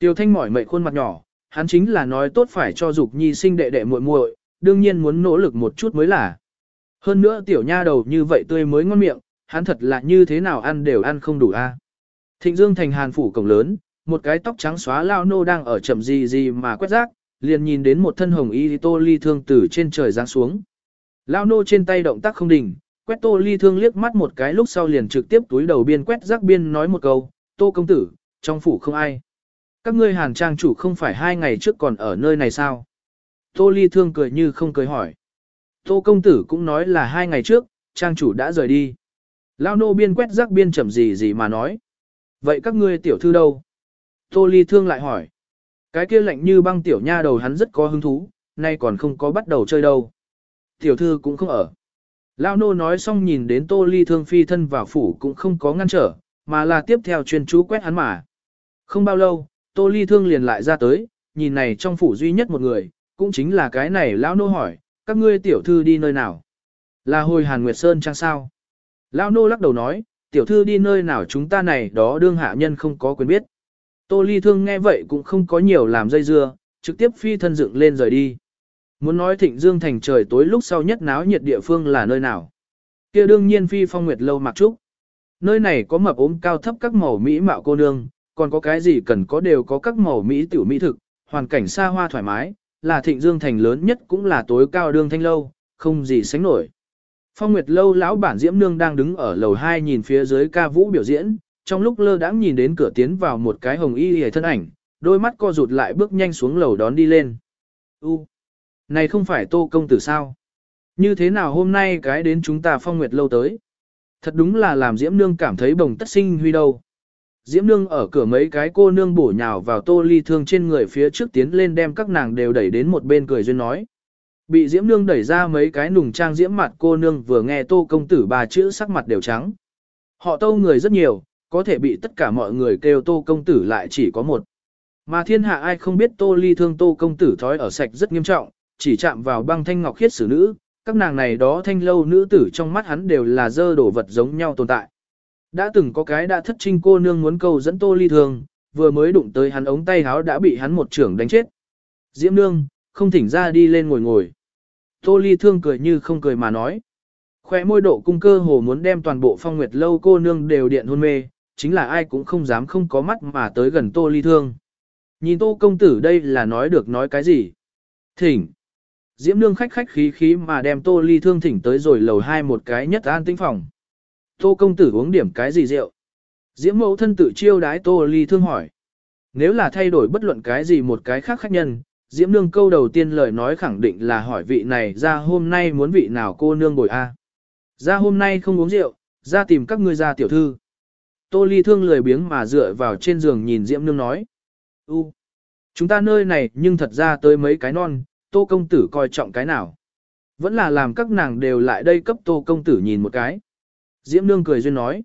Tiêu Thanh mỏi mệt khuôn mặt nhỏ, hắn chính là nói tốt phải cho Dục Nhi sinh đệ đệ muội muội, đương nhiên muốn nỗ lực một chút mới là. Hơn nữa tiểu nha đầu như vậy tươi mới ngon miệng, hắn thật là như thế nào ăn đều ăn không đủ a. Thịnh Dương thành Hàn phủ cổng lớn, một cái tóc trắng xóa lao nô đang ở chậm gì gì mà quét rác, liền nhìn đến một thân hồng y tô ly thương từ trên trời giáng xuống. Lao nô trên tay động tác không đình, quét tô ly thương liếc mắt một cái lúc sau liền trực tiếp túi đầu biên quét rác biên nói một câu, tô công tử, trong phủ không ai. Các ngươi hàn trang chủ không phải hai ngày trước còn ở nơi này sao? Tô ly thương cười như không cười hỏi. Tô công tử cũng nói là hai ngày trước, trang chủ đã rời đi. Lao nô biên quét rác biên chậm gì gì mà nói. Vậy các ngươi tiểu thư đâu? Tô ly thương lại hỏi. Cái kia lạnh như băng tiểu nha đầu hắn rất có hứng thú, nay còn không có bắt đầu chơi đâu. Tiểu thư cũng không ở. Lao nô nói xong nhìn đến tô ly thương phi thân vào phủ cũng không có ngăn trở, mà là tiếp theo chuyên chú quét hắn mà. Không bao lâu, tô ly thương liền lại ra tới, nhìn này trong phủ duy nhất một người, cũng chính là cái này lão nô hỏi, các ngươi tiểu thư đi nơi nào? Là hồi Hàn Nguyệt Sơn chăng sao? Lão nô lắc đầu nói, tiểu thư đi nơi nào chúng ta này đó đương hạ nhân không có quyền biết. Tô ly thương nghe vậy cũng không có nhiều làm dây dưa, trực tiếp phi thân dựng lên rời đi. Muốn nói thịnh dương thành trời tối lúc sau nhất náo nhiệt địa phương là nơi nào? kia đương nhiên phi phong nguyệt lâu mặc trúc. Nơi này có mập ốm cao thấp các màu mỹ mạo cô nương, còn có cái gì cần có đều có các màu mỹ tiểu mỹ thực, hoàn cảnh xa hoa thoải mái, là thịnh dương thành lớn nhất cũng là tối cao đương thanh lâu, không gì sánh nổi. Phong Nguyệt lâu lão bản Diễm Nương đang đứng ở lầu 2 nhìn phía dưới ca vũ biểu diễn, trong lúc lơ đãng nhìn đến cửa tiến vào một cái hồng y hề thân ảnh, đôi mắt co rụt lại bước nhanh xuống lầu đón đi lên. U, này không phải tô công tử sao? Như thế nào hôm nay cái đến chúng ta phong nguyệt lâu tới? Thật đúng là làm Diễm Nương cảm thấy bồng tất sinh huy đâu. Diễm Nương ở cửa mấy cái cô nương bổ nhào vào tô ly thương trên người phía trước tiến lên đem các nàng đều đẩy đến một bên cười duyên nói. Bị Diễm Nương đẩy ra mấy cái nùng trang diễm mặt cô nương vừa nghe tô công tử ba chữ sắc mặt đều trắng. Họ tâu người rất nhiều, có thể bị tất cả mọi người kêu tô công tử lại chỉ có một. Mà thiên hạ ai không biết tô ly thương tô công tử thói ở sạch rất nghiêm trọng, chỉ chạm vào băng thanh ngọc khiết xử nữ, các nàng này đó thanh lâu nữ tử trong mắt hắn đều là dơ đổ vật giống nhau tồn tại. Đã từng có cái đã thất trinh cô nương muốn câu dẫn tô ly thương, vừa mới đụng tới hắn ống tay háo đã bị hắn một trưởng đánh chết. Diễm nương, không thỉnh ra đi lên ngồi ngồi. Tô ly thương cười như không cười mà nói. Khoe môi độ cung cơ hồ muốn đem toàn bộ phong nguyệt lâu cô nương đều điện hôn mê, chính là ai cũng không dám không có mắt mà tới gần tô ly thương. Nhìn tô công tử đây là nói được nói cái gì? Thỉnh. Diễm nương khách khách khí khí mà đem tô ly thương thỉnh tới rồi lầu hai một cái nhất an tĩnh phòng. Tô công tử uống điểm cái gì rượu? Diễm mẫu thân tự chiêu đái tô ly thương hỏi. Nếu là thay đổi bất luận cái gì một cái khác khách nhân, Diễm nương câu đầu tiên lời nói khẳng định là hỏi vị này ra hôm nay muốn vị nào cô nương bồi a? Ra hôm nay không uống rượu, ra tìm các ngươi ra tiểu thư. Tô ly thương lười biếng mà dựa vào trên giường nhìn Diễm nương nói. U, chúng ta nơi này nhưng thật ra tới mấy cái non, tô công tử coi trọng cái nào. Vẫn là làm các nàng đều lại đây cấp tô công tử nhìn một cái. Diễm nương cười duyên nói.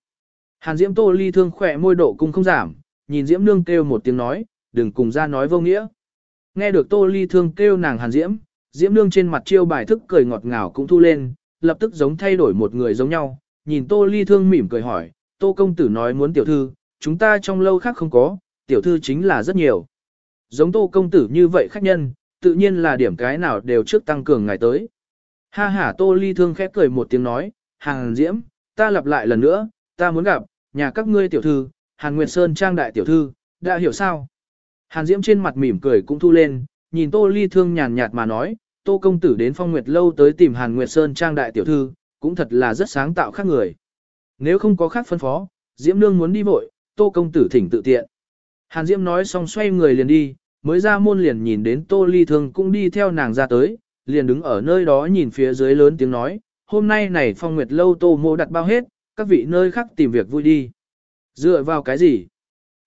Hàn Diễm tô ly thương khỏe môi độ cung không giảm, nhìn Diễm nương kêu một tiếng nói, đừng cùng ra nói vô nghĩa. Nghe được tô ly thương kêu nàng Hàn Diễm, Diễm nương trên mặt chiêu bài thức cười ngọt ngào cũng thu lên, lập tức giống thay đổi một người giống nhau, nhìn tô ly thương mỉm cười hỏi, tô công tử nói muốn tiểu thư, chúng ta trong lâu khác không có, tiểu thư chính là rất nhiều. Giống tô công tử như vậy khách nhân, tự nhiên là điểm cái nào đều trước tăng cường ngày tới. Ha ha tô ly thương khép cười một tiếng nói, Hàn diễm, ta lặp lại lần nữa, ta muốn gặp, nhà các ngươi tiểu thư, Hàn Nguyệt Sơn trang đại tiểu thư, đã hiểu sao? Hàn Diễm trên mặt mỉm cười cũng thu lên, nhìn Tô Ly Thương nhàn nhạt mà nói, Tô công tử đến Phong Nguyệt lâu tới tìm Hàn Nguyệt Sơn trang đại tiểu thư, cũng thật là rất sáng tạo khác người. Nếu không có khác phân phó, Diễm nương muốn đi vội, Tô công tử thỉnh tự tiện. Hàn Diễm nói xong xoay người liền đi, mới ra môn liền nhìn đến Tô Ly Thương cũng đi theo nàng ra tới, liền đứng ở nơi đó nhìn phía dưới lớn tiếng nói, hôm nay này phong nguyệt lâu Tô mô đặt bao hết, các vị nơi khác tìm việc vui đi. Dựa vào cái gì?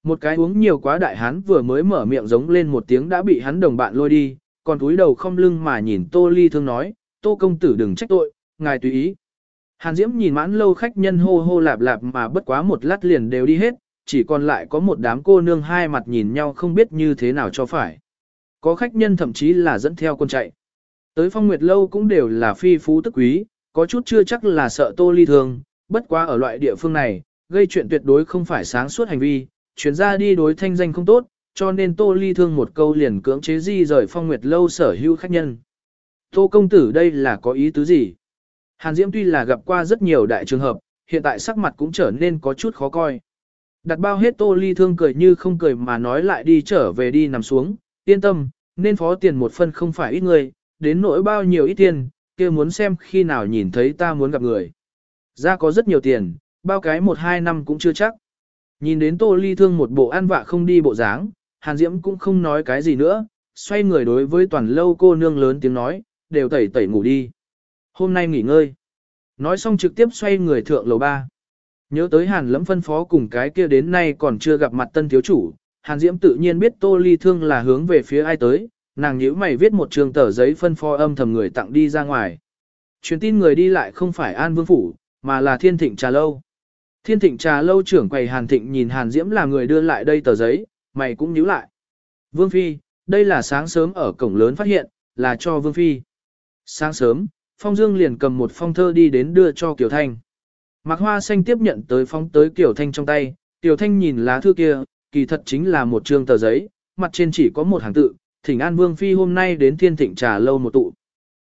Một cái uống nhiều quá đại hán vừa mới mở miệng giống lên một tiếng đã bị hắn đồng bạn lôi đi, còn túi đầu không lưng mà nhìn Tô Ly Thương nói, Tô công tử đừng trách tội, ngài tùy ý. Hàn Diễm nhìn mãn lâu khách nhân hô hô lạp lạp mà bất quá một lát liền đều đi hết, chỉ còn lại có một đám cô nương hai mặt nhìn nhau không biết như thế nào cho phải. Có khách nhân thậm chí là dẫn theo con chạy. Tới phong nguyệt lâu cũng đều là phi phú tức quý, có chút chưa chắc là sợ tô ly thường, bất quá ở loại địa phương này, gây chuyện tuyệt đối không phải sáng suốt hành vi, chuyển ra đi đối thanh danh không tốt, cho nên Tô Ly Thương một câu liền cưỡng chế di rời phong nguyệt lâu sở hữu khách nhân. Tô công tử đây là có ý tứ gì? Hàn Diễm tuy là gặp qua rất nhiều đại trường hợp, hiện tại sắc mặt cũng trở nên có chút khó coi. Đặt bao hết Tô Ly Thương cười như không cười mà nói lại đi trở về đi nằm xuống, yên tâm, nên phó tiền một phân không phải ít người, đến nỗi bao nhiêu ít tiền, kia muốn xem khi nào nhìn thấy ta muốn gặp người. Ra có rất nhiều tiền, bao cái một hai năm cũng chưa chắc. Nhìn đến Tô Ly Thương một bộ ăn vạ không đi bộ dáng, Hàn Diễm cũng không nói cái gì nữa, xoay người đối với toàn lâu cô nương lớn tiếng nói, đều tẩy tẩy ngủ đi. Hôm nay nghỉ ngơi. Nói xong trực tiếp xoay người thượng lầu ba. Nhớ tới Hàn lẫm phân phó cùng cái kia đến nay còn chưa gặp mặt tân thiếu chủ, Hàn Diễm tự nhiên biết Tô Ly Thương là hướng về phía ai tới, nàng nhíu mày viết một trường tờ giấy phân pho âm thầm người tặng đi ra ngoài. Truyền tin người đi lại không phải An Vương Phủ, mà là Thiên Thịnh Trà Lâu. Thiên Thịnh Trà Lâu trưởng quầy Hàn Thịnh nhìn Hàn Diễm là người đưa lại đây tờ giấy, mày cũng nhíu lại. Vương Phi, đây là sáng sớm ở cổng lớn phát hiện, là cho Vương Phi. Sáng sớm, Phong Dương liền cầm một phong thơ đi đến đưa cho Kiều Thanh. Mạc Hoa Xanh tiếp nhận tới phong tới Kiều Thanh trong tay, Kiều Thanh nhìn lá thư kia, kỳ thật chính là một trường tờ giấy, mặt trên chỉ có một hàng tự, thỉnh An Vương Phi hôm nay đến thiên thịnh trà lâu một tụ.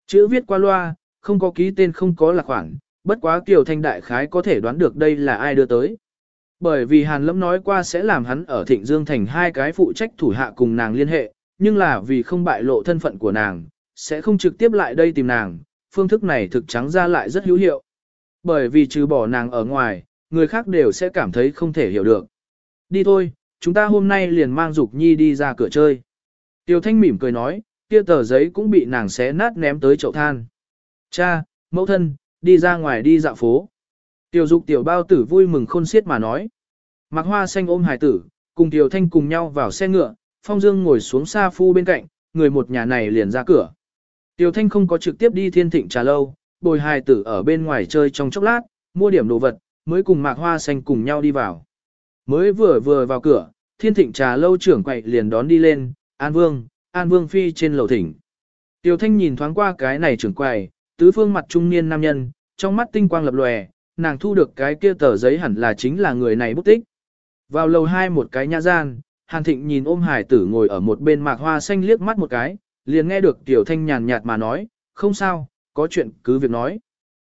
Chữ viết qua loa, không có ký tên không có lạc khoản, bất quá Kiều Thanh đại khái có thể đoán được đây là ai đưa tới. Bởi vì Hàn Lâm nói qua sẽ làm hắn ở Thịnh Dương thành hai cái phụ trách thủ hạ cùng nàng liên hệ, nhưng là vì không bại lộ thân phận của nàng, sẽ không trực tiếp lại đây tìm nàng, phương thức này thực trắng ra lại rất hữu hiệu. Bởi vì trừ bỏ nàng ở ngoài, người khác đều sẽ cảm thấy không thể hiểu được. Đi thôi, chúng ta hôm nay liền mang Dục Nhi đi ra cửa chơi. Tiêu Thanh mỉm cười nói, kia tờ giấy cũng bị nàng xé nát ném tới chậu than. Cha, mẫu thân, đi ra ngoài đi dạo phố. Tiểu dục tiểu bao tử vui mừng khôn xiết mà nói. Mạc hoa xanh ôm Hải tử, cùng Tiểu Thanh cùng nhau vào xe ngựa, Phong Dương ngồi xuống xa phu bên cạnh, người một nhà này liền ra cửa. Tiểu Thanh không có trực tiếp đi thiên thịnh trà lâu, bồi hài tử ở bên ngoài chơi trong chốc lát, mua điểm đồ vật, mới cùng Mạc Hoa Xanh cùng nhau đi vào. Mới vừa vừa vào cửa, thiên thịnh trà lâu trưởng quậy liền đón đi lên, An Vương, An Vương Phi trên lầu thỉnh. Tiểu Thanh nhìn thoáng qua cái này trưởng quầy, tứ phương mặt trung niên nam nhân, trong mắt tinh quang lập lòe, nàng thu được cái kia tờ giấy hẳn là chính là người này bút tích. Vào lầu hai một cái nhã gian, Hàn Thịnh nhìn ôm hải tử ngồi ở một bên mạc hoa xanh liếc mắt một cái, liền nghe được Tiểu Thanh nhàn nhạt mà nói, không sao, có chuyện cứ việc nói.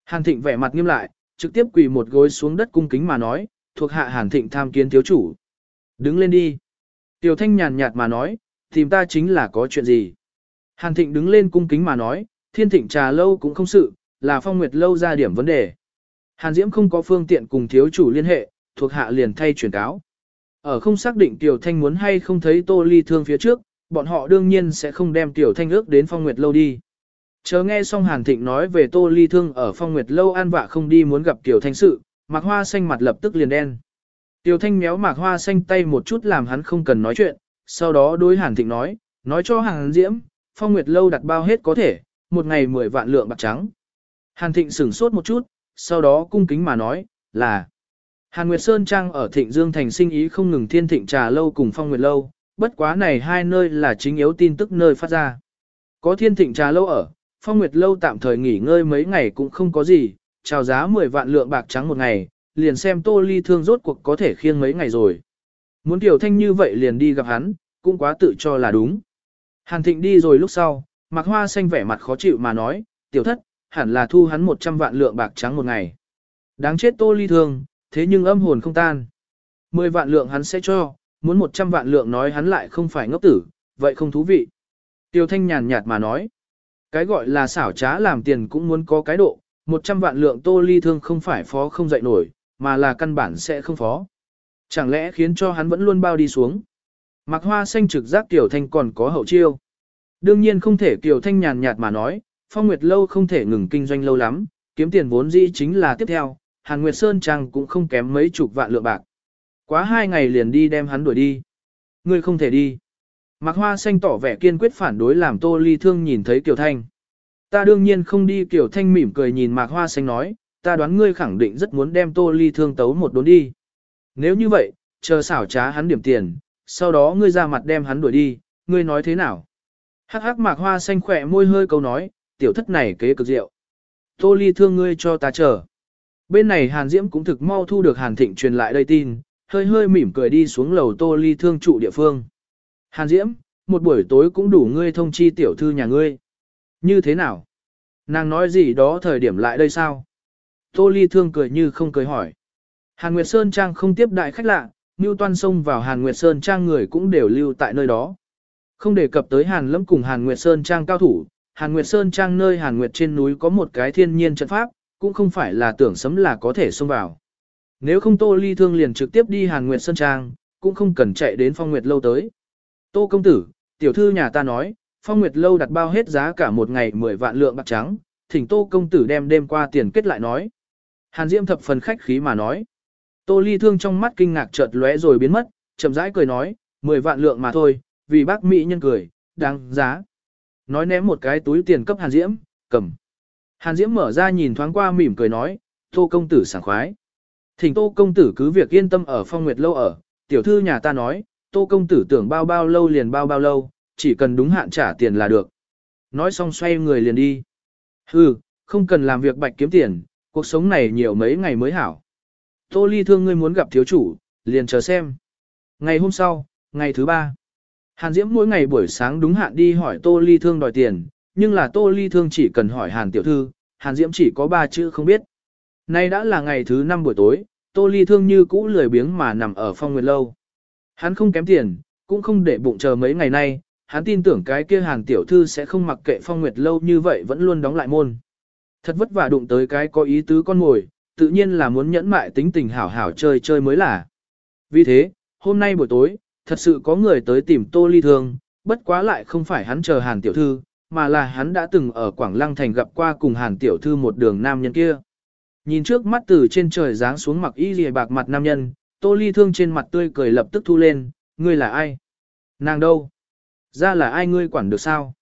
Hàn Thịnh vẻ mặt nghiêm lại, trực tiếp quỳ một gối xuống đất cung kính mà nói, thuộc hạ Hàn Thịnh tham kiến thiếu chủ. Đứng lên đi. Tiểu Thanh nhàn nhạt mà nói, tìm ta chính là có chuyện gì. Hàn Thịnh đứng lên cung kính mà nói, thiên thịnh trà lâu cũng không sự, là phong nguyệt lâu ra điểm vấn đề. Hàn Diễm không có phương tiện cùng thiếu chủ liên hệ, thuộc hạ liền thay truyền cáo. Ở không xác định Tiểu Thanh muốn hay không thấy Tô Ly thương phía trước, bọn họ đương nhiên sẽ không đem Tiểu Thanh ước đến phong nguyệt lâu đi. Chờ nghe xong Hàn Thịnh nói về Tô Ly thương ở phong nguyệt lâu an vạ không đi muốn gặp Tiểu Thanh sự, Mạc Hoa xanh mặt lập tức liền đen. Tiểu Thanh méo Mạc Hoa xanh tay một chút làm hắn không cần nói chuyện, sau đó đối Hàn Thịnh nói, nói cho Hàn Diễm, phong nguyệt lâu đặt bao hết có thể, một ngày 10 vạn lượng bạc trắng. Hàn Thịnh sửng sốt một chút, sau đó cung kính mà nói, là Hàn Nguyệt Sơn Trang ở Thịnh Dương thành sinh ý không ngừng thiên thịnh trà lâu cùng phong nguyệt lâu, bất quá này hai nơi là chính yếu tin tức nơi phát ra. Có thiên thịnh trà lâu ở, phong nguyệt lâu tạm thời nghỉ ngơi mấy ngày cũng không có gì, chào giá 10 vạn lượng bạc trắng một ngày, liền xem tô ly thương rốt cuộc có thể khiêng mấy ngày rồi. Muốn tiểu thanh như vậy liền đi gặp hắn, cũng quá tự cho là đúng. Hàn thịnh đi rồi lúc sau, mặc hoa xanh vẻ mặt khó chịu mà nói, tiểu thất, hẳn là thu hắn 100 vạn lượng bạc trắng một ngày. Đáng chết tô ly thương, thế nhưng âm hồn không tan. 10 vạn lượng hắn sẽ cho, muốn 100 vạn lượng nói hắn lại không phải ngốc tử, vậy không thú vị. Tiêu thanh nhàn nhạt mà nói, cái gọi là xảo trá làm tiền cũng muốn có cái độ, 100 vạn lượng tô ly thương không phải phó không dậy nổi, mà là căn bản sẽ không phó. Chẳng lẽ khiến cho hắn vẫn luôn bao đi xuống. Mặc hoa xanh trực giác Tiểu Thanh còn có hậu chiêu. Đương nhiên không thể Tiểu Thanh nhàn nhạt mà nói, Phong Nguyệt Lâu không thể ngừng kinh doanh lâu lắm, kiếm tiền vốn dĩ chính là tiếp theo, Hàn Nguyệt Sơn Trang cũng không kém mấy chục vạn lượng bạc. Quá hai ngày liền đi đem hắn đuổi đi. Ngươi không thể đi. Mạc Hoa Xanh tỏ vẻ kiên quyết phản đối làm Tô Ly Thương nhìn thấy Kiều Thanh. Ta đương nhiên không đi Kiều Thanh mỉm cười nhìn Mạc Hoa Xanh nói, ta đoán ngươi khẳng định rất muốn đem Tô Ly Thương tấu một đốn đi. Nếu như vậy, chờ xảo trá hắn điểm tiền, sau đó ngươi ra mặt đem hắn đuổi đi, ngươi nói thế nào? Hắc hắc Mạc Hoa Xanh khỏe môi hơi câu nói, tiểu thất này kế cực diệu. Tô Ly Thương ngươi cho ta chờ. Bên này Hàn Diễm cũng thực mau thu được Hàn Thịnh truyền lại đây tin, hơi hơi mỉm cười đi xuống lầu Tô Ly Thương trụ địa phương. Hàn Diễm, một buổi tối cũng đủ ngươi thông chi tiểu thư nhà ngươi. Như thế nào? Nàng nói gì đó thời điểm lại đây sao? Tô Ly Thương cười như không cười hỏi. Hàn Nguyệt Sơn Trang không tiếp đại khách lạ, Ngưu Toan xông vào Hàn Nguyệt Sơn Trang người cũng đều lưu tại nơi đó. Không đề cập tới Hàn Lâm cùng Hàn Nguyệt Sơn Trang cao thủ, Hàn Nguyệt Sơn Trang nơi Hàn Nguyệt trên núi có một cái thiên nhiên trận pháp, cũng không phải là tưởng sấm là có thể xông vào. Nếu không Tô Ly Thương liền trực tiếp đi Hàn Nguyệt Sơn Trang, cũng không cần chạy đến Phong Nguyệt Lâu tới. Tô công tử, tiểu thư nhà ta nói, Phong Nguyệt Lâu đặt bao hết giá cả một ngày 10 vạn lượng bạc trắng, thỉnh Tô công tử đem đêm qua tiền kết lại nói. Hàn Diễm thập phần khách khí mà nói. Tô Ly Thương trong mắt kinh ngạc chợt lóe rồi biến mất, chậm rãi cười nói, 10 vạn lượng mà thôi, vì bác Mỹ nhân cười, đáng giá. Nói ném một cái túi tiền cấp Hàn Diễm, cầm. Hàn Diễm mở ra nhìn thoáng qua mỉm cười nói, Tô công tử sảng khoái. Thỉnh Tô công tử cứ việc yên tâm ở phong nguyệt lâu ở, tiểu thư nhà ta nói, Tô công tử tưởng bao bao lâu liền bao bao lâu, chỉ cần đúng hạn trả tiền là được. Nói xong xoay người liền đi. Hừ, không cần làm việc bạch kiếm tiền, cuộc sống này nhiều mấy ngày mới hảo. Tô ly thương ngươi muốn gặp thiếu chủ, liền chờ xem. Ngày hôm sau, ngày thứ ba. Hàn Diễm mỗi ngày buổi sáng đúng hạn đi hỏi Tô Ly Thương đòi tiền, nhưng là Tô Ly Thương chỉ cần hỏi Hàn Tiểu Thư, Hàn Diễm chỉ có ba chữ không biết. Nay đã là ngày thứ năm buổi tối, Tô Ly Thương như cũ lười biếng mà nằm ở phong nguyệt lâu. Hắn không kém tiền, cũng không để bụng chờ mấy ngày nay, hắn tin tưởng cái kia Hàn Tiểu Thư sẽ không mặc kệ phong nguyệt lâu như vậy vẫn luôn đóng lại môn. Thật vất vả đụng tới cái có ý tứ con ngồi, tự nhiên là muốn nhẫn mại tính tình hảo hảo chơi chơi mới là. Vì thế, hôm nay buổi tối, thật sự có người tới tìm Tô Ly Thương, bất quá lại không phải hắn chờ Hàn Tiểu Thư, mà là hắn đã từng ở Quảng Lăng Thành gặp qua cùng Hàn Tiểu Thư một đường nam nhân kia. Nhìn trước mắt từ trên trời giáng xuống mặc y lìa bạc mặt nam nhân, Tô Ly Thương trên mặt tươi cười lập tức thu lên, ngươi là ai? Nàng đâu? Ra là ai ngươi quản được sao?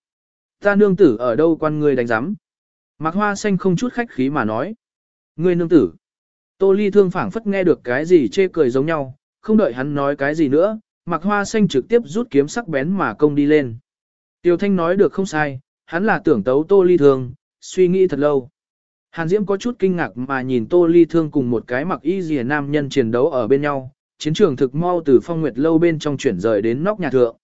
Ta nương tử ở đâu quan ngươi đánh giám? Mạc Hoa Xanh không chút khách khí mà nói. Ngươi nương tử. Tô Ly Thương phảng phất nghe được cái gì chê cười giống nhau, không đợi hắn nói cái gì nữa, Mặc Hoa Xanh trực tiếp rút kiếm sắc bén mà công đi lên. Tiêu Thanh nói được không sai, hắn là tưởng tấu Tô Ly Thương, suy nghĩ thật lâu. Hàn Diễm có chút kinh ngạc mà nhìn Tô Ly Thương cùng một cái mặc y rìa nam nhân chiến đấu ở bên nhau, chiến trường thực mau từ phong nguyệt lâu bên trong chuyển rời đến nóc nhà thượng.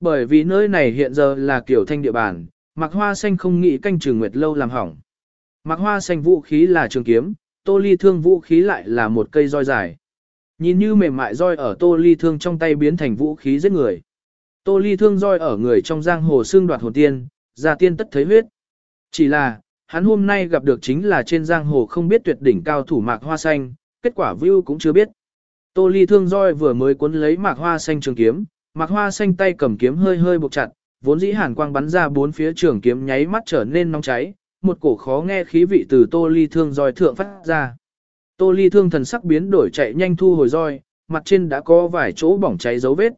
Bởi vì nơi này hiện giờ là kiểu thanh địa bàn, Mặc Hoa Xanh không nghĩ canh trường nguyệt lâu làm hỏng. Mạc Hoa Xanh vũ khí là trường kiếm, Tô Ly Thương vũ khí lại là một cây roi dài. Nhìn như mềm mại roi ở tô ly thương trong tay biến thành vũ khí giết người. Tô ly thương roi ở người trong giang hồ xương đoạt hồn tiên, ra tiên tất thấy huyết. Chỉ là, hắn hôm nay gặp được chính là trên giang hồ không biết tuyệt đỉnh cao thủ mạc hoa xanh, kết quả view cũng chưa biết. Tô ly thương roi vừa mới cuốn lấy mạc hoa xanh trường kiếm, mạc hoa xanh tay cầm kiếm hơi hơi buộc chặt, vốn dĩ hàn quang bắn ra bốn phía trường kiếm nháy mắt trở nên nóng cháy, một cổ khó nghe khí vị từ tô ly thương roi thượng phát ra. Tô ly thương thần sắc biến đổi chạy nhanh thu hồi roi, mặt trên đã có vài chỗ bỏng cháy dấu vết.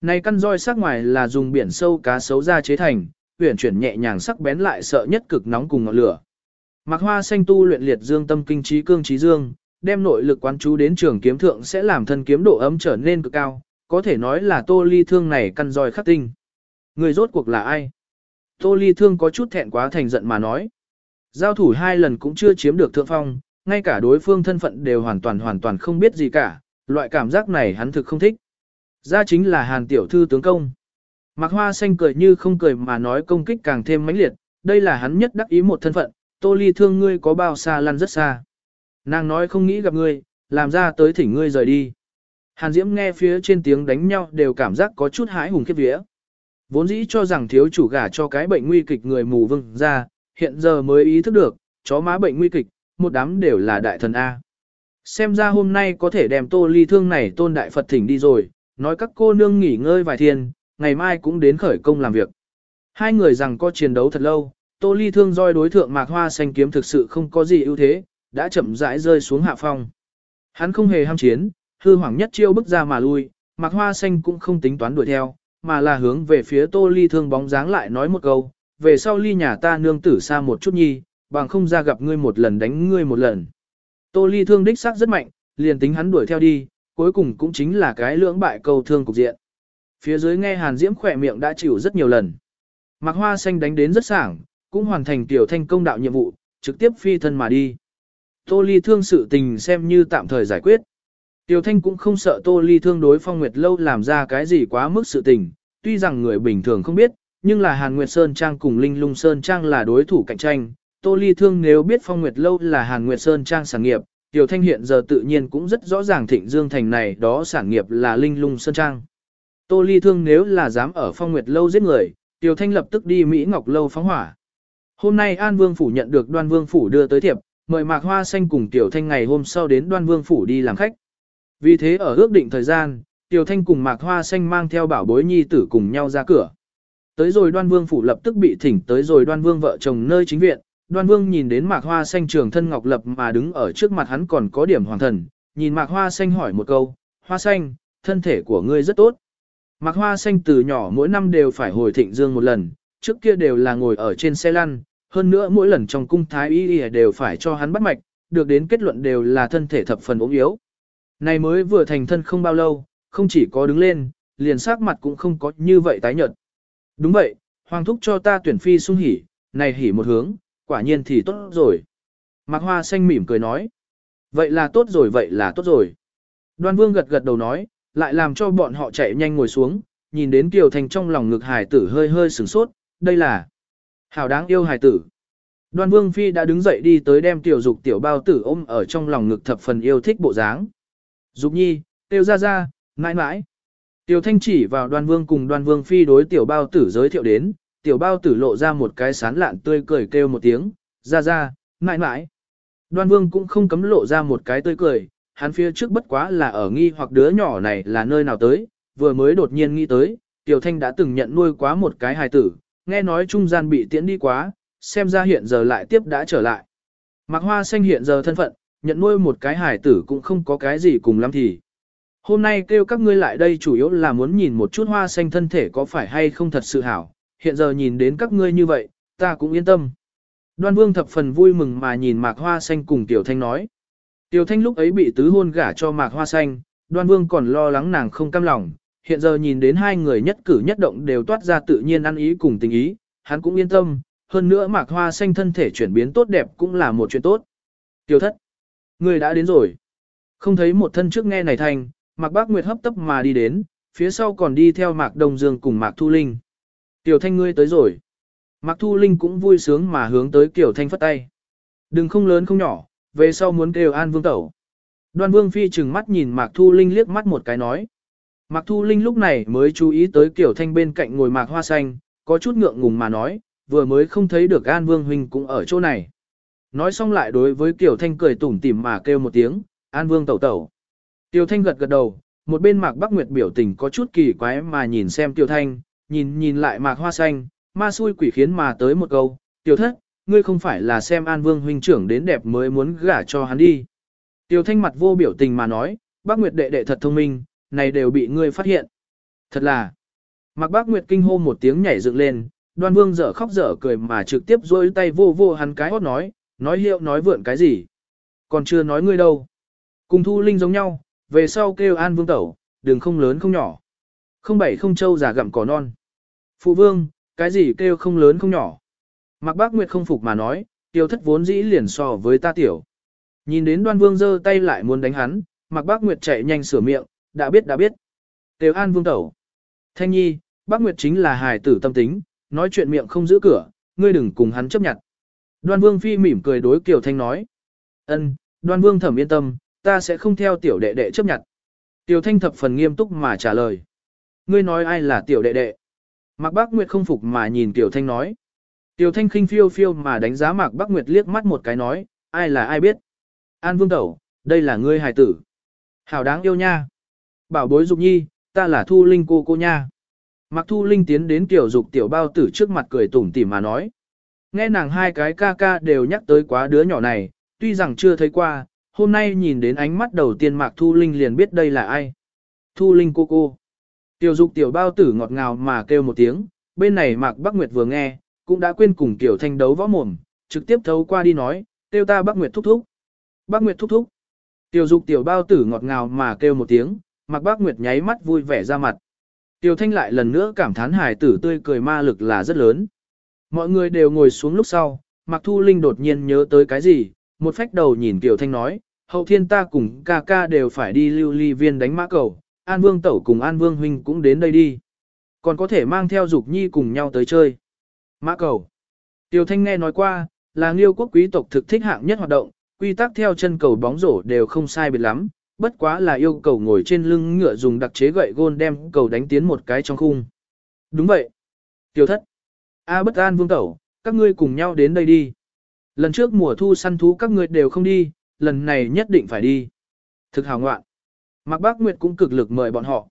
Này căn roi sắc ngoài là dùng biển sâu cá sấu ra chế thành, uyển chuyển nhẹ nhàng sắc bén lại sợ nhất cực nóng cùng ngọn lửa. Mạc Hoa xanh tu luyện liệt dương tâm kinh trí cương trí dương, đem nội lực quán chú đến trường kiếm thượng sẽ làm thân kiếm độ ấm trở nên cực cao, có thể nói là Tô Ly Thương này căn roi khắc tinh. Người rốt cuộc là ai? Tô Ly Thương có chút thẹn quá thành giận mà nói. Giao thủ hai lần cũng chưa chiếm được thượng phong, ngay cả đối phương thân phận đều hoàn toàn hoàn toàn không biết gì cả, loại cảm giác này hắn thực không thích. Ra chính là Hàn tiểu thư tướng công. Mạc Hoa xanh cười như không cười mà nói công kích càng thêm mãnh liệt, đây là hắn nhất đắc ý một thân phận, Tô Ly thương ngươi có bao xa lăn rất xa. Nàng nói không nghĩ gặp ngươi, làm ra tới thỉnh ngươi rời đi. Hàn Diễm nghe phía trên tiếng đánh nhau đều cảm giác có chút hãi hùng khiếp vía. Vốn dĩ cho rằng thiếu chủ gả cho cái bệnh nguy kịch người mù vương ra, hiện giờ mới ý thức được, chó má bệnh nguy kịch, một đám đều là đại thần A. Xem ra hôm nay có thể đem tô ly thương này tôn đại Phật thỉnh đi rồi, nói các cô nương nghỉ ngơi vài thiên, ngày mai cũng đến khởi công làm việc. Hai người rằng có chiến đấu thật lâu, tô ly thương roi đối thượng mạc hoa xanh kiếm thực sự không có gì ưu thế, đã chậm rãi rơi xuống hạ phong. Hắn không hề ham chiến, hư hoảng nhất chiêu bước ra mà lui, mạc hoa xanh cũng không tính toán đuổi theo, mà là hướng về phía tô ly thương bóng dáng lại nói một câu, về sau ly nhà ta nương tử xa một chút nhi, bằng không ra gặp ngươi một lần đánh ngươi một lần. Tô Ly thương đích xác rất mạnh, liền tính hắn đuổi theo đi, cuối cùng cũng chính là cái lưỡng bại câu thương cục diện. Phía dưới nghe Hàn Diễm khỏe miệng đã chịu rất nhiều lần. Mạc Hoa Xanh đánh đến rất sảng, cũng hoàn thành tiểu thanh công đạo nhiệm vụ, trực tiếp phi thân mà đi. Tô Ly thương sự tình xem như tạm thời giải quyết. Tiểu Thanh cũng không sợ Tô Ly thương đối Phong Nguyệt Lâu làm ra cái gì quá mức sự tình, tuy rằng người bình thường không biết, nhưng là Hàn Nguyệt Sơn Trang cùng Linh Lung Sơn Trang là đối thủ cạnh tranh. Tô Ly Thương nếu biết Phong Nguyệt Lâu là Hàn Nguyệt Sơn Trang sản nghiệp, Tiểu Thanh hiện giờ tự nhiên cũng rất rõ ràng Thịnh Dương Thành này đó sản nghiệp là Linh Lung Sơn Trang. Tô Ly Thương nếu là dám ở Phong Nguyệt Lâu giết người, Tiểu Thanh lập tức đi Mỹ Ngọc Lâu phóng hỏa. Hôm nay An Vương Phủ nhận được Đoan Vương Phủ đưa tới thiệp, mời Mạc Hoa Xanh cùng Tiểu Thanh ngày hôm sau đến Đoan Vương Phủ đi làm khách. Vì thế ở ước định thời gian, Tiểu Thanh cùng Mạc Hoa Xanh mang theo bảo bối nhi tử cùng nhau ra cửa. Tới rồi Đoan Vương Phủ lập tức bị thỉnh tới rồi Đoan Vương vợ chồng nơi chính viện. Đoan Vương nhìn đến Mạc Hoa Xanh trường thân ngọc lập mà đứng ở trước mặt hắn còn có điểm hoàng thần, nhìn Mạc Hoa Xanh hỏi một câu, Hoa Xanh, thân thể của ngươi rất tốt. Mạc Hoa Xanh từ nhỏ mỗi năm đều phải hồi thịnh dương một lần, trước kia đều là ngồi ở trên xe lăn, hơn nữa mỗi lần trong cung thái y đều phải cho hắn bắt mạch, được đến kết luận đều là thân thể thập phần ốm yếu. Này mới vừa thành thân không bao lâu, không chỉ có đứng lên, liền sắc mặt cũng không có như vậy tái nhợt. Đúng vậy, hoàng thúc cho ta tuyển phi sung hỉ, này hỉ một hướng, quả nhiên thì tốt rồi. Mạc Hoa xanh mỉm cười nói. Vậy là tốt rồi, vậy là tốt rồi. Đoan Vương gật gật đầu nói, lại làm cho bọn họ chạy nhanh ngồi xuống, nhìn đến Kiều Thành trong lòng ngực hải tử hơi hơi sửng sốt, đây là hảo đáng yêu hải tử. Đoan Vương Phi đã đứng dậy đi tới đem tiểu dục tiểu bao tử ôm ở trong lòng ngực thập phần yêu thích bộ dáng. Dục nhi, tiêu ra ra, mãi mãi. Tiểu Thanh chỉ vào Đoan Vương cùng Đoan Vương Phi đối tiểu bao tử giới thiệu đến, tiểu bao tử lộ ra một cái sán lạn tươi cười kêu một tiếng, ra ra, mãi mãi. Đoan Vương cũng không cấm lộ ra một cái tươi cười, hắn phía trước bất quá là ở nghi hoặc đứa nhỏ này là nơi nào tới, vừa mới đột nhiên nghĩ tới, Tiểu Thanh đã từng nhận nuôi quá một cái hài tử, nghe nói trung gian bị tiễn đi quá, xem ra hiện giờ lại tiếp đã trở lại. Mạc Hoa Xanh hiện giờ thân phận, nhận nuôi một cái hải tử cũng không có cái gì cùng lắm thì. Hôm nay kêu các ngươi lại đây chủ yếu là muốn nhìn một chút hoa xanh thân thể có phải hay không thật sự hảo, hiện giờ nhìn đến các ngươi như vậy, ta cũng yên tâm. Đoan Vương thập phần vui mừng mà nhìn Mạc Hoa Xanh cùng Tiểu Thanh nói. Tiểu Thanh lúc ấy bị tứ hôn gả cho Mạc Hoa Xanh, Đoan Vương còn lo lắng nàng không cam lòng, hiện giờ nhìn đến hai người nhất cử nhất động đều toát ra tự nhiên ăn ý cùng tình ý, hắn cũng yên tâm, hơn nữa Mạc Hoa Xanh thân thể chuyển biến tốt đẹp cũng là một chuyện tốt. Tiểu thất, người đã đến rồi. Không thấy một thân trước nghe này thành, Mạc Bác Nguyệt hấp tấp mà đi đến, phía sau còn đi theo Mạc Đông Dương cùng Mạc Thu Linh. Tiểu Thanh ngươi tới rồi. Mạc Thu Linh cũng vui sướng mà hướng tới Tiểu Thanh phất tay. Đừng không lớn không nhỏ, về sau muốn kêu An Vương Tẩu. Đoan Vương Phi chừng mắt nhìn Mạc Thu Linh liếc mắt một cái nói. Mạc Thu Linh lúc này mới chú ý tới Tiểu Thanh bên cạnh ngồi Mạc Hoa Xanh, có chút ngượng ngùng mà nói, vừa mới không thấy được An Vương Huynh cũng ở chỗ này. Nói xong lại đối với Kiều Thanh cười tủm tỉm mà kêu một tiếng, An Vương Tẩu Tẩu. Tiêu Thanh gật gật đầu, một bên Mạc Bắc Nguyệt biểu tình có chút kỳ quái mà nhìn xem Tiêu Thanh, nhìn nhìn lại Mạc Hoa Xanh, ma xui quỷ khiến mà tới một câu, Tiêu Thất, ngươi không phải là xem An Vương huynh trưởng đến đẹp mới muốn gả cho hắn đi. Tiêu Thanh mặt vô biểu tình mà nói, Bắc Nguyệt đệ đệ thật thông minh, này đều bị ngươi phát hiện. Thật là, Mạc Bắc Nguyệt kinh hô một tiếng nhảy dựng lên, đoan vương dở khóc dở cười mà trực tiếp rôi tay vô vô hắn cái hót nói, nói hiệu nói vượn cái gì. Còn chưa nói ngươi đâu. Cùng thu linh giống nhau, về sau kêu an vương tẩu, đường không lớn không nhỏ. Không bảy không châu giả gặm cỏ non. Phụ vương, cái gì kêu không lớn không nhỏ. Mạc bác Nguyệt không phục mà nói, tiêu thất vốn dĩ liền so với ta tiểu. Nhìn đến đoan vương giơ tay lại muốn đánh hắn, Mạc bác Nguyệt chạy nhanh sửa miệng, đã biết đã biết. Tiêu an vương tẩu. Thanh nhi, bác Nguyệt chính là hài tử tâm tính, nói chuyện miệng không giữ cửa, ngươi đừng cùng hắn chấp nhận. Đoan vương phi mỉm cười đối Kiều Thanh nói. ân, đoan vương thẩm yên tâm, ta sẽ không theo tiểu đệ đệ chấp nhận. Tiểu thanh thập phần nghiêm túc mà trả lời. Ngươi nói ai là tiểu đệ đệ? Mạc Bác Nguyệt không phục mà nhìn Tiểu Thanh nói. Tiểu Thanh khinh phiêu phiêu mà đánh giá Mạc Bác Nguyệt liếc mắt một cái nói, ai là ai biết? An Vương Tẩu, đây là ngươi hài tử. Hảo đáng yêu nha. Bảo bối dục nhi, ta là Thu Linh cô cô nha. Mạc Thu Linh tiến đến Tiểu Dục Tiểu Bao Tử trước mặt cười tủm tỉm mà nói. Nghe nàng hai cái ca ca đều nhắc tới quá đứa nhỏ này, tuy rằng chưa thấy qua, hôm nay nhìn đến ánh mắt đầu tiên Mạc Thu Linh liền biết đây là ai. Thu Linh cô cô. Tiểu dục tiểu bao tử ngọt ngào mà kêu một tiếng, bên này Mạc Bắc Nguyệt vừa nghe, cũng đã quên cùng tiểu thanh đấu võ mồm, trực tiếp thấu qua đi nói, kêu ta Bắc Nguyệt thúc thúc. Bắc Nguyệt thúc thúc. Tiểu dục tiểu bao tử ngọt ngào mà kêu một tiếng, Mạc Bắc Nguyệt nháy mắt vui vẻ ra mặt. Tiểu thanh lại lần nữa cảm thán hài tử tươi cười ma lực là rất lớn. Mọi người đều ngồi xuống lúc sau, Mạc Thu Linh đột nhiên nhớ tới cái gì, một phách đầu nhìn Tiểu Thanh nói, hậu thiên ta cùng ca ca đều phải đi lưu ly viên đánh mã cầu, An Vương Tẩu cùng An Vương Huynh cũng đến đây đi. Còn có thể mang theo Dục Nhi cùng nhau tới chơi. Mã cầu. Tiêu Thanh nghe nói qua, là Nghiêu quốc quý tộc thực thích hạng nhất hoạt động, quy tắc theo chân cầu bóng rổ đều không sai biệt lắm, bất quá là yêu cầu ngồi trên lưng ngựa dùng đặc chế gậy gôn đem cầu đánh tiến một cái trong khung. Đúng vậy. Tiêu thất. A bất an vương tẩu, các ngươi cùng nhau đến đây đi. Lần trước mùa thu săn thú các ngươi đều không đi, lần này nhất định phải đi. Thực hào ngoạn. Mạc Bác Nguyệt cũng cực lực mời bọn họ.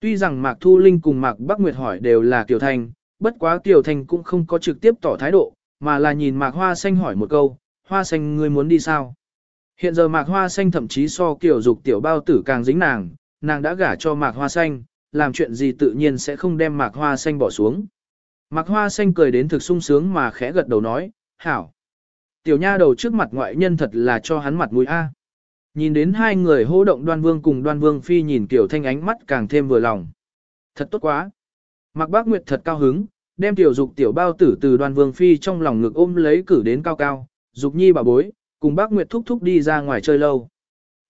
Tuy rằng Mạc Thu Linh cùng Mạc Bác Nguyệt hỏi đều là Tiểu Thanh, bất quá Tiểu Thanh cũng không có trực tiếp tỏ thái độ, mà là nhìn Mạc Hoa Xanh hỏi một câu, Hoa Xanh ngươi muốn đi sao? Hiện giờ Mạc Hoa Xanh thậm chí so kiểu Dục tiểu bao tử càng dính nàng, nàng đã gả cho Mạc Hoa Xanh, làm chuyện gì tự nhiên sẽ không đem Mạc Hoa Xanh bỏ xuống. Mạc Hoa Xanh cười đến thực sung sướng mà khẽ gật đầu nói, hảo. Tiểu nha đầu trước mặt ngoại nhân thật là cho hắn mặt mũi A. Nhìn đến hai người hô động đoan vương cùng đoan vương phi nhìn Tiểu Thanh ánh mắt càng thêm vừa lòng. Thật tốt quá. Mạc Bác Nguyệt thật cao hứng, đem Tiểu Dục Tiểu Bao Tử từ đoan vương phi trong lòng ngực ôm lấy cử đến cao cao, Dục Nhi bà bối, cùng Bác Nguyệt thúc thúc đi ra ngoài chơi lâu.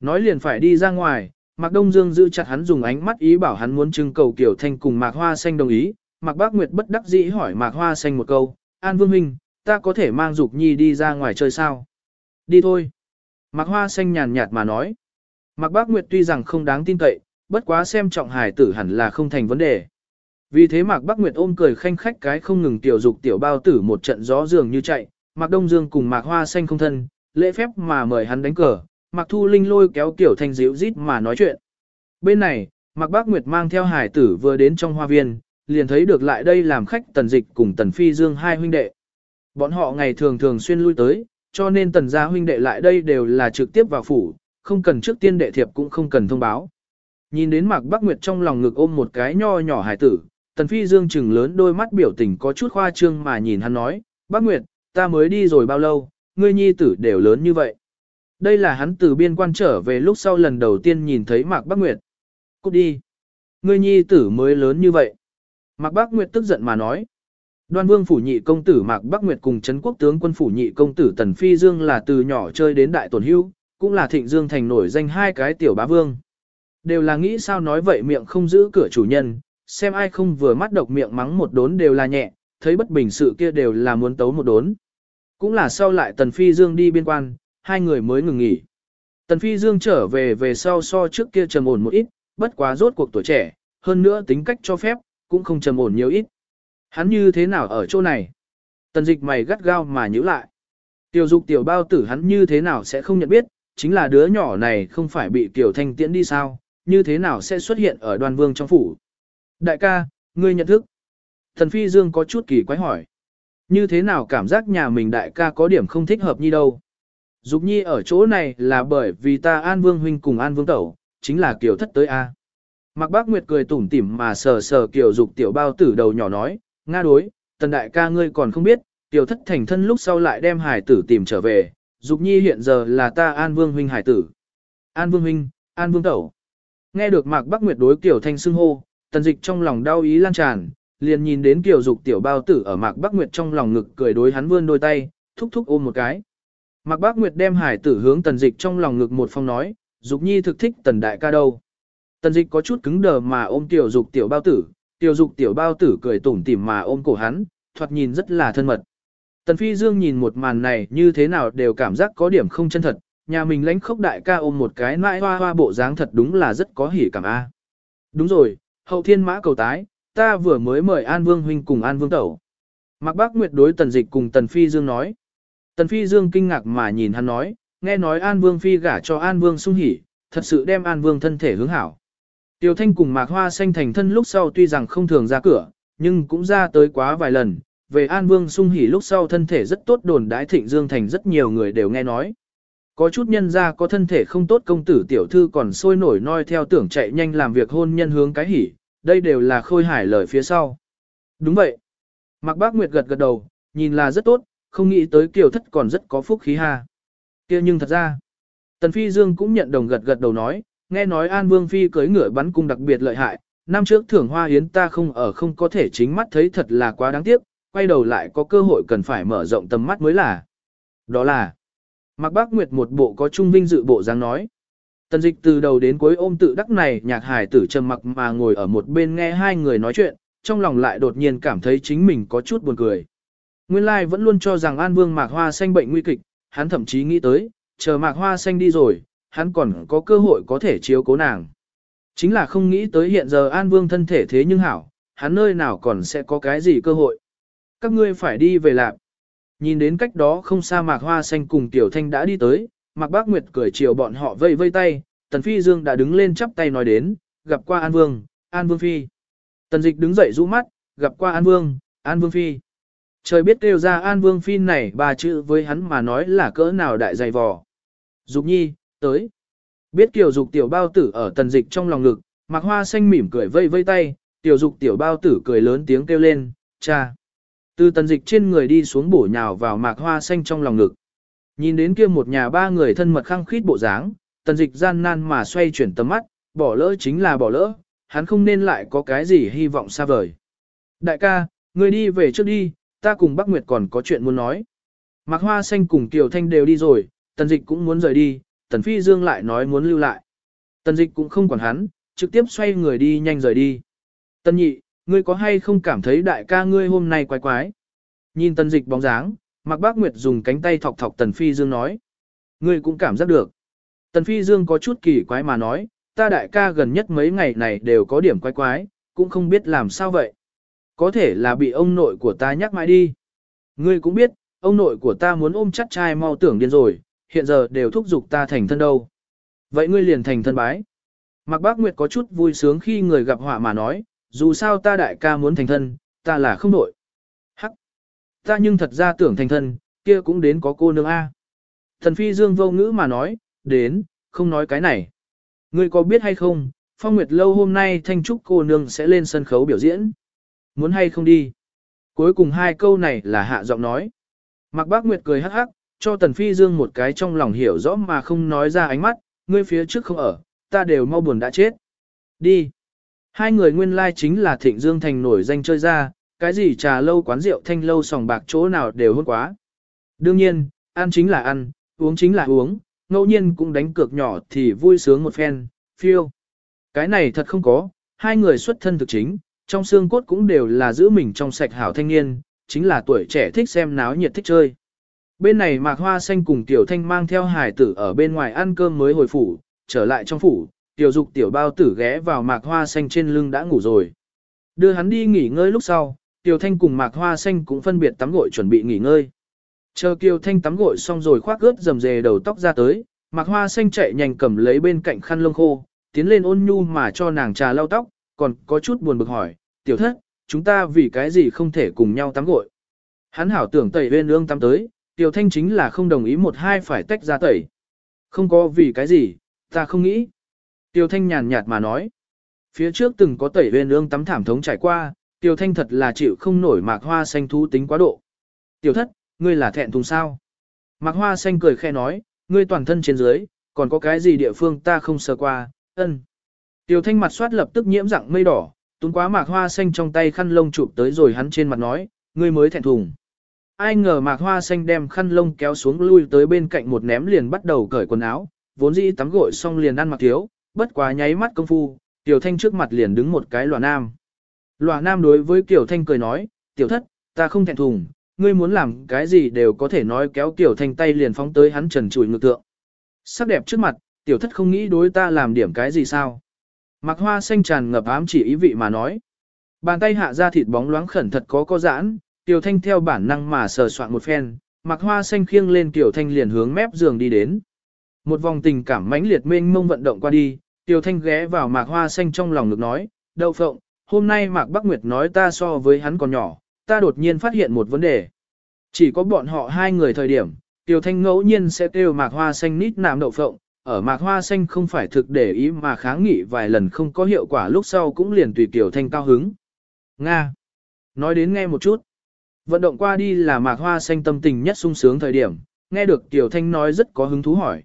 Nói liền phải đi ra ngoài, Mạc Đông Dương giữ chặt hắn dùng ánh mắt ý bảo hắn muốn trưng cầu Tiểu Thanh cùng Mạc Hoa Xanh đồng ý. Mạc Bác Nguyệt bất đắc dĩ hỏi Mạc Hoa Xanh một câu, An Vương Minh, ta có thể mang Dục Nhi đi ra ngoài chơi sao? Đi thôi. Mạc Hoa Xanh nhàn nhạt mà nói. Mạc Bác Nguyệt tuy rằng không đáng tin cậy, bất quá xem trọng hài tử hẳn là không thành vấn đề. Vì thế Mạc Bác Nguyệt ôm cười khanh khách cái không ngừng tiểu dục tiểu bao tử một trận gió dường như chạy, Mạc Đông Dương cùng Mạc Hoa Xanh không thân, lễ phép mà mời hắn đánh cờ, Mạc Thu Linh lôi kéo tiểu thanh dịu rít mà nói chuyện. Bên này, Mạc Bác Nguyệt mang theo hải tử vừa đến trong hoa viên, liền thấy được lại đây làm khách tần dịch cùng tần phi dương hai huynh đệ. Bọn họ ngày thường thường xuyên lui tới, cho nên tần gia huynh đệ lại đây đều là trực tiếp vào phủ, không cần trước tiên đệ thiệp cũng không cần thông báo. Nhìn đến Mạc Bắc Nguyệt trong lòng ngực ôm một cái nho nhỏ hải tử, tần phi dương chừng lớn đôi mắt biểu tình có chút khoa trương mà nhìn hắn nói, Bắc Nguyệt, ta mới đi rồi bao lâu, ngươi nhi tử đều lớn như vậy. Đây là hắn từ biên quan trở về lúc sau lần đầu tiên nhìn thấy Mạc Bắc Nguyệt. Cút đi. Ngươi nhi tử mới lớn như vậy. Mạc Bắc Nguyệt tức giận mà nói. Đoan Vương phủ nhị công tử Mạc Bắc Nguyệt cùng Trấn Quốc tướng quân phủ nhị công tử Tần Phi Dương là từ nhỏ chơi đến đại tuần hưu, cũng là Thịnh Dương thành nổi danh hai cái tiểu bá vương. Đều là nghĩ sao nói vậy miệng không giữ cửa chủ nhân, xem ai không vừa mắt độc miệng mắng một đốn đều là nhẹ, thấy bất bình sự kia đều là muốn tấu một đốn. Cũng là sau lại Tần Phi Dương đi biên quan, hai người mới ngừng nghỉ. Tần Phi Dương trở về về sau so trước kia trầm ổn một ít, bất quá rốt cuộc tuổi trẻ, hơn nữa tính cách cho phép, cũng không trầm ổn nhiều ít. Hắn như thế nào ở chỗ này? Tần dịch mày gắt gao mà nhíu lại. Tiểu dục tiểu bao tử hắn như thế nào sẽ không nhận biết, chính là đứa nhỏ này không phải bị tiểu thanh tiễn đi sao, như thế nào sẽ xuất hiện ở đoàn vương trong phủ. Đại ca, ngươi nhận thức. Thần Phi Dương có chút kỳ quái hỏi. Như thế nào cảm giác nhà mình đại ca có điểm không thích hợp như đâu. Dục nhi ở chỗ này là bởi vì ta An Vương huynh cùng An Vương tẩu, chính là kiểu thất tới A. Mạc Bác Nguyệt cười tủm tỉm mà sờ sờ kiểu dục tiểu bao tử đầu nhỏ nói, Nga đối, tần đại ca ngươi còn không biết, tiểu thất thành thân lúc sau lại đem hải tử tìm trở về, dục nhi hiện giờ là ta an vương huynh hải tử. An vương huynh, an vương tẩu. Nghe được mạc bắc nguyệt đối kiểu thanh xưng hô, tần dịch trong lòng đau ý lan tràn, liền nhìn đến kiểu dục tiểu bao tử ở mạc bắc nguyệt trong lòng ngực cười đối hắn vươn đôi tay, thúc thúc ôm một cái. Mạc Bác Nguyệt đem hải tử hướng tần dịch trong lòng ngực một phong nói, Dục Nhi thực thích tần đại ca đâu. Tần dịch có chút cứng đờ mà ôm tiểu dục tiểu bao tử, Tiểu dục tiểu bao tử cười tủm tỉm mà ôm cổ hắn, thoạt nhìn rất là thân mật. Tần Phi Dương nhìn một màn này như thế nào đều cảm giác có điểm không chân thật, nhà mình lãnh khốc đại ca ôm một cái nãi hoa hoa bộ dáng thật đúng là rất có hỉ cảm a. Đúng rồi, hậu thiên mã cầu tái, ta vừa mới mời An Vương huynh cùng An Vương tẩu. Mạc Bác Nguyệt đối Tần Dịch cùng Tần Phi Dương nói. Tần Phi Dương kinh ngạc mà nhìn hắn nói, nghe nói An Vương Phi gả cho An Vương sung hỉ, thật sự đem An Vương thân thể hướng hảo. Tiểu Thanh cùng Mạc Hoa Xanh thành thân lúc sau tuy rằng không thường ra cửa, nhưng cũng ra tới quá vài lần. Về An Vương sung hỉ lúc sau thân thể rất tốt đồn đái thịnh Dương thành rất nhiều người đều nghe nói. Có chút nhân ra có thân thể không tốt công tử tiểu thư còn sôi nổi noi theo tưởng chạy nhanh làm việc hôn nhân hướng cái hỉ, đây đều là khôi hải lời phía sau. Đúng vậy. Mạc Bác Nguyệt gật gật đầu, nhìn là rất tốt, không nghĩ tới kiều thất còn rất có phúc khí ha. kia nhưng thật ra, Tần Phi Dương cũng nhận đồng gật gật đầu nói, nghe nói An Vương Phi cưới ngựa bắn cung đặc biệt lợi hại, năm trước thưởng hoa hiến ta không ở không có thể chính mắt thấy thật là quá đáng tiếc, quay đầu lại có cơ hội cần phải mở rộng tầm mắt mới là. Đó là, Mạc Bác Nguyệt một bộ có trung vinh dự bộ dáng nói. Tần dịch từ đầu đến cuối ôm tự đắc này nhạc hải tử trầm mặc mà ngồi ở một bên nghe hai người nói chuyện, trong lòng lại đột nhiên cảm thấy chính mình có chút buồn cười. Nguyên lai vẫn luôn cho rằng An Vương Mạc Hoa Xanh bệnh nguy kịch, hắn thậm chí nghĩ tới, chờ Mạc Hoa Xanh đi rồi, hắn còn có cơ hội có thể chiếu cố nàng. Chính là không nghĩ tới hiện giờ An Vương thân thể thế nhưng hảo, hắn nơi nào còn sẽ có cái gì cơ hội. Các ngươi phải đi về lạc. Nhìn đến cách đó không xa Mạc Hoa Xanh cùng Tiểu Thanh đã đi tới, Mạc Bác Nguyệt cười chiều bọn họ vây vây tay, Tần Phi Dương đã đứng lên chắp tay nói đến, gặp qua An Vương, An Vương Phi. Tần Dịch đứng dậy rũ mắt, gặp qua An Vương, An Vương Phi. Trời biết kêu ra An Vương Phi này ba chữ với hắn mà nói là cỡ nào đại dày vò. Dục nhi, tới. Biết kiều dục tiểu bao tử ở tần dịch trong lòng ngực, Mạc Hoa xanh mỉm cười vây vây tay, tiểu dục tiểu bao tử cười lớn tiếng kêu lên, cha. Từ tần dịch trên người đi xuống bổ nhào vào Mạc Hoa xanh trong lòng ngực. Nhìn đến kia một nhà ba người thân mật khăng khít bộ dáng, tần dịch gian nan mà xoay chuyển tầm mắt, bỏ lỡ chính là bỏ lỡ, hắn không nên lại có cái gì hy vọng xa vời. Đại ca, người đi về trước đi, ta cùng Bắc Nguyệt còn có chuyện muốn nói. Mạc Hoa Xanh cùng Kiều Thanh đều đi rồi, Tần Dịch cũng muốn rời đi, Tần Phi Dương lại nói muốn lưu lại. Tần Dịch cũng không quản hắn, trực tiếp xoay người đi nhanh rời đi. Tần Nhị, ngươi có hay không cảm thấy đại ca ngươi hôm nay quái quái? Nhìn Tần Dịch bóng dáng, Mạc Bác Nguyệt dùng cánh tay thọc thọc Tần Phi Dương nói. Ngươi cũng cảm giác được. Tần Phi Dương có chút kỳ quái mà nói, ta đại ca gần nhất mấy ngày này đều có điểm quái quái, cũng không biết làm sao vậy. Có thể là bị ông nội của ta nhắc mãi đi. Ngươi cũng biết, ông nội của ta muốn ôm chắt trai mau tưởng điên rồi, hiện giờ đều thúc giục ta thành thân đâu. Vậy ngươi liền thành thân bái. Mạc Bác Nguyệt có chút vui sướng khi người gặp họa mà nói, dù sao ta đại ca muốn thành thân, ta là không đổi Hắc! Ta nhưng thật ra tưởng thành thân, kia cũng đến có cô nương A. Thần Phi Dương vô ngữ mà nói, đến, không nói cái này. Ngươi có biết hay không, Phong Nguyệt Lâu hôm nay Thanh Trúc cô nương sẽ lên sân khấu biểu diễn. Muốn hay không đi? Cuối cùng hai câu này là hạ giọng nói. Mạc Bác Nguyệt cười hắc hắc, cho Tần Phi Dương một cái trong lòng hiểu rõ mà không nói ra ánh mắt, ngươi phía trước không ở, ta đều mau buồn đã chết. Đi. Hai người nguyên lai chính là Thịnh Dương Thành nổi danh chơi ra, cái gì trà lâu quán rượu thanh lâu sòng bạc chỗ nào đều hôn quá. Đương nhiên, ăn chính là ăn, uống chính là uống, ngẫu nhiên cũng đánh cược nhỏ thì vui sướng một phen, phiêu. Cái này thật không có, hai người xuất thân thực chính, trong xương cốt cũng đều là giữ mình trong sạch hảo thanh niên, chính là tuổi trẻ thích xem náo nhiệt thích chơi. Bên này Mạc Hoa Xanh cùng Tiểu Thanh mang theo hải tử ở bên ngoài ăn cơm mới hồi phủ, trở lại trong phủ, Tiểu Dục Tiểu Bao tử ghé vào Mạc Hoa Xanh trên lưng đã ngủ rồi. Đưa hắn đi nghỉ ngơi lúc sau, Tiểu Thanh cùng Mạc Hoa Xanh cũng phân biệt tắm gội chuẩn bị nghỉ ngơi. Chờ Kiều Thanh tắm gội xong rồi khoác ướt dầm dề đầu tóc ra tới, Mạc Hoa Xanh chạy nhanh cầm lấy bên cạnh khăn lông khô, tiến lên ôn nhu mà cho nàng trà lau tóc, còn có chút buồn bực hỏi, tiểu thất, chúng ta vì cái gì không thể cùng nhau tắm gội. Hắn hảo tưởng tẩy bên ương tắm tới, tiểu thanh chính là không đồng ý một hai phải tách ra tẩy. Không có vì cái gì, ta không nghĩ. Tiểu thanh nhàn nhạt mà nói. Phía trước từng có tẩy bên ương tắm thảm thống trải qua, tiểu thanh thật là chịu không nổi mạc hoa xanh thú tính quá độ. Tiểu thất, ngươi là thẹn thùng sao? Mạc hoa xanh cười khe nói, ngươi toàn thân trên dưới, còn có cái gì địa phương ta không sơ qua, ân. Tiểu thanh mặt soát lập tức nhiễm dạng mây đỏ, túng quá mạc hoa xanh trong tay khăn lông chụp tới rồi hắn trên mặt nói, ngươi mới thẹn thùng. Ai ngờ mạc hoa xanh đem khăn lông kéo xuống lui tới bên cạnh một ném liền bắt đầu cởi quần áo, vốn dĩ tắm gội xong liền ăn mặc thiếu, bất quá nháy mắt công phu, tiểu thanh trước mặt liền đứng một cái lòa nam. Lòa nam đối với tiểu thanh cười nói, tiểu thất, ta không thẹn thùng, ngươi muốn làm cái gì đều có thể nói kéo tiểu thanh tay liền phóng tới hắn trần trụi ngực tượng. Sắc đẹp trước mặt, tiểu thất không nghĩ đối ta làm điểm cái gì sao. Mạc hoa xanh tràn ngập ám chỉ ý vị mà nói. Bàn tay hạ ra thịt bóng loáng khẩn thật có có giãn, Tiểu Thanh theo bản năng mà sờ soạn một phen, Mặc hoa xanh khiêng lên Tiểu Thanh liền hướng mép giường đi đến. Một vòng tình cảm mãnh liệt mênh mông vận động qua đi, Tiểu Thanh ghé vào Mạc hoa xanh trong lòng ngực nói, đậu phộng, hôm nay Mạc Bắc Nguyệt nói ta so với hắn còn nhỏ, ta đột nhiên phát hiện một vấn đề. Chỉ có bọn họ hai người thời điểm, Tiểu Thanh ngẫu nhiên sẽ kêu Mạc Hoa Xanh nít nạm đậu phộng, ở mạc hoa xanh không phải thực để ý mà kháng nghị vài lần không có hiệu quả lúc sau cũng liền tùy Tiểu thanh cao hứng. Nga. Nói đến nghe một chút. Vận động qua đi là mạc hoa xanh tâm tình nhất sung sướng thời điểm, nghe được tiểu thanh nói rất có hứng thú hỏi.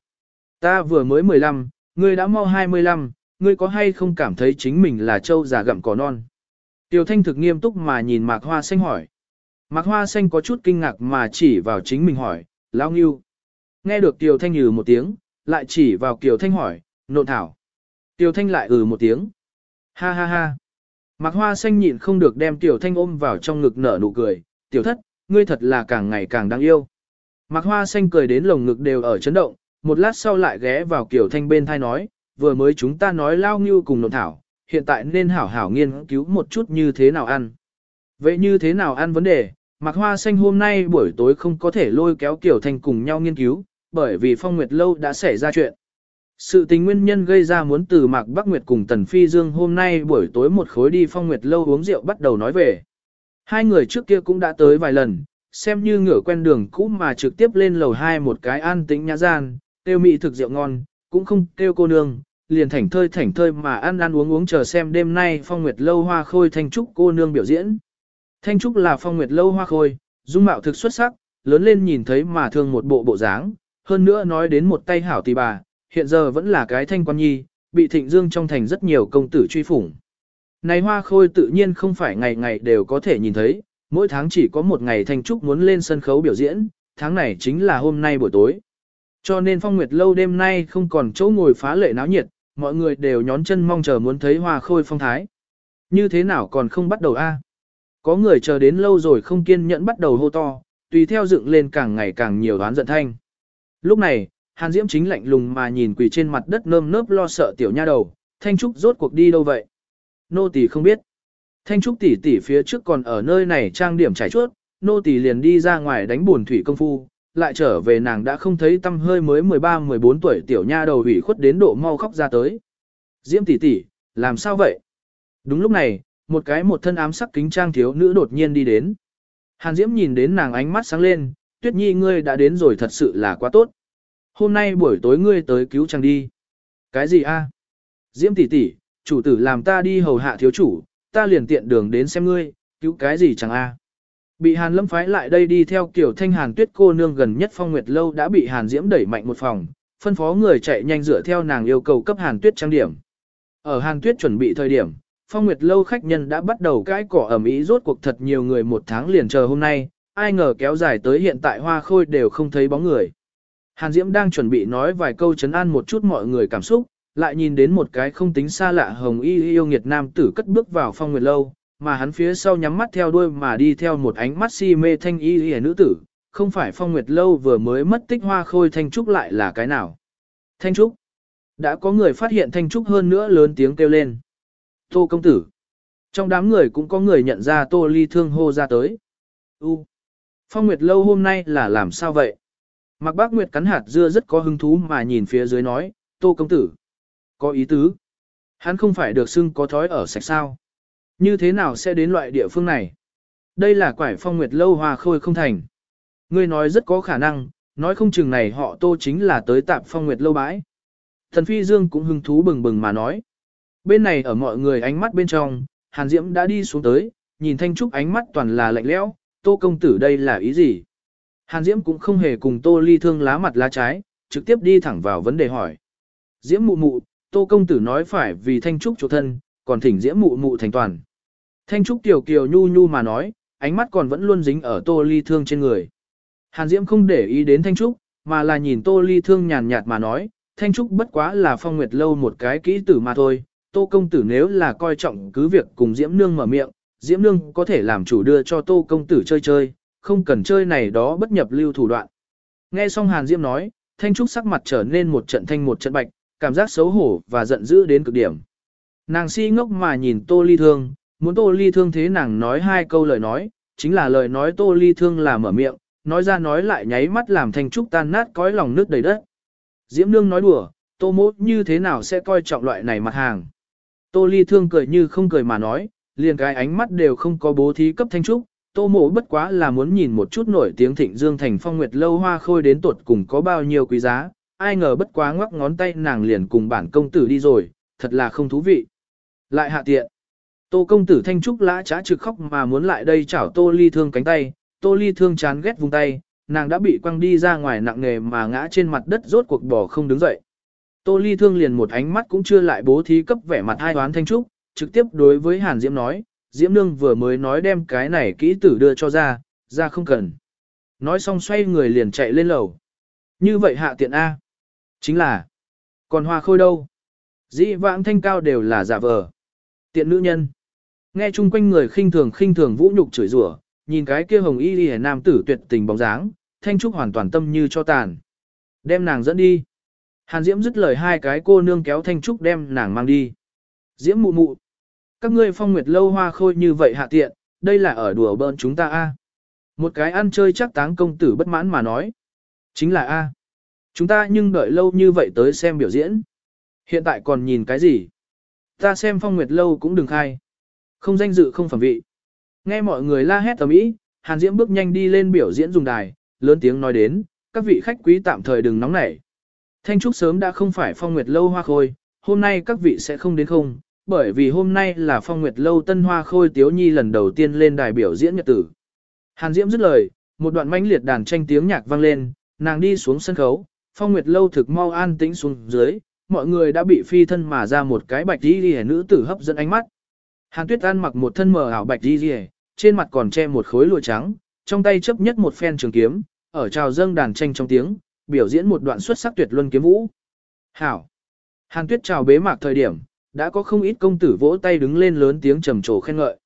Ta vừa mới 15, ngươi đã mau 25, ngươi có hay không cảm thấy chính mình là trâu già gặm cỏ non? Tiểu thanh thực nghiêm túc mà nhìn mạc hoa xanh hỏi. Mạc hoa xanh có chút kinh ngạc mà chỉ vào chính mình hỏi, lao nghiêu. Nghe được tiểu thanh ừ một tiếng, lại chỉ vào Tiểu Thanh hỏi, nộn thảo. Tiểu Thanh lại ừ một tiếng. Ha ha ha. Mạc Hoa Xanh nhịn không được đem Tiểu Thanh ôm vào trong ngực nở nụ cười, Tiểu Thất, ngươi thật là càng ngày càng đáng yêu. Mạc Hoa Xanh cười đến lồng ngực đều ở chấn động, một lát sau lại ghé vào Kiều Thanh bên thai nói, vừa mới chúng ta nói lao ngưu cùng nộn thảo, hiện tại nên hảo hảo nghiên cứu một chút như thế nào ăn. Vậy như thế nào ăn vấn đề, Mạc Hoa Xanh hôm nay buổi tối không có thể lôi kéo Kiều Thanh cùng nhau nghiên cứu, bởi vì Phong Nguyệt Lâu đã xảy ra chuyện. Sự tình nguyên nhân gây ra muốn từ Mạc Bắc Nguyệt cùng Tần Phi Dương hôm nay buổi tối một khối đi Phong Nguyệt Lâu uống rượu bắt đầu nói về. Hai người trước kia cũng đã tới vài lần, xem như ngửa quen đường cũ mà trực tiếp lên lầu hai một cái an tĩnh nhã gian, tiêu mị thực rượu ngon, cũng không kêu cô nương, liền thảnh thơi thảnh thơi mà ăn ăn uống uống chờ xem đêm nay Phong Nguyệt Lâu hoa khôi Thanh Trúc cô nương biểu diễn. Thanh Trúc là Phong Nguyệt Lâu hoa khôi, dung mạo thực xuất sắc, lớn lên nhìn thấy mà thương một bộ bộ dáng, hơn nữa nói đến một tay hảo tỷ bà, hiện giờ vẫn là cái thanh quan nhi, bị thịnh dương trong thành rất nhiều công tử truy phủng. Này hoa khôi tự nhiên không phải ngày ngày đều có thể nhìn thấy, mỗi tháng chỉ có một ngày Thanh Trúc muốn lên sân khấu biểu diễn, tháng này chính là hôm nay buổi tối. Cho nên phong nguyệt lâu đêm nay không còn chỗ ngồi phá lệ náo nhiệt, mọi người đều nhón chân mong chờ muốn thấy hoa khôi phong thái. Như thế nào còn không bắt đầu a? Có người chờ đến lâu rồi không kiên nhẫn bắt đầu hô to, tùy theo dựng lên càng ngày càng nhiều đoán giận thanh. Lúc này, Hàn Diễm chính lạnh lùng mà nhìn quỳ trên mặt đất nơm nớp lo sợ tiểu nha đầu, Thanh Trúc rốt cuộc đi đâu vậy? Nô tỳ không biết. Thanh Trúc tỷ tỷ phía trước còn ở nơi này trang điểm trải chuốt, nô tỳ liền đi ra ngoài đánh buồn thủy công phu, lại trở về nàng đã không thấy tâm hơi mới 13-14 tuổi tiểu nha đầu ủy khuất đến độ mau khóc ra tới. Diễm tỷ tỷ, làm sao vậy? Đúng lúc này, một cái một thân ám sắc kính trang thiếu nữ đột nhiên đi đến. Hàn Diễm nhìn đến nàng ánh mắt sáng lên, Tuyết Nhi ngươi đã đến rồi thật sự là quá tốt. Hôm nay buổi tối ngươi tới cứu chàng đi. Cái gì a? Diễm tỷ tỷ, chủ tử làm ta đi hầu hạ thiếu chủ, ta liền tiện đường đến xem ngươi, cứu cái gì chẳng a? Bị Hàn Lâm phái lại đây đi theo kiểu thanh Hàn Tuyết cô nương gần nhất Phong Nguyệt lâu đã bị Hàn Diễm đẩy mạnh một phòng, phân phó người chạy nhanh dựa theo nàng yêu cầu cấp Hàn Tuyết trang điểm. Ở Hàn Tuyết chuẩn bị thời điểm, Phong Nguyệt lâu khách nhân đã bắt đầu cãi cỏ ẩm ý rốt cuộc thật nhiều người một tháng liền chờ hôm nay, ai ngờ kéo dài tới hiện tại hoa khôi đều không thấy bóng người. Hàn Diễm đang chuẩn bị nói vài câu chấn an một chút mọi người cảm xúc, lại nhìn đến một cái không tính xa lạ hồng y yêu nghiệt nam tử cất bước vào phong nguyệt lâu, mà hắn phía sau nhắm mắt theo đuôi mà đi theo một ánh mắt si mê thanh y y nữ tử, không phải phong nguyệt lâu vừa mới mất tích hoa khôi thanh trúc lại là cái nào. Thanh trúc. Đã có người phát hiện thanh trúc hơn nữa lớn tiếng kêu lên. Tô công tử. Trong đám người cũng có người nhận ra tô ly thương hô ra tới. U. Phong nguyệt lâu hôm nay là làm sao vậy? Mạc Bác Nguyệt cắn hạt dưa rất có hứng thú mà nhìn phía dưới nói, Tô công tử. Có ý tứ. Hắn không phải được xưng có thói ở sạch sao. Như thế nào sẽ đến loại địa phương này? Đây là quải phong nguyệt lâu hòa khôi không thành. Ngươi nói rất có khả năng, nói không chừng này họ tô chính là tới tạp phong nguyệt lâu bãi. Thần Phi Dương cũng hứng thú bừng bừng mà nói. Bên này ở mọi người ánh mắt bên trong, Hàn Diễm đã đi xuống tới, nhìn Thanh Trúc ánh mắt toàn là lạnh lẽo, tô công tử đây là ý gì? Hàn Diễm cũng không hề cùng Tô Ly Thương lá mặt lá trái, trực tiếp đi thẳng vào vấn đề hỏi. Diễm mụ mụ, Tô công tử nói phải vì Thanh Trúc chỗ thân, còn thỉnh Diễm mụ mụ thành toàn. Thanh Trúc tiểu kiều nhu nhu mà nói, ánh mắt còn vẫn luôn dính ở Tô Ly Thương trên người. Hàn Diễm không để ý đến Thanh Trúc, mà là nhìn Tô Ly Thương nhàn nhạt mà nói, Thanh Trúc bất quá là phong nguyệt lâu một cái kỹ tử mà thôi. Tô công tử nếu là coi trọng cứ việc cùng Diễm Nương mở miệng, Diễm Nương có thể làm chủ đưa cho Tô công tử chơi chơi, không cần chơi này đó bất nhập lưu thủ đoạn. Nghe xong Hàn Diễm nói, Thanh Trúc sắc mặt trở nên một trận thanh một trận bạch, cảm giác xấu hổ và giận dữ đến cực điểm. Nàng si ngốc mà nhìn Tô Ly Thương, muốn Tô Ly Thương thế nàng nói hai câu lời nói, chính là lời nói Tô Ly Thương là mở miệng, nói ra nói lại nháy mắt làm Thanh Trúc tan nát cõi lòng nước đầy đất. Diễm Nương nói đùa, Tô Mốt như thế nào sẽ coi trọng loại này mặt hàng. Tô Ly Thương cười như không cười mà nói, liền cái ánh mắt đều không có bố thí cấp Thanh Trúc, Tô mộ bất quá là muốn nhìn một chút nổi tiếng thịnh dương thành phong nguyệt lâu hoa khôi đến tuột cùng có bao nhiêu quý giá, ai ngờ bất quá ngoắc ngón tay nàng liền cùng bản công tử đi rồi, thật là không thú vị. Lại hạ tiện. Tô công tử thanh trúc lã trá trực khóc mà muốn lại đây chảo tô ly thương cánh tay, tô ly thương chán ghét vùng tay, nàng đã bị quăng đi ra ngoài nặng nề mà ngã trên mặt đất rốt cuộc bỏ không đứng dậy. Tô ly thương liền một ánh mắt cũng chưa lại bố thí cấp vẻ mặt hai toán thanh trúc, trực tiếp đối với Hàn Diễm nói, Diễm Nương vừa mới nói đem cái này kỹ tử đưa cho ra, ra không cần. Nói xong xoay người liền chạy lên lầu. Như vậy hạ tiện A. Chính là, còn hoa khôi đâu? Dĩ vãng thanh cao đều là giả vờ. Tiện nữ nhân. Nghe chung quanh người khinh thường khinh thường vũ nhục chửi rủa, nhìn cái kia hồng y liễu nam tử tuyệt tình bóng dáng, Thanh Trúc hoàn toàn tâm như cho tàn. Đem nàng dẫn đi. Hàn Diễm dứt lời hai cái cô nương kéo Thanh Trúc đem nàng mang đi. Diễm mụ mụ. Các ngươi phong nguyệt lâu hoa khôi như vậy hạ tiện, đây là ở đùa bỡn chúng ta a. Một cái ăn chơi chắc táng công tử bất mãn mà nói. Chính là a. Chúng ta nhưng đợi lâu như vậy tới xem biểu diễn. Hiện tại còn nhìn cái gì? Ta xem phong nguyệt lâu cũng đừng khai. Không danh dự không phẩm vị. Nghe mọi người la hét tầm ý, Hàn Diễm bước nhanh đi lên biểu diễn dùng đài, lớn tiếng nói đến, các vị khách quý tạm thời đừng nóng nảy. Thanh Trúc sớm đã không phải phong nguyệt lâu hoa khôi, hôm nay các vị sẽ không đến không, bởi vì hôm nay là phong nguyệt lâu tân hoa khôi tiếu nhi lần đầu tiên lên đài biểu diễn nhật tử. Hàn Diễm dứt lời, một đoạn mãnh liệt đàn tranh tiếng nhạc vang lên, nàng đi xuống sân khấu, phong nguyệt lâu thực mau an tĩnh xuống dưới, mọi người đã bị phi thân mà ra một cái bạch đi rìa nữ tử hấp dẫn ánh mắt. Hàn Tuyết An mặc một thân mờ ảo bạch đi rìa, trên mặt còn che một khối lụa trắng, trong tay chấp nhất một phen trường kiếm, ở trào dâng đàn tranh trong tiếng, biểu diễn một đoạn xuất sắc tuyệt luân kiếm vũ. Hảo! Hàn Tuyết chào bế mạc thời điểm, đã có không ít công tử vỗ tay đứng lên lớn tiếng trầm trồ khen ngợi.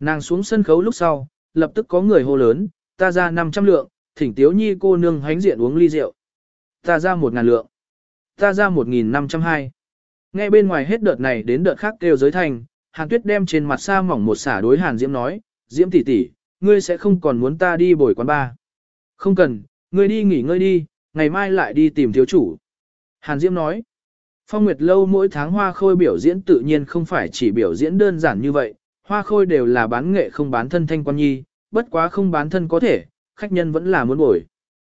Nàng xuống sân khấu lúc sau, lập tức có người hô lớn, ta ra 500 lượng, thỉnh tiếu nhi cô nương hánh diện uống ly rượu. Ta ra một ngàn lượng. Ta ra 1.502. Nghe bên ngoài hết đợt này đến đợt khác kêu giới thành, Hàn Tuyết đem trên mặt sa mỏng một xả đối Hàn Diễm nói, Diễm tỷ tỷ, ngươi sẽ không còn muốn ta đi bồi quán ba. Không cần, ngươi đi nghỉ ngơi đi, ngày mai lại đi tìm thiếu chủ. Hàn Diễm nói, Phong Nguyệt Lâu mỗi tháng hoa khôi biểu diễn tự nhiên không phải chỉ biểu diễn đơn giản như vậy, hoa khôi đều là bán nghệ không bán thân thanh quan nhi, bất quá không bán thân có thể, khách nhân vẫn là muốn bồi.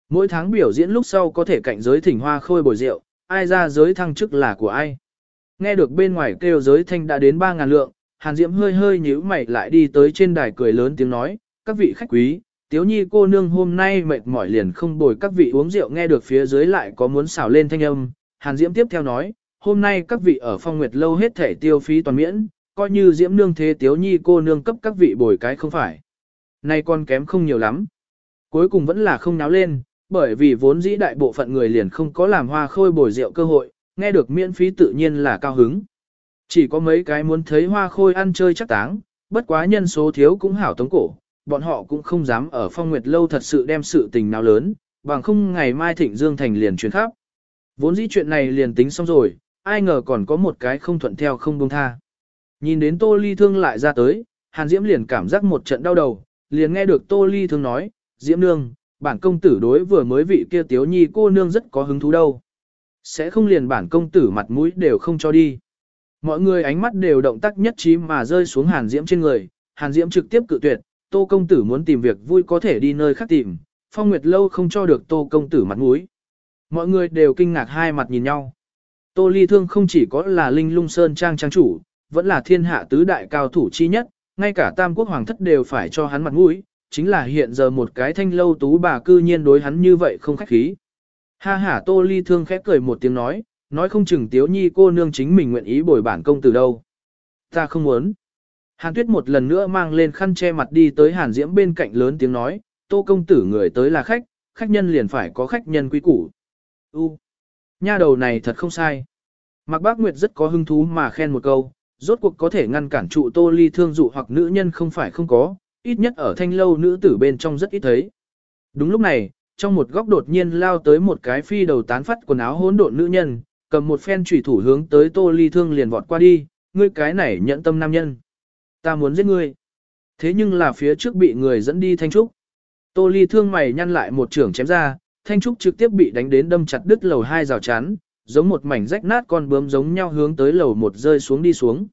Mỗi tháng biểu diễn lúc sau có thể cạnh giới thỉnh hoa khôi bồi rượu, ai ra giới thăng chức là của ai. Nghe được bên ngoài kêu giới thanh đã đến 3.000 lượng, Hàn Diễm hơi hơi nhíu mày lại đi tới trên đài cười lớn tiếng nói, các vị khách quý, tiếu nhi cô nương hôm nay mệt mỏi liền không bồi các vị uống rượu nghe được phía dưới lại có muốn xảo lên thanh âm. Hàn Diễm tiếp theo nói, hôm nay các vị ở phong nguyệt lâu hết thể tiêu phí toàn miễn, coi như Diễm nương thế tiếu nhi cô nương cấp các vị bồi cái không phải. Nay con kém không nhiều lắm. Cuối cùng vẫn là không náo lên, bởi vì vốn dĩ đại bộ phận người liền không có làm hoa khôi bồi rượu cơ hội, nghe được miễn phí tự nhiên là cao hứng. Chỉ có mấy cái muốn thấy hoa khôi ăn chơi chắc táng, bất quá nhân số thiếu cũng hảo tống cổ, bọn họ cũng không dám ở phong nguyệt lâu thật sự đem sự tình nào lớn, bằng không ngày mai thịnh Dương Thành liền chuyển khắp. Vốn dĩ chuyện này liền tính xong rồi, ai ngờ còn có một cái không thuận theo không buông tha. Nhìn đến Tô Ly Thương lại ra tới, Hàn Diễm liền cảm giác một trận đau đầu, liền nghe được Tô Ly Thương nói, Diễm Nương, bản công tử đối vừa mới vị kia tiếu nhi cô nương rất có hứng thú đâu. Sẽ không liền bản công tử mặt mũi đều không cho đi. Mọi người ánh mắt đều động tác nhất trí mà rơi xuống Hàn Diễm trên người, Hàn Diễm trực tiếp cự tuyệt, Tô công tử muốn tìm việc vui có thể đi nơi khác tìm, Phong Nguyệt lâu không cho được Tô công tử mặt mũi. Mọi người đều kinh ngạc hai mặt nhìn nhau. Tô Ly Thương không chỉ có là Linh Lung Sơn trang trang chủ, vẫn là thiên hạ tứ đại cao thủ chi nhất, ngay cả Tam Quốc Hoàng thất đều phải cho hắn mặt mũi, chính là hiện giờ một cái thanh lâu tú bà cư nhiên đối hắn như vậy không khách khí. Ha ha Tô Ly Thương khép cười một tiếng nói, nói không chừng tiếu nhi cô nương chính mình nguyện ý bồi bản công từ đâu. Ta không muốn. Hàn Tuyết một lần nữa mang lên khăn che mặt đi tới Hàn Diễm bên cạnh lớn tiếng nói, Tô công tử người tới là khách, khách nhân liền phải có khách nhân quý củ. U, nha đầu này thật không sai. Mạc Bác Nguyệt rất có hứng thú mà khen một câu, rốt cuộc có thể ngăn cản trụ Tô Ly thương dụ hoặc nữ nhân không phải không có, ít nhất ở thanh lâu nữ tử bên trong rất ít thấy. Đúng lúc này, trong một góc đột nhiên lao tới một cái phi đầu tán phát quần áo hỗn độn nữ nhân, cầm một phen chủy thủ hướng tới Tô Ly Thương liền vọt qua đi, ngươi cái này nhận tâm nam nhân. Ta muốn giết ngươi. Thế nhưng là phía trước bị người dẫn đi Thanh Trúc. Tô Ly Thương mày nhăn lại một trường chém ra, Thanh Trúc trực tiếp bị đánh đến đâm chặt đứt lầu hai rào chắn, giống một mảnh rách nát con bướm giống nhau hướng tới lầu một rơi xuống đi xuống.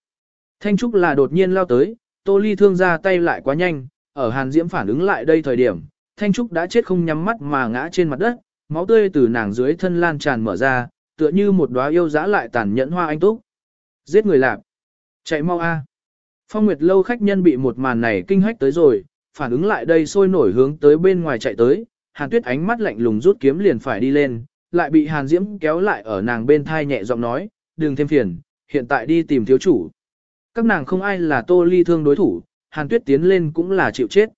Thanh Trúc là đột nhiên lao tới, Tô Ly Thương ra tay lại quá nhanh, ở Hàn Diễm phản ứng lại đây thời điểm, Thanh Trúc đã chết không nhắm mắt mà ngã trên mặt đất, máu tươi từ nàng dưới thân lan tràn mở ra, tựa như một đóa yêu dã lại tàn nhẫn hoa anh túc. Giết người lạc. Chạy mau a. Phong Nguyệt lâu khách nhân bị một màn này kinh hách tới rồi, phản ứng lại đây sôi nổi hướng tới bên ngoài chạy tới, Hàn Tuyết ánh mắt lạnh lùng rút kiếm liền phải đi lên, lại bị Hàn Diễm kéo lại ở nàng bên thai nhẹ giọng nói, đừng thêm phiền, hiện tại đi tìm thiếu chủ. Các nàng không ai là Tô Ly thương đối thủ, Hàn Tuyết tiến lên cũng là chịu chết.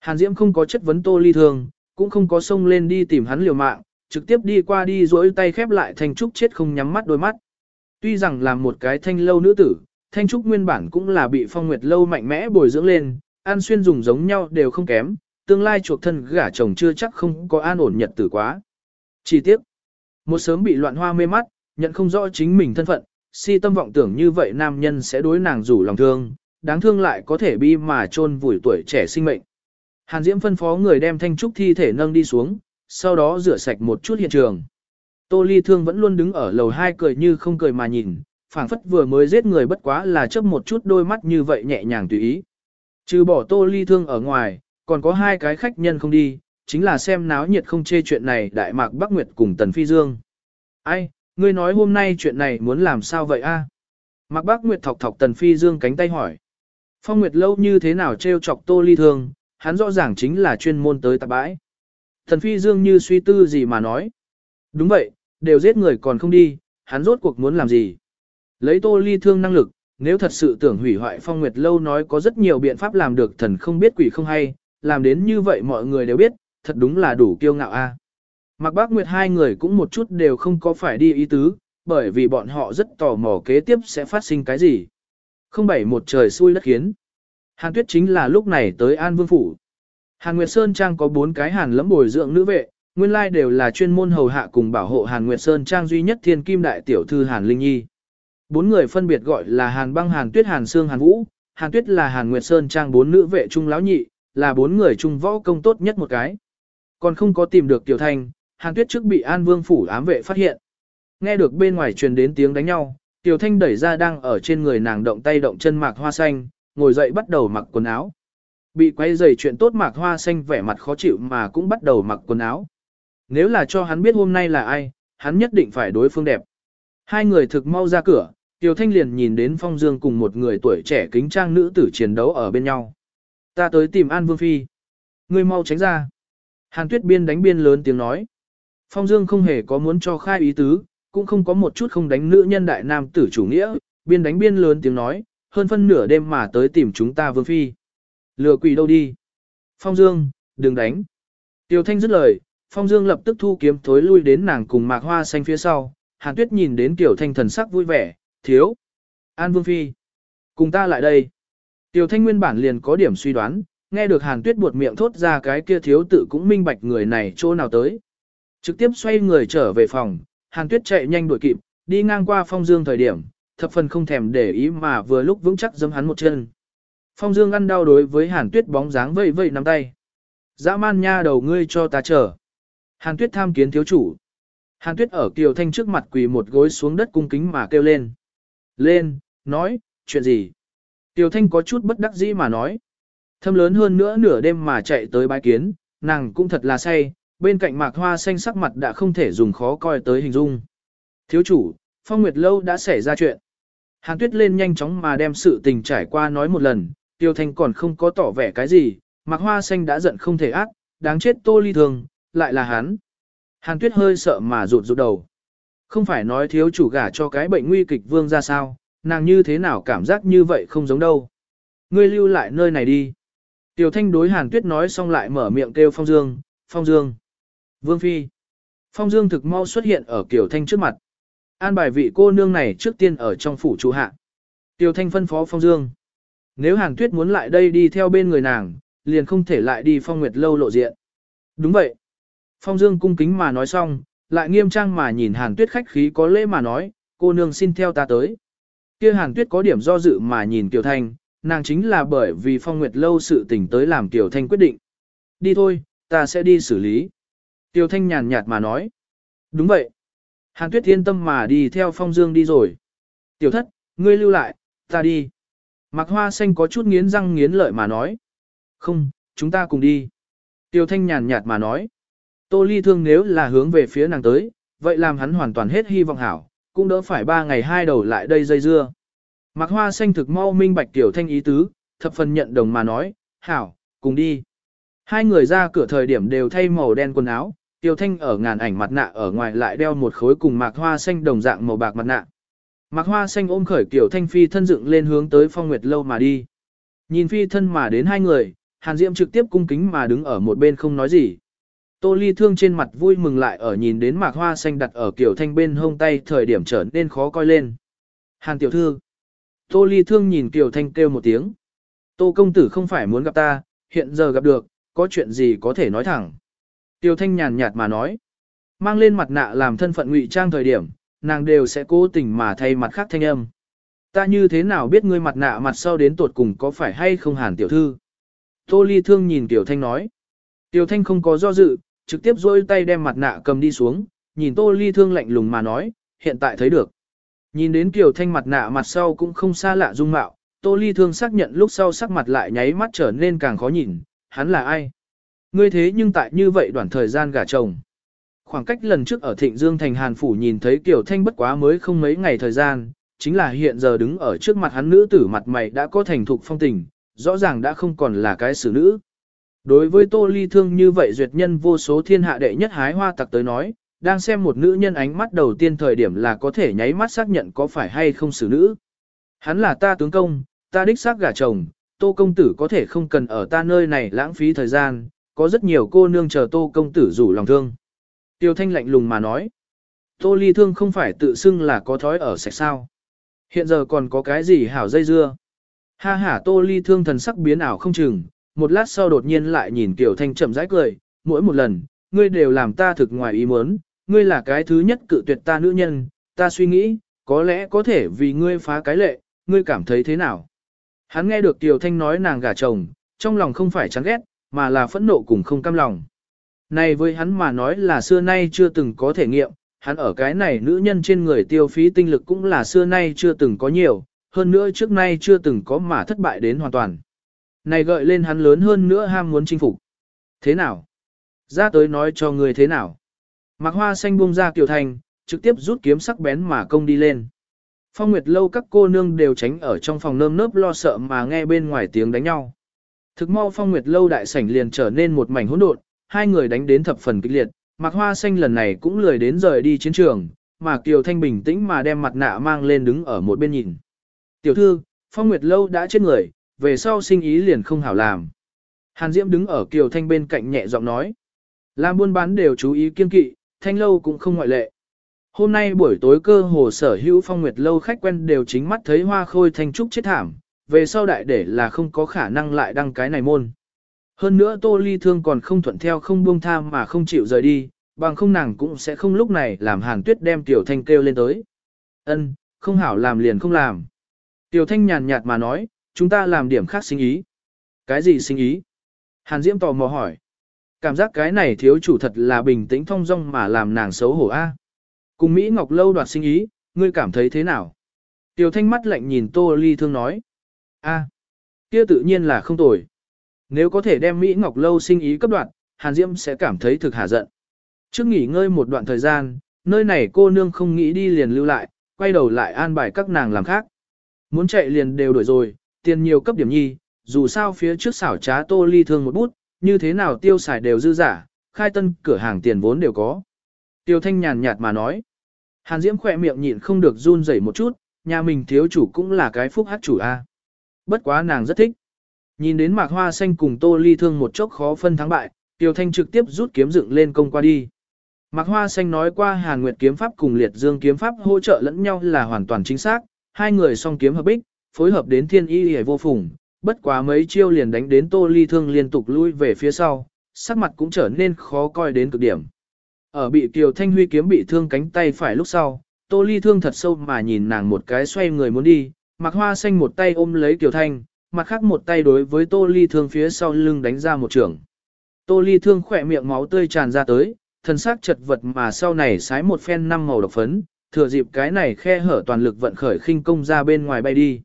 Hàn Diễm không có chất vấn Tô Ly thương, cũng không có xông lên đi tìm hắn liều mạng, trực tiếp đi qua đi duỗi tay khép lại thanh trúc chết không nhắm mắt đôi mắt. Tuy rằng là một cái thanh lâu nữ tử, Thanh Trúc nguyên bản cũng là bị Phong Nguyệt lâu mạnh mẽ bồi dưỡng lên, an xuyên dùng giống nhau đều không kém, tương lai chuộc thân gả chồng chưa chắc không có an ổn nhật tử quá. Chỉ tiếc, một sớm bị loạn hoa mê mắt, nhận không rõ chính mình thân phận, si tâm vọng tưởng như vậy nam nhân sẽ đối nàng rủ lòng thương, đáng thương lại có thể bi mà chôn vùi tuổi trẻ sinh mệnh. Hàn Diễm phân phó người đem Thanh Trúc thi thể nâng đi xuống, sau đó rửa sạch một chút hiện trường. Tô Ly Thương vẫn luôn đứng ở lầu hai cười như không cười mà nhìn, phảng phất vừa mới giết người bất quá là chớp một chút đôi mắt như vậy nhẹ nhàng tùy ý. Trừ bỏ Tô Ly Thương ở ngoài, còn có hai cái khách nhân không đi, chính là xem náo nhiệt không chê chuyện này Đại Mạc Bắc Nguyệt cùng Tần Phi Dương. Ai, ngươi nói hôm nay chuyện này muốn làm sao vậy a? Mạc Bắc Nguyệt thọc thọc Tần Phi Dương cánh tay hỏi. Phong Nguyệt lâu như thế nào trêu chọc Tô Ly Thương, hắn rõ ràng chính là chuyên môn tới tạp bãi. Tần Phi Dương như suy tư gì mà nói. Đúng vậy, đều giết người còn không đi, hắn rốt cuộc muốn làm gì. Lấy Tô Ly Thương năng lực, nếu thật sự tưởng hủy hoại Phong Nguyệt lâu nói có rất nhiều biện pháp làm được thần không biết quỷ không hay, làm đến như vậy mọi người đều biết, thật đúng là đủ kiêu ngạo a. À. Mạc Bác Nguyệt hai người cũng một chút đều không có phải đi ý tứ, bởi vì bọn họ rất tò mò kế tiếp sẽ phát sinh cái gì. Không bảy một trời xui đất khiến. Hàn Tuyết chính là lúc này tới An Vương Phủ. Hàn Nguyệt Sơn Trang có bốn cái hàn lẫm bồi dưỡng nữ vệ, nguyên lai đều là chuyên môn hầu hạ cùng bảo hộ Hàn Nguyệt Sơn Trang duy nhất thiên kim đại tiểu thư Hàn Linh Nhi. Bốn người phân biệt gọi là Hàn Băng Hàn Tuyết Hàn Sương Hàn Vũ, Hàn Tuyết là Hàn Nguyệt Sơn Trang bốn nữ vệ trung lão nhị, là bốn người trung võ công tốt nhất một cái. Còn không có tìm được Tiểu Thanh, Hàn Tuyết trước bị An Vương phủ ám vệ phát hiện. Nghe được bên ngoài truyền đến tiếng đánh nhau, Tiểu Thanh đẩy ra đang ở trên người nàng động tay động chân mạc hoa xanh, ngồi dậy bắt đầu mặc quần áo. Bị quay dày chuyện tốt mạc hoa xanh vẻ mặt khó chịu mà cũng bắt đầu mặc quần áo. Nếu là cho hắn biết hôm nay là ai, hắn nhất định phải đối phương đẹp. Hai người thực mau ra cửa, Tiểu Thanh liền nhìn đến Phong Dương cùng một người tuổi trẻ kính trang nữ tử chiến đấu ở bên nhau. Ta tới tìm An Vương Phi. Ngươi mau tránh ra. Hàn Tuyết Biên đánh biên lớn tiếng nói. Phong Dương không hề có muốn cho khai ý tứ, cũng không có một chút không đánh nữ nhân đại nam tử chủ nghĩa, biên đánh biên lớn tiếng nói, hơn phân nửa đêm mà tới tìm chúng ta Vương Phi. Lừa quỷ đâu đi. Phong Dương, đừng đánh. Tiêu Thanh dứt lời, Phong Dương lập tức thu kiếm thối lui đến nàng cùng mạc hoa xanh phía sau. Hàn Tuyết nhìn đến Tiểu Thanh thần sắc vui vẻ, thiếu. An Vương Phi. Cùng ta lại đây. Tiểu Thanh nguyên bản liền có điểm suy đoán, nghe được Hàn Tuyết buột miệng thốt ra cái kia thiếu tự cũng minh bạch người này chỗ nào tới. Trực tiếp xoay người trở về phòng, Hàn Tuyết chạy nhanh đuổi kịp, đi ngang qua Phong Dương thời điểm, thập phần không thèm để ý mà vừa lúc vững chắc giẫm hắn một chân. Phong Dương ăn đau đối với Hàn Tuyết bóng dáng vây vây nắm tay. Dã man nha đầu ngươi cho ta chờ. Hàn Tuyết tham kiến thiếu chủ. Hàn Tuyết ở Kiều Thanh trước mặt quỳ một gối xuống đất cung kính mà kêu lên. Lên, nói, chuyện gì? Kiều Thanh có chút bất đắc dĩ mà nói. Thâm lớn hơn nữa nửa đêm mà chạy tới bái kiến, nàng cũng thật là say, bên cạnh mạc hoa xanh sắc mặt đã không thể dùng khó coi tới hình dung. Thiếu chủ, Phong Nguyệt Lâu đã xảy ra chuyện. Hàn Tuyết lên nhanh chóng mà đem sự tình trải qua nói một lần, Tiêu Thanh còn không có tỏ vẻ cái gì, mạc hoa xanh đã giận không thể ác, đáng chết tô ly thường, lại là hắn. Hàn Tuyết hơi sợ mà rụt rụt đầu. Không phải nói thiếu chủ gả cho cái bệnh nguy kịch vương ra sao, nàng như thế nào cảm giác như vậy không giống đâu. Ngươi lưu lại nơi này đi. Tiểu Thanh đối Hàn Tuyết nói xong lại mở miệng kêu Phong Dương, Phong Dương. Vương Phi. Phong Dương thực mau xuất hiện ở Kiều Thanh trước mặt. An bài vị cô nương này trước tiên ở trong phủ chủ hạ. Kiều Thanh phân phó Phong Dương. Nếu Hàn Tuyết muốn lại đây đi theo bên người nàng, liền không thể lại đi Phong Nguyệt lâu lộ diện. Đúng vậy. Phong Dương cung kính mà nói xong, lại nghiêm trang mà nhìn Hàn Tuyết khách khí có lễ mà nói, cô nương xin theo ta tới. Kia Hàn Tuyết có điểm do dự mà nhìn Kiều Thanh, nàng chính là bởi vì Phong Nguyệt lâu sự tình tới làm Kiều Thanh quyết định. Đi thôi, ta sẽ đi xử lý. Tiêu Thanh nhàn nhạt mà nói. Đúng vậy. Hàn Tuyết yên tâm mà đi theo Phong Dương đi rồi. Tiểu thất, ngươi lưu lại, ta đi. Mạc Hoa Xanh có chút nghiến răng nghiến lợi mà nói. Không, chúng ta cùng đi. Tiêu Thanh nhàn nhạt mà nói. Tô Ly thương nếu là hướng về phía nàng tới, vậy làm hắn hoàn toàn hết hy vọng hảo, cũng đỡ phải ba ngày hai đầu lại đây dây dưa. Mạc Hoa Xanh thực mau minh bạch Tiểu Thanh ý tứ, thập phần nhận đồng mà nói, hảo, cùng đi. Hai người ra cửa thời điểm đều thay màu đen quần áo, Tiêu Thanh ở ngàn ảnh mặt nạ ở ngoài lại đeo một khối cùng mạc hoa xanh đồng dạng màu bạc mặt nạ. Mạc hoa xanh ôm khởi Kiều Thanh phi thân dựng lên hướng tới phong nguyệt lâu mà đi. Nhìn phi thân mà đến hai người, Hàn Diệm trực tiếp cung kính mà đứng ở một bên không nói gì. Tô Ly Thương trên mặt vui mừng lại ở nhìn đến mạc hoa xanh đặt ở Kiều Thanh bên hông tay thời điểm trở nên khó coi lên. Hàn tiểu thư, Tô Ly Thương nhìn Kiều Thanh kêu một tiếng. Tô công tử không phải muốn gặp ta, hiện giờ gặp được, có chuyện gì có thể nói thẳng. Tiêu Thanh nhàn nhạt mà nói. Mang lên mặt nạ làm thân phận ngụy trang thời điểm, nàng đều sẽ cố tình mà thay mặt khác thanh âm. Ta như thế nào biết ngươi mặt nạ mặt sau đến tuột cùng có phải hay không hàn tiểu thư? Tô Ly Thương nhìn Tiểu Thanh nói. Tiểu Thanh không có do dự, trực tiếp dôi tay đem mặt nạ cầm đi xuống, nhìn Tô Ly Thương lạnh lùng mà nói, hiện tại thấy được. Nhìn đến Tiểu Thanh mặt nạ mặt sau cũng không xa lạ dung mạo, Tô Ly Thương xác nhận lúc sau sắc mặt lại nháy mắt trở nên càng khó nhìn, hắn là ai? Ngươi thế nhưng tại như vậy đoạn thời gian gả chồng. Khoảng cách lần trước ở Thịnh Dương Thành Hàn Phủ nhìn thấy Kiều Thanh bất quá mới không mấy ngày thời gian, chính là hiện giờ đứng ở trước mặt hắn nữ tử mặt mày đã có thành thục phong tình, rõ ràng đã không còn là cái xử nữ. Đối với Tô Ly Thương như vậy duyệt nhân vô số thiên hạ đệ nhất hái hoa tặc tới nói, đang xem một nữ nhân ánh mắt đầu tiên thời điểm là có thể nháy mắt xác nhận có phải hay không xử nữ. Hắn là ta tướng công, ta đích xác gả chồng, Tô công tử có thể không cần ở ta nơi này lãng phí thời gian, có rất nhiều cô nương chờ Tô công tử rủ lòng thương. Tiêu Thanh lạnh lùng mà nói, Tô Ly Thương không phải tự xưng là có thói ở sạch sao. Hiện giờ còn có cái gì hảo dây dưa. Ha ha Tô Ly Thương thần sắc biến ảo không chừng, một lát sau đột nhiên lại nhìn Tiểu Thanh chậm rãi cười, mỗi một lần, ngươi đều làm ta thực ngoài ý muốn, ngươi là cái thứ nhất cự tuyệt ta nữ nhân, ta suy nghĩ, có lẽ có thể vì ngươi phá cái lệ, ngươi cảm thấy thế nào? Hắn nghe được Tiểu Thanh nói nàng gả chồng, trong lòng không phải chán ghét, mà là phẫn nộ cùng không cam lòng. Này với hắn mà nói là xưa nay chưa từng có thể nghiệm, hắn ở cái này nữ nhân trên người tiêu phí tinh lực cũng là xưa nay chưa từng có nhiều, hơn nữa trước nay chưa từng có mà thất bại đến hoàn toàn. Này gợi lên hắn lớn hơn nữa ham muốn chinh phục. Thế nào? Ra tới nói cho người thế nào? Mạc hoa xanh buông ra Kiều Thành, trực tiếp rút kiếm sắc bén mà công đi lên. Phong Nguyệt lâu các cô nương đều tránh ở trong phòng nơm nớp lo sợ mà nghe bên ngoài tiếng đánh nhau. Thực mau Phong Nguyệt lâu đại sảnh liền trở nên một mảnh hỗn độn, hai người đánh đến thập phần kịch liệt, Mạc Hoa Xanh lần này cũng lười đến rời đi chiến trường, mà Kiều Thanh bình tĩnh mà đem mặt nạ mang lên đứng ở một bên nhìn. Tiểu thư, Phong Nguyệt lâu đã chết người, về sau sinh ý liền không hảo làm. Hàn Diễm đứng ở Kiều Thanh bên cạnh nhẹ giọng nói. Làm buôn bán đều chú ý kiên kỵ, Thanh lâu cũng không ngoại lệ. Hôm nay buổi tối cơ hồ sở hữu Phong Nguyệt lâu khách quen đều chính mắt thấy hoa khôi thanh trúc chết thảm, về sau đại để là không có khả năng lại đăng cái này môn. Hơn nữa Tô Ly Thương còn không thuận theo không buông tham mà không chịu rời đi, bằng không nàng cũng sẽ không lúc này làm Hàn Tuyết đem Tiểu Thanh kêu lên tới. Ân, không hảo làm liền không làm. Tiểu Thanh nhàn nhạt mà nói, chúng ta làm điểm khác sinh ý. Cái gì sinh ý? Hàn Diễm tò mò hỏi. Cảm giác cái này thiếu chủ thật là bình tĩnh thong dong mà làm nàng xấu hổ a. Cùng Mỹ Ngọc Lâu đoạt sinh ý, ngươi cảm thấy thế nào? Tiểu Thanh mắt lạnh nhìn Tô Ly Thương nói. a, kia tự nhiên là không tồi. Nếu có thể đem Mỹ Ngọc Lâu sinh ý cấp đoạn, Hàn Diễm sẽ cảm thấy thực hà giận. Trước nghỉ ngơi một đoạn thời gian, nơi này cô nương không nghĩ đi liền lưu lại, quay đầu lại an bài các nàng làm khác. Muốn chạy liền đều đổi rồi, tiền nhiều cấp điểm nhi, dù sao phía trước xảo trá tô ly thương một bút, như thế nào tiêu xài đều dư giả, khai tân cửa hàng tiền vốn đều có. Tiêu thanh nhàn nhạt mà nói. Hàn Diễm khỏe miệng nhịn không được run rẩy một chút, nhà mình thiếu chủ cũng là cái phúc hát chủ a. Bất quá nàng rất thích. Nhìn đến mạc hoa xanh cùng tô ly thương một chốc khó phân thắng bại, Tiêu Thanh trực tiếp rút kiếm dựng lên công qua đi. Mạc Hoa Xanh nói qua Hàn Nguyệt kiếm pháp cùng Liệt Dương kiếm pháp hỗ trợ lẫn nhau là hoàn toàn chính xác, hai người song kiếm hợp bích, phối hợp đến thiên y hề vô phùng, bất quá mấy chiêu liền đánh đến Tô Ly Thương liên tục lui về phía sau, sắc mặt cũng trở nên khó coi đến cực điểm. Ở bị Kiều Thanh Huy kiếm bị thương cánh tay phải lúc sau, Tô Ly Thương thật sâu mà nhìn nàng một cái xoay người muốn đi, Mạc Hoa Xanh một tay ôm lấy Kiều Thanh, mặt khác một tay đối với Tô Ly Thương phía sau lưng đánh ra một trường. Tô Ly Thương khỏe miệng máu tươi tràn ra tới, thân xác chật vật mà sau này sái một phen năm màu độc phấn, thừa dịp cái này khe hở toàn lực vận khởi khinh công ra bên ngoài bay đi.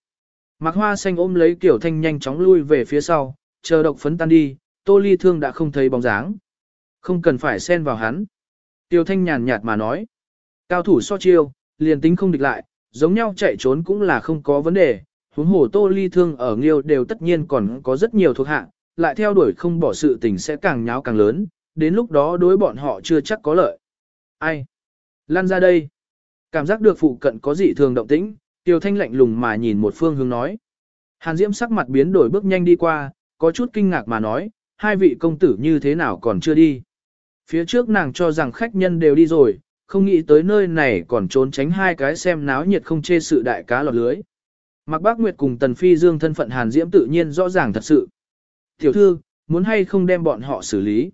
Mạc Hoa Xanh ôm lấy Kiều Thanh nhanh chóng lui về phía sau, chờ độc phấn tan đi, Tô Ly Thương đã không thấy bóng dáng. Không cần phải xen vào hắn. Tiêu Thanh nhàn nhạt mà nói. Cao thủ so chiêu, liền tính không địch lại, giống nhau chạy trốn cũng là không có vấn đề. Huống hồ Tô Ly Thương ở Nghiêu đều tất nhiên còn có rất nhiều thuộc hạ, lại theo đuổi không bỏ sự tình sẽ càng nháo càng lớn, đến lúc đó đối bọn họ chưa chắc có lợi. Ai? Lan ra đây. Cảm giác được phụ cận có dị thường động tĩnh, Tiêu Thanh lạnh lùng mà nhìn một phương hướng nói. Hàn Diễm sắc mặt biến đổi bước nhanh đi qua, có chút kinh ngạc mà nói, hai vị công tử như thế nào còn chưa đi. Phía trước nàng cho rằng khách nhân đều đi rồi, không nghĩ tới nơi này còn trốn tránh hai cái xem náo nhiệt không chê sự đại cá lọt lưới. Mạc Bác Nguyệt cùng Tần Phi Dương thân phận Hàn Diễm tự nhiên rõ ràng thật sự. Tiểu thư, muốn hay không đem bọn họ xử lý.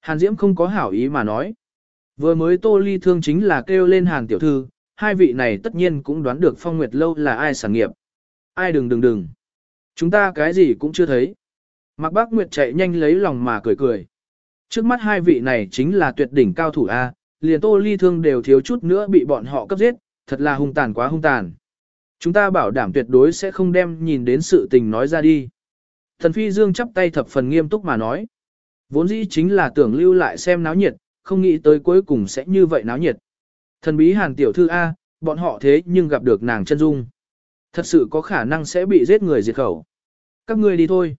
Hàn Diễm không có hảo ý mà nói. Vừa mới tô ly thương chính là kêu lên Hàn Tiểu thư, hai vị này tất nhiên cũng đoán được Phong Nguyệt Lâu là ai sản nghiệp. Ai đừng đừng đừng. Chúng ta cái gì cũng chưa thấy. Mạc Bác Nguyệt chạy nhanh lấy lòng mà cười cười. Trước mắt hai vị này chính là tuyệt đỉnh cao thủ A, liền tô ly thương đều thiếu chút nữa bị bọn họ cấp giết, thật là hung tàn quá hung tàn. Chúng ta bảo đảm tuyệt đối sẽ không đem nhìn đến sự tình nói ra đi. Thần Phi Dương chắp tay thập phần nghiêm túc mà nói. Vốn dĩ chính là tưởng lưu lại xem náo nhiệt, không nghĩ tới cuối cùng sẽ như vậy náo nhiệt. Thần bí hàn tiểu thư A, bọn họ thế nhưng gặp được nàng chân dung. Thật sự có khả năng sẽ bị giết người diệt khẩu. Các ngươi đi thôi.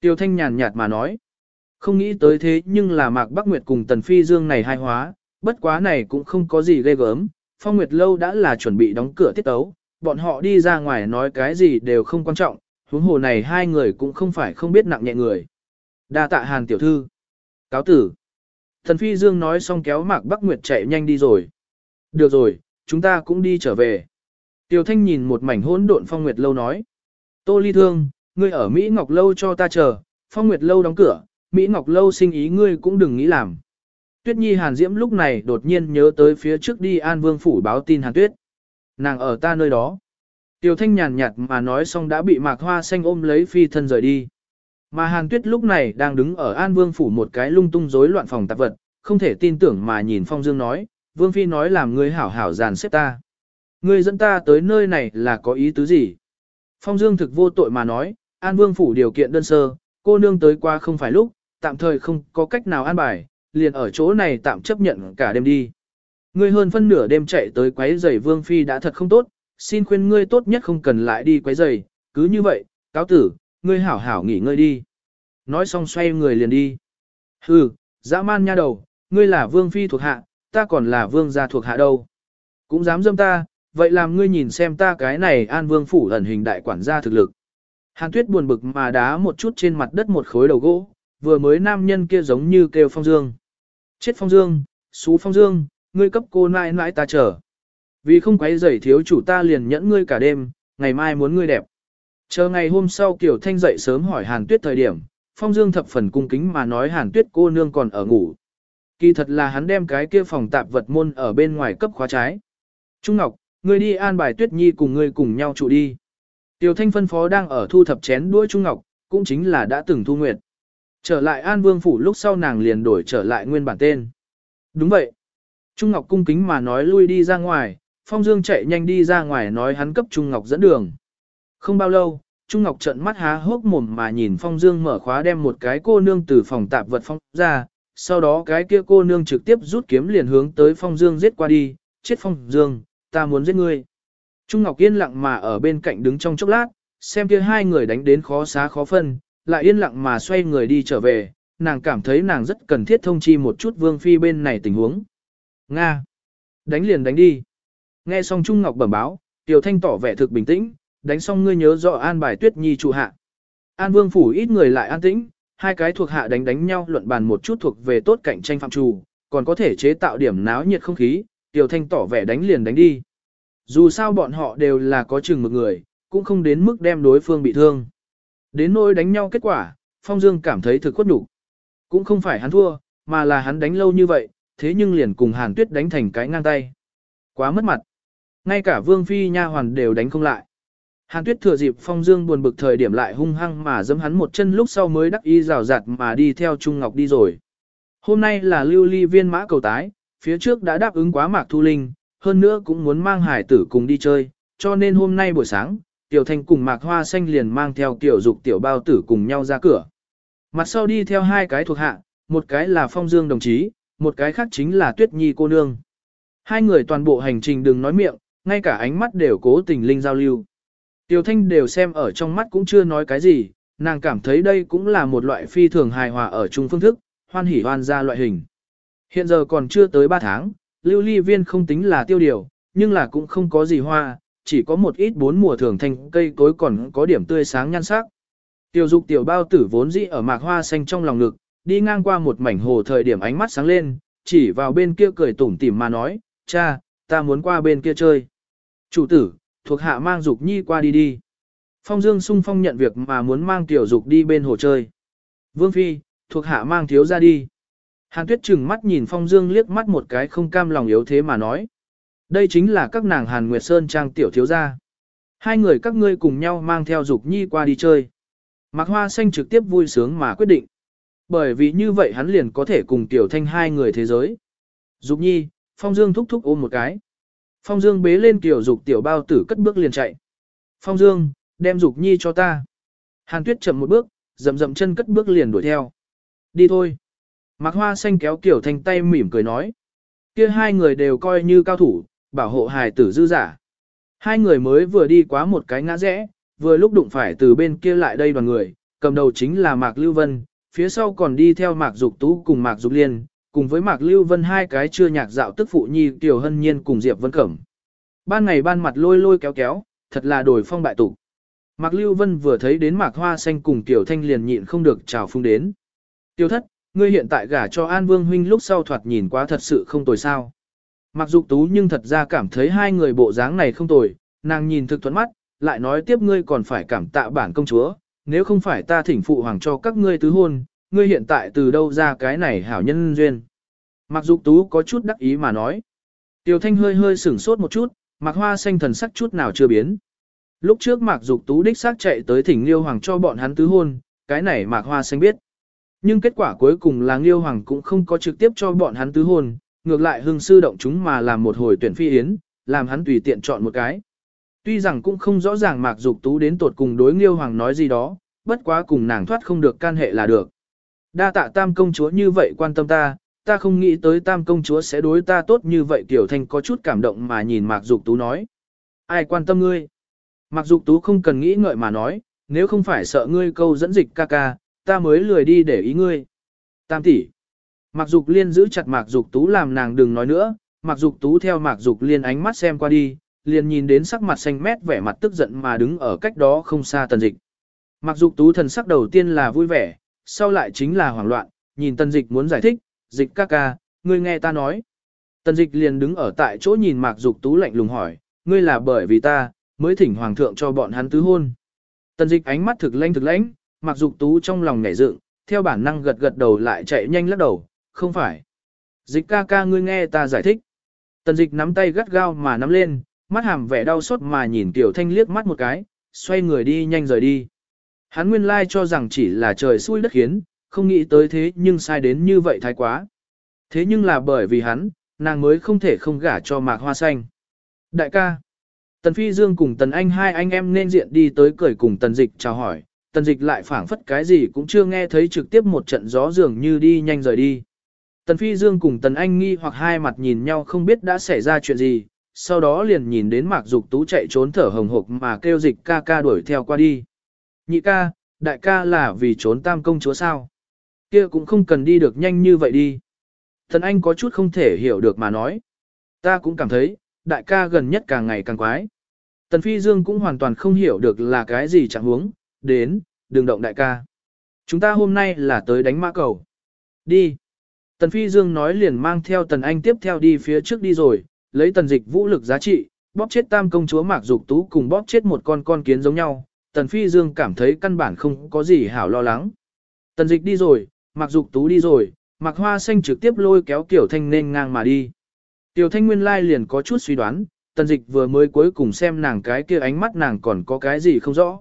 Tiêu Thanh nhàn nhạt mà nói. Không nghĩ tới thế nhưng là Mạc Bắc Nguyệt cùng Tần Phi Dương này hai hóa, bất quá này cũng không có gì ghê gớm. Phong Nguyệt Lâu đã là chuẩn bị đóng cửa tiết tấu, bọn họ đi ra ngoài nói cái gì đều không quan trọng, huống hồ này hai người cũng không phải không biết nặng nhẹ người. Đa tạ Hàn tiểu thư. Cáo tử. Thần Phi Dương nói xong kéo Mạc Bắc Nguyệt chạy nhanh đi rồi. Được rồi, chúng ta cũng đi trở về. Tiểu Thanh nhìn một mảnh hỗn độn Phong Nguyệt lâu nói. Tô Ly Thương, ngươi ở Mỹ Ngọc lâu cho ta chờ, Phong Nguyệt lâu đóng cửa, Mỹ Ngọc lâu sinh ý ngươi cũng đừng nghĩ làm. Tuyết Nhi Hàn Diễm lúc này đột nhiên nhớ tới phía trước đi An Vương phủ báo tin Hàn Tuyết. Nàng ở ta nơi đó. Tiểu Thanh nhàn nhạt mà nói xong đã bị Mạc Hoa xanh ôm lấy phi thân rời đi. Mà Hàn Tuyết lúc này đang đứng ở An Vương phủ một cái lung tung rối loạn phòng tạp vật, không thể tin tưởng mà nhìn Phong Dương nói, Vương Phi nói làm ngươi hảo hảo dàn xếp ta. Ngươi dẫn ta tới nơi này là có ý tứ gì? Phong Dương thực vô tội mà nói, An Vương phủ điều kiện đơn sơ, cô nương tới qua không phải lúc, tạm thời không có cách nào an bài, liền ở chỗ này tạm chấp nhận cả đêm đi. Ngươi hơn phân nửa đêm chạy tới quấy rầy Vương Phi đã thật không tốt, xin khuyên ngươi tốt nhất không cần lại đi quấy rầy, cứ như vậy, cáo tử, ngươi hảo hảo nghỉ ngơi đi. Nói xong xoay người liền đi. Hừ, dã man nha đầu, ngươi là Vương Phi thuộc hạ, ta còn là Vương gia thuộc hạ đâu. Cũng dám dâm ta, vậy làm ngươi nhìn xem ta cái này an Vương phủ ẩn hình đại quản gia thực lực. Hàn Tuyết buồn bực mà đá một chút trên mặt đất một khối đầu gỗ, vừa mới nam nhân kia giống như kêu Phong Dương. Chết Phong Dương, xú Phong Dương, ngươi cấp cô nãi nãi ta chờ. Vì không quấy rầy thiếu chủ ta liền nhẫn ngươi cả đêm, ngày mai muốn ngươi đẹp. Chờ ngày hôm sau Kiều Thanh dậy sớm hỏi Hàn Tuyết thời điểm, Phong Dương thập phần cung kính mà nói Hàn Tuyết cô nương còn ở ngủ. Kỳ thật là hắn đem cái kia phòng tạp vật môn ở bên ngoài cấp khóa trái. Trung Ngọc, ngươi đi an bài Tuyết Nhi cùng ngươi cùng nhau trụ đi. Tiểu Thanh phân phó đang ở thu thập chén đuôi Trung Ngọc, cũng chính là đã từng thu nguyệt. Trở lại An Vương Phủ lúc sau nàng liền đổi trở lại nguyên bản tên. Đúng vậy. Trung Ngọc cung kính mà nói lui đi ra ngoài, Phong Dương chạy nhanh đi ra ngoài nói hắn cấp Trung Ngọc dẫn đường. Không bao lâu, Trung Ngọc trận mắt há hốc mồm mà nhìn Phong Dương mở khóa đem một cái cô nương từ phòng tạp vật phong ra, sau đó cái kia cô nương trực tiếp rút kiếm liền hướng tới Phong Dương giết qua đi, chết Phong Dương, ta muốn giết ngươi. Trung Ngọc yên lặng mà ở bên cạnh đứng trong chốc lát, xem kia hai người đánh đến khó xá khó phân, lại yên lặng mà xoay người đi trở về, nàng cảm thấy nàng rất cần thiết thông chi một chút Vương Phi bên này tình huống. Nga! Đánh liền đánh đi. Nghe xong Trung Ngọc bẩm báo, Tiểu Thanh tỏ vẻ thực bình tĩnh, đánh xong ngươi nhớ rõ an bài Tuyết Nhi trụ hạ. An Vương phủ ít người lại an tĩnh, hai cái thuộc hạ đánh đánh nhau luận bàn một chút thuộc về tốt cạnh tranh phạm trù, còn có thể chế tạo điểm náo nhiệt không khí, Tiểu Thanh tỏ vẻ đánh liền đánh đi. Dù sao bọn họ đều là có chừng một người, cũng không đến mức đem đối phương bị thương. Đến nỗi đánh nhau kết quả, Phong Dương cảm thấy thực khuất đủ. Cũng không phải hắn thua, mà là hắn đánh lâu như vậy, thế nhưng liền cùng Hàn Tuyết đánh thành cái ngang tay. Quá mất mặt. Ngay cả Vương Phi nha hoàn đều đánh không lại. Hàn Tuyết thừa dịp Phong Dương buồn bực thời điểm lại hung hăng mà giẫm hắn một chân lúc sau mới đắc ý rào rạt mà đi theo Trung Ngọc đi rồi. Hôm nay là lưu ly viên mã cầu tái, phía trước đã đáp ứng quá Mạc Thu Linh, hơn nữa cũng muốn mang hải tử cùng đi chơi, cho nên hôm nay buổi sáng, Tiểu Thanh cùng Mạc Hoa Xanh liền mang theo Tiểu Dục Tiểu Bao Tử cùng nhau ra cửa. Mặt sau đi theo hai cái thuộc hạ, một cái là Phong Dương đồng chí, một cái khác chính là Tuyết Nhi cô nương. Hai người toàn bộ hành trình đừng nói miệng, ngay cả ánh mắt đều cố tình linh giao lưu. Tiểu Thanh đều xem ở trong mắt cũng chưa nói cái gì, nàng cảm thấy đây cũng là một loại phi thường hài hòa ở chung phương thức, hoan hỉ hoan ra loại hình. Hiện giờ còn chưa tới 3 tháng, lưu ly viên không tính là tiêu điều, nhưng là cũng không có gì hoa, chỉ có một ít bốn mùa thường thành cây cối còn có điểm tươi sáng nhan sắc. Tiểu dục tiểu bao tử vốn dĩ ở mạc hoa xanh trong lòng ngực, đi ngang qua một mảnh hồ thời điểm ánh mắt sáng lên, chỉ vào bên kia cười tủm tỉm mà nói, cha, ta muốn qua bên kia chơi. Chủ tử, thuộc hạ mang Dục Nhi qua đi đi. Phong Dương sung phong nhận việc mà muốn mang tiểu Dục đi bên hồ chơi. Vương Phi, thuộc hạ mang thiếu ra đi. Hàn Tuyết chừng mắt nhìn Phong Dương liếc mắt một cái không cam lòng yếu thế mà nói. Đây chính là các nàng Hàn Nguyệt Sơn trang tiểu thiếu gia. Hai người các ngươi cùng nhau mang theo Dục Nhi qua đi chơi. Mạc Hoa Xanh trực tiếp vui sướng mà quyết định. Bởi vì như vậy hắn liền có thể cùng Tiểu Thanh hai người thế giới. Dục Nhi, Phong Dương thúc thúc ôm một cái. Phong Dương bế lên Tiểu Dục Tiểu bao tử cất bước liền chạy. Phong Dương, đem Dục Nhi cho ta. Hàn Tuyết chậm một bước, dậm dậm chân cất bước liền đuổi theo. Đi thôi. Mạc Hoa Xanh kéo Tiểu Thanh tay mỉm cười nói. Kia hai người đều coi như cao thủ, bảo hộ hài tử dư giả. Hai người mới vừa đi quá một cái ngã rẽ, vừa lúc đụng phải từ bên kia lại đây đoàn người, cầm đầu chính là Mạc Lưu Vân, phía sau còn đi theo Mạc Dục Tú cùng Mạc Dục Liên, cùng với Mạc Lưu Vân hai cái chưa nhạc dạo tức phụ nhi Tiểu Hân Nhiên cùng Diệp Vân Cẩm. Ban ngày ban mặt lôi lôi kéo kéo, thật là đổi phong bại tục. Mạc Lưu Vân vừa thấy đến Mạc Hoa Xanh cùng Tiểu Thanh liền nhịn không được chào phung đến. Tiêu thất, ngươi hiện tại gả cho An Vương Huynh lúc sau thoạt nhìn quá thật sự không tồi sao. Mặc Dục Tú nhưng thật ra cảm thấy hai người bộ dáng này không tồi, nàng nhìn thực thuẫn mắt, lại nói tiếp ngươi còn phải cảm tạ bản công chúa, nếu không phải ta thỉnh phụ hoàng cho các ngươi tứ hôn, ngươi hiện tại từ đâu ra cái này hảo nhân duyên. Mặc Dục Tú có chút đắc ý mà nói. Tiểu Thanh hơi hơi sửng sốt một chút, mặc Hoa xanh thần sắc chút nào chưa biến. Lúc trước Mạc Dục Tú đích xác chạy tới thỉnh Liêu Hoàng cho bọn hắn tứ hôn, cái này Mạc Hoa xanh biết. Nhưng kết quả cuối cùng là Liêu Hoàng cũng không có trực tiếp cho bọn hắn tứ hôn, ngược lại hưng sư động chúng mà làm một hồi tuyển phi yến, làm hắn tùy tiện chọn một cái. Tuy rằng cũng không rõ ràng Mạc Dục Tú đến tột cùng đối Nghiêu Hoàng nói gì đó, bất quá cùng nàng thoát không được can hệ là được. Đa tạ tam công chúa như vậy quan tâm ta, ta không nghĩ tới tam công chúa sẽ đối ta tốt như vậy Tiểu Thanh có chút cảm động mà nhìn Mạc Dục Tú nói. Ai quan tâm ngươi? Mạc Dục Tú không cần nghĩ ngợi mà nói, nếu không phải sợ ngươi câu dẫn dịch ca ca, ta mới lười đi để ý ngươi. Tam tỷ. Mạc Dục Liên giữ chặt Mạc Dục Tú làm nàng đừng nói nữa, Mạc Dục Tú theo Mạc Dục Liên ánh mắt xem qua đi, liền nhìn đến sắc mặt xanh mét vẻ mặt tức giận mà đứng ở cách đó không xa tần dịch. Mạc Dục tú thần sắc đầu tiên là vui vẻ, sau lại chính là hoảng loạn, nhìn tần dịch muốn giải thích, dịch ca ca, ngươi nghe ta nói. Tần dịch liền đứng ở tại chỗ nhìn mạc dục tú lạnh lùng hỏi, ngươi là bởi vì ta, mới thỉnh hoàng thượng cho bọn hắn tứ hôn. Tần dịch ánh mắt thực lãnh thực lãnh, mạc dục tú trong lòng nhảy dựng, theo bản năng gật gật đầu lại chạy nhanh lắc đầu, không phải. Dịch ca ca ngươi nghe ta giải thích. Tần dịch nắm tay gắt gao mà nắm lên, mắt hàm vẻ đau xót mà nhìn Tiểu Thanh liếc mắt một cái, xoay người đi nhanh rời đi. Hắn nguyên lai cho rằng chỉ là trời xui đất khiến, không nghĩ tới thế nhưng sai đến như vậy thái quá. Thế nhưng là bởi vì hắn, nàng mới không thể không gả cho mạc hoa xanh. Đại ca, Tần Phi Dương cùng Tần Anh hai anh em nên diện đi tới cười cùng Tần Dịch chào hỏi, Tần Dịch lại phảng phất cái gì cũng chưa nghe thấy trực tiếp một trận gió dường như đi nhanh rời đi. Tần Phi Dương cùng Tần Anh nghi hoặc hai mặt nhìn nhau không biết đã xảy ra chuyện gì, sau đó liền nhìn đến Mạc Dục Tú chạy trốn thở hồng hộc mà kêu dịch ca ca đuổi theo qua đi. Nhị ca, đại ca là vì trốn tam công chúa sao? Kia cũng không cần đi được nhanh như vậy đi. Tần Anh có chút không thể hiểu được mà nói. Ta cũng cảm thấy, đại ca gần nhất càng ngày càng quái. Tần Phi Dương cũng hoàn toàn không hiểu được là cái gì chẳng huống, đến, đừng động đại ca. Chúng ta hôm nay là tới đánh mã cầu. Đi. Tần Phi Dương nói liền mang theo Tần Anh tiếp theo đi phía trước đi rồi, lấy tần dịch vũ lực giá trị, bóp chết tam công chúa Mạc Dục Tú cùng bóp chết một con con kiến giống nhau, tần phi dương cảm thấy căn bản không có gì hảo lo lắng. Tần dịch đi rồi, Mạc Dục Tú đi rồi, Mạc Hoa Xanh trực tiếp lôi kéo Tiểu Thanh nên ngang mà đi. Tiểu Thanh nguyên lai liền có chút suy đoán, tần dịch vừa mới cuối cùng xem nàng cái kia ánh mắt nàng còn có cái gì không rõ.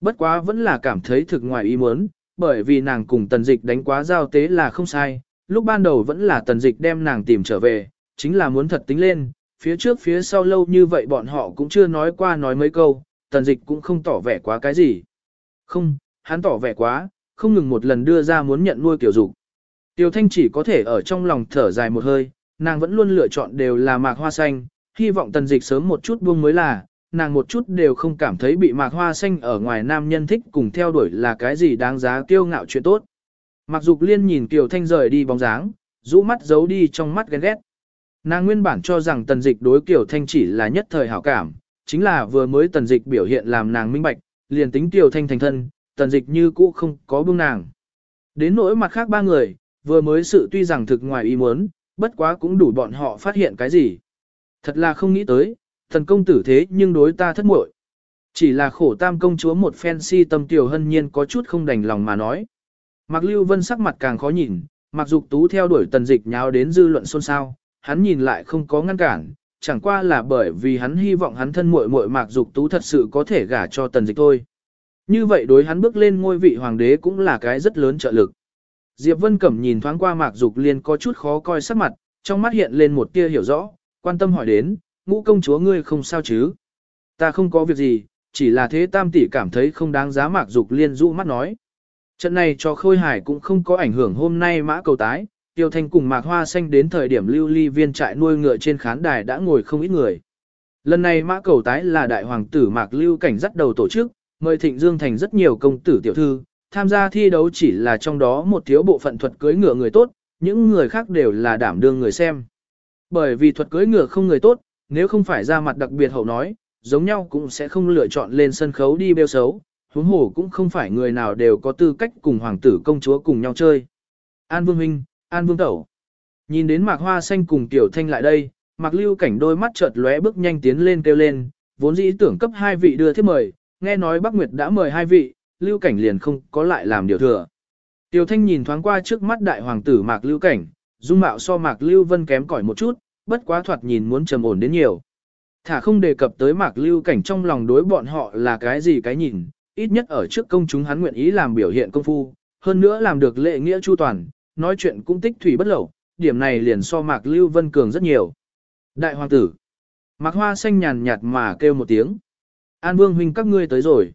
Bất quá vẫn là cảm thấy thực ngoài ý muốn, bởi vì nàng cùng tần dịch đánh quá giao tế là không sai, lúc ban đầu vẫn là tần dịch đem nàng tìm trở về, chính là muốn thật tính lên, phía trước phía sau lâu như vậy bọn họ cũng chưa nói qua nói mấy câu, tần dịch cũng không tỏ vẻ quá cái gì. Không, hắn tỏ vẻ quá, không ngừng một lần đưa ra muốn nhận nuôi tiểu dục. Tiêu Thanh chỉ có thể ở trong lòng thở dài một hơi, nàng vẫn luôn lựa chọn đều là mạc hoa xanh, hy vọng tần dịch sớm một chút buông mới là, nàng một chút đều không cảm thấy bị mạc hoa xanh ở ngoài nam nhân thích cùng theo đuổi là cái gì đáng giá kiêu ngạo chuyện tốt. Mặc Dục Liên nhìn Kiều Thanh rời đi bóng dáng, rũ mắt giấu đi trong mắt ghen ghét. Nàng nguyên bản cho rằng tần dịch đối Kiều thanh chỉ là nhất thời hảo cảm, chính là vừa mới tần dịch biểu hiện làm nàng minh bạch, liền tính Kiều thanh thành thân, tần dịch như cũ không có buông nàng. Đến nỗi mặt khác ba người, vừa mới sự tuy rằng thực ngoài ý muốn, bất quá cũng đủ bọn họ phát hiện cái gì. Thật là không nghĩ tới, Thần công tử thế nhưng đối ta thất muội. Chỉ là khổ tam công chúa một phen si tâm tiểu hân nhiên có chút không đành lòng mà nói. Mạc Lưu Vân sắc mặt càng khó nhìn, Mạc Dục Tú theo đuổi tần dịch nháo đến dư luận xôn xao, hắn nhìn lại không có ngăn cản, chẳng qua là bởi vì hắn hy vọng hắn thân muội muội Mạc Dục Tú thật sự có thể gả cho tần dịch thôi. Như vậy đối hắn bước lên ngôi vị hoàng đế cũng là cái rất lớn trợ lực. Diệp Vân Cẩm nhìn thoáng qua Mạc Dục Liên có chút khó coi sắc mặt, trong mắt hiện lên một tia hiểu rõ, quan tâm hỏi đến, ngũ công chúa ngươi không sao chứ? Ta không có việc gì, chỉ là thế tam tỷ cảm thấy không đáng giá Mạc Dục Liên dụ mắt nói. Trận này cho Khôi Hải cũng không có ảnh hưởng hôm nay mã cầu tái, Tiêu Thanh cùng Mạc Hoa Xanh đến thời điểm lưu ly viên trại nuôi ngựa trên khán đài đã ngồi không ít người. Lần này mã cầu tái là đại hoàng tử Mạc Lưu Cảnh dắt đầu tổ chức, mời Thịnh Dương Thành rất nhiều công tử tiểu thư, tham gia thi đấu chỉ là trong đó một thiếu bộ phận thuật cưới ngựa người tốt, những người khác đều là đảm đương người xem. Bởi vì thuật cưới ngựa không người tốt, nếu không phải ra mặt đặc biệt hậu nói, giống nhau cũng sẽ không lựa chọn lên sân khấu đi bêu xấu, huống hồ cũng không phải người nào đều có tư cách cùng hoàng tử công chúa cùng nhau chơi. An Vương Huynh, An Vương Tẩu. Nhìn đến Mạc Hoa Xanh cùng Tiểu Thanh lại đây, Mạc Lưu Cảnh đôi mắt chợt lóe bước nhanh tiến lên kêu lên, vốn dĩ tưởng cấp hai vị đưa thiếp mời, nghe nói Bắc Nguyệt đã mời hai vị, Lưu Cảnh liền không có lại làm điều thừa. Tiểu Thanh nhìn thoáng qua trước mắt đại hoàng tử Mạc Lưu Cảnh, dung mạo so Mạc Lưu Vân kém cỏi một chút, bất quá thoạt nhìn muốn trầm ổn đến nhiều. Thả không đề cập tới Mạc Lưu Cảnh trong lòng đối bọn họ là cái gì cái nhìn, ít nhất ở trước công chúng hắn nguyện ý làm biểu hiện công phu, hơn nữa làm được lệ nghĩa chu toàn, nói chuyện cũng tích thủy bất lẩu, điểm này liền so Mạc Lưu Vân cường rất nhiều. Đại hoàng tử, Mạc Hoa xanh nhàn nhạt mà kêu một tiếng. An Vương huynh các ngươi tới rồi.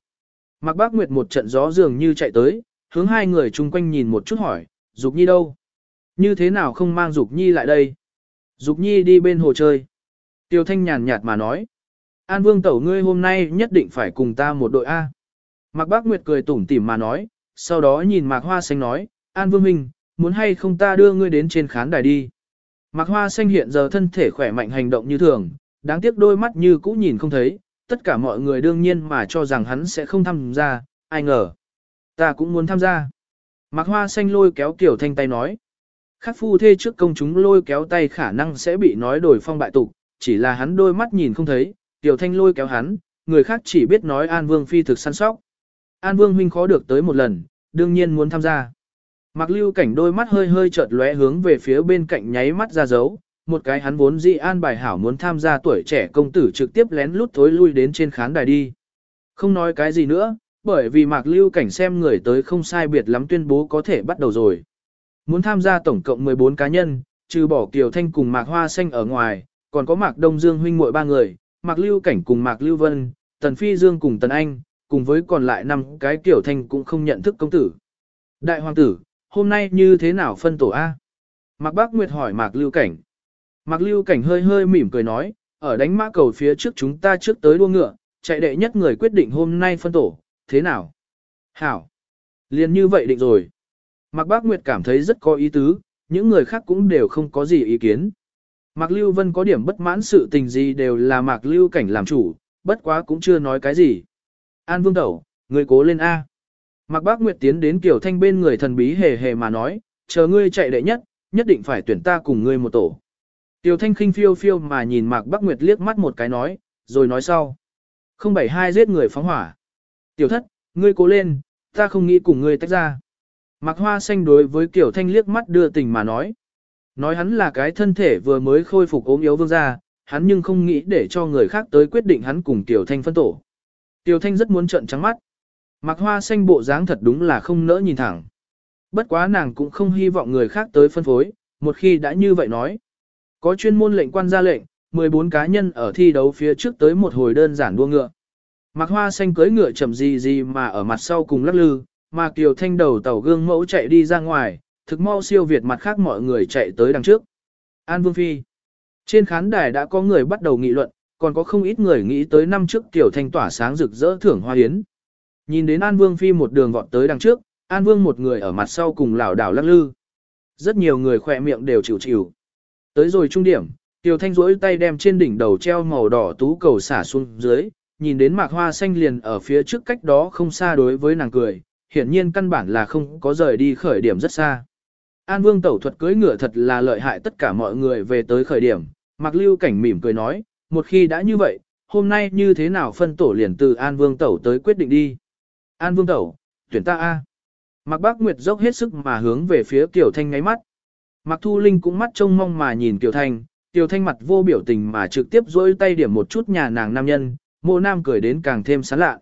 Mạc Bác Nguyệt một trận gió dường như chạy tới, hướng hai người chung quanh nhìn một chút hỏi, Dục Nhi đâu? Như thế nào không mang Dục Nhi lại đây? Dục Nhi đi bên hồ chơi. Tiêu Thanh nhàn nhạt mà nói. An Vương tẩu ngươi hôm nay nhất định phải cùng ta một đội A. Mạc Bác Nguyệt cười tủm tỉm mà nói, sau đó nhìn Mạc Hoa Xanh nói, An Vương Minh, muốn hay không ta đưa ngươi đến trên khán đài đi. Mạc Hoa Xanh hiện giờ thân thể khỏe mạnh hành động như thường, đáng tiếc đôi mắt như cũ nhìn không thấy, tất cả mọi người đương nhiên mà cho rằng hắn sẽ không tham gia, ai ngờ. Ta cũng muốn tham gia. Mạc Hoa Xanh lôi kéo Kiều Thanh tay nói. Khắc phu thê trước công chúng lôi kéo tay khả năng sẽ bị nói đổi phong bại tục, chỉ là hắn đôi mắt nhìn không thấy, Kiều Thanh lôi kéo hắn, người khác chỉ biết nói An Vương Phi thực săn sóc. An Vương huynh khó được tới một lần, đương nhiên muốn tham gia. Mạc Lưu Cảnh đôi mắt hơi hơi chợt lóe hướng về phía bên cạnh nháy mắt ra dấu, một cái hắn vốn dị an bài hảo muốn tham gia tuổi trẻ công tử trực tiếp lén lút thối lui đến trên khán đài đi. Không nói cái gì nữa, bởi vì Mạc Lưu Cảnh xem người tới không sai biệt lắm tuyên bố có thể bắt đầu rồi. Muốn tham gia tổng cộng 14 cá nhân, trừ bỏ Kiều Thanh cùng Mạc Hoa Xanh ở ngoài, còn có Mạc Đông Dương huynh muội ba người, Mạc Lưu Cảnh cùng Mạc Lưu Vân, Tần Phi Dương cùng Tần Anh, cùng với còn lại năm cái tiểu thanh cũng không nhận thức công tử. Đại hoàng tử, hôm nay như thế nào phân tổ A? Mạc Bác Nguyệt hỏi Mạc Lưu Cảnh. Mạc Lưu Cảnh hơi hơi mỉm cười nói, ở đánh mã cầu phía trước chúng ta trước tới đua ngựa, chạy đệ nhất người quyết định hôm nay phân tổ, thế nào? Hảo! liền như vậy định rồi. Mạc Bác Nguyệt cảm thấy rất có ý tứ, những người khác cũng đều không có gì ý kiến. Mạc Lưu Vân có điểm bất mãn sự tình gì đều là Mạc Lưu Cảnh làm chủ, bất quá cũng chưa nói cái gì. An Vương Tẩu, người cố lên A. Mạc Bác Nguyệt tiến đến Kiều Thanh bên người thần bí hề hề mà nói, chờ ngươi chạy đệ nhất, nhất định phải tuyển ta cùng ngươi một tổ. Tiểu Thanh khinh phiêu phiêu mà nhìn Mạc Bác Nguyệt liếc mắt một cái nói, rồi nói sau. Không bảy hai giết người phóng hỏa. Tiểu thất, ngươi cố lên, ta không nghĩ cùng ngươi tách ra. Mạc Hoa Xanh đối với Kiều Thanh liếc mắt đưa tình mà nói. Nói hắn là cái thân thể vừa mới khôi phục ốm yếu vương gia, hắn nhưng không nghĩ để cho người khác tới quyết định hắn cùng Kiều Thanh phân tổ. Tiêu Thanh rất muốn trợn trắng mắt. Mặc hoa xanh bộ dáng thật đúng là không nỡ nhìn thẳng. Bất quá nàng cũng không hy vọng người khác tới phân phối, một khi đã như vậy nói. Có chuyên môn lệnh quan ra lệnh, 14 cá nhân ở thi đấu phía trước tới một hồi đơn giản đua ngựa. Mặc hoa xanh cưới ngựa chậm gì gì mà ở mặt sau cùng lắc lư, mà Kiều Thanh đầu tàu gương mẫu chạy đi ra ngoài, thực mau siêu việt mặt khác mọi người chạy tới đằng trước. An Vương Phi Trên khán đài đã có người bắt đầu nghị luận, còn có không ít người nghĩ tới năm trước tiểu thanh tỏa sáng rực rỡ thưởng hoa hiến. Nhìn đến An Vương Phi một đường vọt tới đằng trước, An Vương một người ở mặt sau cùng lảo đảo lắc lư. Rất nhiều người khỏe miệng đều chịu chịu. Tới rồi trung điểm, Tiểu Thanh duỗi tay đem trên đỉnh đầu treo màu đỏ tú cầu xả xuống dưới, nhìn đến mạc hoa xanh liền ở phía trước cách đó không xa đối với nàng cười, hiển nhiên căn bản là không có rời đi khởi điểm rất xa. An Vương tẩu thuật cưỡi ngựa thật là lợi hại tất cả mọi người về tới khởi điểm, Mạc Lưu Cảnh mỉm cười nói, một khi đã như vậy, hôm nay như thế nào phân tổ liền từ An Vương Tẩu tới quyết định đi. An Vương Tẩu, tuyển ta A. Mạc Bác Nguyệt dốc hết sức mà hướng về phía Kiều Thanh ngáy mắt. Mạc Thu Linh cũng mắt trông mong mà nhìn Kiều Thanh, Kiều Thanh mặt vô biểu tình mà trực tiếp dỗi tay điểm một chút nhà nàng nam nhân, mộ nam cười đến càng thêm sán lạ.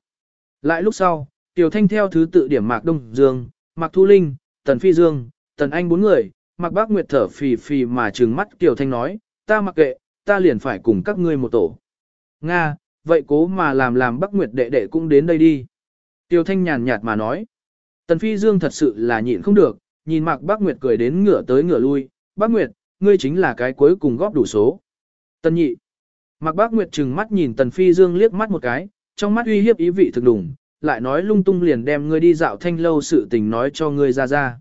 Lại lúc sau, Kiều Thanh theo thứ tự điểm Mạc Đông Dương, Mạc Thu Linh, Tần Phi Dương, Tần Anh bốn người, Mạc Bác Nguyệt thở phì phì mà trừng mắt Kiều Thanh nói, ta mặc kệ, ta liền phải cùng các ngươi một tổ. Nga, vậy cố mà làm làm bắc Nguyệt đệ đệ cũng đến đây đi. Tiêu Thanh nhàn nhạt mà nói. Tần Phi Dương thật sự là nhịn không được, nhìn Mạc bắc Nguyệt cười đến ngửa tới ngửa lui, bắc Nguyệt, ngươi chính là cái cuối cùng góp đủ số. Tần nhị. Mạc bắc Nguyệt trừng mắt nhìn Tần Phi Dương liếc mắt một cái, trong mắt uy hiếp ý vị thực đủng, lại nói lung tung liền đem ngươi đi dạo thanh lâu sự tình nói cho ngươi ra ra.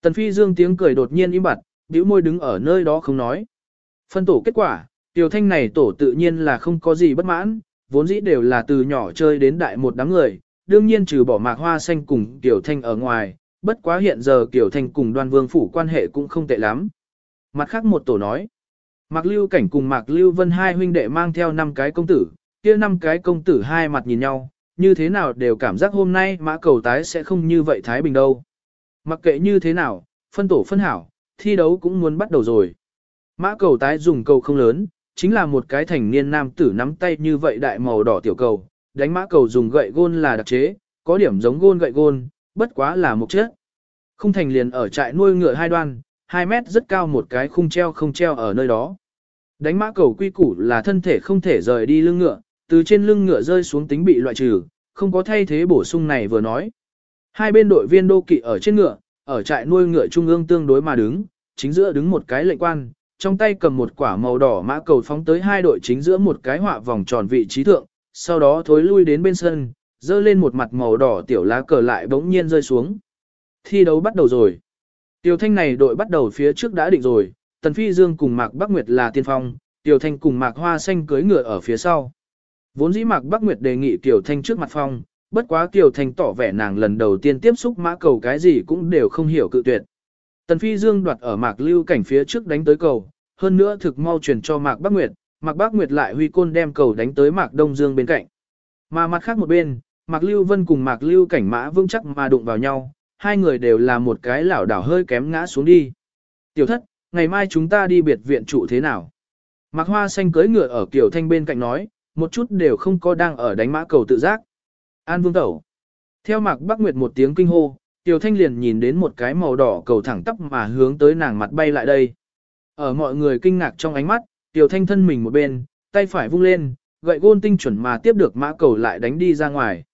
Tần Phi Dương tiếng cười đột nhiên im bặt, bĩu môi đứng ở nơi đó không nói. Phân tổ kết quả, tiểu thanh này tổ tự nhiên là không có gì bất mãn, vốn dĩ đều là từ nhỏ chơi đến đại một đám người, đương nhiên trừ bỏ mạc hoa xanh cùng tiểu thanh ở ngoài, bất quá hiện giờ tiểu thanh cùng đoan vương phủ quan hệ cũng không tệ lắm. Mặt khác một tổ nói, mạc lưu cảnh cùng mạc lưu vân hai huynh đệ mang theo năm cái công tử, kia năm cái công tử hai mặt nhìn nhau, như thế nào đều cảm giác hôm nay mã cầu tái sẽ không như vậy Thái Bình đâu. Mặc kệ như thế nào, phân tổ phân hảo, thi đấu cũng muốn bắt đầu rồi. Mã cầu tái dùng cầu không lớn, chính là một cái thành niên nam tử nắm tay như vậy đại màu đỏ tiểu cầu, đánh mã cầu dùng gậy gôn là đặc chế, có điểm giống gôn gậy gôn, bất quá là một chiếc Khung thành liền ở trại nuôi ngựa hai đoan, 2 mét rất cao một cái khung treo không treo ở nơi đó. Đánh mã cầu quy củ là thân thể không thể rời đi lưng ngựa, từ trên lưng ngựa rơi xuống tính bị loại trừ, không có thay thế bổ sung này vừa nói. Hai bên đội viên đô kỵ ở trên ngựa, ở trại nuôi ngựa trung ương tương đối mà đứng, chính giữa đứng một cái lệnh quan, trong tay cầm một quả màu đỏ mã cầu phóng tới hai đội chính giữa một cái họa vòng tròn vị trí thượng, sau đó thối lui đến bên sân, dơ lên một mặt màu đỏ tiểu lá cờ lại bỗng nhiên rơi xuống. Thi đấu bắt đầu rồi. Tiểu thanh này đội bắt đầu phía trước đã định rồi, Tần Phi Dương cùng Mạc Bắc Nguyệt là tiên phong, Tiểu thanh cùng Mạc Hoa Xanh cưới ngựa ở phía sau. Vốn dĩ Mạc Bắc Nguyệt đề nghị Tiểu thanh trước mặt phong, bất quá Tiểu thanh tỏ vẻ nàng lần đầu tiên tiếp xúc mã cầu cái gì cũng đều không hiểu cự tuyệt. Tần Phi Dương đoạt ở Mạc Lưu cảnh phía trước đánh tới cầu, hơn nữa thực mau truyền cho Mạc Bắc Nguyệt, Mạc Bắc Nguyệt lại huy côn đem cầu đánh tới Mạc Đông Dương bên cạnh. Mà mặt khác một bên, Mạc Lưu Vân cùng Mạc Lưu cảnh mã vững chắc mà đụng vào nhau, hai người đều là một cái lảo đảo hơi kém ngã xuống đi. Tiểu thất, ngày mai chúng ta đi biệt viện trụ thế nào? Mạc Hoa Xanh cưỡi ngựa ở Kiều Thanh bên cạnh nói, một chút đều không có đang ở đánh mã cầu tự giác. An Vương Tẩu. Theo Mạc Bắc Nguyệt một tiếng kinh hô, Tiểu Thanh liền nhìn đến một cái màu đỏ cầu thẳng tắp mà hướng tới nàng mặt bay lại đây. Ở mọi người kinh ngạc trong ánh mắt, Tiểu Thanh thân mình một bên, tay phải vung lên, gậy gôn tinh chuẩn mà tiếp được mã cầu lại đánh đi ra ngoài.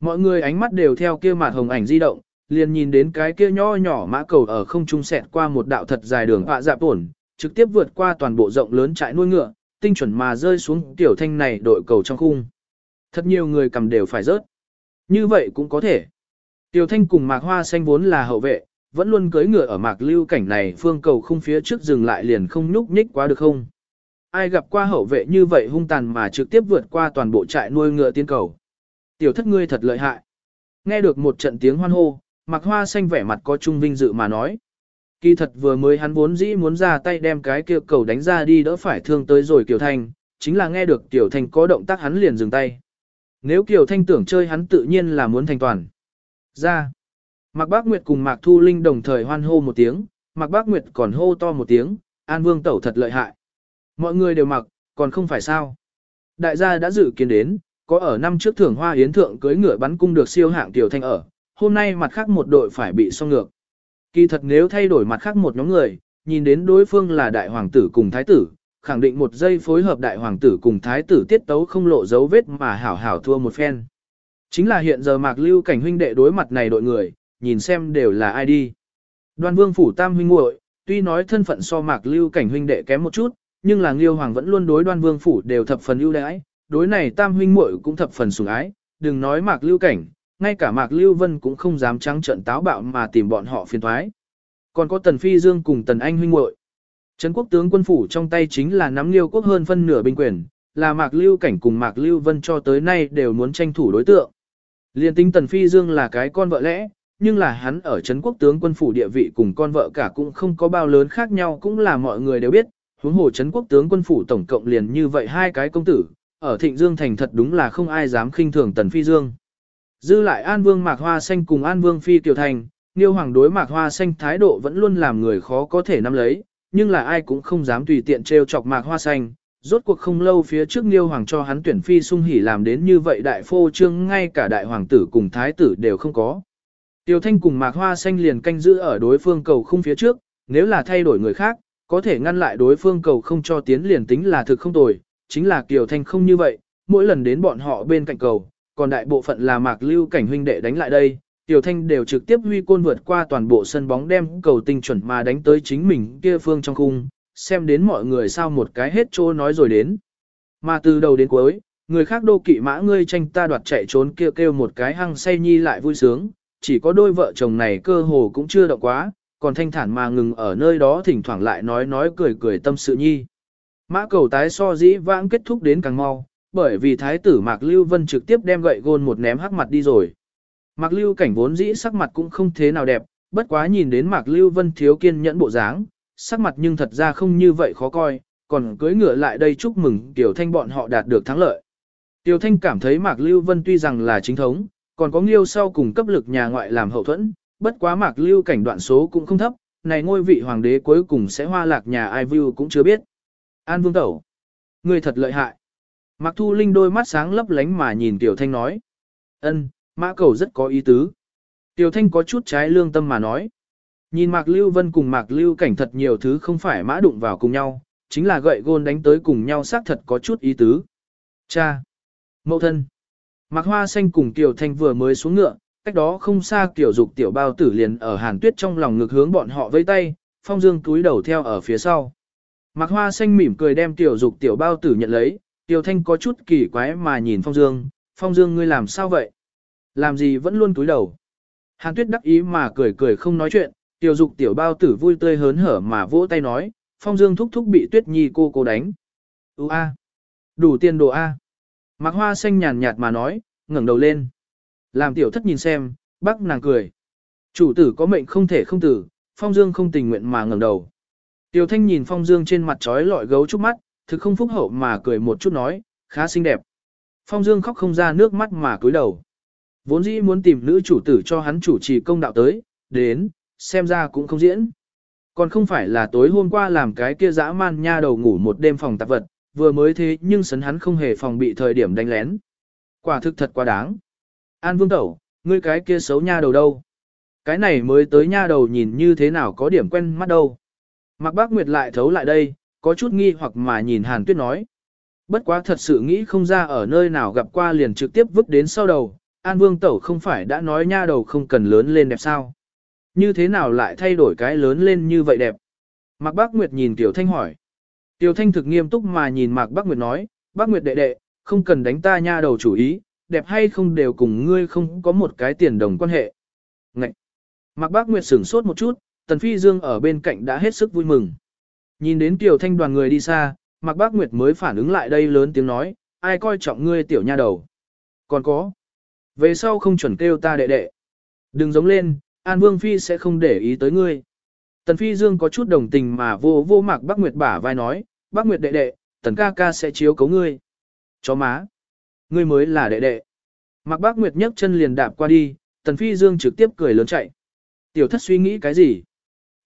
Mọi người ánh mắt đều theo kia mặt hồng ảnh di động, liền nhìn đến cái kia nho nhỏ mã cầu ở không trung xẹt qua một đạo thật dài đường họa dạp ổn, trực tiếp vượt qua toàn bộ rộng lớn trại nuôi ngựa, tinh chuẩn mà rơi xuống tiểu thanh này đội cầu trong khung. Thật nhiều người cầm đều phải rớt. Như vậy cũng có thể. Tiểu thanh cùng mạc hoa xanh vốn là hậu vệ, vẫn luôn cưỡi ngựa ở mạc lưu cảnh này phương cầu không phía trước dừng lại liền không nhúc nhích quá được không. Ai gặp qua hậu vệ như vậy hung tàn mà trực tiếp vượt qua toàn bộ trại nuôi ngựa tiên cầu. Tiểu thất ngươi thật lợi hại. Nghe được một trận tiếng hoan hô, mạc hoa xanh vẻ mặt có trung vinh dự mà nói. Kỳ thật vừa mới hắn vốn dĩ muốn ra tay đem cái kia cầu đánh ra đi đỡ phải thương tới rồi Kiều Thanh, chính là nghe được Kiều Thanh có động tác hắn liền dừng tay. Nếu Kiều Thanh tưởng chơi hắn tự nhiên là muốn thành toàn. Ra. Mạc Bác Nguyệt cùng Mạc Thu Linh đồng thời hoan hô một tiếng, Mạc Bác Nguyệt còn hô to một tiếng, An Vương Tẩu thật lợi hại. Mọi người đều mặc, còn không phải sao. Đại gia đã dự kiến đến, có ở năm trước thưởng hoa yến thượng cưới ngựa bắn cung được siêu hạng tiểu thanh ở, hôm nay mặt khác một đội phải bị song ngược. Kỳ thật nếu thay đổi mặt khác một nhóm người, nhìn đến đối phương là đại hoàng tử cùng thái tử, khẳng định một giây phối hợp đại hoàng tử cùng thái tử tiết tấu không lộ dấu vết mà hảo hảo thua một phen. Chính là hiện giờ mạc lưu cảnh huynh đệ đối mặt này đội người, nhìn xem đều là ai đi. Đoan vương phủ tam huynh muội tuy nói thân phận so mạc lưu cảnh huynh đệ kém một chút, nhưng là Liêu Hoàng vẫn luôn đối đoan vương phủ đều thập phần ưu đãi, đối này tam huynh muội cũng thập phần sủng ái, đừng nói mạc lưu cảnh, ngay cả Mạc Lưu Vân cũng không dám trắng trận táo bạo mà tìm bọn họ phiền toái Còn có Tần Phi Dương cùng Tần Anh huynh muội. Trấn quốc tướng quân phủ trong tay chính là nắm liêu quốc hơn phân nửa binh quyền, là Mạc Lưu Cảnh cùng Mạc Lưu Vân cho tới nay đều muốn tranh thủ đối tượng. Liên tính Tần Phi Dương là cái con vợ lẽ, nhưng là hắn ở Trấn quốc tướng quân phủ địa vị cùng con vợ cả cũng không có bao lớn khác nhau cũng là mọi người đều biết, huống hồ Trấn quốc tướng quân phủ tổng cộng liền như vậy hai cái công tử, ở Thịnh Dương thành thật đúng là không ai dám khinh thường Tần Phi Dương. Dư lại An Vương Mạc Hoa Xanh cùng An Vương Phi Kiều Thành, Niêu Hoàng đối Mạc Hoa Xanh thái độ vẫn luôn làm người khó có thể nắm lấy, nhưng là ai cũng không dám tùy tiện trêu chọc Mạc Hoa Xanh. Rốt cuộc không lâu phía trước Niêu Hoàng cho hắn tuyển phi sung hỉ làm đến như vậy đại phô trương ngay cả đại hoàng tử cùng thái tử đều không có. Tiêu Thanh cùng Mạc Hoa Xanh liền canh giữ ở đối phương cầu không phía trước, nếu là thay đổi người khác, có thể ngăn lại đối phương cầu không cho tiến liền tính là thực không tồi, chính là Kiều Thanh không như vậy, mỗi lần đến bọn họ bên cạnh cầu, còn đại bộ phận là Mạc Lưu cảnh huynh đệ đánh lại đây, Tiểu Thanh đều trực tiếp huy côn vượt qua toàn bộ sân bóng đem cầu tinh chuẩn mà đánh tới chính mình kia phương trong khung, xem đến mọi người sao một cái hết trô nói rồi đến. Mà từ đầu đến cuối, người khác đô kỵ mã ngươi tranh ta đoạt chạy trốn kêu kêu một cái hăng say nhi lại vui sướng, chỉ có đôi vợ chồng này cơ hồ cũng chưa động quá, còn thanh thản mà ngừng ở nơi đó thỉnh thoảng lại nói nói cười cười tâm sự nhi. Mã cầu tái so dĩ vãng kết thúc đến càng mau, bởi vì thái tử Mạc Lưu Vân trực tiếp đem gậy gôn một ném hắc mặt đi rồi. Mạc Lưu cảnh vốn dĩ sắc mặt cũng không thế nào đẹp, bất quá nhìn đến Mạc Lưu Vân thiếu kiên nhẫn bộ dáng, sắc mặt nhưng thật ra không như vậy khó coi, còn cưới ngựa lại đây chúc mừng Tiểu Thanh bọn họ đạt được thắng lợi. Tiểu Thanh cảm thấy Mạc Lưu Vân tuy rằng là chính thống, còn có nghiêu sau cùng cấp lực nhà ngoại làm hậu thuẫn, bất quá Mạc Lưu cảnh đoạn số cũng không thấp, này ngôi vị hoàng đế cuối cùng sẽ hoa lạc nhà ai view cũng chưa biết. An Vương Tẩu, người thật lợi hại. Mạc Thu Linh đôi mắt sáng lấp lánh mà nhìn Tiểu Thanh nói. ân, Mã Cầu rất có ý tứ. Tiểu Thanh có chút trái lương tâm mà nói. Nhìn Mạc Lưu Vân cùng Mạc Lưu cảnh thật nhiều thứ không phải mã đụng vào cùng nhau, chính là gậy gôn đánh tới cùng nhau xác thật có chút ý tứ. Cha! Mậu thân! Mạc Hoa Xanh cùng Kiều Thanh vừa mới xuống ngựa, cách đó không xa Kiều Dục Tiểu Bao Tử liền ở Hàn Tuyết trong lòng ngực hướng bọn họ vây tay, Phong Dương túi đầu theo ở phía sau. Mạc Hoa Xanh mỉm cười đem Tiểu Dục Tiểu Bao Tử nhận lấy, Kiều Thanh có chút kỳ quái mà nhìn Phong Dương, Phong Dương ngươi làm sao vậy? Làm gì vẫn luôn túi đầu? Hàn Tuyết đắc ý mà cười cười không nói chuyện, Tiểu Dục Tiểu Bao Tử vui tươi hớn hở mà vỗ tay nói, Phong Dương thúc thúc bị Tuyết Nhi cô cô đánh. Ú a, đủ tiền đồ a. Mạc Hoa Xanh nhàn nhạt mà nói, ngẩng đầu lên. Làm Tiểu Thất nhìn xem, bác nàng cười. Chủ tử có mệnh không thể không tử, Phong Dương không tình nguyện mà ngẩng đầu. Tiểu Thanh nhìn Phong Dương trên mặt trói lọi gấu chút mắt, thực không phúc hậu mà cười một chút nói, khá xinh đẹp. Phong Dương khóc không ra nước mắt mà cúi đầu. Vốn dĩ muốn tìm nữ chủ tử cho hắn chủ trì công đạo tới, đến, xem ra cũng không diễn. Còn không phải là tối hôm qua làm cái kia dã man nha đầu ngủ một đêm phòng tạp vật, vừa mới thế nhưng sấn hắn không hề phòng bị thời điểm đánh lén. Quả thực thật quá đáng. An Vương Tẩu, ngươi cái kia xấu nha đầu đâu? Cái này mới tới nha đầu nhìn như thế nào có điểm quen mắt đâu. Mạc Bác Nguyệt lại thấu lại đây, có chút nghi hoặc mà nhìn Hàn Tuyết nói. Bất quá thật sự nghĩ không ra ở nơi nào gặp qua liền trực tiếp vứt đến sau đầu, An Vương Tẩu không phải đã nói nha đầu không cần lớn lên đẹp sao? Như thế nào lại thay đổi cái lớn lên như vậy đẹp? Mạc Bác Nguyệt nhìn Tiểu Thanh hỏi. Tiểu Thanh thực nghiêm túc mà nhìn Mạc Bác Nguyệt nói, Bác Nguyệt đệ đệ, không cần đánh ta nha đầu chủ ý, đẹp hay không đều cùng ngươi không có một cái tiền đồng quan hệ. Ngậy! Mạc Bác Nguyệt sửng sốt một chút, Tần Phi Dương ở bên cạnh đã hết sức vui mừng. Nhìn đến Tiểu Thanh đoàn người đi xa, Mạc Bác Nguyệt mới phản ứng lại đây lớn tiếng nói, ai coi trọng ngươi tiểu nha đầu. Còn có. Về sau không chuẩn kêu ta đệ đệ. Đừng giống lên, An Vương Phi sẽ không để ý tới ngươi. Tần Phi Dương có chút đồng tình mà vô vô Mạc Bác Nguyệt bả vai nói, Bác Nguyệt đệ đệ, Tần ca ca sẽ chiếu cấu ngươi. Chó má. Ngươi mới là đệ đệ. Mạc Bác Nguyệt nhấc chân liền đạp qua đi, Tần Phi Dương trực tiếp cười lớn chạy. Tiểu thất suy nghĩ cái gì?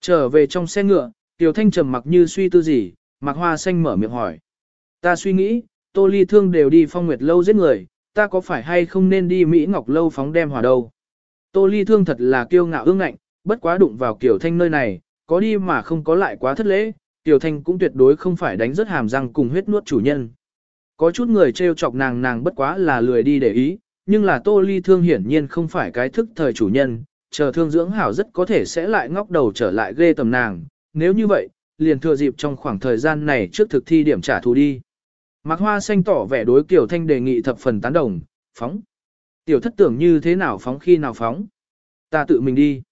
Trở về trong xe ngựa, Tiểu Thanh trầm mặc như suy tư gì, Mạc Hoa Xanh mở miệng hỏi. Ta suy nghĩ, Tô Ly Thương đều đi phong nguyệt lâu giết người, ta có phải hay không nên đi Mỹ Ngọc lâu phóng đem hỏa đâu? Tô Ly Thương thật là kiêu ngạo ương ngạnh, bất quá đụng vào Kiều Thanh nơi này, có đi mà không có lại quá thất lễ, Kiều Thanh cũng tuyệt đối không phải đánh rất hàm răng cùng huyết nuốt chủ nhân. Có chút người trêu chọc nàng nàng bất quá là lười đi để ý, nhưng là Tô Ly Thương hiển nhiên không phải cái thức thời chủ nhân, chờ thương dưỡng hảo rất có thể sẽ lại ngóc đầu trở lại ghê tầm nàng, nếu như vậy, liền thừa dịp trong khoảng thời gian này trước thực thi điểm trả thù đi. Mạc Hoa Xanh tỏ vẻ đối Kiều Thanh đề nghị thập phần tán đồng, phóng. Tiểu thất tưởng như thế nào phóng khi nào phóng. Ta tự mình đi.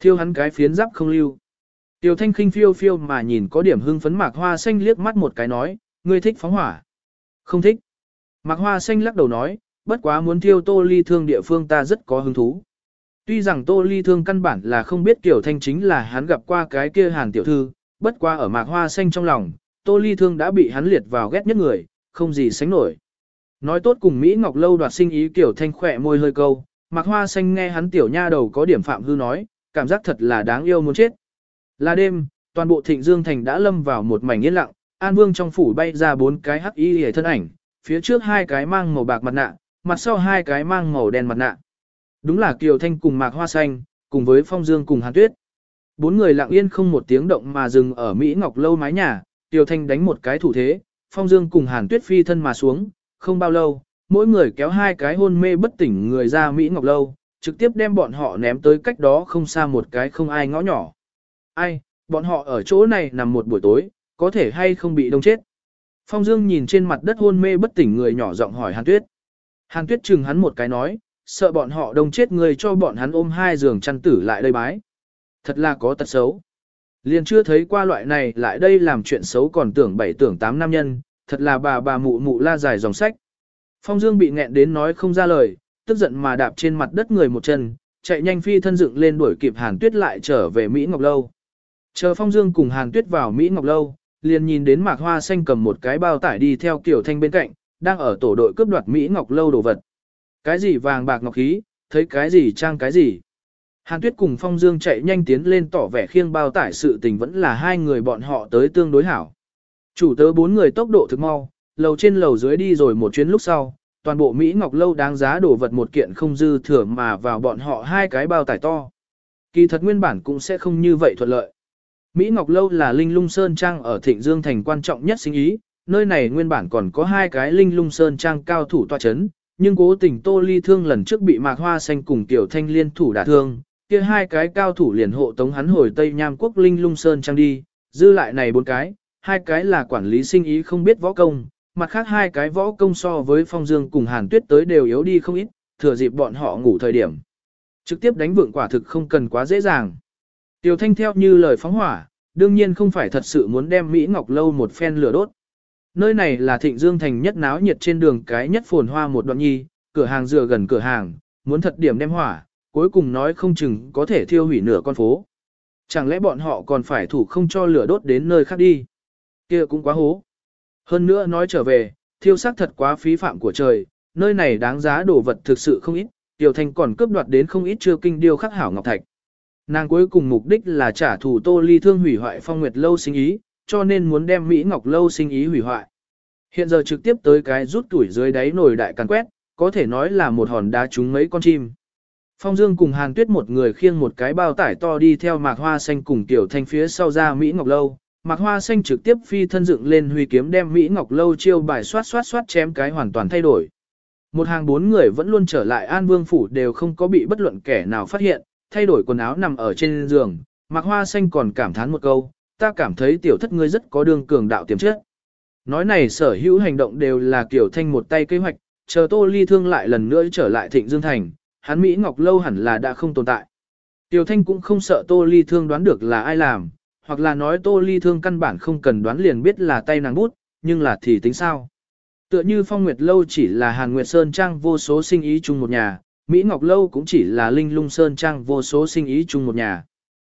Thiêu hắn cái phiến giáp không lưu. Tiểu Thanh khinh phiêu phiêu mà nhìn có điểm hưng phấn Mạc Hoa Xanh liếc mắt một cái nói, ngươi thích phóng hỏa. Không thích. Mạc Hoa Xanh lắc đầu nói, bất quá muốn thiêu tô ly thương địa phương ta rất có hứng thú. Tuy rằng tô ly thương căn bản là không biết kiểu Thanh chính là hắn gặp qua cái kia hàn tiểu thư, bất qua ở Mạc Hoa Xanh trong lòng, Tô Ly Thương đã bị hắn liệt vào ghét nhất người, không gì sánh nổi. Nói tốt cùng Mỹ Ngọc Lâu đoạt sinh ý kiểu thanh khỏe môi hơi câu, Mạc Hoa Xanh nghe hắn tiểu nha đầu có điểm phạm hư nói, cảm giác thật là đáng yêu muốn chết. Là đêm, toàn bộ thịnh dương thành đã lâm vào một mảnh yên lặng, An Vương trong phủ bay ra bốn cái hắc y hề thân ảnh, phía trước hai cái mang màu bạc mặt nạ, mặt sau hai cái mang màu đen mặt nạ. Đúng là Kiều Thanh cùng Mạc Hoa Xanh, cùng với Phong Dương cùng Hàn Tuyết. Bốn người lặng yên không một tiếng động mà dừng ở Mỹ Ngọc lâu mái nhà, Kiều Thanh đánh một cái thủ thế, Phong Dương cùng Hàn Tuyết phi thân mà xuống, không bao lâu, mỗi người kéo hai cái hôn mê bất tỉnh người ra Mỹ Ngọc lâu, trực tiếp đem bọn họ ném tới cách đó không xa một cái không ai ngõ nhỏ. Ai, bọn họ ở chỗ này nằm một buổi tối, có thể hay không bị đông chết. Phong Dương nhìn trên mặt đất hôn mê bất tỉnh người nhỏ giọng hỏi Hàn Tuyết. Hàn Tuyết chừng hắn một cái nói, sợ bọn họ đông chết người cho bọn hắn ôm hai giường chăn tử lại đây bái. Thật là có tật xấu. Liền chưa thấy qua loại này lại đây làm chuyện xấu còn tưởng bảy tưởng tám nam nhân, thật là bà bà mụ mụ la dài dòng sách. Phong Dương bị nghẹn đến nói không ra lời, tức giận mà đạp trên mặt đất người một chân, chạy nhanh phi thân dựng lên đuổi kịp Hàn Tuyết lại trở về Mỹ Ngọc Lâu. Chờ Phong Dương cùng Hàn Tuyết vào Mỹ Ngọc Lâu, liền nhìn đến Mạc Hoa Xanh cầm một cái bao tải đi theo Kiều Thanh bên cạnh, đang ở tổ đội cướp đoạt Mỹ Ngọc Lâu đồ vật. Cái gì vàng bạc ngọc khí, thấy cái gì trang cái gì. Hàn Tuyết cùng Phong Dương chạy nhanh tiến lên tỏ vẻ khiêng bao tải sự tình vẫn là hai người bọn họ tới tương đối hảo. Chủ tớ bốn người tốc độ thực mau, lầu trên lầu dưới đi rồi một chuyến lúc sau, toàn bộ Mỹ Ngọc Lâu đáng giá đổ vật một kiện không dư thừa mà vào bọn họ hai cái bao tải to. Kỳ thật nguyên bản cũng sẽ không như vậy thuận lợi. Mỹ Ngọc Lâu là Linh Lung Sơn Trang ở Thịnh Dương Thành quan trọng nhất sinh ý, nơi này nguyên bản còn có hai cái Linh Lung Sơn Trang cao thủ tọa chấn, nhưng cố tình Tô Ly Thương lần trước bị Mạc Hoa Xanh cùng Tiểu Thanh liên thủ đả thương, kia hai cái cao thủ liền hộ tống hắn hồi Tây Nham Quốc Linh Lung Sơn Trang đi, dư lại này bốn cái, hai cái là quản lý sinh ý không biết võ công, mặt khác hai cái võ công so với Phong Dương cùng Hàn Tuyết tới đều yếu đi không ít, thừa dịp bọn họ ngủ thời điểm. Trực tiếp đánh vượng quả thực không cần quá dễ dàng. Tiểu Thanh theo như lời phóng hỏa, đương nhiên không phải thật sự muốn đem Mỹ Ngọc Lâu một phen lửa đốt. Nơi này là Thịnh Dương Thành nhất náo nhiệt trên đường cái nhất phồn hoa một đoạn nhi, cửa hàng dựa gần cửa hàng, muốn thật điểm đem hỏa, cuối cùng nói không chừng có thể thiêu hủy nửa con phố. Chẳng lẽ bọn họ còn phải thủ không cho lửa đốt đến nơi khác đi? Kia cũng quá hố. Hơn nữa nói trở về, thiêu sắc thật quá phí phạm của trời, nơi này đáng giá đồ vật thực sự không ít, Tiểu Thanh còn cướp đoạt đến không ít chưa kinh điêu khắc hảo ngọc thạch. Nàng cuối cùng mục đích là trả thù Tô Ly Thương hủy hoại Phong Nguyệt lâu sinh ý, cho nên muốn đem Mỹ Ngọc lâu sinh ý hủy hoại. Hiện giờ trực tiếp tới cái rút tuổi dưới đáy nồi đại càn quét, có thể nói là một hòn đá trúng mấy con chim. Phong Dương cùng Hàn Tuyết một người khiêng một cái bao tải to đi theo Mạc Hoa Xanh cùng Tiểu Thanh phía sau ra Mỹ Ngọc lâu. Mạc Hoa Xanh trực tiếp phi thân dựng lên huy kiếm đem Mỹ Ngọc lâu chiêu bài xoát xoát xoát chém cái hoàn toàn thay đổi. Một hàng bốn người vẫn luôn trở lại An Vương phủ đều không có bị bất luận kẻ nào phát hiện, thay đổi quần áo nằm ở trên giường, Mạc Hoa Xanh còn cảm thán một câu, ta cảm thấy tiểu thất ngươi rất có đường cường đạo tiềm chất. Nói này sở hữu hành động đều là kiểu thanh một tay kế hoạch, chờ Tô Ly Thương lại lần nữa trở lại Thịnh Dương Thành, hắn Mỹ Ngọc Lâu hẳn là đã không tồn tại. Tiểu Thanh cũng không sợ Tô Ly Thương đoán được là ai làm, hoặc là nói Tô Ly Thương căn bản không cần đoán liền biết là tay nàng bút, nhưng là thì tính sao. Tựa như Phong Nguyệt Lâu chỉ là Hàn Nguyệt Sơn Trang vô số sinh ý chung một nhà, Mỹ Ngọc Lâu cũng chỉ là Linh Lung Sơn Trang vô số sinh ý chung một nhà.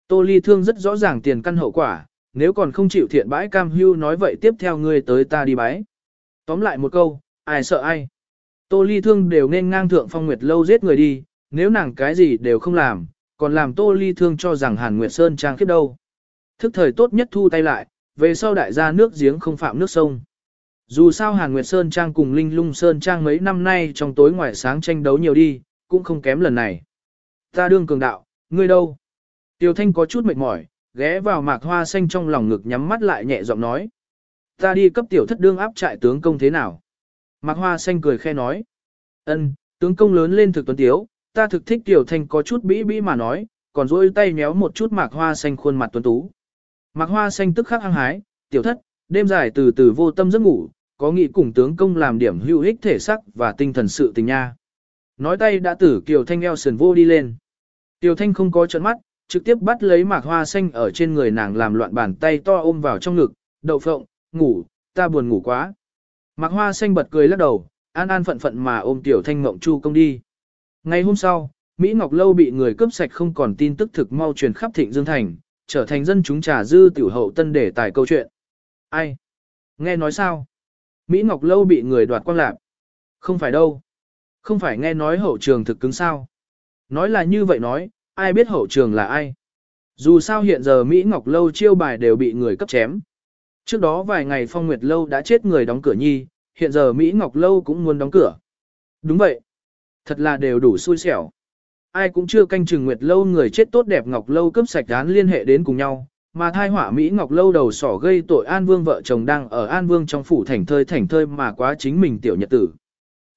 Tô Ly Thương rất rõ ràng tiền căn hậu quả, nếu còn không chịu thiện bãi cam hưu nói vậy tiếp theo ngươi tới ta đi bái. Tóm lại một câu, ai sợ ai. Tô Ly Thương đều nên ngang thượng Phong Nguyệt Lâu giết người đi, nếu nàng cái gì đều không làm, còn làm Tô Ly Thương cho rằng Hàn Nguyệt Sơn Trang khiếp đâu. Thức thời tốt nhất thu tay lại, về sau đại gia nước giếng không phạm nước sông. Dù sao Hàn Nguyệt Sơn Trang cùng Linh Lung Sơn Trang mấy năm nay trong tối ngoài sáng tranh đấu nhiều đi, cũng không kém lần này. Ta đương cường đạo, ngươi đâu? Tiêu Thanh có chút mệt mỏi, ghé vào mạc hoa xanh trong lòng ngực nhắm mắt lại nhẹ giọng nói. Ta đi cấp tiểu thất đương áp trại tướng công thế nào? Mạc hoa xanh cười khe nói. ân tướng công lớn lên thực tuấn tiếu, ta thực thích tiểu thanh có chút bĩ bĩ mà nói, còn dỗi tay méo một chút mạc hoa xanh khuôn mặt tuấn tú. Mạc hoa xanh tức khắc hăng hái, tiểu thất, đêm dài từ từ vô tâm giấc ngủ, có nghĩ cùng tướng công làm điểm hữu ích thể sắc và tinh thần sự tình nha. Nói tay đã tử Kiều Thanh eo sườn vô đi lên. Kiều Thanh không có trợn mắt, trực tiếp bắt lấy mạc hoa xanh ở trên người nàng làm loạn bàn tay to ôm vào trong ngực, đậu phộng, ngủ, ta buồn ngủ quá. Mạc hoa xanh bật cười lắc đầu, an an phận phận mà ôm Tiểu Thanh Ngộng Chu công đi. Ngày hôm sau, Mỹ Ngọc Lâu bị người cướp sạch không còn tin tức thực mau truyền khắp Thịnh Dương Thành, trở thành dân chúng trà dư tiểu hậu tân để tài câu chuyện. Ai? Nghe nói sao? Mỹ Ngọc Lâu bị người đoạt quang lạc. Không phải đâu. Không phải nghe nói hậu trường thực cứng sao. Nói là như vậy nói, ai biết hậu trường là ai. Dù sao hiện giờ Mỹ Ngọc Lâu chiêu bài đều bị người cấp chém. Trước đó vài ngày Phong Nguyệt Lâu đã chết người đóng cửa nhi, hiện giờ Mỹ Ngọc Lâu cũng muốn đóng cửa. Đúng vậy. Thật là đều đủ xui xẻo. Ai cũng chưa canh chừng Nguyệt Lâu người chết tốt đẹp Ngọc Lâu cướp sạch án liên hệ đến cùng nhau, mà thai họa Mỹ Ngọc Lâu đầu sỏ gây tội An Vương vợ chồng đang ở An Vương trong phủ thành thơi thành thơi mà quá chính mình tiểu nhật tử.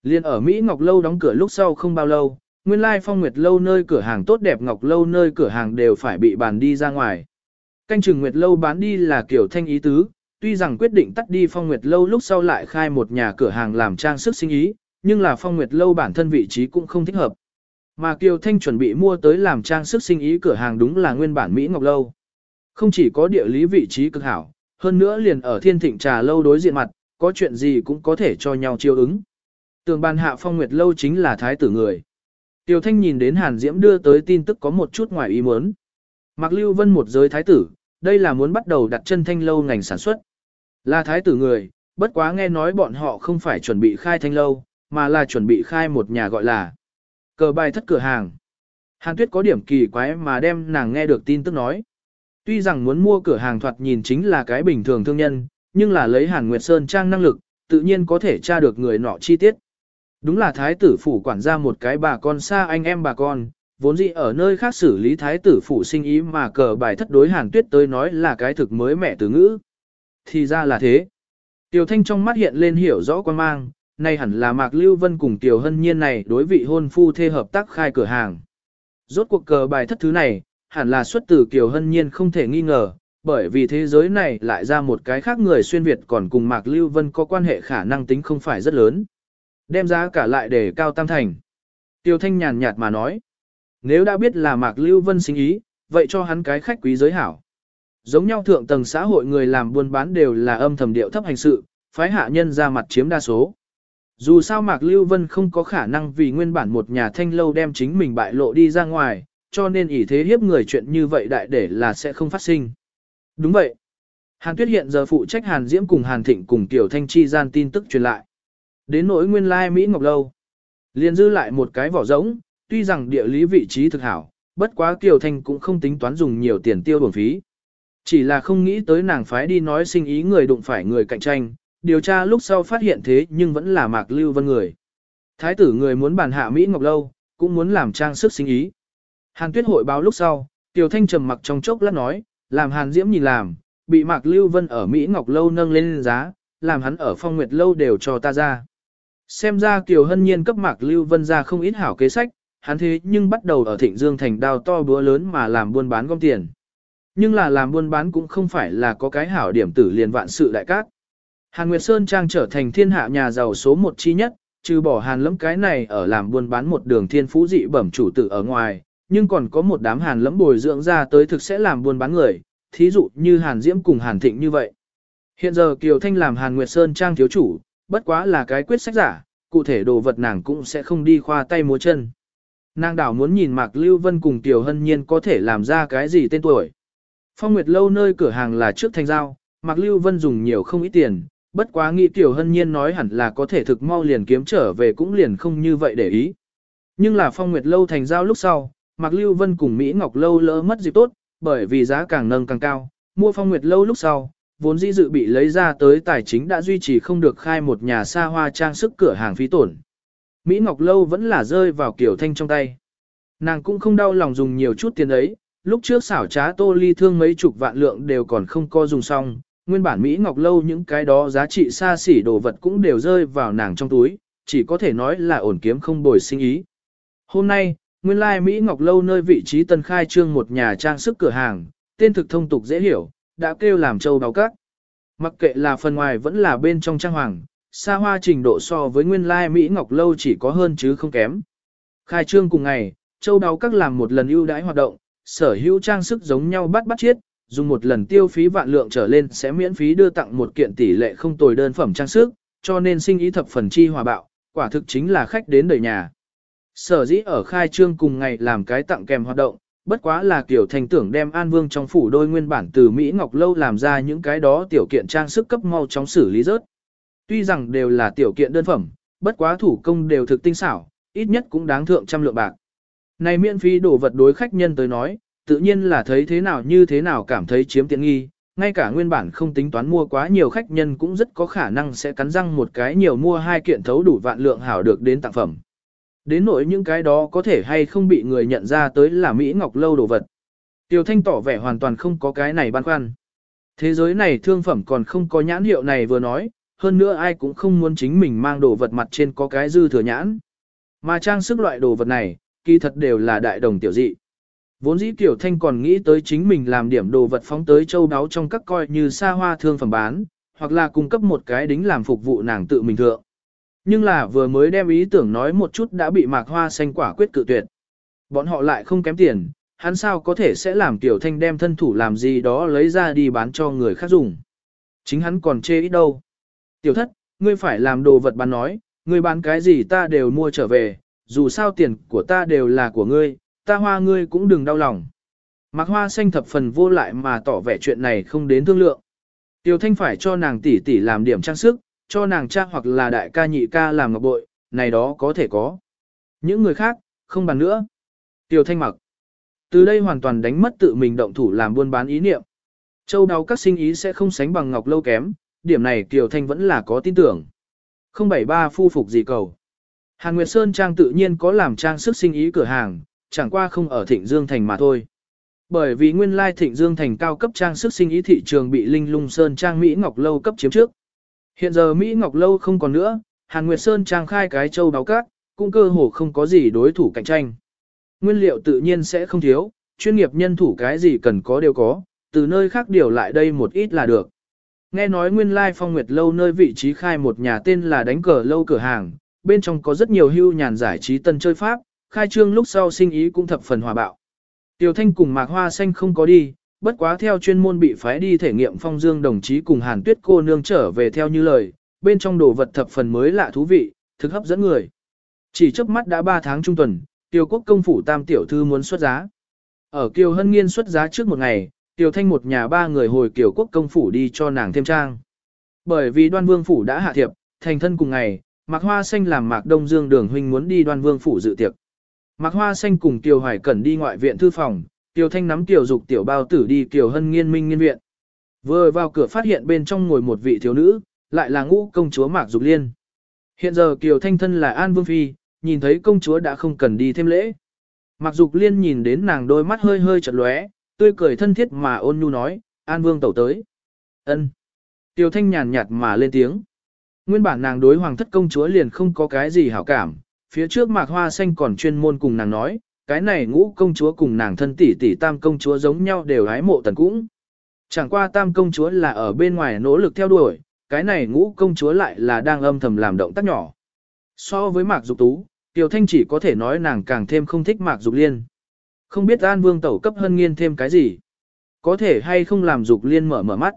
Liên ở Mỹ Ngọc Lâu đóng cửa lúc sau không bao lâu, nguyên lai phong nguyệt lâu nơi cửa hàng tốt đẹp Ngọc Lâu nơi cửa hàng đều phải bị bàn đi ra ngoài. Canh chừng Nguyệt Lâu bán đi là kiểu thanh ý tứ, tuy rằng quyết định tắt đi phong Nguyệt Lâu lúc sau lại khai một nhà cửa hàng làm trang sức sinh ý, nhưng là phong Nguyệt Lâu bản thân vị trí cũng không thích hợp. Mà Kiều Thanh chuẩn bị mua tới làm trang sức sinh ý cửa hàng đúng là nguyên bản Mỹ Ngọc Lâu. Không chỉ có địa lý vị trí cực hảo, hơn nữa liền ở thiên thịnh trà lâu đối diện mặt, có chuyện gì cũng có thể cho nhau chiêu ứng. Tường bàn hạ phong nguyệt lâu chính là thái tử người. Tiêu Thanh nhìn đến Hàn Diễm đưa tới tin tức có một chút ngoài ý muốn. Mạc Lưu Vân một giới thái tử, đây là muốn bắt đầu đặt chân thanh lâu ngành sản xuất. Là thái tử người, bất quá nghe nói bọn họ không phải chuẩn bị khai thanh lâu, mà là chuẩn bị khai một nhà gọi là cờ bài thất cửa hàng. Hàn Tuyết có điểm kỳ quái mà đem nàng nghe được tin tức nói. Tuy rằng muốn mua cửa hàng thoạt nhìn chính là cái bình thường thương nhân, nhưng là lấy Hàn Nguyệt Sơn trang năng lực, tự nhiên có thể tra được người nọ chi tiết. Đúng là thái tử phủ quản gia một cái bà con xa anh em bà con, vốn dĩ ở nơi khác xử lý thái tử phủ sinh ý mà cờ bài thất đối Hàn Tuyết tới nói là cái thực mới mẹ từ ngữ. Thì ra là thế. Tiểu Thanh trong mắt hiện lên hiểu rõ quan mang, nay hẳn là Mạc Lưu Vân cùng Tiểu Hân Nhiên này đối vị hôn phu thê hợp tác khai cửa hàng. Rốt cuộc cờ bài thất thứ này, hẳn là xuất từ Kiều Hân Nhiên không thể nghi ngờ, bởi vì thế giới này lại ra một cái khác người xuyên Việt còn cùng Mạc Lưu Vân có quan hệ khả năng tính không phải rất lớn. Đem giá cả lại để cao tam thành. Tiêu Thanh nhàn nhạt mà nói, nếu đã biết là Mạc Lưu Vân sinh ý, vậy cho hắn cái khách quý giới hảo. Giống nhau thượng tầng xã hội người làm buôn bán đều là âm thầm điệu thấp hành sự, phái hạ nhân ra mặt chiếm đa số. Dù sao Mạc Lưu Vân không có khả năng vì nguyên bản một nhà thanh lâu đem chính mình bại lộ đi ra ngoài, cho nên ỷ thế hiếp người chuyện như vậy đại để là sẽ không phát sinh. Đúng vậy. Hàn Tuyết hiện giờ phụ trách Hàn Diễm cùng Hàn Thịnh cùng Tiểu Thanh Chi gian tin tức truyền lại. Đến nỗi nguyên lai Mỹ Ngọc Lâu. liền dư lại một cái vỏ rỗng, tuy rằng địa lý vị trí thực hảo, bất quá Tiểu Thanh cũng không tính toán dùng nhiều tiền tiêu bổng phí. Chỉ là không nghĩ tới nàng phái đi nói sinh ý người đụng phải người cạnh tranh, điều tra lúc sau phát hiện thế nhưng vẫn là Mạc Lưu Vân người. Thái tử người muốn bàn hạ Mỹ Ngọc Lâu, cũng muốn làm trang sức sinh ý. Hàn Tuyết hội báo lúc sau, Tiểu Thanh trầm mặc trong chốc lát nói, làm Hàn Diễm nhìn làm, bị Mạc Lưu Vân ở Mỹ Ngọc Lâu nâng lên giá, làm hắn ở Phong Nguyệt Lâu đều cho ta ra. Xem ra Kiều Hân Nhiên cấp Mạc Lưu Vân ra không ít hảo kế sách, hắn thế nhưng bắt đầu ở Thịnh Dương thành đào to búa lớn mà làm buôn bán gom tiền. Nhưng là làm buôn bán cũng không phải là có cái hảo điểm tử liền vạn sự đại cát. Hàn Nguyệt Sơn Trang trở thành thiên hạ nhà giàu số một chi nhất, trừ bỏ Hàn lẫm cái này ở làm buôn bán một đường thiên phú dị bẩm chủ tử ở ngoài, nhưng còn có một đám Hàn lẫm bồi dưỡng ra tới thực sẽ làm buôn bán người, thí dụ như Hàn Diễm cùng Hàn Thịnh như vậy. Hiện giờ Kiều Thanh làm Hàn Nguyệt Sơn Trang thiếu chủ, bất quá là cái quyết sách giả, cụ thể đồ vật nàng cũng sẽ không đi khoa tay múa chân. Nàng đảo muốn nhìn Mạc Lưu Vân cùng Tiểu Hân Nhiên có thể làm ra cái gì tên tuổi. Phong Nguyệt lâu nơi cửa hàng là trước thanh giao, Mạc Lưu Vân dùng nhiều không ít tiền, bất quá nghĩ Tiểu Hân Nhiên nói hẳn là có thể thực mau liền kiếm trở về cũng liền không như vậy để ý. Nhưng là Phong Nguyệt lâu thành giao lúc sau, Mạc Lưu Vân cùng Mỹ Ngọc lâu lỡ mất dịp tốt, bởi vì giá càng nâng càng cao, mua Phong Nguyệt lâu lúc sau, vốn dĩ dự bị lấy ra tới tài chính đã duy trì không được khai một nhà xa hoa trang sức cửa hàng phí tổn. Mỹ Ngọc Lâu vẫn là rơi vào kiểu thanh trong tay. Nàng cũng không đau lòng dùng nhiều chút tiền ấy, lúc trước xảo trá tô ly thương mấy chục vạn lượng đều còn không co dùng xong, nguyên bản Mỹ Ngọc Lâu những cái đó giá trị xa xỉ đồ vật cũng đều rơi vào nàng trong túi, chỉ có thể nói là ổn kiếm không bồi sinh ý. Hôm nay, nguyên lai Mỹ Ngọc Lâu nơi vị trí tân khai trương một nhà trang sức cửa hàng, tên thực thông tục dễ hiểu, đã kêu làm châu báo cát. Mặc kệ là phần ngoài vẫn là bên trong trang hoàng, xa hoa trình độ so với nguyên lai Mỹ Ngọc Lâu chỉ có hơn chứ không kém. Khai trương cùng ngày, châu đáo các làm một lần ưu đãi hoạt động, sở hữu trang sức giống nhau bắt bắt chiết, dùng một lần tiêu phí vạn lượng trở lên sẽ miễn phí đưa tặng một kiện tỷ lệ không tồi đơn phẩm trang sức, cho nên sinh ý thập phần chi hòa bạo, quả thực chính là khách đến đời nhà. Sở dĩ ở khai trương cùng ngày làm cái tặng kèm hoạt động, bất quá là kiểu thành tưởng đem An Vương trong phủ đôi nguyên bản từ Mỹ Ngọc Lâu làm ra những cái đó tiểu kiện trang sức cấp mau chóng xử lý rớt. Tuy rằng đều là tiểu kiện đơn phẩm, bất quá thủ công đều thực tinh xảo, ít nhất cũng đáng thượng trăm lượng bạc. Này miễn phí đổ vật đối khách nhân tới nói, tự nhiên là thấy thế nào như thế nào cảm thấy chiếm tiện nghi, ngay cả nguyên bản không tính toán mua quá nhiều khách nhân cũng rất có khả năng sẽ cắn răng một cái nhiều mua hai kiện thấu đủ vạn lượng hảo được đến tặng phẩm. Đến nỗi những cái đó có thể hay không bị người nhận ra tới là Mỹ Ngọc Lâu đồ vật. Tiêu Thanh tỏ vẻ hoàn toàn không có cái này băn khoăn. Thế giới này thương phẩm còn không có nhãn hiệu này vừa nói, hơn nữa ai cũng không muốn chính mình mang đồ vật mặt trên có cái dư thừa nhãn. Mà trang sức loại đồ vật này, kỳ thật đều là đại đồng tiểu dị. Vốn dĩ Tiểu Thanh còn nghĩ tới chính mình làm điểm đồ vật phóng tới châu đáo trong các coi như xa hoa thương phẩm bán, hoặc là cung cấp một cái đính làm phục vụ nàng tự mình thượng. Nhưng là vừa mới đem ý tưởng nói một chút đã bị mạc hoa xanh quả quyết cự tuyệt. Bọn họ lại không kém tiền, hắn sao có thể sẽ làm Tiểu Thanh đem thân thủ làm gì đó lấy ra đi bán cho người khác dùng. Chính hắn còn chê ít đâu. Tiểu thất, ngươi phải làm đồ vật bán nói, ngươi bán cái gì ta đều mua trở về, dù sao tiền của ta đều là của ngươi, ta hoa ngươi cũng đừng đau lòng. Mạc hoa xanh thập phần vô lại mà tỏ vẻ chuyện này không đến thương lượng. Tiểu thanh phải cho nàng tỷ tỷ làm điểm trang sức, cho nàng cha hoặc là đại ca nhị ca làm ngọc bội, này đó có thể có. Những người khác, không bàn nữa. Tiểu thanh mặc. Từ đây hoàn toàn đánh mất tự mình động thủ làm buôn bán ý niệm. Châu đáo các sinh ý sẽ không sánh bằng ngọc lâu kém, điểm này Kiều Thanh vẫn là có tin tưởng. 073 phu phục gì cầu. Hàn Nguyệt Sơn Trang tự nhiên có làm trang sức sinh ý cửa hàng, chẳng qua không ở Thịnh Dương Thành mà thôi. Bởi vì nguyên lai Thịnh Dương Thành cao cấp trang sức sinh ý thị trường bị Linh Lung Sơn Trang Mỹ Ngọc Lâu cấp chiếm trước. Hiện giờ Mỹ Ngọc Lâu không còn nữa, Hàn Nguyệt Sơn Trang khai cái châu đáo cát, cũng cơ hồ không có gì đối thủ cạnh tranh. Nguyên liệu tự nhiên sẽ không thiếu, chuyên nghiệp nhân thủ cái gì cần có đều có, từ nơi khác điều lại đây một ít là được. Nghe nói nguyên lai phong nguyệt lâu nơi vị trí khai một nhà tên là đánh cờ lâu cửa hàng, bên trong có rất nhiều hưu nhàn giải trí tân chơi pháp, khai trương lúc sau sinh ý cũng thập phần hòa bạo. Tiểu Thanh cùng Mạc Hoa Xanh không có đi, bất quá theo chuyên môn bị phái đi thể nghiệm phong dương đồng chí cùng Hàn Tuyết cô nương trở về theo như lời, bên trong đồ vật thập phần mới lạ thú vị, thực hấp dẫn người. Chỉ trước mắt đã 3 tháng trung tuần, Tiêu quốc công phủ tam tiểu thư muốn xuất giá. Ở Kiều Hân Nghiên xuất giá trước một ngày, Tiêu Thanh một nhà ba người hồi Kiều quốc công phủ đi cho nàng thêm trang. Bởi vì đoan vương phủ đã hạ thiệp, thành thân cùng ngày, Mạc Hoa Xanh làm Mạc Đông Dương đường huynh muốn đi đoan vương phủ dự tiệc. Mạc Hoa Xanh cùng Tiêu Hoài Cẩn đi ngoại viện thư phòng, Tiêu Thanh nắm Tiêu Dục tiểu bao tử đi Kiều Hân nghiên minh nghiên viện. Vừa vào cửa phát hiện bên trong ngồi một vị thiếu nữ, lại là ngũ công chúa Mạc Dục Liên. Hiện giờ Kiều Thanh thân là An Vương Phi, nhìn thấy công chúa đã không cần đi thêm lễ. Mạc Dục Liên nhìn đến nàng đôi mắt hơi hơi chật lóe, tươi cười thân thiết mà ôn nhu nói, An Vương tẩu tới. ân Tiêu Thanh nhàn nhạt mà lên tiếng. Nguyên bản nàng đối hoàng thất công chúa liền không có cái gì hảo cảm, phía trước mạc hoa xanh còn chuyên môn cùng nàng nói, cái này ngũ công chúa cùng nàng thân tỷ tỷ tam công chúa giống nhau đều hái mộ tần cũng. Chẳng qua tam công chúa là ở bên ngoài nỗ lực theo đuổi, cái này ngũ công chúa lại là đang âm thầm làm động tác nhỏ. So với mạc dục tú, Tiểu Thanh chỉ có thể nói nàng càng thêm không thích mạc dục liên. Không biết An Vương tẩu cấp hân nghiên thêm cái gì. Có thể hay không làm dục liên mở mở mắt.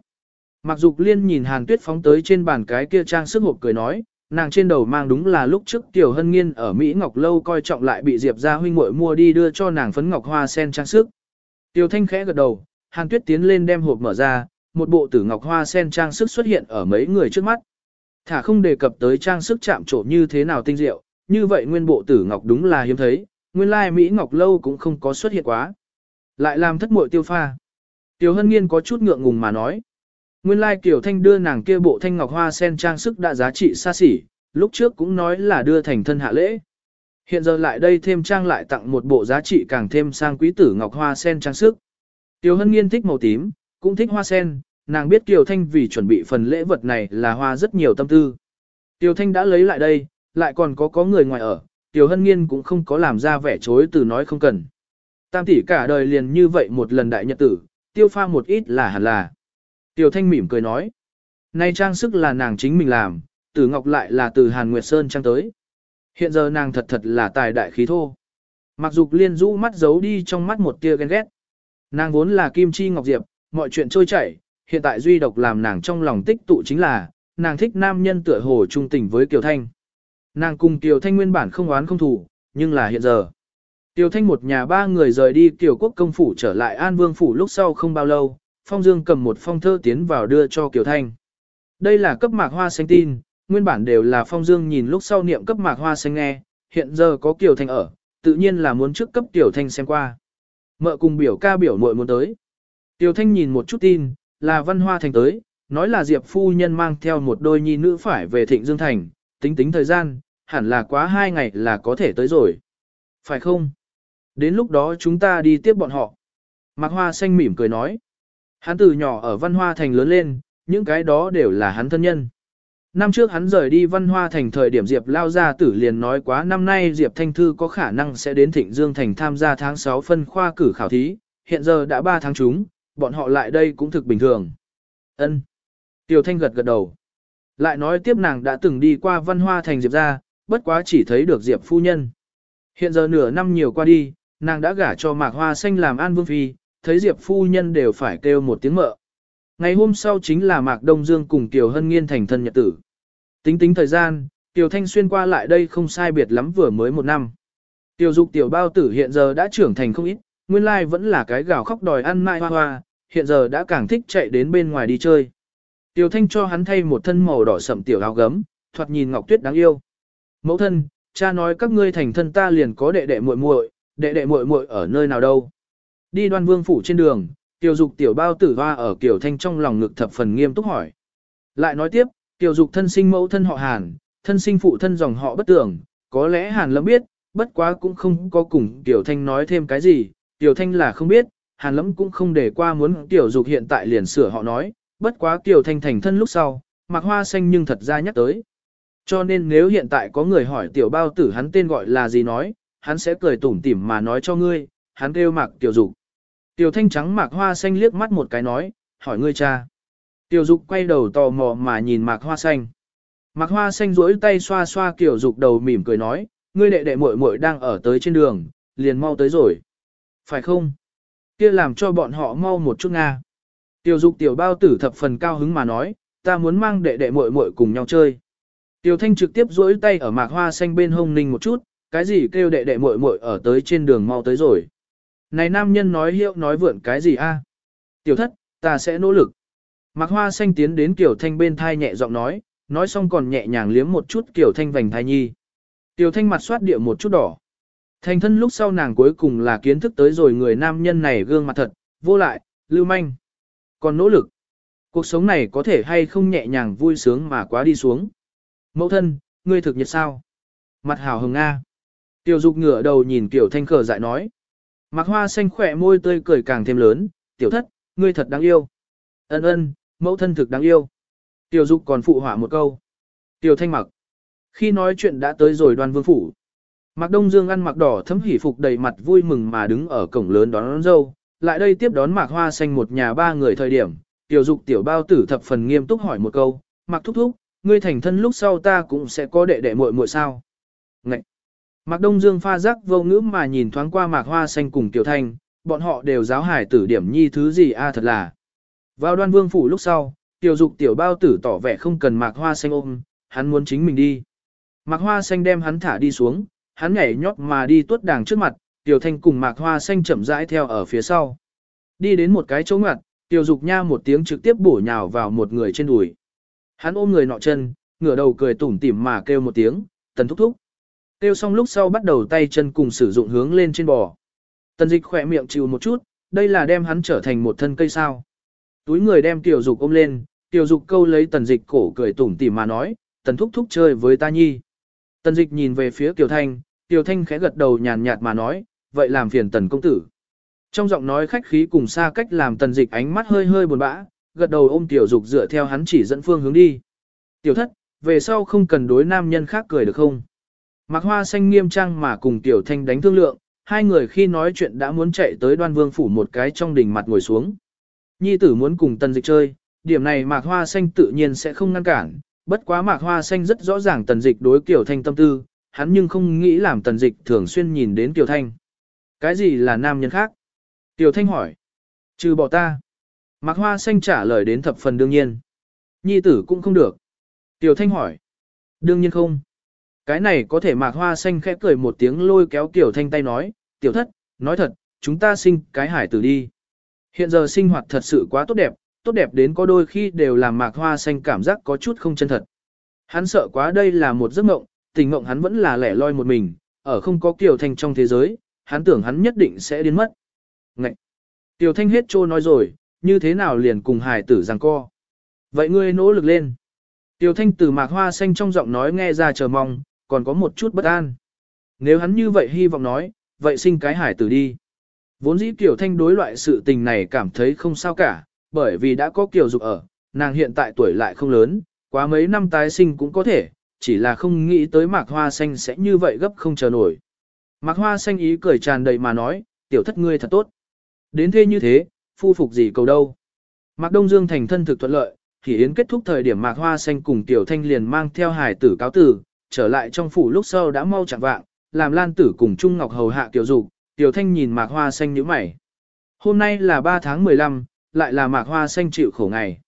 Mạc Dục Liên nhìn Hàn Tuyết phóng tới trên bàn cái kia trang sức hộp cười nói, nàng trên đầu mang đúng là lúc trước Tiểu Hân Nghiên ở Mỹ Ngọc Lâu coi trọng lại bị Diệp gia huynh muội mua đi đưa cho nàng phấn ngọc hoa sen trang sức. Tiểu Thanh khẽ gật đầu, Hàn Tuyết tiến lên đem hộp mở ra, một bộ tử ngọc hoa sen trang sức xuất hiện ở mấy người trước mắt. Thả không đề cập tới trang sức chạm trổ như thế nào tinh diệu, như vậy nguyên bộ tử ngọc đúng là hiếm thấy, nguyên lai Mỹ Ngọc Lâu cũng không có xuất hiện quá. Lại làm thất muội tiêu pha. Tiểu Hân Nghiên có chút ngượng ngùng mà nói. Nguyên lai Kiều Thanh đưa nàng kia bộ thanh ngọc hoa sen trang sức đã giá trị xa xỉ, lúc trước cũng nói là đưa thành thân hạ lễ. Hiện giờ lại đây thêm trang lại tặng một bộ giá trị càng thêm sang quý tử ngọc hoa sen trang sức. Tiêu Hân Nghiên thích màu tím, cũng thích hoa sen, nàng biết Kiều Thanh vì chuẩn bị phần lễ vật này là hoa rất nhiều tâm tư. Tiêu Thanh đã lấy lại đây, lại còn có có người ngoài ở, Tiêu Hân Nghiên cũng không có làm ra vẻ chối từ nói không cần. Tam tỷ cả đời liền như vậy một lần đại nhật tử, tiêu pha một ít là hẳn là. Tiểu Thanh mỉm cười nói. Nay trang sức là nàng chính mình làm, tử ngọc lại là từ Hàn Nguyệt Sơn trang tới. Hiện giờ nàng thật thật là tài đại khí thô. Mặc dục liên rũ mắt giấu đi trong mắt một tia ghen ghét. Nàng vốn là kim chi ngọc diệp, mọi chuyện trôi chảy, hiện tại duy độc làm nàng trong lòng tích tụ chính là, nàng thích nam nhân tựa hồ trung tình với Kiều Thanh. Nàng cùng Kiều Thanh nguyên bản không oán không thủ, nhưng là hiện giờ. Tiêu Thanh một nhà ba người rời đi Kiều Quốc công phủ trở lại An Vương phủ lúc sau không bao lâu, Phong Dương cầm một phong thơ tiến vào đưa cho Kiều Thanh. Đây là cấp mạc hoa xanh tin, nguyên bản đều là Phong Dương nhìn lúc sau niệm cấp mạc hoa xanh nghe, hiện giờ có Kiều Thanh ở, tự nhiên là muốn trước cấp Kiều Thanh xem qua. Mợ cùng biểu ca biểu muội muốn tới. Kiều Thanh nhìn một chút tin, là văn hoa thành tới, nói là Diệp phu nhân mang theo một đôi nhi nữ phải về Thịnh Dương Thành, tính tính thời gian, hẳn là quá hai ngày là có thể tới rồi. Phải không? Đến lúc đó chúng ta đi tiếp bọn họ. Mạc Hoa Xanh mỉm cười nói. Hắn từ nhỏ ở Văn Hoa Thành lớn lên, những cái đó đều là hắn thân nhân. Năm trước hắn rời đi Văn Hoa Thành thời điểm Diệp lao gia tử liền nói quá năm nay Diệp Thanh Thư có khả năng sẽ đến Thịnh Dương Thành tham gia tháng 6 phân khoa cử khảo thí, hiện giờ đã 3 tháng chúng, bọn họ lại đây cũng thực bình thường. Ân. Tiểu Thanh gật gật đầu. Lại nói tiếp nàng đã từng đi qua Văn Hoa Thành Diệp gia, bất quá chỉ thấy được Diệp phu nhân. Hiện giờ nửa năm nhiều qua đi, nàng đã gả cho Mạc Hoa Xanh làm An Vương Phi, thấy Diệp phu nhân đều phải kêu một tiếng mợ. Ngày hôm sau chính là Mạc Đông Dương cùng Kiều Hân Nghiên thành thân nhật tử. Tính tính thời gian, Tiểu Thanh xuyên qua lại đây không sai biệt lắm vừa mới một năm. Tiểu dục tiểu bao tử hiện giờ đã trưởng thành không ít, nguyên lai vẫn là cái gào khóc đòi ăn mai hoa hoa, hiện giờ đã càng thích chạy đến bên ngoài đi chơi. Tiểu Thanh cho hắn thay một thân màu đỏ sậm tiểu áo gấm, thoạt nhìn ngọc tuyết đáng yêu. Mẫu thân, cha nói các ngươi thành thân ta liền có đệ đệ muội muội, đệ đệ muội muội ở nơi nào đâu? Đi Đoan Vương phủ trên đường, Tiểu Dục tiểu bao tử hoa ở kiểu Thanh trong lòng ngực thập phần nghiêm túc hỏi. Lại nói tiếp, Tiểu Dục thân sinh mẫu thân họ Hàn, thân sinh phụ thân dòng họ bất tưởng, có lẽ Hàn Lâm biết, bất quá cũng không có cùng Tiểu Thanh nói thêm cái gì, Tiểu Thanh là không biết, Hàn Lâm cũng không để qua muốn Tiểu Dục hiện tại liền sửa họ nói, bất quá Tiểu Thanh thành thân lúc sau, mặc hoa xanh nhưng thật ra nhắc tới. Cho nên nếu hiện tại có người hỏi Tiểu Bao tử hắn tên gọi là gì nói, hắn sẽ cười tủm tỉm mà nói cho ngươi, hắn kêu Mạc Tiểu Dục. Tiểu Thanh trắng Mạc Hoa Xanh liếc mắt một cái nói, hỏi ngươi cha. Tiểu Dục quay đầu tò mò mà nhìn Mạc Hoa Xanh. Mạc Hoa Xanh duỗi tay xoa xoa Tiểu Dục đầu mỉm cười nói, ngươi đệ đệ muội muội đang ở tới trên đường, liền mau tới rồi. Phải không? Kia làm cho bọn họ mau một chút nga. Tiểu Dục tiểu bao tử thập phần cao hứng mà nói, ta muốn mang đệ đệ muội muội cùng nhau chơi. Tiểu Thanh trực tiếp duỗi tay ở Mạc Hoa Xanh bên hông ninh một chút, cái gì kêu đệ đệ muội muội ở tới trên đường mau tới rồi. Này nam nhân nói hiệu nói vượn cái gì a? Tiểu thất, ta sẽ nỗ lực. Mạc Hoa Xanh tiến đến Kiều Thanh bên thai nhẹ giọng nói, nói xong còn nhẹ nhàng liếm một chút Kiều Thanh vành thai nhi. Kiều Thanh mặt soát địa một chút đỏ. Thành thân lúc sau nàng cuối cùng là kiến thức tới rồi người nam nhân này gương mặt thật, vô lại, lưu manh. Còn nỗ lực. Cuộc sống này có thể hay không nhẹ nhàng vui sướng mà quá đi xuống. Mẫu thân, ngươi thực nhiệt sao? Mặt hào hồng Nga. Tiểu dục ngửa đầu nhìn Tiểu Thanh khờ dại nói. Mạc hoa xanh khỏe môi tươi cười càng thêm lớn, tiểu thất, ngươi thật đáng yêu. Ân ân, mẫu thân thực đáng yêu. Tiểu dục còn phụ họa một câu. Tiểu thanh mặc. Khi nói chuyện đã tới rồi đoan vương phủ. Mạc Đông Dương ăn mặc đỏ thấm hỉ phục đầy mặt vui mừng mà đứng ở cổng lớn đón, đón dâu. Lại đây tiếp đón Mạc Hoa Xanh một nhà ba người thời điểm. Tiểu dục tiểu bao tử thập phần nghiêm túc hỏi một câu. Mạc thúc thúc, ngươi thành thân lúc sau ta cũng sẽ có đệ đệ muội muội sao? Ngậy! Mạc Đông Dương pha giác vô ngữ mà nhìn thoáng qua Mạc Hoa Xanh cùng Tiểu Thanh, bọn họ đều giáo hải tử điểm nhi thứ gì a thật là. Vào đoan vương phủ lúc sau, Tiểu Dục Tiểu Bao tử tỏ vẻ không cần Mạc Hoa Xanh ôm, hắn muốn chính mình đi. Mạc Hoa Xanh đem hắn thả đi xuống, hắn nhảy nhót mà đi tuốt đàng trước mặt, Tiểu Thanh cùng Mạc Hoa Xanh chậm rãi theo ở phía sau. Đi đến một cái chỗ ngặt, Tiểu Dục nha một tiếng trực tiếp bổ nhào vào một người trên đùi. Hắn ôm người nọ chân, ngửa đầu cười tủm tỉm mà kêu một tiếng, tần thúc thúc. Tiêu xong lúc sau bắt đầu tay chân cùng sử dụng hướng lên trên bò. Tần dịch khỏe miệng chịu một chút, đây là đem hắn trở thành một thân cây sao. Túi người đem tiểu dục ôm lên, tiểu dục câu lấy tần dịch cổ cười tủm tỉm mà nói, tần thúc thúc chơi với ta nhi. Tần dịch nhìn về phía tiểu thanh, tiểu thanh khẽ gật đầu nhàn nhạt mà nói, vậy làm phiền tần công tử. Trong giọng nói khách khí cùng xa cách làm tần dịch ánh mắt hơi hơi buồn bã, gật đầu ôm tiểu dục dựa theo hắn chỉ dẫn phương hướng đi. Tiểu thất, về sau không cần đối nam nhân khác cười được không? Mạc Hoa Xanh nghiêm trang mà cùng Tiểu Thanh đánh thương lượng, hai người khi nói chuyện đã muốn chạy tới đoan vương phủ một cái trong đỉnh mặt ngồi xuống. Nhi tử muốn cùng tần dịch chơi, điểm này Mạc Hoa Xanh tự nhiên sẽ không ngăn cản, bất quá Mạc Hoa Xanh rất rõ ràng tần dịch đối Tiểu Thanh tâm tư, hắn nhưng không nghĩ làm tần dịch thường xuyên nhìn đến Tiểu Thanh. Cái gì là nam nhân khác? Tiểu Thanh hỏi. Trừ bỏ ta. Mạc Hoa Xanh trả lời đến thập phần đương nhiên. Nhi tử cũng không được. Tiểu Thanh hỏi. Đương nhiên không. Cái này có thể mạc hoa xanh khẽ cười một tiếng lôi kéo Tiểu Thanh tay nói, tiểu thất, nói thật, chúng ta sinh cái hải tử đi. Hiện giờ sinh hoạt thật sự quá tốt đẹp, tốt đẹp đến có đôi khi đều làm mạc hoa xanh cảm giác có chút không chân thật. Hắn sợ quá đây là một giấc mộng, tình mộng hắn vẫn là lẻ loi một mình, ở không có Kiều Thanh trong thế giới, hắn tưởng hắn nhất định sẽ điên mất. Ngậy! Tiểu Thanh hết trô nói rồi, như thế nào liền cùng hải tử giằng co. Vậy ngươi nỗ lực lên. Tiểu Thanh từ mạc hoa xanh trong giọng nói nghe ra chờ mong, còn có một chút bất an. Nếu hắn như vậy hy vọng nói, vậy sinh cái hải tử đi. Vốn dĩ Tiểu Thanh đối loại sự tình này cảm thấy không sao cả, bởi vì đã có Kiều Dục ở, nàng hiện tại tuổi lại không lớn, quá mấy năm tái sinh cũng có thể, chỉ là không nghĩ tới mạc hoa xanh sẽ như vậy gấp không chờ nổi. Mạc hoa xanh ý cười tràn đầy mà nói, tiểu thất ngươi thật tốt. Đến thế như thế, phu phục gì cầu đâu. Mạc Đông Dương thành thân thực thuận lợi, thì yến kết thúc thời điểm mạc hoa xanh cùng tiểu thanh liền mang theo hải tử cáo tử, trở lại trong phủ lúc sau đã mau chẳng vạng, làm lan tử cùng Trung Ngọc hầu hạ tiểu dục, tiểu thanh nhìn mạc hoa xanh nhíu mày. Hôm nay là 3 tháng 15, lại là mạc hoa xanh chịu khổ ngày.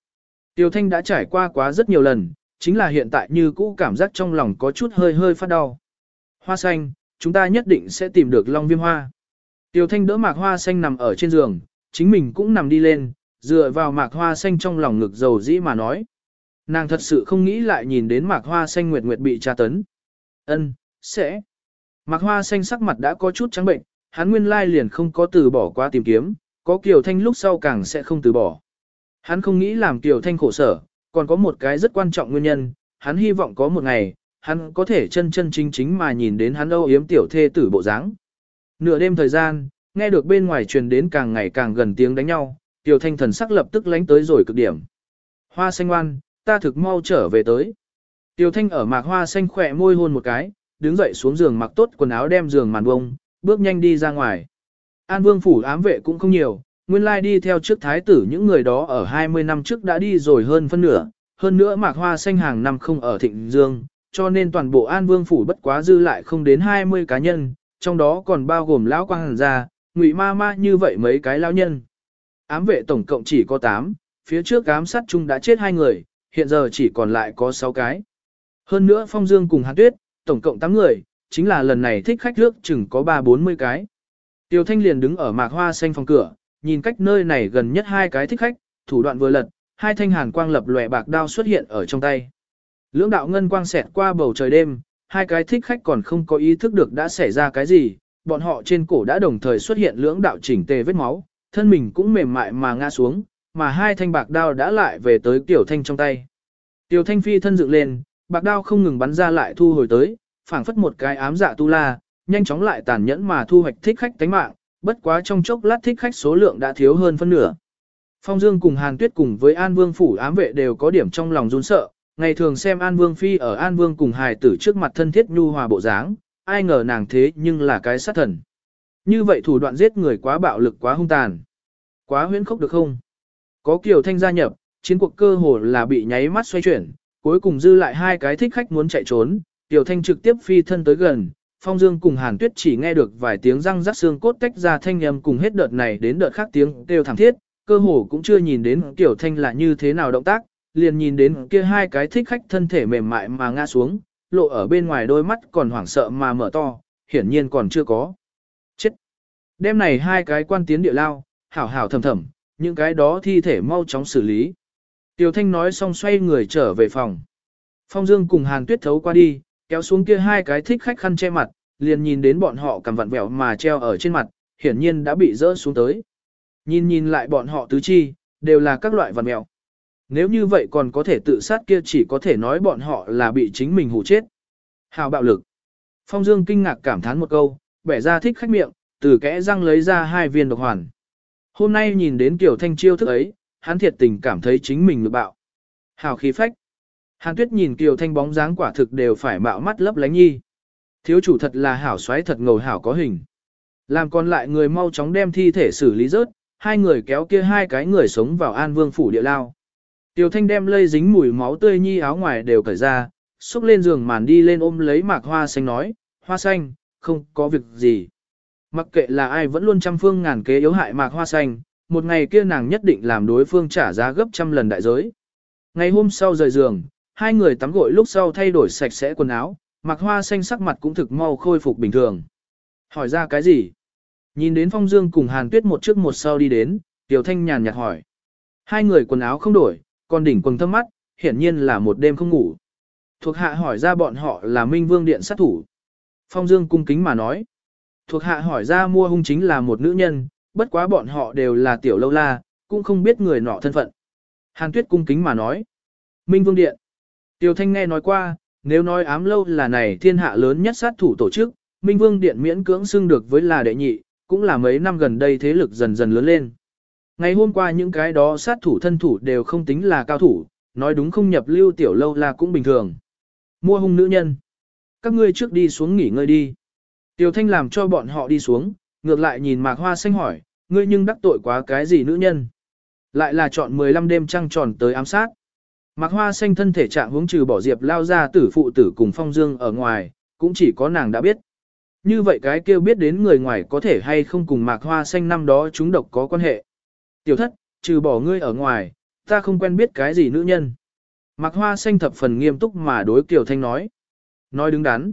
Tiểu thanh đã trải qua quá rất nhiều lần, chính là hiện tại như cũ cảm giác trong lòng có chút hơi hơi phát đau. Hoa xanh, chúng ta nhất định sẽ tìm được long viêm hoa. Tiểu thanh đỡ mạc hoa xanh nằm ở trên giường, chính mình cũng nằm đi lên, dựa vào mạc hoa xanh trong lòng ngực dầu dĩ mà nói. Nàng thật sự không nghĩ lại nhìn đến mạc hoa xanh nguyệt nguyệt bị tra tấn. Ân, sẽ. Mạc hoa xanh sắc mặt đã có chút trắng bệnh, hắn nguyên lai liền không có từ bỏ qua tìm kiếm, có Kiều Thanh lúc sau càng sẽ không từ bỏ. Hắn không nghĩ làm Kiều Thanh khổ sở, còn có một cái rất quan trọng nguyên nhân, hắn hy vọng có một ngày, hắn có thể chân chân chính chính mà nhìn đến hắn âu yếm tiểu thê tử bộ dáng. Nửa đêm thời gian, nghe được bên ngoài truyền đến càng ngày càng gần tiếng đánh nhau, Kiều thanh thần sắc lập tức lánh tới rồi cực điểm. Hoa xanh ngoan, ta thực mau trở về tới. Tiểu thanh ở mạc hoa xanh khỏe môi hôn một cái, đứng dậy xuống giường mặc tốt quần áo đem giường màn bông, bước nhanh đi ra ngoài. An vương phủ ám vệ cũng không nhiều, nguyên lai đi theo trước thái tử những người đó ở 20 năm trước đã đi rồi hơn phân nửa, hơn nữa mạc hoa xanh hàng năm không ở thịnh dương, cho nên toàn bộ an vương phủ bất quá dư lại không đến 20 cá nhân, trong đó còn bao gồm lão quang hàn gia, ngụy ma ma như vậy mấy cái lão nhân. Ám vệ tổng cộng chỉ có 8, phía trước ám sát chung đã chết hai người, hiện giờ chỉ còn lại có 6 cái. Hơn nữa Phong Dương cùng Hàn Tuyết, tổng cộng 8 người, chính là lần này thích khách nước chừng có 3-40 cái. Tiêu Thanh liền đứng ở mạc hoa xanh phòng cửa, nhìn cách nơi này gần nhất hai cái thích khách, thủ đoạn vừa lật, hai thanh hàn quang lập lòe bạc đao xuất hiện ở trong tay. Lưỡng đạo ngân quang xẹt qua bầu trời đêm, hai cái thích khách còn không có ý thức được đã xảy ra cái gì, bọn họ trên cổ đã đồng thời xuất hiện lưỡng đạo chỉnh tề vết máu, thân mình cũng mềm mại mà ngã xuống, mà hai thanh bạc đao đã lại về tới tiểu thanh trong tay. Tiểu thanh phi thân dựng lên, bạc đao không ngừng bắn ra lại thu hồi tới, phảng phất một cái ám dạ tu la, nhanh chóng lại tàn nhẫn mà thu hoạch thích khách tánh mạng, bất quá trong chốc lát thích khách số lượng đã thiếu hơn phân nửa. Phong Dương cùng Hàn Tuyết cùng với An Vương phủ ám vệ đều có điểm trong lòng run sợ, ngày thường xem An Vương phi ở An Vương cùng hài tử trước mặt thân thiết nhu hòa bộ dáng, ai ngờ nàng thế nhưng là cái sát thần. Như vậy thủ đoạn giết người quá bạo lực quá hung tàn. Quá huyễn khốc được không? Có Kiều Thanh gia nhập, chiến cuộc cơ hồ là bị nháy mắt xoay chuyển, cuối cùng dư lại hai cái thích khách muốn chạy trốn, Kiều Thanh trực tiếp phi thân tới gần, Phong Dương cùng Hàn Tuyết chỉ nghe được vài tiếng răng rắc xương cốt tách ra thanh âm cùng hết đợt này đến đợt khác tiếng kêu thảm thiết, cơ hồ cũng chưa nhìn đến Kiều Thanh là như thế nào động tác, liền nhìn đến kia hai cái thích khách thân thể mềm mại mà ngã xuống, lộ ở bên ngoài đôi mắt còn hoảng sợ mà mở to, hiển nhiên còn chưa có. Chết! Đêm này hai cái quan tiến địa lao, hảo hảo thầm thầm, những cái đó thi thể mau chóng xử lý. Tiểu Thanh nói xong xoay người trở về phòng. Phong Dương cùng Hàn Tuyết thấu qua đi, kéo xuống kia hai cái thích khách khăn che mặt, liền nhìn đến bọn họ cầm vặn vẹo mà treo ở trên mặt, hiển nhiên đã bị rỡ xuống tới. Nhìn nhìn lại bọn họ tứ chi, đều là các loại vặn vẹo. Nếu như vậy còn có thể tự sát kia chỉ có thể nói bọn họ là bị chính mình hù chết. Hào bạo lực. Phong Dương kinh ngạc cảm thán một câu, bẻ ra thích khách miệng, từ kẽ răng lấy ra hai viên độc hoàn. Hôm nay nhìn đến Kiều thanh chiêu thức ấy, hắn thiệt tình cảm thấy chính mình lực bạo. Hào khí phách. Hàn Tuyết nhìn Kiều Thanh bóng dáng quả thực đều phải mạo mắt lấp lánh nhi. Thiếu chủ thật là hảo xoáy thật ngầu hảo có hình. Làm còn lại người mau chóng đem thi thể xử lý rớt, hai người kéo kia hai cái người sống vào An Vương phủ địa lao. Tiểu Thanh đem lây dính mùi máu tươi nhi áo ngoài đều cởi ra, xúc lên giường màn đi lên ôm lấy mạc hoa xanh nói, hoa xanh, không có việc gì. Mặc kệ là ai vẫn luôn trăm phương ngàn kế yếu hại mạc hoa xanh, một ngày kia nàng nhất định làm đối phương trả giá gấp trăm lần đại giới. Ngày hôm sau rời giường, hai người tắm gội lúc sau thay đổi sạch sẽ quần áo, mặc hoa xanh sắc mặt cũng thực mau khôi phục bình thường. Hỏi ra cái gì? Nhìn đến Phong Dương cùng Hàn Tuyết một trước một sau đi đến, Tiểu Thanh nhàn nhạt hỏi. Hai người quần áo không đổi, còn đỉnh quần thâm mắt, hiển nhiên là một đêm không ngủ. Thuộc hạ hỏi ra bọn họ là Minh Vương Điện sát thủ. Phong Dương cung kính mà nói. Thuộc hạ hỏi ra mua hung chính là một nữ nhân, bất quá bọn họ đều là tiểu lâu la, cũng không biết người nọ thân phận. Hàn Tuyết cung kính mà nói. Minh Vương Điện. Tiểu Thanh nghe nói qua, nếu nói ám lâu là này thiên hạ lớn nhất sát thủ tổ chức, Minh Vương Điện miễn cưỡng xưng được với là đệ nhị, cũng là mấy năm gần đây thế lực dần dần lớn lên. Ngày hôm qua những cái đó sát thủ thân thủ đều không tính là cao thủ, nói đúng không nhập lưu tiểu lâu là cũng bình thường. Mua hung nữ nhân. Các ngươi trước đi xuống nghỉ ngơi đi. Tiểu Thanh làm cho bọn họ đi xuống, ngược lại nhìn Mạc Hoa Xanh hỏi, ngươi nhưng đắc tội quá cái gì nữ nhân? Lại là chọn 15 đêm trăng tròn tới ám sát. Mạc Hoa Xanh thân thể trạng hướng trừ bỏ Diệp lao ra tử phụ tử cùng Phong Dương ở ngoài, cũng chỉ có nàng đã biết. Như vậy cái kêu biết đến người ngoài có thể hay không cùng Mạc Hoa Xanh năm đó chúng độc có quan hệ. Tiểu thất, trừ bỏ ngươi ở ngoài, ta không quen biết cái gì nữ nhân. Mạc Hoa Xanh thập phần nghiêm túc mà đối Kiều Thanh nói. Nói đứng đắn.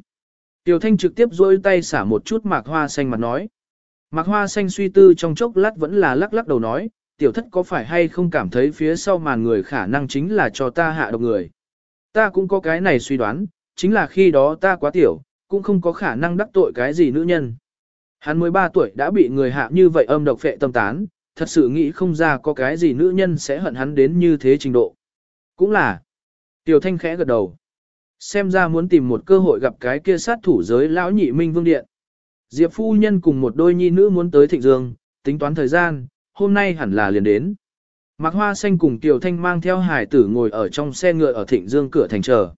Tiểu Thanh trực tiếp rôi tay xả một chút Mạc Hoa Xanh mặt nói. Mạc Hoa Xanh suy tư trong chốc lát vẫn là lắc lắc đầu nói, tiểu thất có phải hay không cảm thấy phía sau màn người khả năng chính là cho ta hạ độc người. Ta cũng có cái này suy đoán, chính là khi đó ta quá tiểu, cũng không có khả năng đắc tội cái gì nữ nhân. Hắn 13 tuổi đã bị người hạ như vậy âm độc phệ tâm tán, thật sự nghĩ không ra có cái gì nữ nhân sẽ hận hắn đến như thế trình độ. Cũng là, tiểu thanh khẽ gật đầu. Xem ra muốn tìm một cơ hội gặp cái kia sát thủ giới lão nhị minh vương điện. Diệp phu nhân cùng một đôi nhi nữ muốn tới thịnh dương, tính toán thời gian, hôm nay hẳn là liền đến. Mạc Hoa Xanh cùng Tiểu Thanh mang theo hải tử ngồi ở trong xe ngựa ở thịnh dương cửa thành chờ.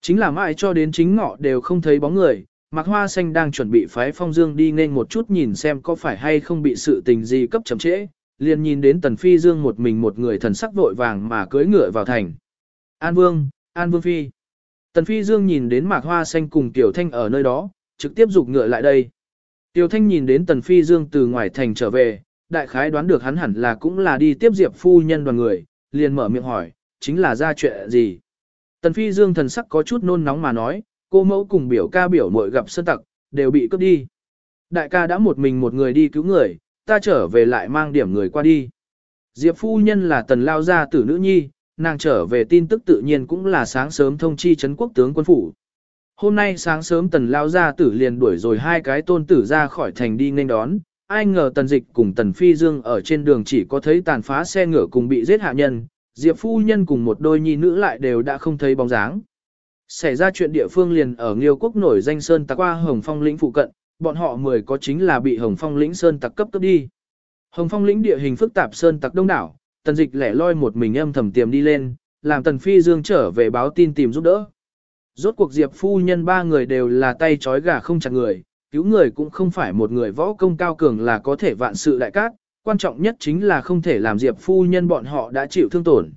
Chính là mãi cho đến chính ngọ đều không thấy bóng người, Mạc Hoa Xanh đang chuẩn bị phái phong dương đi nên một chút nhìn xem có phải hay không bị sự tình gì cấp chậm trễ, liền nhìn đến Tần Phi Dương một mình một người thần sắc vội vàng mà cưỡi ngựa vào thành. An Vương, An Vương Phi. Tần Phi Dương nhìn đến Mạc Hoa Xanh cùng Tiểu Thanh ở nơi đó, trực tiếp rục ngựa lại đây. Tiểu Thanh nhìn đến Tần Phi Dương từ ngoài thành trở về, đại khái đoán được hắn hẳn là cũng là đi tiếp Diệp phu nhân đoàn người, liền mở miệng hỏi, chính là ra chuyện gì. Tần Phi Dương thần sắc có chút nôn nóng mà nói, cô mẫu cùng biểu ca biểu muội gặp sơn tặc, đều bị cướp đi. Đại ca đã một mình một người đi cứu người, ta trở về lại mang điểm người qua đi. Diệp phu nhân là tần lao gia tử nữ nhi, nàng trở về tin tức tự nhiên cũng là sáng sớm thông chi Trấn quốc tướng quân phủ. Hôm nay sáng sớm tần lao gia tử liền đuổi rồi hai cái tôn tử ra khỏi thành đi nên đón, ai ngờ tần dịch cùng tần phi dương ở trên đường chỉ có thấy tàn phá xe ngựa cùng bị giết hạ nhân, diệp phu nhân cùng một đôi nhi nữ lại đều đã không thấy bóng dáng. Xảy ra chuyện địa phương liền ở Nghiêu quốc nổi danh Sơn tặc qua Hồng Phong lĩnh phụ cận, bọn họ mười có chính là bị Hồng Phong lĩnh Sơn tặc cấp cấp đi. Hồng Phong lĩnh địa hình phức tạp Sơn tặc đông đảo, tần dịch lẻ loi một mình âm thầm tiềm đi lên, làm tần phi dương trở về báo tin tìm giúp đỡ. Rốt cuộc diệp phu nhân ba người đều là tay trói gà không chặt người, cứu người cũng không phải một người võ công cao cường là có thể vạn sự đại cát, quan trọng nhất chính là không thể làm Diệp phu nhân bọn họ đã chịu thương tổn.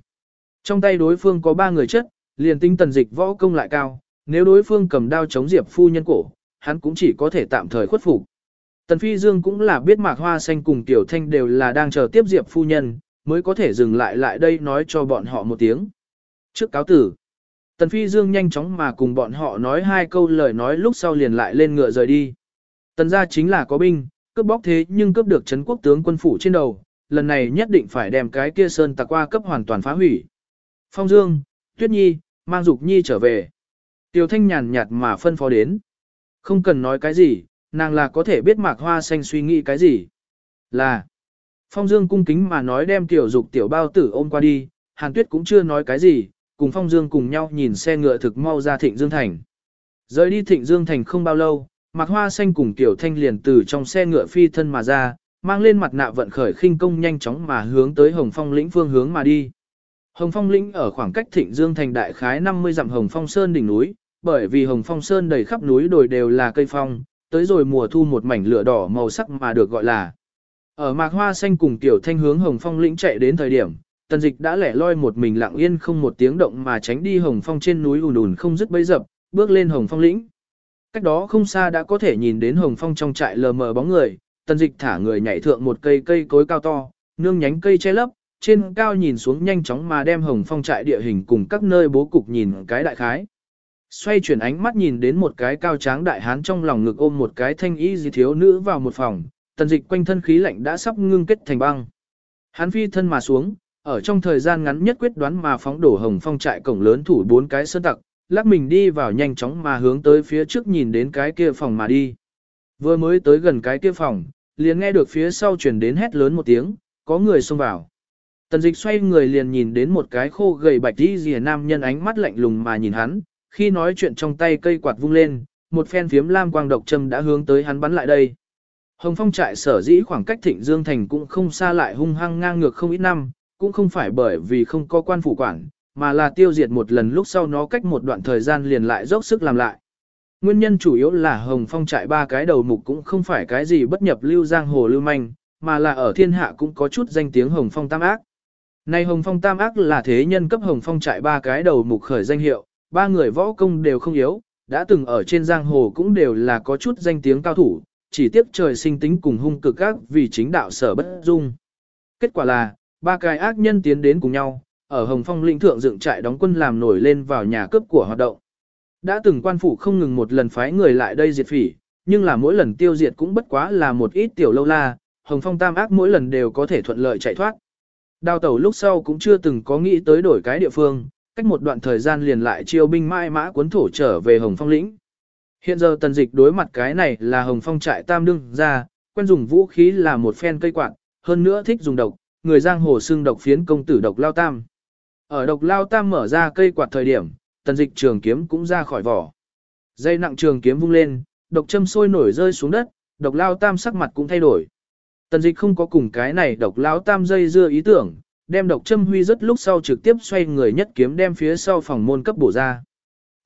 Trong tay đối phương có ba người chất, liền tinh tần dịch võ công lại cao, nếu đối phương cầm đao chống Diệp phu nhân cổ, hắn cũng chỉ có thể tạm thời khuất phục. Tần Phi Dương cũng là biết Mạc Hoa Xanh cùng Tiểu Thanh đều là đang chờ tiếp Diệp phu nhân, mới có thể dừng lại lại đây nói cho bọn họ một tiếng. Trước cáo tử, Tần Phi Dương nhanh chóng mà cùng bọn họ nói hai câu lời nói lúc sau liền lại lên ngựa rời đi. Tần gia chính là có binh, cướp bóc thế nhưng cướp được chấn quốc tướng quân phủ trên đầu, lần này nhất định phải đem cái kia sơn tạc qua cấp hoàn toàn phá hủy. Phong Dương, Tuyết Nhi, mang Dục Nhi trở về. Tiêu Thanh nhàn nhạt mà phân phó đến. Không cần nói cái gì, nàng là có thể biết mạc hoa xanh suy nghĩ cái gì. Là. Phong Dương cung kính mà nói đem tiểu dục tiểu bao tử ôm qua đi, Hàn Tuyết cũng chưa nói cái gì, cùng Phong Dương cùng nhau nhìn xe ngựa thực mau ra Thịnh Dương Thành. Rời đi Thịnh Dương Thành không bao lâu, Mạc Hoa Xanh cùng Tiểu Thanh liền từ trong xe ngựa phi thân mà ra, mang lên mặt nạ vận khởi khinh công nhanh chóng mà hướng tới Hồng Phong lĩnh phương hướng mà đi. Hồng Phong lĩnh ở khoảng cách Thịnh Dương thành đại khái 50 dặm Hồng Phong Sơn đỉnh núi, bởi vì Hồng Phong Sơn đầy khắp núi đồi đều là cây phong, tới rồi mùa thu một mảnh lửa đỏ màu sắc mà được gọi là. Ở Mạc Hoa Xanh cùng Tiểu Thanh hướng Hồng Phong lĩnh chạy đến thời điểm, Tần Dịch đã lẻ loi một mình lặng yên không một tiếng động mà tránh đi Hồng Phong trên núi ùn ùn không dứt bấy dập, bước lên Hồng Phong lĩnh. Cách đó không xa đã có thể nhìn đến hồng phong trong trại lờ mờ bóng người, tần dịch thả người nhảy thượng một cây cây cối cao to, nương nhánh cây che lấp, trên cao nhìn xuống nhanh chóng mà đem hồng phong trại địa hình cùng các nơi bố cục nhìn cái đại khái. Xoay chuyển ánh mắt nhìn đến một cái cao tráng đại hán trong lòng ngực ôm một cái thanh y gì thiếu nữ vào một phòng, tần dịch quanh thân khí lạnh đã sắp ngưng kết thành băng. Hắn phi thân mà xuống, ở trong thời gian ngắn nhất quyết đoán mà phóng đổ hồng phong trại cổng lớn thủ bốn cái sơn tặc, lắc mình đi vào nhanh chóng mà hướng tới phía trước nhìn đến cái kia phòng mà đi. Vừa mới tới gần cái kia phòng, liền nghe được phía sau truyền đến hét lớn một tiếng, có người xông vào. Tần dịch xoay người liền nhìn đến một cái khô gầy bạch đi rìa nam nhân ánh mắt lạnh lùng mà nhìn hắn, khi nói chuyện trong tay cây quạt vung lên, một phen phiếm lam quang độc châm đã hướng tới hắn bắn lại đây. Hồng phong trại sở dĩ khoảng cách thịnh Dương Thành cũng không xa lại hung hăng ngang ngược không ít năm, cũng không phải bởi vì không có quan phủ quản, mà là tiêu diệt một lần lúc sau nó cách một đoạn thời gian liền lại dốc sức làm lại. Nguyên nhân chủ yếu là Hồng Phong trại ba cái đầu mục cũng không phải cái gì bất nhập lưu giang hồ lưu manh, mà là ở thiên hạ cũng có chút danh tiếng Hồng Phong Tam Ác. Nay Hồng Phong Tam Ác là thế nhân cấp Hồng Phong trại ba cái đầu mục khởi danh hiệu, ba người võ công đều không yếu, đã từng ở trên giang hồ cũng đều là có chút danh tiếng cao thủ, chỉ tiếc trời sinh tính cùng hung cực ác vì chính đạo sở bất dung. Kết quả là, ba cái ác nhân tiến đến cùng nhau, ở Hồng Phong lĩnh thượng dựng trại đóng quân làm nổi lên vào nhà cướp của hoạt động. Đã từng quan phủ không ngừng một lần phái người lại đây diệt phỉ, nhưng là mỗi lần tiêu diệt cũng bất quá là một ít tiểu lâu la, Hồng Phong tam ác mỗi lần đều có thể thuận lợi chạy thoát. Đào tẩu lúc sau cũng chưa từng có nghĩ tới đổi cái địa phương, cách một đoạn thời gian liền lại chiêu binh mãi mã cuốn thổ trở về Hồng Phong lĩnh. Hiện giờ tần dịch đối mặt cái này là Hồng Phong trại tam đương ra, quen dùng vũ khí là một phen cây quạt, hơn nữa thích dùng độc, người giang hồ xương độc phiến công tử độc lao tam. Ở độc lao tam mở ra cây quạt thời điểm, tần dịch trường kiếm cũng ra khỏi vỏ. Dây nặng trường kiếm vung lên, độc châm sôi nổi rơi xuống đất, độc lao tam sắc mặt cũng thay đổi. Tần dịch không có cùng cái này độc lao tam dây dưa ý tưởng, đem độc châm huy rất lúc sau trực tiếp xoay người nhất kiếm đem phía sau phòng môn cấp bổ ra.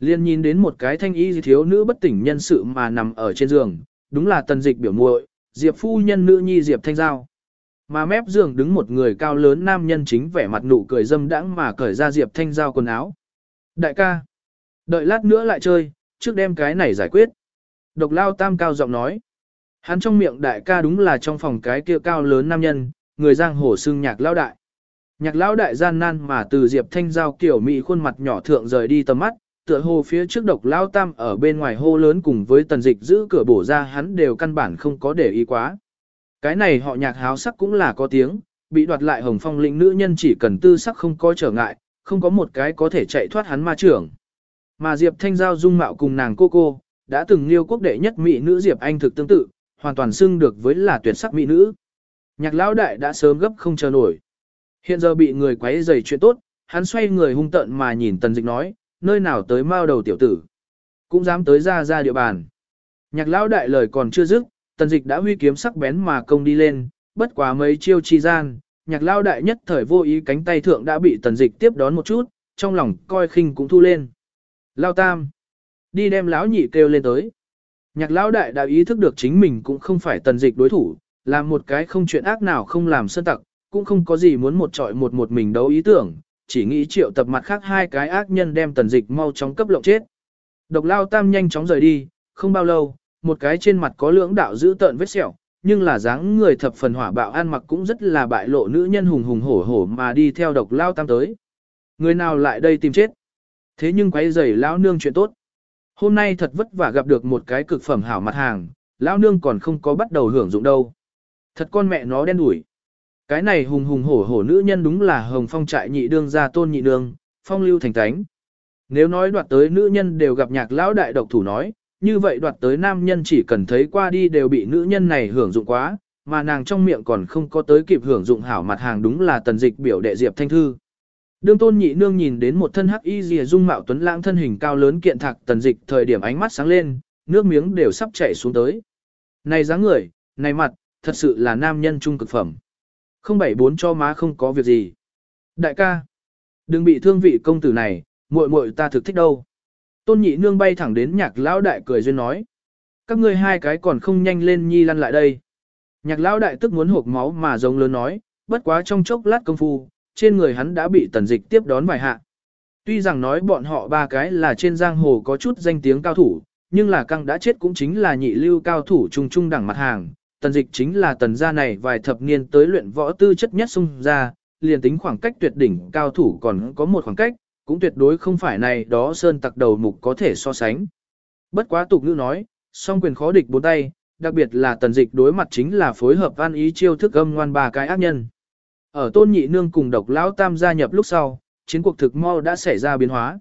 Liên nhìn đến một cái thanh y thiếu nữ bất tỉnh nhân sự mà nằm ở trên giường, đúng là tần dịch biểu muội, Diệp phu nhân nữ nhi Diệp Thanh Giao. Mà mép giường đứng một người cao lớn nam nhân chính vẻ mặt nụ cười dâm đãng mà cởi ra Diệp Thanh Giao quần áo. Đại ca, đợi lát nữa lại chơi, trước đem cái này giải quyết. Độc lao tam cao giọng nói. Hắn trong miệng đại ca đúng là trong phòng cái kia cao lớn nam nhân, người giang hồ xưng nhạc lao đại. Nhạc lao đại gian nan mà từ Diệp Thanh Giao kiểu mỹ khuôn mặt nhỏ thượng rời đi tầm mắt, tựa hồ phía trước độc lao tam ở bên ngoài hô lớn cùng với tần dịch giữ cửa bổ ra hắn đều căn bản không có để ý quá. Cái này họ nhạc háo sắc cũng là có tiếng, bị đoạt lại hồng phong lĩnh nữ nhân chỉ cần tư sắc không có trở ngại, không có một cái có thể chạy thoát hắn ma trưởng. Mà Diệp Thanh Giao dung mạo cùng nàng cô cô, đã từng liêu quốc đệ nhất mỹ nữ Diệp Anh thực tương tự, hoàn toàn xưng được với là tuyệt sắc mỹ nữ. Nhạc lão đại đã sớm gấp không chờ nổi. Hiện giờ bị người quấy rầy chuyện tốt, hắn xoay người hung tợn mà nhìn tần dịch nói, nơi nào tới mao đầu tiểu tử. Cũng dám tới ra ra địa bàn. Nhạc lão đại lời còn chưa dứt, tần dịch đã huy kiếm sắc bén mà công đi lên, bất quá mấy chiêu chi gian, nhạc lao đại nhất thời vô ý cánh tay thượng đã bị tần dịch tiếp đón một chút, trong lòng coi khinh cũng thu lên. Lao tam, đi đem lão nhị kêu lên tới. Nhạc lão đại đã ý thức được chính mình cũng không phải tần dịch đối thủ, làm một cái không chuyện ác nào không làm sơn tặc, cũng không có gì muốn một trọi một một mình đấu ý tưởng, chỉ nghĩ triệu tập mặt khác hai cái ác nhân đem tần dịch mau chóng cấp lộng chết. Độc lao tam nhanh chóng rời đi, không bao lâu, một cái trên mặt có lưỡng đạo giữ tợn vết sẹo, nhưng là dáng người thập phần hỏa bạo ăn mặc cũng rất là bại lộ nữ nhân hùng hùng hổ hổ mà đi theo độc lao tam tới. Người nào lại đây tìm chết? Thế nhưng quấy rầy lão nương chuyện tốt. Hôm nay thật vất vả gặp được một cái cực phẩm hảo mặt hàng, lão nương còn không có bắt đầu hưởng dụng đâu. Thật con mẹ nó đen đủi. Cái này hùng hùng hổ hổ nữ nhân đúng là hồng phong trại nhị đương gia tôn nhị đương, phong lưu thành tánh. Nếu nói đoạt tới nữ nhân đều gặp nhạc lão đại độc thủ nói, như vậy đoạt tới nam nhân chỉ cần thấy qua đi đều bị nữ nhân này hưởng dụng quá, mà nàng trong miệng còn không có tới kịp hưởng dụng hảo mặt hàng đúng là tần dịch biểu đệ Diệp Thanh Thư. Đương tôn nhị nương nhìn đến một thân hắc y rìa dung mạo tuấn lãng thân hình cao lớn kiện thạc tần dịch thời điểm ánh mắt sáng lên, nước miếng đều sắp chảy xuống tới. Này dáng người, này mặt, thật sự là nam nhân trung cực phẩm. Không bảy bốn cho má không có việc gì. Đại ca, đừng bị thương vị công tử này, muội muội ta thực thích đâu. Tôn nhị nương bay thẳng đến nhạc lão đại cười duyên nói. Các ngươi hai cái còn không nhanh lên nhi lăn lại đây. Nhạc lão đại tức muốn hộp máu mà giống lớn nói, bất quá trong chốc lát công phu, trên người hắn đã bị tần dịch tiếp đón vài hạ. Tuy rằng nói bọn họ ba cái là trên giang hồ có chút danh tiếng cao thủ, nhưng là căng đã chết cũng chính là nhị lưu cao thủ trung trung đẳng mặt hàng. Tần dịch chính là tần gia này vài thập niên tới luyện võ tư chất nhất xung ra, liền tính khoảng cách tuyệt đỉnh cao thủ còn có một khoảng cách, cũng tuyệt đối không phải này đó sơn tặc đầu mục có thể so sánh. Bất quá tục ngữ nói, song quyền khó địch bốn tay, đặc biệt là tần dịch đối mặt chính là phối hợp an ý chiêu thức âm ngoan ba cái ác nhân. Ở tôn nhị nương cùng độc lão tam gia nhập lúc sau, chiến cuộc thực mau đã xảy ra biến hóa.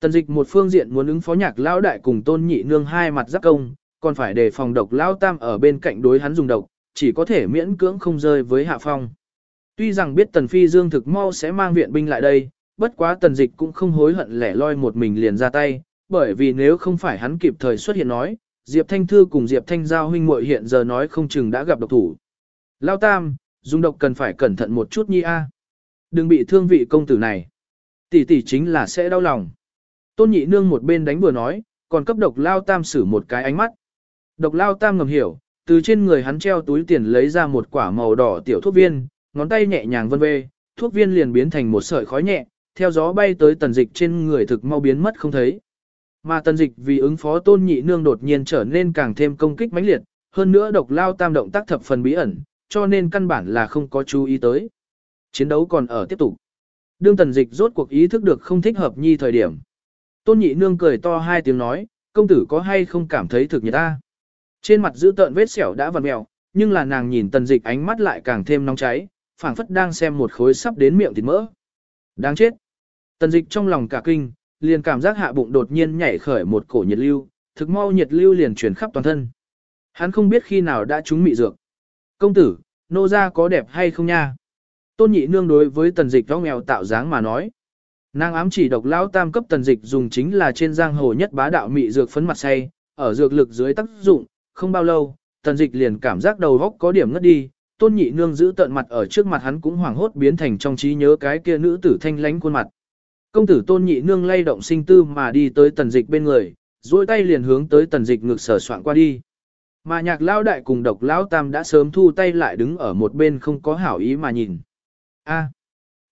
Tần dịch một phương diện muốn ứng phó nhạc lão đại cùng tôn nhị nương hai mặt giáp công, còn phải đề phòng độc lão tam ở bên cạnh đối hắn dùng độc, chỉ có thể miễn cưỡng không rơi với hạ phong. Tuy rằng biết tần phi dương thực mau sẽ mang viện binh lại đây, bất quá tần dịch cũng không hối hận lẻ loi một mình liền ra tay, bởi vì nếu không phải hắn kịp thời xuất hiện nói, Diệp Thanh Thư cùng Diệp Thanh Giao huynh muội hiện giờ nói không chừng đã gặp độc thủ. Lao Tam, dùng độc cần phải cẩn thận một chút nhi a. Đừng bị thương vị công tử này. Tỷ tỷ chính là sẽ đau lòng. Tôn nhị nương một bên đánh vừa nói, còn cấp độc Lao Tam xử một cái ánh mắt. Độc Lao Tam ngầm hiểu, từ trên người hắn treo túi tiền lấy ra một quả màu đỏ tiểu thuốc viên, ngón tay nhẹ nhàng vân vê, thuốc viên liền biến thành một sợi khói nhẹ, theo gió bay tới tần dịch trên người thực mau biến mất không thấy. Mà tần dịch vì ứng phó tôn nhị nương đột nhiên trở nên càng thêm công kích mãnh liệt, hơn nữa độc lao tam động tác thập phần bí ẩn, cho nên căn bản là không có chú ý tới. Chiến đấu còn ở tiếp tục. Đương tần dịch rốt cuộc ý thức được không thích hợp nhi thời điểm. Tôn nhị nương cười to hai tiếng nói, công tử có hay không cảm thấy thực nhiệt ta. Trên mặt giữ tợn vết sẹo đã vằn mèo, nhưng là nàng nhìn tần dịch ánh mắt lại càng thêm nóng cháy, phảng phất đang xem một khối sắp đến miệng thịt mỡ. Đáng chết. Tần dịch trong lòng cả kinh, liền cảm giác hạ bụng đột nhiên nhảy khởi một cổ nhiệt lưu, thực mau nhiệt lưu liền truyền khắp toàn thân. Hắn không biết khi nào đã trúng mị dược. Công tử, nô ra có đẹp hay không nha? Tôn nhị nương đối với tần dịch vong mèo tạo dáng mà nói. Nàng ám chỉ độc lão tam cấp tần dịch dùng chính là trên giang hồ nhất bá đạo mị dược phấn mặt say, ở dược lực dưới tác dụng, không bao lâu, tần dịch liền cảm giác đầu góc có điểm ngất đi, tôn nhị nương giữ tận mặt ở trước mặt hắn cũng hoảng hốt biến thành trong trí nhớ cái kia nữ tử thanh lánh khuôn mặt. Công tử tôn nhị nương lay động sinh tư mà đi tới tần dịch bên người, duỗi tay liền hướng tới tần dịch ngực sở soạn qua đi. Mà nhạc lao đại cùng độc lão tam đã sớm thu tay lại đứng ở một bên không có hảo ý mà nhìn. A.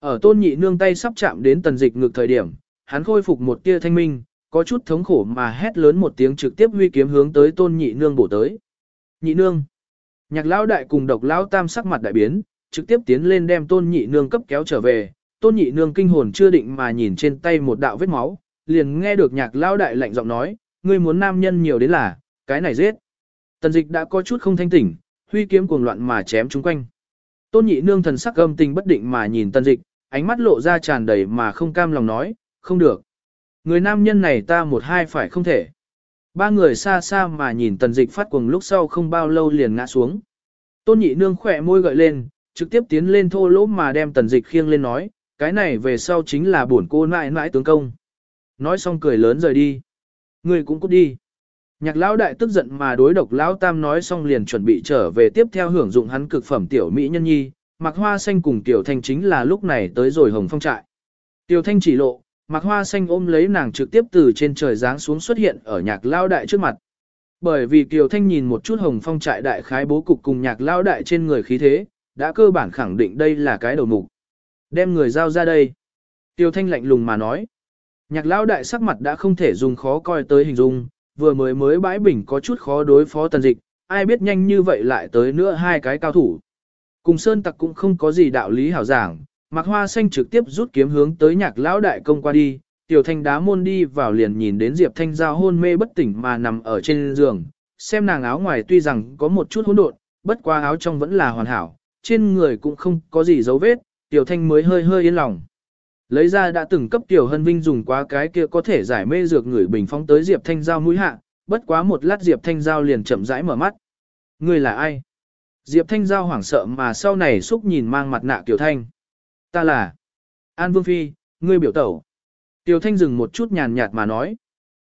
ở tôn nhị nương tay sắp chạm đến tần dịch ngực thời điểm, hắn khôi phục một tia thanh minh, có chút thống khổ mà hét lớn một tiếng trực tiếp huy kiếm hướng tới tôn nhị nương bổ tới. Nhị nương. Nhạc lão đại cùng độc lão tam sắc mặt đại biến, trực tiếp tiến lên đem tôn nhị nương cấp kéo trở về, tôn nhị nương kinh hồn chưa định mà nhìn trên tay một đạo vết máu, liền nghe được nhạc lão đại lạnh giọng nói, ngươi muốn nam nhân nhiều đến là, cái này giết. Tần dịch đã có chút không thanh tỉnh, huy kiếm cuồng loạn mà chém chúng quanh. Tôn nhị nương thần sắc âm tình bất định mà nhìn tần dịch, ánh mắt lộ ra tràn đầy mà không cam lòng nói, không được. Người nam nhân này ta một hai phải không thể. Ba người xa xa mà nhìn tần dịch phát cuồng lúc sau không bao lâu liền ngã xuống. Tôn nhị nương khỏe môi gợi lên, trực tiếp tiến lên thô lỗ mà đem tần dịch khiêng lên nói, cái này về sau chính là buồn cô nãi nãi tướng công. Nói xong cười lớn rời đi. Người cũng cút đi. Nhạc lão đại tức giận mà đối độc lão tam nói xong liền chuẩn bị trở về tiếp theo hưởng dụng hắn cực phẩm tiểu mỹ nhân nhi, mặc hoa xanh cùng tiểu thanh chính là lúc này tới rồi hồng phong trại. Tiểu thanh chỉ lộ, mặc hoa xanh ôm lấy nàng trực tiếp từ trên trời giáng xuống xuất hiện ở nhạc lão đại trước mặt. Bởi vì Kiều Thanh nhìn một chút hồng phong trại đại khái bố cục cùng nhạc lão đại trên người khí thế, đã cơ bản khẳng định đây là cái đầu mục. Đem người giao ra đây. Tiêu Thanh lạnh lùng mà nói. Nhạc lão đại sắc mặt đã không thể dùng khó coi tới hình dung, vừa mới mới bãi bình có chút khó đối phó tần dịch, ai biết nhanh như vậy lại tới nữa hai cái cao thủ. Cùng Sơn Tặc cũng không có gì đạo lý hảo giảng, Mạc Hoa Xanh trực tiếp rút kiếm hướng tới nhạc lão đại công qua đi, Tiểu Thanh đá môn đi vào liền nhìn đến Diệp Thanh Giao hôn mê bất tỉnh mà nằm ở trên giường, xem nàng áo ngoài tuy rằng có một chút hỗn độn, bất qua áo trong vẫn là hoàn hảo, trên người cũng không có gì dấu vết, Tiểu Thanh mới hơi hơi yên lòng. Lấy ra đã từng cấp Tiểu Hân Vinh dùng qua cái kia có thể giải mê dược người bình phóng tới Diệp Thanh Giao mũi hạ, bất quá một lát Diệp Thanh Giao liền chậm rãi mở mắt. Người là ai? Diệp Thanh Giao hoảng sợ mà sau này xúc nhìn mang mặt nạ Tiểu Thanh. Ta là An Vương Phi, ngươi biểu tẩu. Tiểu Thanh dừng một chút nhàn nhạt mà nói.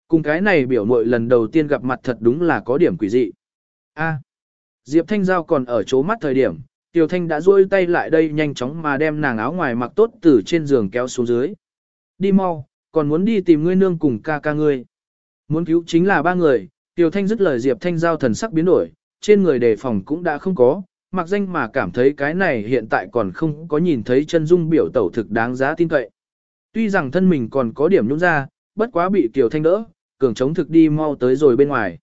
Cùng cái này biểu mội lần đầu tiên gặp mặt thật đúng là có điểm quỷ dị. A. À. Diệp Thanh Giao còn ở chỗ mắt thời điểm, Tiểu Thanh đã duỗi tay lại đây nhanh chóng mà đem nàng áo ngoài mặc tốt từ trên giường kéo xuống dưới. Đi mau, còn muốn đi tìm ngươi nương cùng ca ca ngươi. Muốn cứu chính là ba người, Tiểu Thanh dứt lời Diệp Thanh giao thần sắc biến đổi, trên người đề phòng cũng đã không có, mặc danh mà cảm thấy cái này hiện tại còn không có nhìn thấy chân dung biểu tẩu thực đáng giá tin cậy. Tuy rằng thân mình còn có điểm nhũng ra, bất quá bị Tiểu Thanh đỡ, cường chống thực đi mau tới rồi bên ngoài.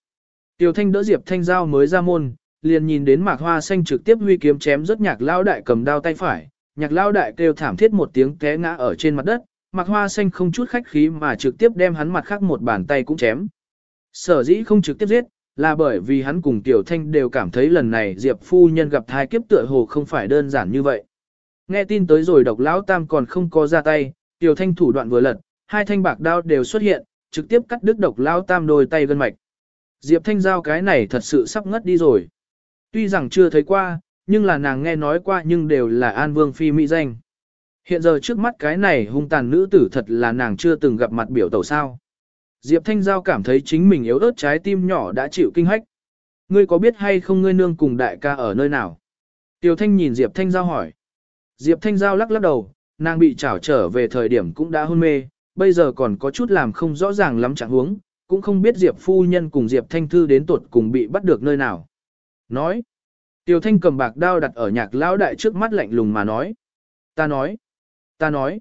Tiểu Thanh đỡ Diệp Thanh giao mới ra môn, liền nhìn đến mạc hoa xanh trực tiếp huy kiếm chém rất nhạc lao đại cầm đao tay phải, nhạc lao đại kêu thảm thiết một tiếng té ngã ở trên mặt đất, mạc hoa xanh không chút khách khí mà trực tiếp đem hắn mặt khác một bàn tay cũng chém. Sở dĩ không trực tiếp giết, là bởi vì hắn cùng Tiểu Thanh đều cảm thấy lần này Diệp phu nhân gặp thai kiếp tựa hồ không phải đơn giản như vậy. Nghe tin tới rồi độc lão tam còn không có ra tay, Tiểu Thanh thủ đoạn vừa lật, hai thanh bạc đao đều xuất hiện, trực tiếp cắt đứt độc lão tam đôi tay gân mạch. Diệp Thanh giao cái này thật sự sắp ngất đi rồi. Tuy rằng chưa thấy qua, nhưng là nàng nghe nói qua nhưng đều là An Vương Phi mỹ danh. Hiện giờ trước mắt cái này hung tàn nữ tử thật là nàng chưa từng gặp mặt biểu tẩu sao. Diệp Thanh Giao cảm thấy chính mình yếu ớt trái tim nhỏ đã chịu kinh hách. Ngươi có biết hay không ngươi nương cùng đại ca ở nơi nào? Tiểu Thanh nhìn Diệp Thanh Giao hỏi. Diệp Thanh Giao lắc lắc đầu, nàng bị trảo trở về thời điểm cũng đã hôn mê, bây giờ còn có chút làm không rõ ràng lắm trạng huống, cũng không biết Diệp phu nhân cùng Diệp Thanh Thư đến tuột cùng bị bắt được nơi nào. Nói. Tiểu Thanh cầm bạc đao đặt ở nhạc lão đại trước mắt lạnh lùng mà nói. Ta nói. Ta nói.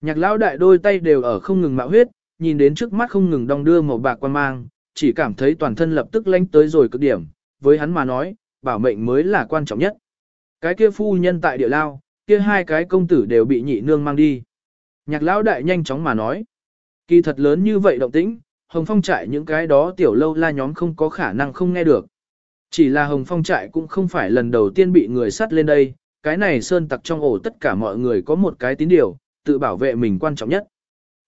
Nhạc lão đại đôi tay đều ở không ngừng mạo huyết, nhìn đến trước mắt không ngừng đong đưa màu bạc quan mang, chỉ cảm thấy toàn thân lập tức lanh tới rồi cực điểm, với hắn mà nói, bảo mệnh mới là quan trọng nhất. Cái kia phu nhân tại địa lao, kia hai cái công tử đều bị nhị nương mang đi. Nhạc lão đại nhanh chóng mà nói, kỳ thật lớn như vậy động tĩnh, hồng phong trại những cái đó tiểu lâu la nhóm không có khả năng không nghe được. Chỉ là hồng phong trại cũng không phải lần đầu tiên bị người sắt lên đây, cái này sơn tặc trong ổ tất cả mọi người có một cái tín điều, tự bảo vệ mình quan trọng nhất.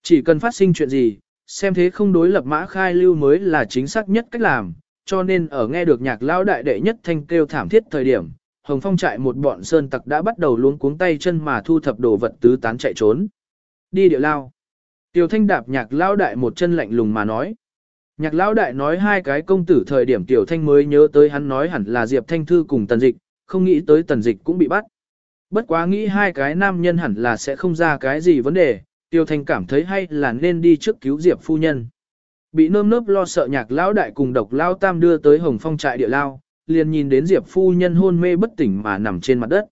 Chỉ cần phát sinh chuyện gì, xem thế không đối lập mã khai lưu mới là chính xác nhất cách làm, cho nên ở nghe được nhạc lao đại đệ nhất thanh kêu thảm thiết thời điểm, Hồng Phong trại một bọn sơn tặc đã bắt đầu luống cuống tay chân mà thu thập đồ vật tứ tán chạy trốn. Đi địa lao. Tiểu thanh đạp nhạc lao đại một chân lạnh lùng mà nói. Nhạc lao đại nói hai cái công tử thời điểm tiểu thanh mới nhớ tới hắn nói hẳn là Diệp Thanh Thư cùng tần dịch, không nghĩ tới tần dịch cũng bị bắt. Bất quá nghĩ hai cái nam nhân hẳn là sẽ không ra cái gì vấn đề, Tiêu Thanh cảm thấy hay là nên đi trước cứu Diệp phu nhân. Bị nơm nớp lo sợ nhạc lão đại cùng độc lao tam đưa tới Hồng Phong trại địa lao, liền nhìn đến Diệp phu nhân hôn mê bất tỉnh mà nằm trên mặt đất.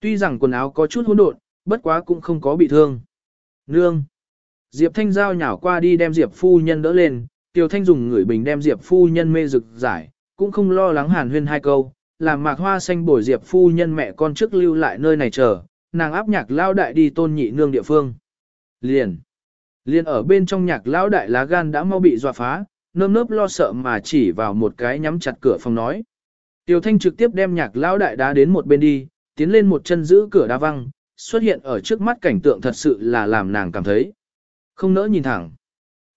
Tuy rằng quần áo có chút hỗn độn, bất quá cũng không có bị thương. Nương! Diệp Thanh giao nhảo qua đi đem Diệp phu nhân đỡ lên, Tiêu Thanh dùng người bình đem Diệp phu nhân mê rực giải, cũng không lo lắng hàn huyên hai câu, làm mạc hoa xanh bồi Diệp phu nhân mẹ con trước lưu lại nơi này chờ, nàng áp nhạc lao đại đi tôn nhị nương địa phương. Liền. Liền ở bên trong nhạc lão đại lá gan đã mau bị dọa phá, nơm nớp lo sợ mà chỉ vào một cái nhắm chặt cửa phòng nói. Tiểu thanh trực tiếp đem nhạc lão đại đá đến một bên đi, tiến lên một chân giữ cửa đá văng, xuất hiện ở trước mắt cảnh tượng thật sự là làm nàng cảm thấy. Không nỡ nhìn thẳng.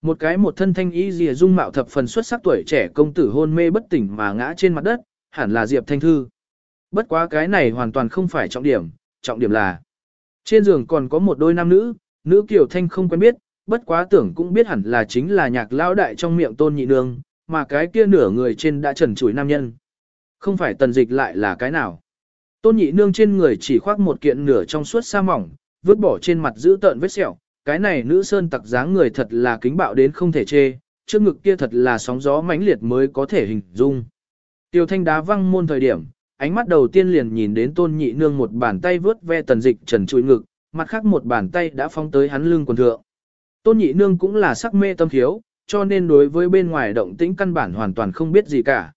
Một cái một thân thanh y dìa dung mạo thập phần xuất sắc tuổi trẻ công tử hôn mê bất tỉnh mà ngã trên mặt đất, hẳn là Diệp Thanh Thư. Bất quá cái này hoàn toàn không phải trọng điểm, trọng điểm là trên giường còn có một đôi nam nữ, Nữ Kiều Thanh không quen biết, bất quá tưởng cũng biết hẳn là chính là nhạc lão đại trong miệng tôn nhị nương, mà cái kia nửa người trên đã trần trụi nam nhân. Không phải tần dịch lại là cái nào. Tôn nhị nương trên người chỉ khoác một kiện nửa trong suốt sa mỏng, vứt bỏ trên mặt giữ tợn vết sẹo, cái này nữ sơn tặc dáng người thật là kính bạo đến không thể chê, trước ngực kia thật là sóng gió mãnh liệt mới có thể hình dung. Tiêu thanh đá văng môn thời điểm, ánh mắt đầu tiên liền nhìn đến tôn nhị nương một bàn tay vướt ve tần dịch trần trụi ngực, mặt khác một bàn tay đã phóng tới hắn lưng quần thượng. Tôn nhị nương cũng là sắc mê tâm thiếu, cho nên đối với bên ngoài động tĩnh căn bản hoàn toàn không biết gì cả.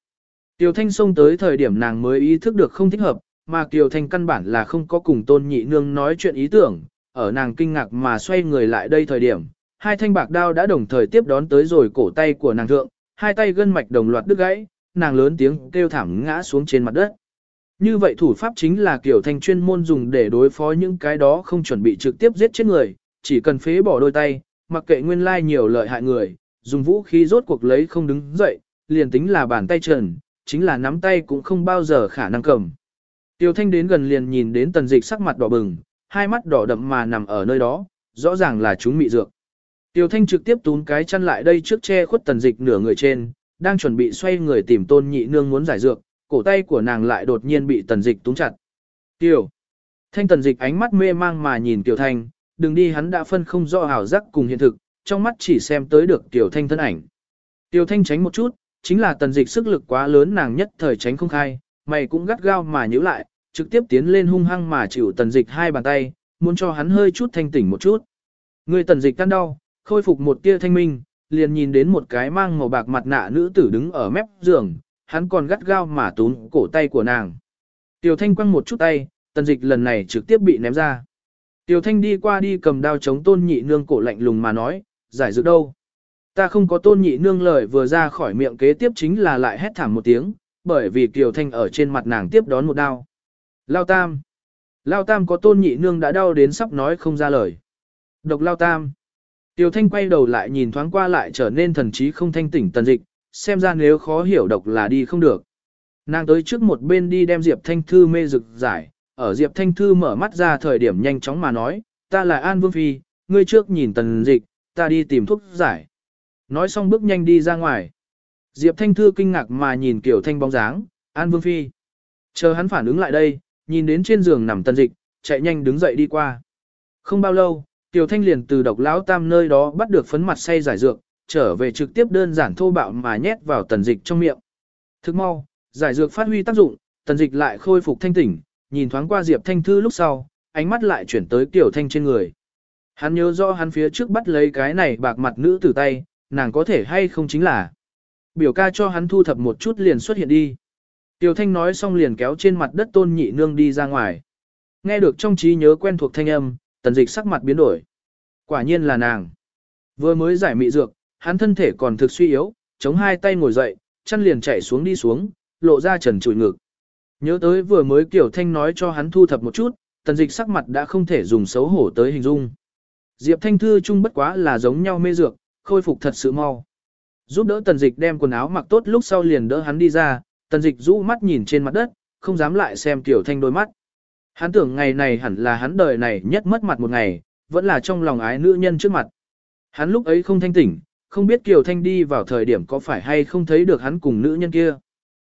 Tiêu Thanh xông tới thời điểm nàng mới ý thức được không thích hợp, mà Kiều Thanh căn bản là không có cùng Tôn Nhị Nương nói chuyện ý tưởng, ở nàng kinh ngạc mà xoay người lại đây thời điểm, hai thanh bạc đao đã đồng thời tiếp đón tới rồi cổ tay của nàng thượng, hai tay gân mạch đồng loạt đứt gãy, nàng lớn tiếng kêu thảm ngã xuống trên mặt đất. Như vậy thủ pháp chính là kiểu thanh chuyên môn dùng để đối phó những cái đó không chuẩn bị trực tiếp giết chết người, chỉ cần phế bỏ đôi tay, mặc kệ nguyên lai nhiều lợi hại người, dùng vũ khí rốt cuộc lấy không đứng dậy, liền tính là bàn tay trần, chính là nắm tay cũng không bao giờ khả năng cầm. Tiêu thanh đến gần liền nhìn đến tần dịch sắc mặt đỏ bừng, hai mắt đỏ đậm mà nằm ở nơi đó, rõ ràng là chúng mị dược. Tiêu thanh trực tiếp tún cái chăn lại đây trước che khuất tần dịch nửa người trên, đang chuẩn bị xoay người tìm tôn nhị nương muốn giải dược, cổ tay của nàng lại đột nhiên bị tần dịch túng chặt. Tiểu. Thanh tần dịch ánh mắt mê mang mà nhìn Tiểu Thanh, đừng đi hắn đã phân không rõ hảo giác cùng hiện thực, trong mắt chỉ xem tới được Tiểu Thanh thân ảnh. Tiểu Thanh tránh một chút, chính là tần dịch sức lực quá lớn nàng nhất thời tránh không khai, mày cũng gắt gao mà nhíu lại, trực tiếp tiến lên hung hăng mà chịu tần dịch hai bàn tay, muốn cho hắn hơi chút thanh tỉnh một chút. Người tần dịch tan đau, khôi phục một tia thanh minh, liền nhìn đến một cái mang màu bạc mặt nạ nữ tử đứng ở mép giường, hắn còn gắt gao mà túm cổ tay của nàng. Tiểu Thanh quăng một chút tay, tần dịch lần này trực tiếp bị ném ra. Tiểu Thanh đi qua đi cầm đao chống tôn nhị nương cổ lạnh lùng mà nói, giải dược đâu? Ta không có tôn nhị nương lời vừa ra khỏi miệng kế tiếp chính là lại hét thảm một tiếng, bởi vì Tiểu Thanh ở trên mặt nàng tiếp đón một đao. Lao Tam. Lao Tam có tôn nhị nương đã đau đến sắp nói không ra lời. Độc Lao Tam. Tiểu Thanh quay đầu lại nhìn thoáng qua lại trở nên thần trí không thanh tỉnh tần dịch, xem ra nếu khó hiểu độc là đi không được. Nàng tới trước một bên đi đem Diệp Thanh Thư mê rực giải, ở Diệp Thanh Thư mở mắt ra thời điểm nhanh chóng mà nói, ta là An Vương Phi, ngươi trước nhìn tần dịch, ta đi tìm thuốc giải. Nói xong bước nhanh đi ra ngoài. Diệp Thanh Thư kinh ngạc mà nhìn Kiều Thanh bóng dáng, An Vương Phi. Chờ hắn phản ứng lại đây, nhìn đến trên giường nằm tần dịch, chạy nhanh đứng dậy đi qua. Không bao lâu, Kiều Thanh liền từ độc lão tam nơi đó bắt được phấn mặt say giải dược, trở về trực tiếp đơn giản thô bạo mà nhét vào tần dịch trong miệng. Thức mau, giải dược phát huy tác dụng, tần dịch lại khôi phục thanh tỉnh, nhìn thoáng qua Diệp Thanh Thư lúc sau, ánh mắt lại chuyển tới Kiều Thanh trên người. Hắn nhớ rõ hắn phía trước bắt lấy cái này bạc mặt nữ tử tay, nàng có thể hay không chính là. Biểu ca cho hắn thu thập một chút liền xuất hiện đi. Tiểu Thanh nói xong liền kéo trên mặt đất tôn nhị nương đi ra ngoài. Nghe được trong trí nhớ quen thuộc thanh âm, tần dịch sắc mặt biến đổi. Quả nhiên là nàng. Vừa mới giải mị dược, hắn thân thể còn thực suy yếu, chống hai tay ngồi dậy, chân liền chạy xuống đi xuống, lộ ra trần trụi ngực. Nhớ tới vừa mới Tiểu Thanh nói cho hắn thu thập một chút, tần dịch sắc mặt đã không thể dùng xấu hổ tới hình dung. Diệp Thanh Thư chung bất quá là giống nhau mê dược, khôi phục thật sự mau. Giúp đỡ tần dịch đem quần áo mặc tốt lúc sau liền đỡ hắn đi ra, tần dịch rũ mắt nhìn trên mặt đất, không dám lại xem Tiểu Thanh đôi mắt. Hắn tưởng ngày này hẳn là hắn đời này nhất mất mặt một ngày, vẫn là trong lòng ái nữ nhân trước mặt. Hắn lúc ấy không thanh tỉnh, không biết Kiều Thanh đi vào thời điểm có phải hay không thấy được hắn cùng nữ nhân kia.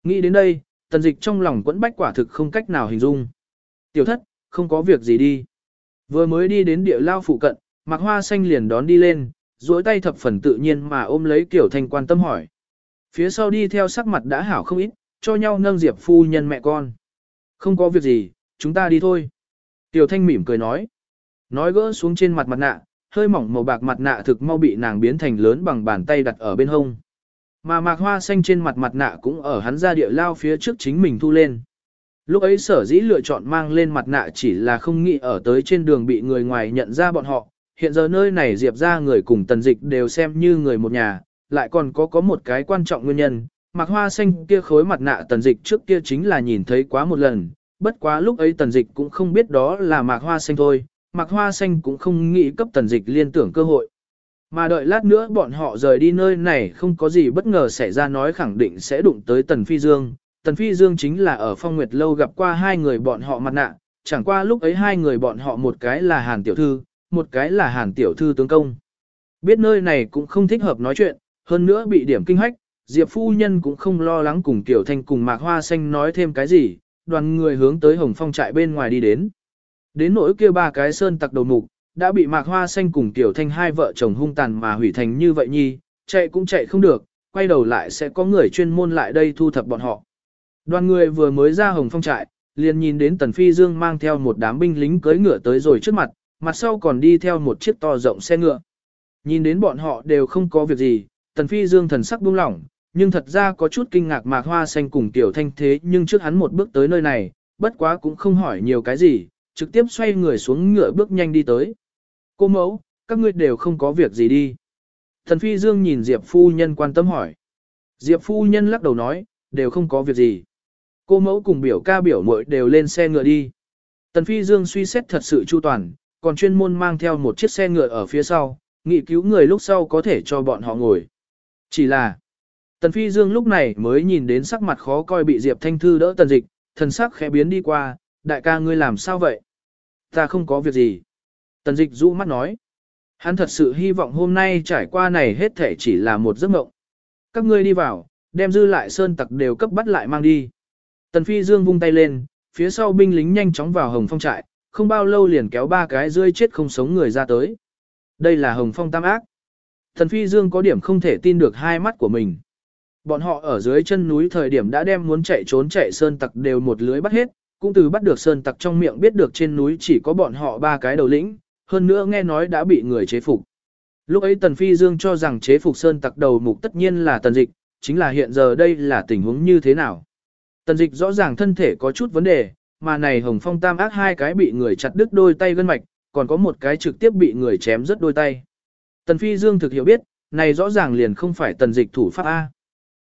Nghĩ đến đây, tần dịch trong lòng quẫn bách quả thực không cách nào hình dung. Tiểu thất, không có việc gì đi. Vừa mới đi đến địa lao phụ cận, Mạc Hoa Xanh liền đón đi lên, duỗi tay thập phần tự nhiên mà ôm lấy Kiều Thanh quan tâm hỏi. Phía sau đi theo sắc mặt đã hảo không ít, cho nhau nâng Diệp phu nhân mẹ con. Không có việc gì, chúng ta đi thôi. Tiểu Thanh mỉm cười nói. Nói gỡ xuống trên mặt mặt nạ, hơi mỏng màu bạc mặt nạ thực mau bị nàng biến thành lớn bằng bàn tay đặt ở bên hông. Mà mạc hoa xanh trên mặt mặt nạ cũng ở hắn ra địa lao phía trước chính mình thu lên. Lúc ấy sở dĩ lựa chọn mang lên mặt nạ chỉ là không nghĩ ở tới trên đường bị người ngoài nhận ra bọn họ, Hiện giờ nơi này Diệp ra người cùng tần dịch đều xem như người một nhà, lại còn có có một cái quan trọng nguyên nhân. Mạc hoa xanh kia khối mặt nạ tần dịch trước kia chính là nhìn thấy quá một lần, bất quá lúc ấy tần dịch cũng không biết đó là mạc hoa xanh thôi, mạc hoa xanh cũng không nghĩ cấp tần dịch liên tưởng cơ hội. Mà đợi lát nữa bọn họ rời đi nơi này không có gì bất ngờ xảy ra nói khẳng định sẽ đụng tới tần phi dương. Tần phi dương chính là ở phong nguyệt lâu gặp qua hai người bọn họ mặt nạ, chẳng qua lúc ấy hai người bọn họ một cái là hàn tiểu thư, một cái là hàn tiểu thư tướng công. Biết nơi này cũng không thích hợp nói chuyện, hơn nữa bị điểm kinh hách, Diệp phu nhân cũng không lo lắng cùng Tiểu Thanh cùng Mạc Hoa Xanh nói thêm cái gì, đoàn người hướng tới Hồng Phong trại bên ngoài đi đến. Đến nỗi kia ba cái sơn tặc đầu mục, đã bị Mạc Hoa Xanh cùng Tiểu Thanh hai vợ chồng hung tàn mà hủy thành như vậy nhi, chạy cũng chạy không được, quay đầu lại sẽ có người chuyên môn lại đây thu thập bọn họ. Đoàn người vừa mới ra Hồng Phong trại, liền nhìn đến Tần Phi Dương mang theo một đám binh lính cưỡi ngựa tới rồi trước mặt, mặt sau còn đi theo một chiếc to rộng xe ngựa. Nhìn đến bọn họ đều không có việc gì, Tần Phi Dương thần sắc buông lỏng, nhưng thật ra có chút kinh ngạc mạc hoa xanh cùng tiểu thanh thế nhưng trước hắn một bước tới nơi này, bất quá cũng không hỏi nhiều cái gì, trực tiếp xoay người xuống ngựa bước nhanh đi tới. Cô mẫu, các ngươi đều không có việc gì đi. thần Phi Dương nhìn Diệp Phu Nhân quan tâm hỏi. Diệp Phu Nhân lắc đầu nói, đều không có việc gì. Cô mẫu cùng biểu ca biểu muội đều lên xe ngựa đi. Tần Phi Dương suy xét thật sự chu toàn, còn chuyên môn mang theo một chiếc xe ngựa ở phía sau, nghị cứu người lúc sau có thể cho bọn họ ngồi. Chỉ là, Tần Phi Dương lúc này mới nhìn đến sắc mặt khó coi bị Diệp Thanh Thư đỡ tần dịch, thần sắc khẽ biến đi qua, đại ca ngươi làm sao vậy? Ta không có việc gì. Tần dịch rũ mắt nói. Hắn thật sự hy vọng hôm nay trải qua này hết thể chỉ là một giấc mộng. Các ngươi đi vào, đem dư lại sơn tặc đều cấp bắt lại mang đi. Tần Phi Dương vung tay lên, phía sau binh lính nhanh chóng vào hồng phong trại, không bao lâu liền kéo ba cái rươi chết không sống người ra tới. Đây là hồng phong tam ác. Tần Phi Dương có điểm không thể tin được hai mắt của mình. Bọn họ ở dưới chân núi thời điểm đã đem muốn chạy trốn chạy sơn tặc đều một lưới bắt hết, cũng từ bắt được sơn tặc trong miệng biết được trên núi chỉ có bọn họ ba cái đầu lĩnh, hơn nữa nghe nói đã bị người chế phục. Lúc ấy Tần Phi Dương cho rằng chế phục sơn tặc đầu mục tất nhiên là tần dịch, chính là hiện giờ đây là tình huống như thế nào. Tần dịch rõ ràng thân thể có chút vấn đề, mà này hồng phong tam ác hai cái bị người chặt đứt đôi tay gân mạch, còn có một cái trực tiếp bị người chém rất đôi tay. Tần Phi Dương thực hiểu biết, này rõ ràng liền không phải tần dịch thủ pháp A.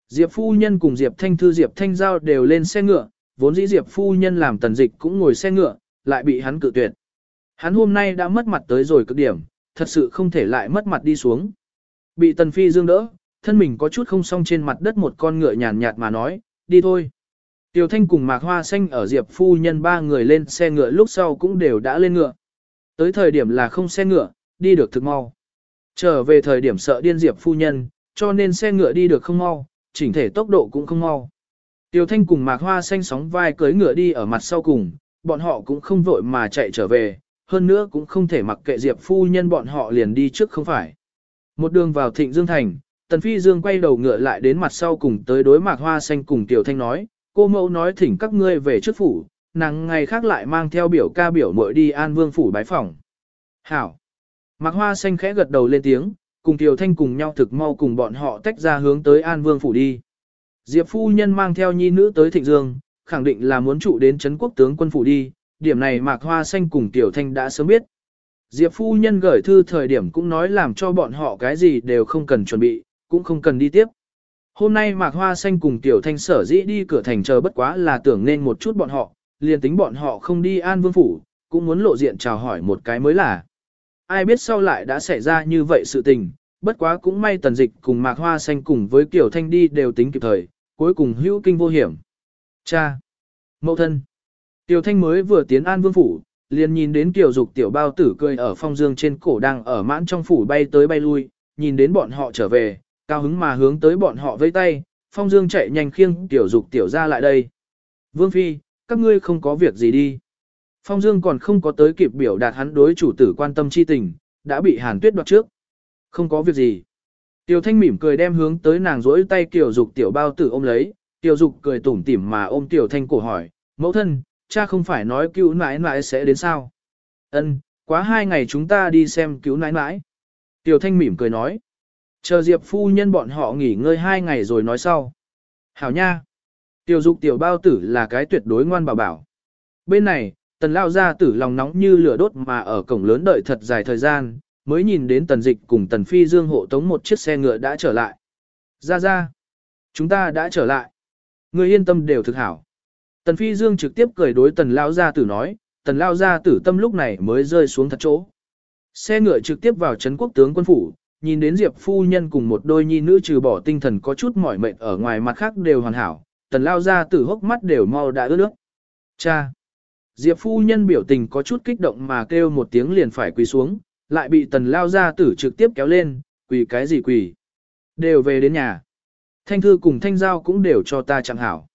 Diệp phu nhân cùng Diệp Thanh Thư Diệp Thanh Giao đều lên xe ngựa, vốn dĩ Diệp phu nhân làm tần dịch cũng ngồi xe ngựa, lại bị hắn cự tuyệt. Hắn hôm nay đã mất mặt tới rồi cực điểm, thật sự không thể lại mất mặt đi xuống. Bị tần phi dương đỡ, thân mình có chút không xong trên mặt đất một con ngựa nhàn nhạt mà nói, đi thôi. Tiểu Thanh cùng Mạc Hoa Xanh ở Diệp phu nhân ba người lên xe ngựa lúc sau cũng đều đã lên ngựa. Tới thời điểm là không xe ngựa, đi được thực mau. Trở về thời điểm sợ điên Diệp phu nhân, cho nên xe ngựa đi được không mau, chỉnh thể tốc độ cũng không mau. Tiểu Thanh cùng Mạc Hoa Xanh sóng vai cưới ngựa đi ở mặt sau cùng, bọn họ cũng không vội mà chạy trở về, hơn nữa cũng không thể mặc kệ Diệp phu nhân bọn họ liền đi trước không phải. Một đường vào Thịnh Dương Thành, Tần Phi Dương quay đầu ngựa lại đến mặt sau cùng tới đối Mạc Hoa Xanh cùng Tiểu Thanh nói, cô mẫu nói thỉnh các ngươi về trước phủ, nàng ngày khác lại mang theo biểu ca biểu muội đi An Vương phủ bái phỏng. Hảo! Mạc Hoa Xanh khẽ gật đầu lên tiếng, cùng Tiểu Thanh cùng nhau thực mau cùng bọn họ tách ra hướng tới An Vương phủ đi. Diệp phu nhân mang theo nhi nữ tới Thịnh Dương, khẳng định là muốn trụ đến Trấn quốc tướng quân phủ đi, điểm này Mạc Hoa Xanh cùng Tiểu Thanh đã sớm biết. Diệp phu nhân gửi thư thời điểm cũng nói làm cho bọn họ cái gì đều không cần chuẩn bị, cũng không cần đi tiếp. Hôm nay Mạc Hoa Xanh cùng Tiểu Thanh sở dĩ đi cửa thành chờ bất quá là tưởng nên một chút bọn họ, liền tính bọn họ không đi An Vương Phủ, cũng muốn lộ diện chào hỏi một cái mới là. Ai biết sau lại đã xảy ra như vậy sự tình, bất quá cũng may tần dịch cùng Mạc Hoa Xanh cùng với Tiểu Thanh đi đều tính kịp thời, cuối cùng hữu kinh vô hiểm. Cha! Mậu thân! Tiểu Thanh mới vừa tiến An Vương Phủ, liền nhìn đến Tiểu Dục Tiểu Bao Tử cười ở phong dương trên cổ đang ở mãn trong phủ bay tới bay lui, nhìn đến bọn họ trở về, cao hứng mà hướng tới bọn họ vây tay, phong dương chạy nhanh khiêng Tiểu Dục Tiểu ra lại đây. Vương Phi, các ngươi không có việc gì đi. Phong Dương còn không có tới kịp biểu đạt hắn đối chủ tử quan tâm chi tình, đã bị Hàn Tuyết đoạt trước. Không có việc gì. Tiểu Thanh mỉm cười đem hướng tới nàng rỗi tay Tiểu Dục Tiểu Bao Tử ôm lấy, Tiểu Dục cười tủm tỉm mà ôm Tiểu Thanh cổ hỏi, mẫu thân, cha không phải nói cứu nãi nãi sẽ đến sao? Ân, quá hai ngày chúng ta đi xem cứu nãi nãi. Tiểu Thanh mỉm cười nói, chờ Diệp phu nhân bọn họ nghỉ ngơi hai ngày rồi nói sau. Hảo nha. Tiểu Dục Tiểu Bao Tử là cái tuyệt đối ngoan bảo bảo. Bên này, Tần Lao ra tử lòng nóng như lửa đốt mà ở cổng lớn đợi thật dài thời gian, mới nhìn đến Tần Dịch cùng Tần Phi Dương hộ tống một chiếc xe ngựa đã trở lại. Ra ra, chúng ta đã trở lại. Người yên tâm đều thực hảo. Tần Phi Dương trực tiếp cười đối Tần Lao Gia Tử nói, Tần Lao Gia Tử tâm lúc này mới rơi xuống thật chỗ. Xe ngựa trực tiếp vào Trấn quốc tướng quân phủ, nhìn đến Diệp Phu Nhân cùng một đôi nhi nữ trừ bỏ tinh thần có chút mỏi mệt ở ngoài mặt khác đều hoàn hảo, Tần Lao Gia Tử hốc mắt đều mau đã ướt nước. Cha! Diệp Phu Nhân biểu tình có chút kích động mà kêu một tiếng liền phải quỳ xuống, lại bị Tần Lao Gia Tử trực tiếp kéo lên, quỳ cái gì quỳ. Đều về đến nhà. Thanh Thư cùng Thanh Giao cũng đều cho ta chẳng hảo.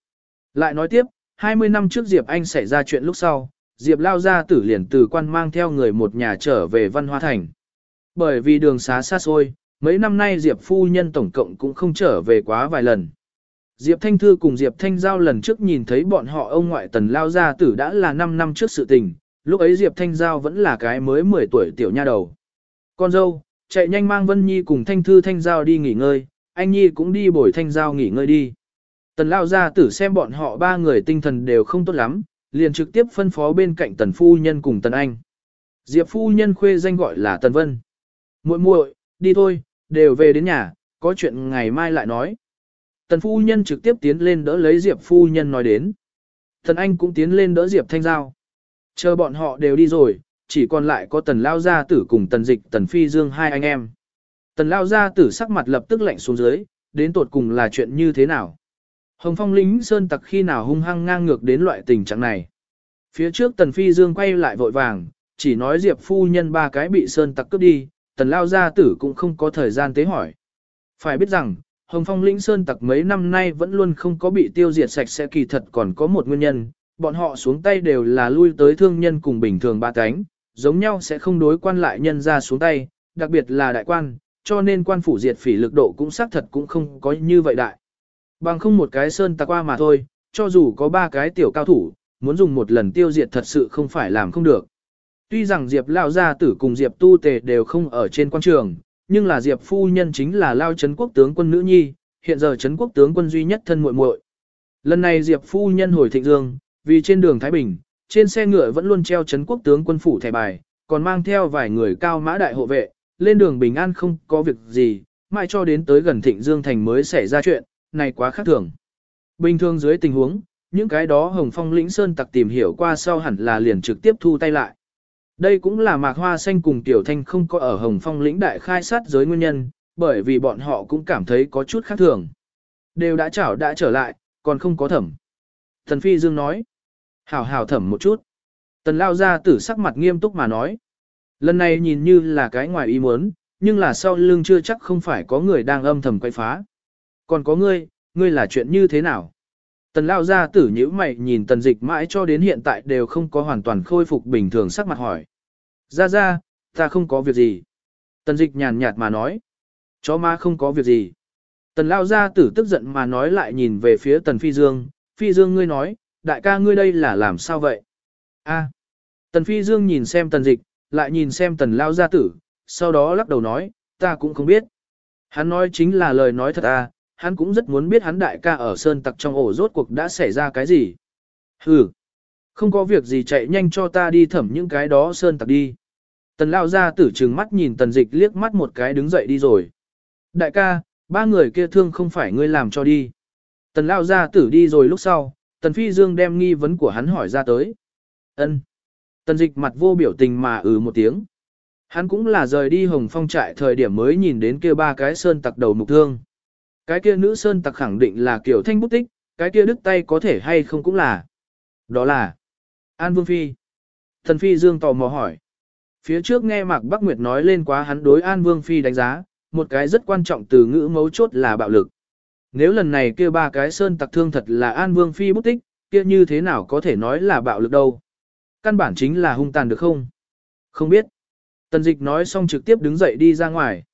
Lại nói tiếp, 20 năm trước Diệp Anh xảy ra chuyện lúc sau, Diệp lao ra tử liền từ quan mang theo người một nhà trở về Văn Hoa Thành. Bởi vì đường xá xa xôi, mấy năm nay Diệp phu nhân tổng cộng cũng không trở về quá vài lần. Diệp Thanh Thư cùng Diệp Thanh Giao lần trước nhìn thấy bọn họ ông ngoại tần lao gia tử đã là 5 năm trước sự tình, lúc ấy Diệp Thanh Giao vẫn là cái mới 10 tuổi tiểu nha đầu. Con dâu, chạy nhanh mang Vân Nhi cùng Thanh Thư Thanh Giao đi nghỉ ngơi, anh Nhi cũng đi bồi Thanh Giao nghỉ ngơi đi. Tần lao gia tử xem bọn họ ba người tinh thần đều không tốt lắm, liền trực tiếp phân phó bên cạnh tần phu nhân cùng tần anh. Diệp phu nhân khuê danh gọi là tần vân. muội muội đi thôi, đều về đến nhà, có chuyện ngày mai lại nói. Tần phu nhân trực tiếp tiến lên đỡ lấy Diệp phu nhân nói đến. Tần anh cũng tiến lên đỡ Diệp thanh giao. Chờ bọn họ đều đi rồi, chỉ còn lại có tần lao gia tử cùng tần dịch tần phi dương hai anh em. Tần lao gia tử sắc mặt lập tức lạnh xuống dưới, đến tột cùng là chuyện như thế nào. Hồng Phong lính sơn tặc khi nào hung hăng ngang ngược đến loại tình trạng này. Phía trước Tần Phi Dương quay lại vội vàng, chỉ nói Diệp phu nhân ba cái bị sơn tặc cướp đi, Tần Lao Gia Tử cũng không có thời gian tế hỏi. Phải biết rằng, Hồng Phong lĩnh sơn tặc mấy năm nay vẫn luôn không có bị tiêu diệt sạch sẽ kỳ thật còn có một nguyên nhân, bọn họ xuống tay đều là lui tới thương nhân cùng bình thường ba cánh, giống nhau sẽ không đối quan lại nhân ra xuống tay, đặc biệt là đại quan, cho nên quan phủ diệt phỉ lực độ cũng xác thật cũng không có như vậy đại. Bằng không một cái sơn tạc qua mà thôi, cho dù có ba cái tiểu cao thủ, muốn dùng một lần tiêu diệt thật sự không phải làm không được. Tuy rằng Diệp Lao Gia Tử cùng Diệp Tu Tề đều không ở trên quan trường, nhưng là Diệp Phu Nhân chính là Lao Trấn Quốc tướng quân nữ nhi, hiện giờ Trấn Quốc tướng quân duy nhất thân muội muội. Lần này Diệp Phu Nhân hồi Thịnh Dương, vì trên đường Thái Bình, trên xe ngựa vẫn luôn treo Trấn Quốc tướng quân phủ thẻ bài, còn mang theo vài người cao mã đại hộ vệ, lên đường bình an không có việc gì, mãi cho đến tới gần Thịnh Dương Thành mới xảy ra chuyện, này quá khác thường. Bình thường dưới tình huống, những cái đó Hồng Phong lĩnh Sơn tặc tìm hiểu qua sau hẳn là liền trực tiếp thu tay lại. Đây cũng là Mạc Hoa Xanh cùng Tiểu Thanh không có ở Hồng Phong lĩnh đại khai sát giới nguyên nhân, bởi vì bọn họ cũng cảm thấy có chút khác thường. Đều đã chảo đã trở lại, còn không có thẩm. Thần Phi Dương nói, hảo hảo thẩm một chút. Tần lao ra tử sắc mặt nghiêm túc mà nói. Lần này nhìn như là cái ngoài ý muốn, nhưng là sau lưng chưa chắc không phải có người đang âm thầm quay phá. Còn có ngươi, ngươi là chuyện như thế nào? Tần lao ra tử nhíu mày nhìn tần dịch mãi cho đến hiện tại đều không có hoàn toàn khôi phục bình thường sắc mặt hỏi. Ra ra, ta không có việc gì. Tần dịch nhàn nhạt mà nói. Chó ma không có việc gì. Tần lao ra tử tức giận mà nói lại nhìn về phía tần phi dương. Phi dương ngươi nói, đại ca ngươi đây là làm sao vậy? A. Tần phi dương nhìn xem tần dịch, lại nhìn xem tần lao gia tử, sau đó lắc đầu nói, ta cũng không biết. Hắn nói chính là lời nói thật à, hắn cũng rất muốn biết hắn đại ca ở sơn tặc trong ổ rốt cuộc đã xảy ra cái gì. Hừ, không có việc gì chạy nhanh cho ta đi thẩm những cái đó sơn tặc đi. Tần lao gia tử trừng mắt nhìn tần dịch liếc mắt một cái đứng dậy đi rồi. Đại ca, ba người kia thương không phải ngươi làm cho đi. Tần lao gia tử đi rồi lúc sau, tần phi dương đem nghi vấn của hắn hỏi ra tới. ân Tần dịch mặt vô biểu tình mà ừ một tiếng. Hắn cũng là rời đi hồng phong trại thời điểm mới nhìn đến kia ba cái sơn tặc đầu mục thương. Cái kia nữ sơn tặc khẳng định là kiểu thanh bút tích, cái kia đứt tay có thể hay không cũng là. Đó là An Vương Phi. Thần Phi Dương tò mò hỏi. Phía trước nghe Mạc Bắc Nguyệt nói lên quá hắn đối An Vương Phi đánh giá, một cái rất quan trọng từ ngữ mấu chốt là bạo lực. Nếu lần này kia ba cái sơn tặc thương thật là An Vương Phi bút tích, kia như thế nào có thể nói là bạo lực đâu. Căn bản chính là hung tàn được không? Không biết. Tần dịch nói xong trực tiếp đứng dậy đi ra ngoài.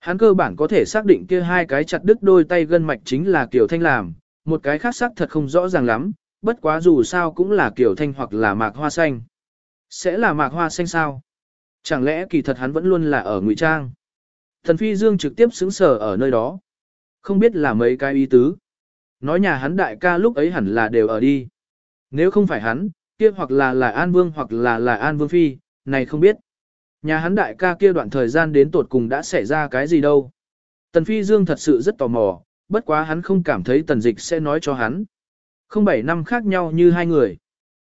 Hắn cơ bản có thể xác định kia hai cái chặt đứt đôi tay gân mạch chính là Kiều Thanh làm, một cái khác xác thật không rõ ràng lắm, bất quá dù sao cũng là Kiều Thanh hoặc là mạc hoa xanh. Sẽ là mạc hoa xanh sao? Chẳng lẽ kỳ thật hắn vẫn luôn là ở ngụy trang? Thần Phi Dương trực tiếp xứng sở ở nơi đó. Không biết là mấy cái ý tứ. Nói nhà hắn đại ca lúc ấy hẳn là đều ở đi. Nếu không phải hắn, kia hoặc là là An Vương hoặc là là An Vương Phi, này không biết. Nhà hắn đại ca kia đoạn thời gian đến tột cùng đã xảy ra cái gì đâu. Tần Phi Dương thật sự rất tò mò, bất quá hắn không cảm thấy tần dịch sẽ nói cho hắn. Không bảy năm khác nhau như hai người.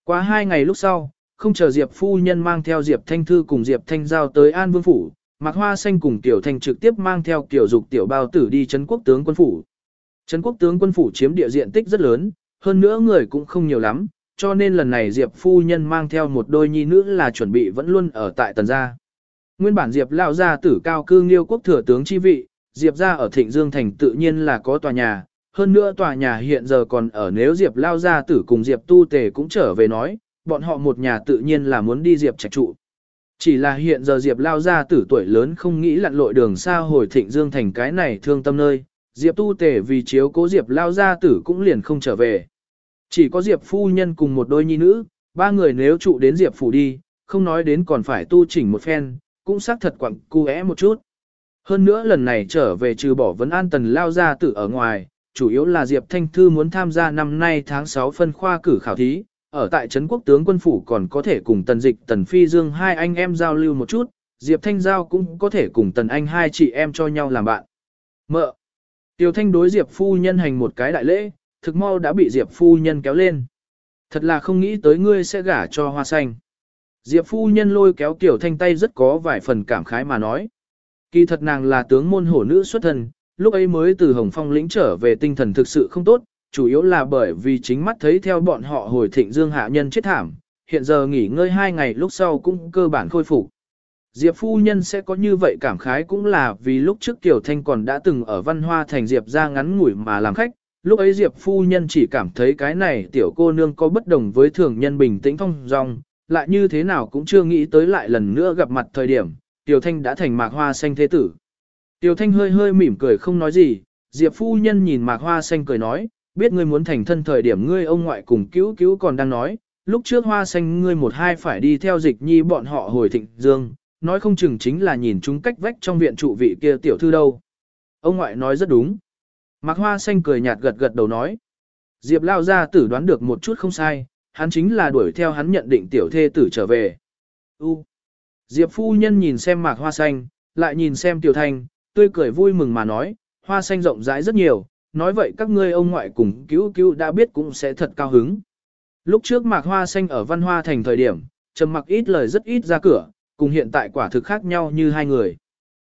Qua hai ngày lúc sau, không chờ Diệp phu nhân mang theo Diệp Thanh Thư cùng Diệp Thanh Giao tới An Vương Phủ, Mạc Hoa Xanh cùng Tiểu Thanh trực tiếp mang theo Tiểu Dục Tiểu Bao Tử đi Trấn Quốc Tướng Quân Phủ. Trấn Quốc Tướng Quân Phủ chiếm địa diện tích rất lớn, hơn nữa người cũng không nhiều lắm, cho nên lần này Diệp phu nhân mang theo một đôi nhi nữ là chuẩn bị vẫn luôn ở tại tần gia. Nguyên bản Diệp lão gia tử cao cư nghiêu quốc thừa tướng chi vị, Diệp gia ở Thịnh Dương thành tự nhiên là có tòa nhà, hơn nữa tòa nhà hiện giờ còn ở nếu Diệp lão gia tử cùng Diệp tu tề cũng trở về nói, bọn họ một nhà tự nhiên là muốn đi Diệp trạch trụ. Chỉ là hiện giờ Diệp lao gia tử tuổi lớn không nghĩ lặn lội đường xa hồi Thịnh Dương thành cái này thương tâm nơi, Diệp tu tề vì chiếu cố Diệp lao gia tử cũng liền không trở về. Chỉ có Diệp phu nhân cùng một đôi nhi nữ, ba người nếu trụ đến Diệp phủ đi, không nói đến còn phải tu chỉnh một phen, cũng xác thật quặng cu é một chút. Hơn nữa lần này trở về trừ bỏ vấn an tần lao ra tử ở ngoài, chủ yếu là Diệp Thanh Thư muốn tham gia năm nay tháng 6 phân khoa cử khảo thí, ở tại Trấn Quốc tướng quân phủ còn có thể cùng tần dịch tần phi dương hai anh em giao lưu một chút, Diệp Thanh Giao cũng có thể cùng tần anh hai chị em cho nhau làm bạn. Mợ! tiểu Thanh đối Diệp phu nhân hành một cái đại lễ, thực mau đã bị Diệp phu nhân kéo lên. Thật là không nghĩ tới ngươi sẽ gả cho hoa xanh. Diệp phu nhân lôi kéo Tiểu Thanh tay rất có vài phần cảm khái mà nói. Kỳ thật nàng là tướng môn hổ nữ xuất thân, lúc ấy mới từ Hồng Phong lĩnh trở về tinh thần thực sự không tốt, chủ yếu là bởi vì chính mắt thấy theo bọn họ hồi thịnh dương hạ nhân chết thảm, hiện giờ nghỉ ngơi hai ngày lúc sau cũng cơ bản khôi phục. Diệp phu nhân sẽ có như vậy cảm khái cũng là vì lúc trước Tiểu Thanh còn đã từng ở văn hoa thành Diệp ra ngắn ngủi mà làm khách, lúc ấy Diệp phu nhân chỉ cảm thấy cái này tiểu cô nương có bất đồng với thường nhân bình tĩnh phong dong, lại như thế nào cũng chưa nghĩ tới lại lần nữa gặp mặt thời điểm, Tiểu Thanh đã thành mạc hoa xanh thế tử. Tiểu Thanh hơi hơi mỉm cười không nói gì, Diệp phu nhân nhìn mạc hoa xanh cười nói, biết ngươi muốn thành thân thời điểm ngươi ông ngoại cùng cứu cứu còn đang nói, lúc trước hoa xanh ngươi một hai phải đi theo dịch nhi bọn họ hồi thịnh dương, nói không chừng chính là nhìn chúng cách vách trong viện trụ vị kia tiểu thư đâu. Ông ngoại nói rất đúng. Mạc hoa xanh cười nhạt gật gật đầu nói. Diệp lao ra tử đoán được một chút không sai, hắn chính là đuổi theo hắn nhận định tiểu thê tử trở về. U. Diệp phu nhân nhìn xem mạc hoa xanh, lại nhìn xem tiểu thanh, tươi cười vui mừng mà nói, hoa xanh rộng rãi rất nhiều, nói vậy các ngươi ông ngoại cùng cứu cứu đã biết cũng sẽ thật cao hứng. Lúc trước mạc hoa xanh ở văn hoa thành thời điểm, trầm mặc ít lời rất ít ra cửa, cùng hiện tại quả thực khác nhau như hai người.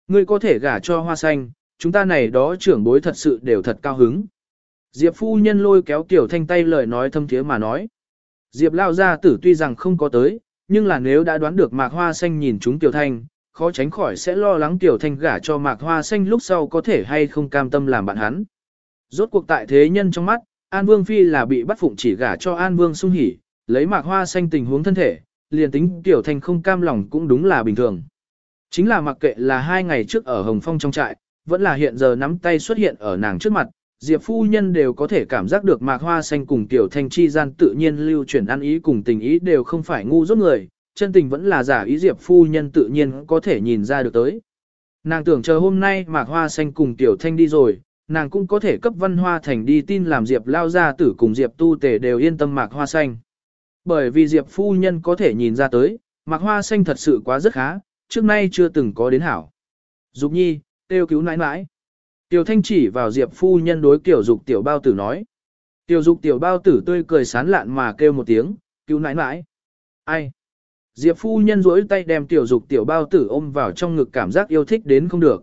Ngươi có thể gả cho hoa xanh, chúng ta này đó trưởng bối thật sự đều thật cao hứng. Diệp phu nhân lôi kéo tiểu thanh tay lời nói thâm thiế mà nói. Diệp lao gia tử tuy rằng không có tới, nhưng là nếu đã đoán được mạc hoa xanh nhìn chúng tiểu thanh, khó tránh khỏi sẽ lo lắng tiểu thanh gả cho mạc hoa xanh lúc sau có thể hay không cam tâm làm bạn hắn. Rốt cuộc tại thế nhân trong mắt, An Vương Phi là bị bắt phụng chỉ gả cho An Vương sung hỉ, lấy mạc hoa xanh tình huống thân thể, liền tính tiểu thanh không cam lòng cũng đúng là bình thường. Chính là mặc kệ là hai ngày trước ở Hồng Phong trong trại, vẫn là hiện giờ nắm tay xuất hiện ở nàng trước mặt, Diệp phu nhân đều có thể cảm giác được mạc hoa xanh cùng tiểu thanh chi gian tự nhiên lưu chuyển ăn ý cùng tình ý đều không phải ngu dốt người, chân tình vẫn là giả ý Diệp phu nhân tự nhiên có thể nhìn ra được tới. Nàng tưởng chờ hôm nay mạc hoa xanh cùng tiểu thanh đi rồi, nàng cũng có thể cấp văn hoa thành đi tin làm Diệp lao gia tử cùng Diệp tu tề đều yên tâm mạc hoa xanh. Bởi vì Diệp phu nhân có thể nhìn ra tới, mạc hoa xanh thật sự quá rất khá, trước nay chưa từng có đến hảo. Dục nhi, tiêu cứu nãi nãi. Tiểu thanh chỉ vào Diệp phu nhân đối kiểu dục tiểu bao tử nói. Tiểu dục tiểu bao tử tươi cười sán lạn mà kêu một tiếng, cứu nãi nãi. Ai? Diệp phu nhân duỗi tay đem tiểu dục tiểu bao tử ôm vào trong ngực cảm giác yêu thích đến không được.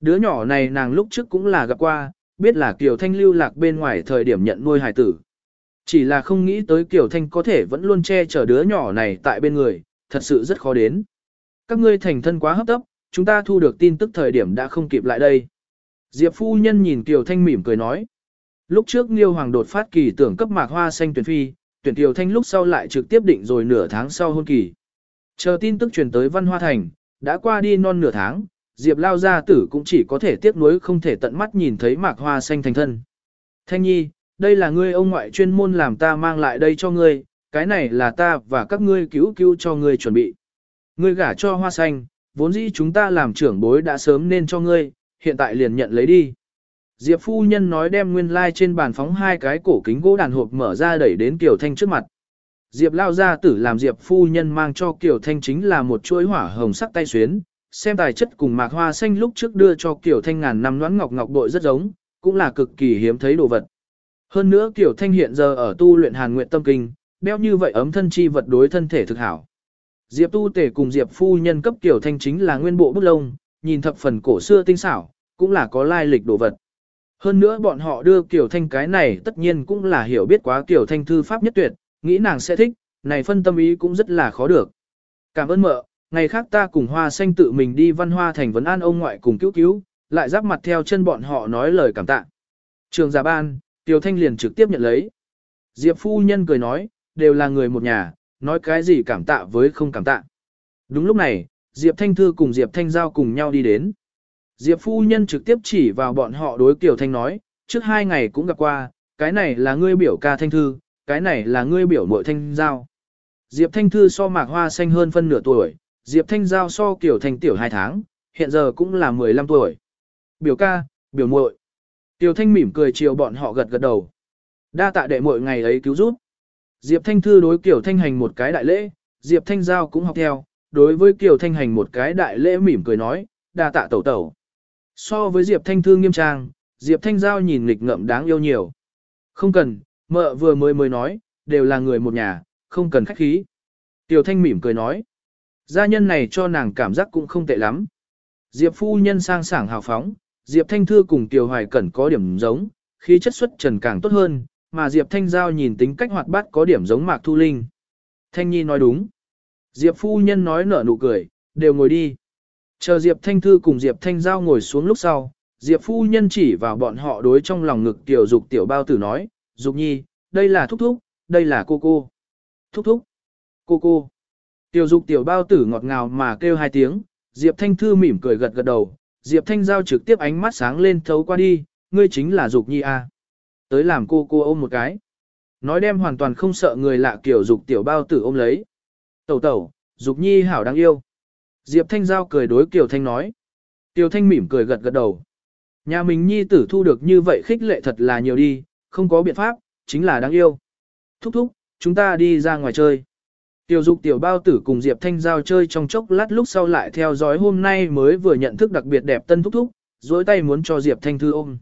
Đứa nhỏ này nàng lúc trước cũng là gặp qua, biết là Kiều Thanh lưu lạc bên ngoài thời điểm nhận nuôi hài tử. Chỉ là không nghĩ tới Kiều Thanh có thể vẫn luôn che chở đứa nhỏ này tại bên người, thật sự rất khó đến. Các ngươi thành thân quá hấp tấp, chúng ta thu được tin tức thời điểm đã không kịp lại đây. Diệp phu nhân nhìn Kiều Thanh mỉm cười nói. Lúc trước Nghiêu Hoàng đột phát kỳ tưởng cấp mạc hoa xanh tuyển phi, tuyển Kiều Thanh lúc sau lại trực tiếp định rồi nửa tháng sau hôn kỳ. Chờ tin tức truyền tới Văn Hoa Thành, đã qua đi non nửa tháng, Diệp lao gia tử cũng chỉ có thể tiếc nuối không thể tận mắt nhìn thấy mạc hoa xanh thành thân. Thanh nhi, đây là ngươi ông ngoại chuyên môn làm ta mang lại đây cho ngươi, cái này là ta và các ngươi cứu cứu cho ngươi chuẩn bị. Ngươi gả cho hoa xanh, vốn dĩ chúng ta làm trưởng bối đã sớm nên cho ngươi, hiện tại liền nhận lấy đi. Diệp phu nhân nói đem nguyên lai like trên bàn phóng hai cái cổ kính gỗ đàn hộp mở ra đẩy đến Kiều Thanh trước mặt. Diệp lao gia tử làm Diệp phu nhân mang cho Kiều Thanh chính là một chuỗi hỏa hồng sắc tay xuyến, xem tài chất cùng mạc hoa xanh lúc trước đưa cho Kiều Thanh ngàn năm noãn ngọc ngọc bội rất giống, cũng là cực kỳ hiếm thấy đồ vật. Hơn nữa Kiều Thanh hiện giờ ở tu luyện Hàn Nguyện Tâm Kinh, đeo như vậy ấm thân chi vật đối thân thể thực hảo. Diệp tu tể cùng Diệp phu nhân cấp Kiều Thanh chính là nguyên bộ bút lông, nhìn thập phần cổ xưa tinh xảo, cũng là có lai lịch đồ vật. Hơn nữa bọn họ đưa Kiều Thanh cái này tất nhiên cũng là hiểu biết quá Kiều Thanh thư pháp nhất tuyệt, nghĩ nàng sẽ thích, này phân tâm ý cũng rất là khó được. Cảm ơn mợ, ngày khác ta cùng hoa xanh tự mình đi văn hoa thành vấn an ông ngoại cùng cứu cứu, lại giáp mặt theo chân bọn họ nói lời cảm tạ. Trường giả ban, Tiêu Thanh liền trực tiếp nhận lấy. Diệp phu nhân cười nói, đều là người một nhà, nói cái gì cảm tạ với không cảm tạ. Đúng lúc này, Diệp Thanh Thư cùng Diệp Thanh Giao cùng nhau đi đến. Diệp phu nhân trực tiếp chỉ vào bọn họ đối Kiều Thanh nói, trước hai ngày cũng gặp qua, cái này là ngươi biểu ca Thanh Thư, cái này là ngươi biểu muội Thanh Giao. Diệp Thanh Thư so mạc hoa xanh hơn phân nửa tuổi, Diệp Thanh Giao so kiểu Thanh tiểu hai tháng, hiện giờ cũng là 15 tuổi. Biểu ca, biểu muội. Tiểu Thanh mỉm cười chiều bọn họ gật gật đầu. Đa tạ đệ muội ngày ấy cứu giúp. Diệp Thanh Thư đối Kiều Thanh hành một cái đại lễ, Diệp Thanh Giao cũng học theo, đối với Kiều Thanh hành một cái đại lễ mỉm cười nói, đa tạ tẩu tẩu. So với Diệp Thanh Thư nghiêm trang, Diệp Thanh Giao nhìn nghịch ngậm đáng yêu nhiều. Không cần, mợ vừa mới mới nói, đều là người một nhà, không cần khách khí. Tiểu Thanh mỉm cười nói. Gia nhân này cho nàng cảm giác cũng không tệ lắm. Diệp phu nhân sang sảng hào phóng, Diệp Thanh Thư cùng Tiểu Hoài Cẩn có điểm giống, khí chất xuất trần càng tốt hơn, mà Diệp Thanh Giao nhìn tính cách hoạt bát có điểm giống Mạc Thu Linh. Thanh Nhi nói đúng. Diệp phu nhân nói nở nụ cười, đều ngồi đi. Chờ Diệp Thanh Thư cùng Diệp Thanh Giao ngồi xuống lúc sau, Diệp phu nhân chỉ vào bọn họ đối trong lòng ngực tiểu dục tiểu bao tử nói, Dục nhi, đây là thúc thúc, đây là cô cô. Thúc thúc, cô cô. Tiểu dục tiểu bao tử ngọt ngào mà kêu hai tiếng, Diệp Thanh Thư mỉm cười gật gật đầu, Diệp Thanh Giao trực tiếp ánh mắt sáng lên thấu qua đi, ngươi chính là Dục Nhi à. Tới làm cô cô ôm một cái. Nói đem hoàn toàn không sợ người lạ kiểu Dục tiểu bao tử ôm lấy. Tẩu tẩu, Dục Nhi hảo đáng yêu. Diệp Thanh Giao cười đối Kiều Thanh nói. Kiều Thanh mỉm cười gật gật đầu. Nhà mình Nhi tử thu được như vậy khích lệ thật là nhiều đi, không có biện pháp, chính là đáng yêu. Thúc thúc, chúng ta đi ra ngoài chơi. Tiểu dục tiểu bao tử cùng Diệp Thanh Giao chơi trong chốc lát lúc sau lại theo dõi hôm nay mới vừa nhận thức đặc biệt đẹp tân thúc thúc, dối tay muốn cho Diệp Thanh Thư ôm.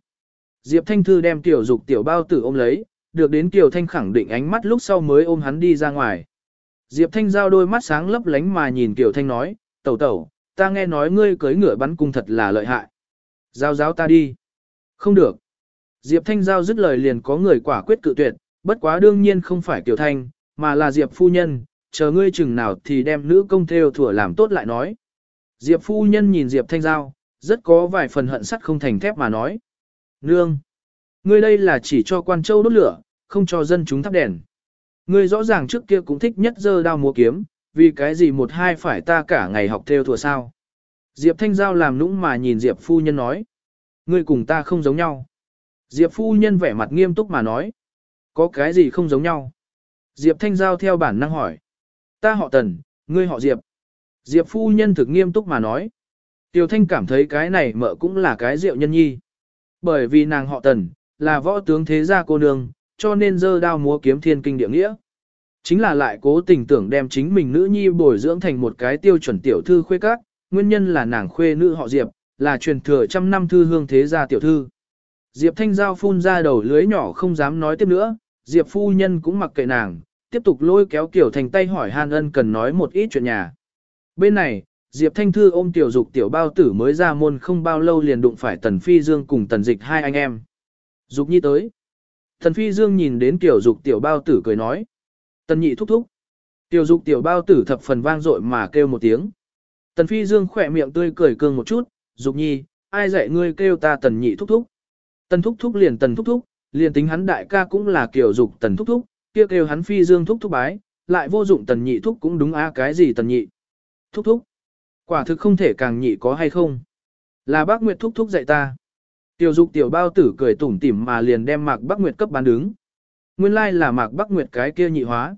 Diệp Thanh Thư đem tiểu dục tiểu bao tử ôm lấy, được đến Tiểu Thanh khẳng định ánh mắt lúc sau mới ôm hắn đi ra ngoài. Diệp Thanh giao đôi mắt sáng lấp lánh mà nhìn Tiểu Thanh nói, tẩu tẩu, ta nghe nói ngươi cưới ngựa bắn cung thật là lợi hại. Giao giáo ta đi. Không được. Diệp Thanh giao dứt lời liền có người quả quyết cự tuyệt, bất quá đương nhiên không phải Tiểu Thanh, mà là Diệp phu nhân, chờ ngươi chừng nào thì đem nữ công theo thừa làm tốt lại nói. Diệp phu nhân nhìn Diệp Thanh giao, rất có vài phần hận sắt không thành thép mà nói. Nương! Ngươi đây là chỉ cho quan châu đốt lửa, không cho dân chúng thắp đèn. Ngươi rõ ràng trước kia cũng thích nhất dơ đao múa kiếm, vì cái gì một hai phải ta cả ngày học theo thừa sao. Diệp Thanh Giao làm nũng mà nhìn Diệp phu nhân nói. Ngươi cùng ta không giống nhau. Diệp phu nhân vẻ mặt nghiêm túc mà nói. Có cái gì không giống nhau? Diệp Thanh Giao theo bản năng hỏi. Ta họ Tần, ngươi họ Diệp. Diệp phu nhân thực nghiêm túc mà nói. Tiêu Thanh cảm thấy cái này mợ cũng là cái rượu nhân nhi. Bởi vì nàng họ Tần, là võ tướng thế gia cô nương, cho nên dơ đao múa kiếm thiên kinh địa nghĩa. Chính là lại cố tình tưởng đem chính mình nữ nhi bồi dưỡng thành một cái tiêu chuẩn tiểu thư khuê các, nguyên nhân là nàng khuê nữ họ Diệp, là truyền thừa trăm năm thư hương thế gia tiểu thư. Diệp Thanh Giao phun ra đầu lưới nhỏ không dám nói tiếp nữa, Diệp phu nhân cũng mặc kệ nàng, tiếp tục lôi kéo Tiểu Thành tay hỏi Hàn Ân cần nói một ít chuyện nhà. Bên này, Diệp Thanh Thư ôm tiểu dục tiểu bao tử mới ra môn không bao lâu liền đụng phải Tần Phi Dương cùng Tần Dịch hai anh em. Dục nhi tới. Tần Phi Dương nhìn đến tiểu dục tiểu bao tử cười nói. Tần nhị thúc thúc. Tiểu dục tiểu bao tử thập phần vang dội mà kêu một tiếng. Tần Phi Dương khỏe miệng tươi cười cương một chút. Dục nhi, ai dạy ngươi kêu ta tần nhị thúc thúc. Tần thúc thúc liền tần thúc thúc, liền tính hắn đại ca cũng là kiểu dục tần thúc thúc, kia kêu hắn Phi Dương thúc thúc bái, lại vô dụng tần nhị thúc cũng đúng á cái gì tần nhị. Thúc thúc. Quả thực không thể càng nhị có hay không. Là bác Nguyệt thúc thúc dạy ta. Tiểu dục tiểu bao tử cười tủm tỉm mà liền đem mạc bác Nguyệt cấp bán đứng. Nguyên lai là mạc bác Nguyệt cái kia nhị hóa.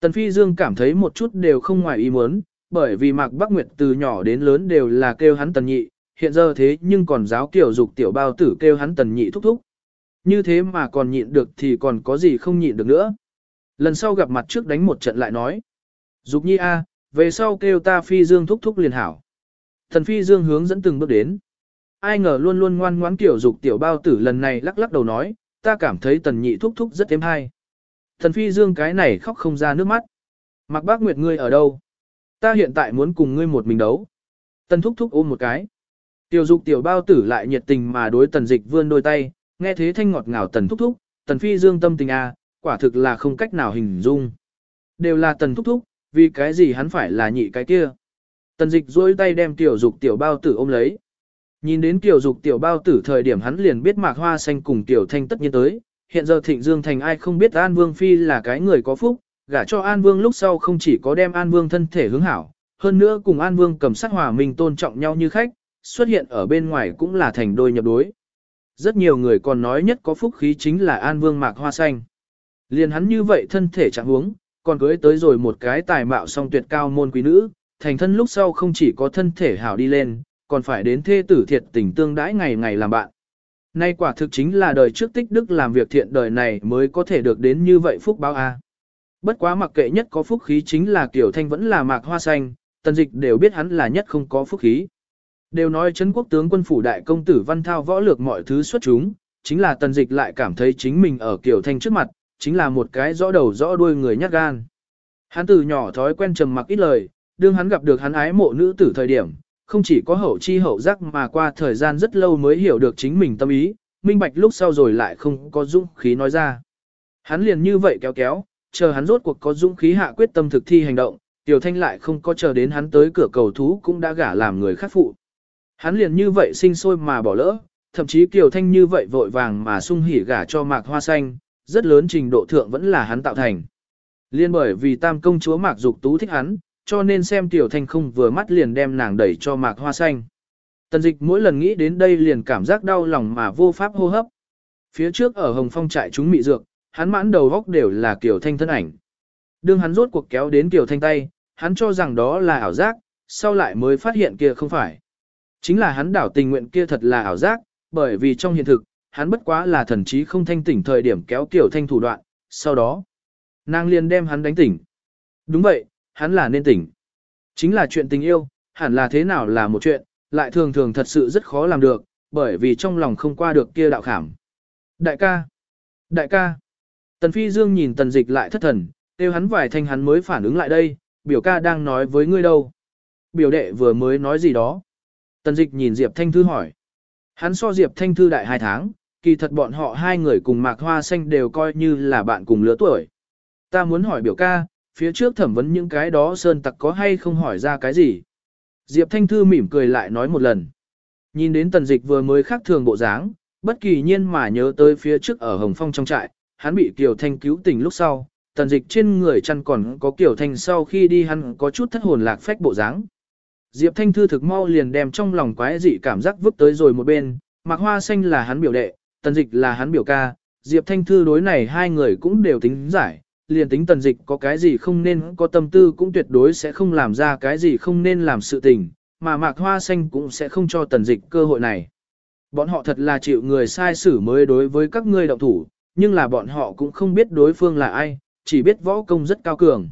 Tần Phi Dương cảm thấy một chút đều không ngoài ý muốn, bởi vì mạc bác Nguyệt từ nhỏ đến lớn đều là kêu hắn tần nhị, hiện giờ thế nhưng còn giáo kiểu dục tiểu bao tử kêu hắn tần nhị thúc thúc. Như thế mà còn nhịn được thì còn có gì không nhịn được nữa. Lần sau gặp mặt trước đánh một trận lại nói. Dục nhi a, về sau kêu ta phi dương thúc thúc liền hảo. Thần phi dương hướng dẫn từng bước đến. Ai ngờ luôn luôn ngoan ngoãn tiểu dục tiểu bao tử lần này lắc lắc đầu nói, ta cảm thấy tần nhị thúc thúc rất êm hay. Thần phi dương cái này khóc không ra nước mắt. Mặc bác nguyệt ngươi ở đâu? Ta hiện tại muốn cùng ngươi một mình đấu. Tần thúc thúc ôm một cái. Tiểu dục tiểu bao tử lại nhiệt tình mà đối tần dịch vươn đôi tay, nghe thế thanh ngọt ngào tần thúc thúc, tần phi dương tâm tình a, à, quả thực là không cách nào hình dung. Đều là tần thúc thúc, vì cái gì hắn phải là nhị cái kia. Tần dịch duỗi tay đem tiểu dục tiểu bao tử ôm lấy. Nhìn đến tiểu dục tiểu bao tử thời điểm hắn liền biết mạc hoa xanh cùng tiểu thanh tất nhiên tới. Hiện giờ thịnh dương thành ai không biết An Vương Phi là cái người có phúc, gả cho An Vương lúc sau không chỉ có đem An Vương thân thể hướng hảo, hơn nữa cùng An Vương cầm sát hòa mình tôn trọng nhau như khách, xuất hiện ở bên ngoài cũng là thành đôi nhập đối. Rất nhiều người còn nói nhất có phúc khí chính là An Vương mạc hoa xanh. Liền hắn như vậy thân thể trạng huống, còn cưới tới rồi một cái tài mạo song tuyệt cao môn quý nữ, thành thân lúc sau không chỉ có thân thể hảo đi lên, còn phải đến thê tử thiệt tình tương đãi ngày ngày làm bạn. Nay quả thực chính là đời trước tích đức làm việc thiện đời này mới có thể được đến như vậy phúc báo a. Bất quá mặc kệ nhất có phúc khí chính là Kiều thanh vẫn là mạc hoa xanh, tần dịch đều biết hắn là nhất không có phúc khí. Đều nói Trấn quốc tướng quân phủ đại công tử văn thao võ lược mọi thứ xuất chúng, chính là tần dịch lại cảm thấy chính mình ở kiểu thanh trước mặt, chính là một cái rõ đầu rõ đuôi người nhát gan. Hắn từ nhỏ thói quen trầm mặc ít lời, đương hắn gặp được hắn ái mộ nữ tử thời điểm, không chỉ có hậu chi hậu giác mà qua thời gian rất lâu mới hiểu được chính mình tâm ý, minh bạch lúc sau rồi lại không có dũng khí nói ra. Hắn liền như vậy kéo kéo, chờ hắn rốt cuộc có dũng khí hạ quyết tâm thực thi hành động, Tiểu Thanh lại không có chờ đến hắn tới cửa cầu thú cũng đã gả làm người khác phụ. Hắn liền như vậy sinh sôi mà bỏ lỡ, thậm chí Kiều Thanh như vậy vội vàng mà sung hỉ gả cho mạc hoa xanh, rất lớn trình độ thượng vẫn là hắn tạo thành. Liên bởi vì tam công chúa Mạc Dục Tú thích hắn, cho nên xem Tiểu Thanh không vừa mắt liền đem nàng đẩy cho Mạc Hoa Xanh. Tần dịch mỗi lần nghĩ đến đây liền cảm giác đau lòng mà vô pháp hô hấp. Phía trước ở Hồng Phong trại chúng mị dược, hắn mãn đầu góc đều là Kiều Thanh thân ảnh. Đương hắn rốt cuộc kéo đến Kiều Thanh tay, hắn cho rằng đó là ảo giác, sau lại mới phát hiện kia không phải. Chính là hắn đảo tình nguyện kia thật là ảo giác, bởi vì trong hiện thực, hắn bất quá là thần trí không thanh tỉnh thời điểm kéo tiểu Thanh thủ đoạn, sau đó, nàng liền đem hắn đánh tỉnh. Đúng vậy, hắn là nên tỉnh. Chính là chuyện tình yêu, hẳn là thế nào là một chuyện, lại thường thường thật sự rất khó làm được, bởi vì trong lòng không qua được kia đạo khảm. Đại ca! Đại ca! Tần Phi Dương nhìn tần dịch lại thất thần, kêu hắn vài thanh hắn mới phản ứng lại đây, biểu ca đang nói với ngươi đâu. Biểu đệ vừa mới nói gì đó. Tần dịch nhìn Diệp Thanh Thư hỏi. Hắn so Diệp Thanh Thư đại hai tháng, kỳ thật bọn họ hai người cùng Mạc Hoa Xanh đều coi như là bạn cùng lứa tuổi. Ta muốn hỏi biểu ca, phía trước thẩm vấn những cái đó sơn tặc có hay không hỏi ra cái gì. Diệp Thanh Thư mỉm cười lại nói một lần. Nhìn đến tần dịch vừa mới khác thường bộ dáng, bất kỳ nhiên mà nhớ tới phía trước ở Hồng Phong trong trại, hắn bị Kiều Thanh cứu tình lúc sau, tần dịch trên người chăn còn có Kiều Thanh sau khi đi hắn có chút thất hồn lạc phách bộ dáng. Diệp Thanh Thư thực mau liền đem trong lòng quái dị cảm giác vứt tới rồi một bên, Mạc Hoa Xanh là hắn biểu đệ, tần dịch là hắn biểu ca, Diệp Thanh Thư đối này hai người cũng đều tính giải, liền tính tần dịch có cái gì không nên có tâm tư cũng tuyệt đối sẽ không làm ra cái gì không nên làm sự tình, mà Mạc Hoa Xanh cũng sẽ không cho tần dịch cơ hội này. Bọn họ thật là chịu người sai xử mới đối với các ngươi động thủ, nhưng là bọn họ cũng không biết đối phương là ai, chỉ biết võ công rất cao cường.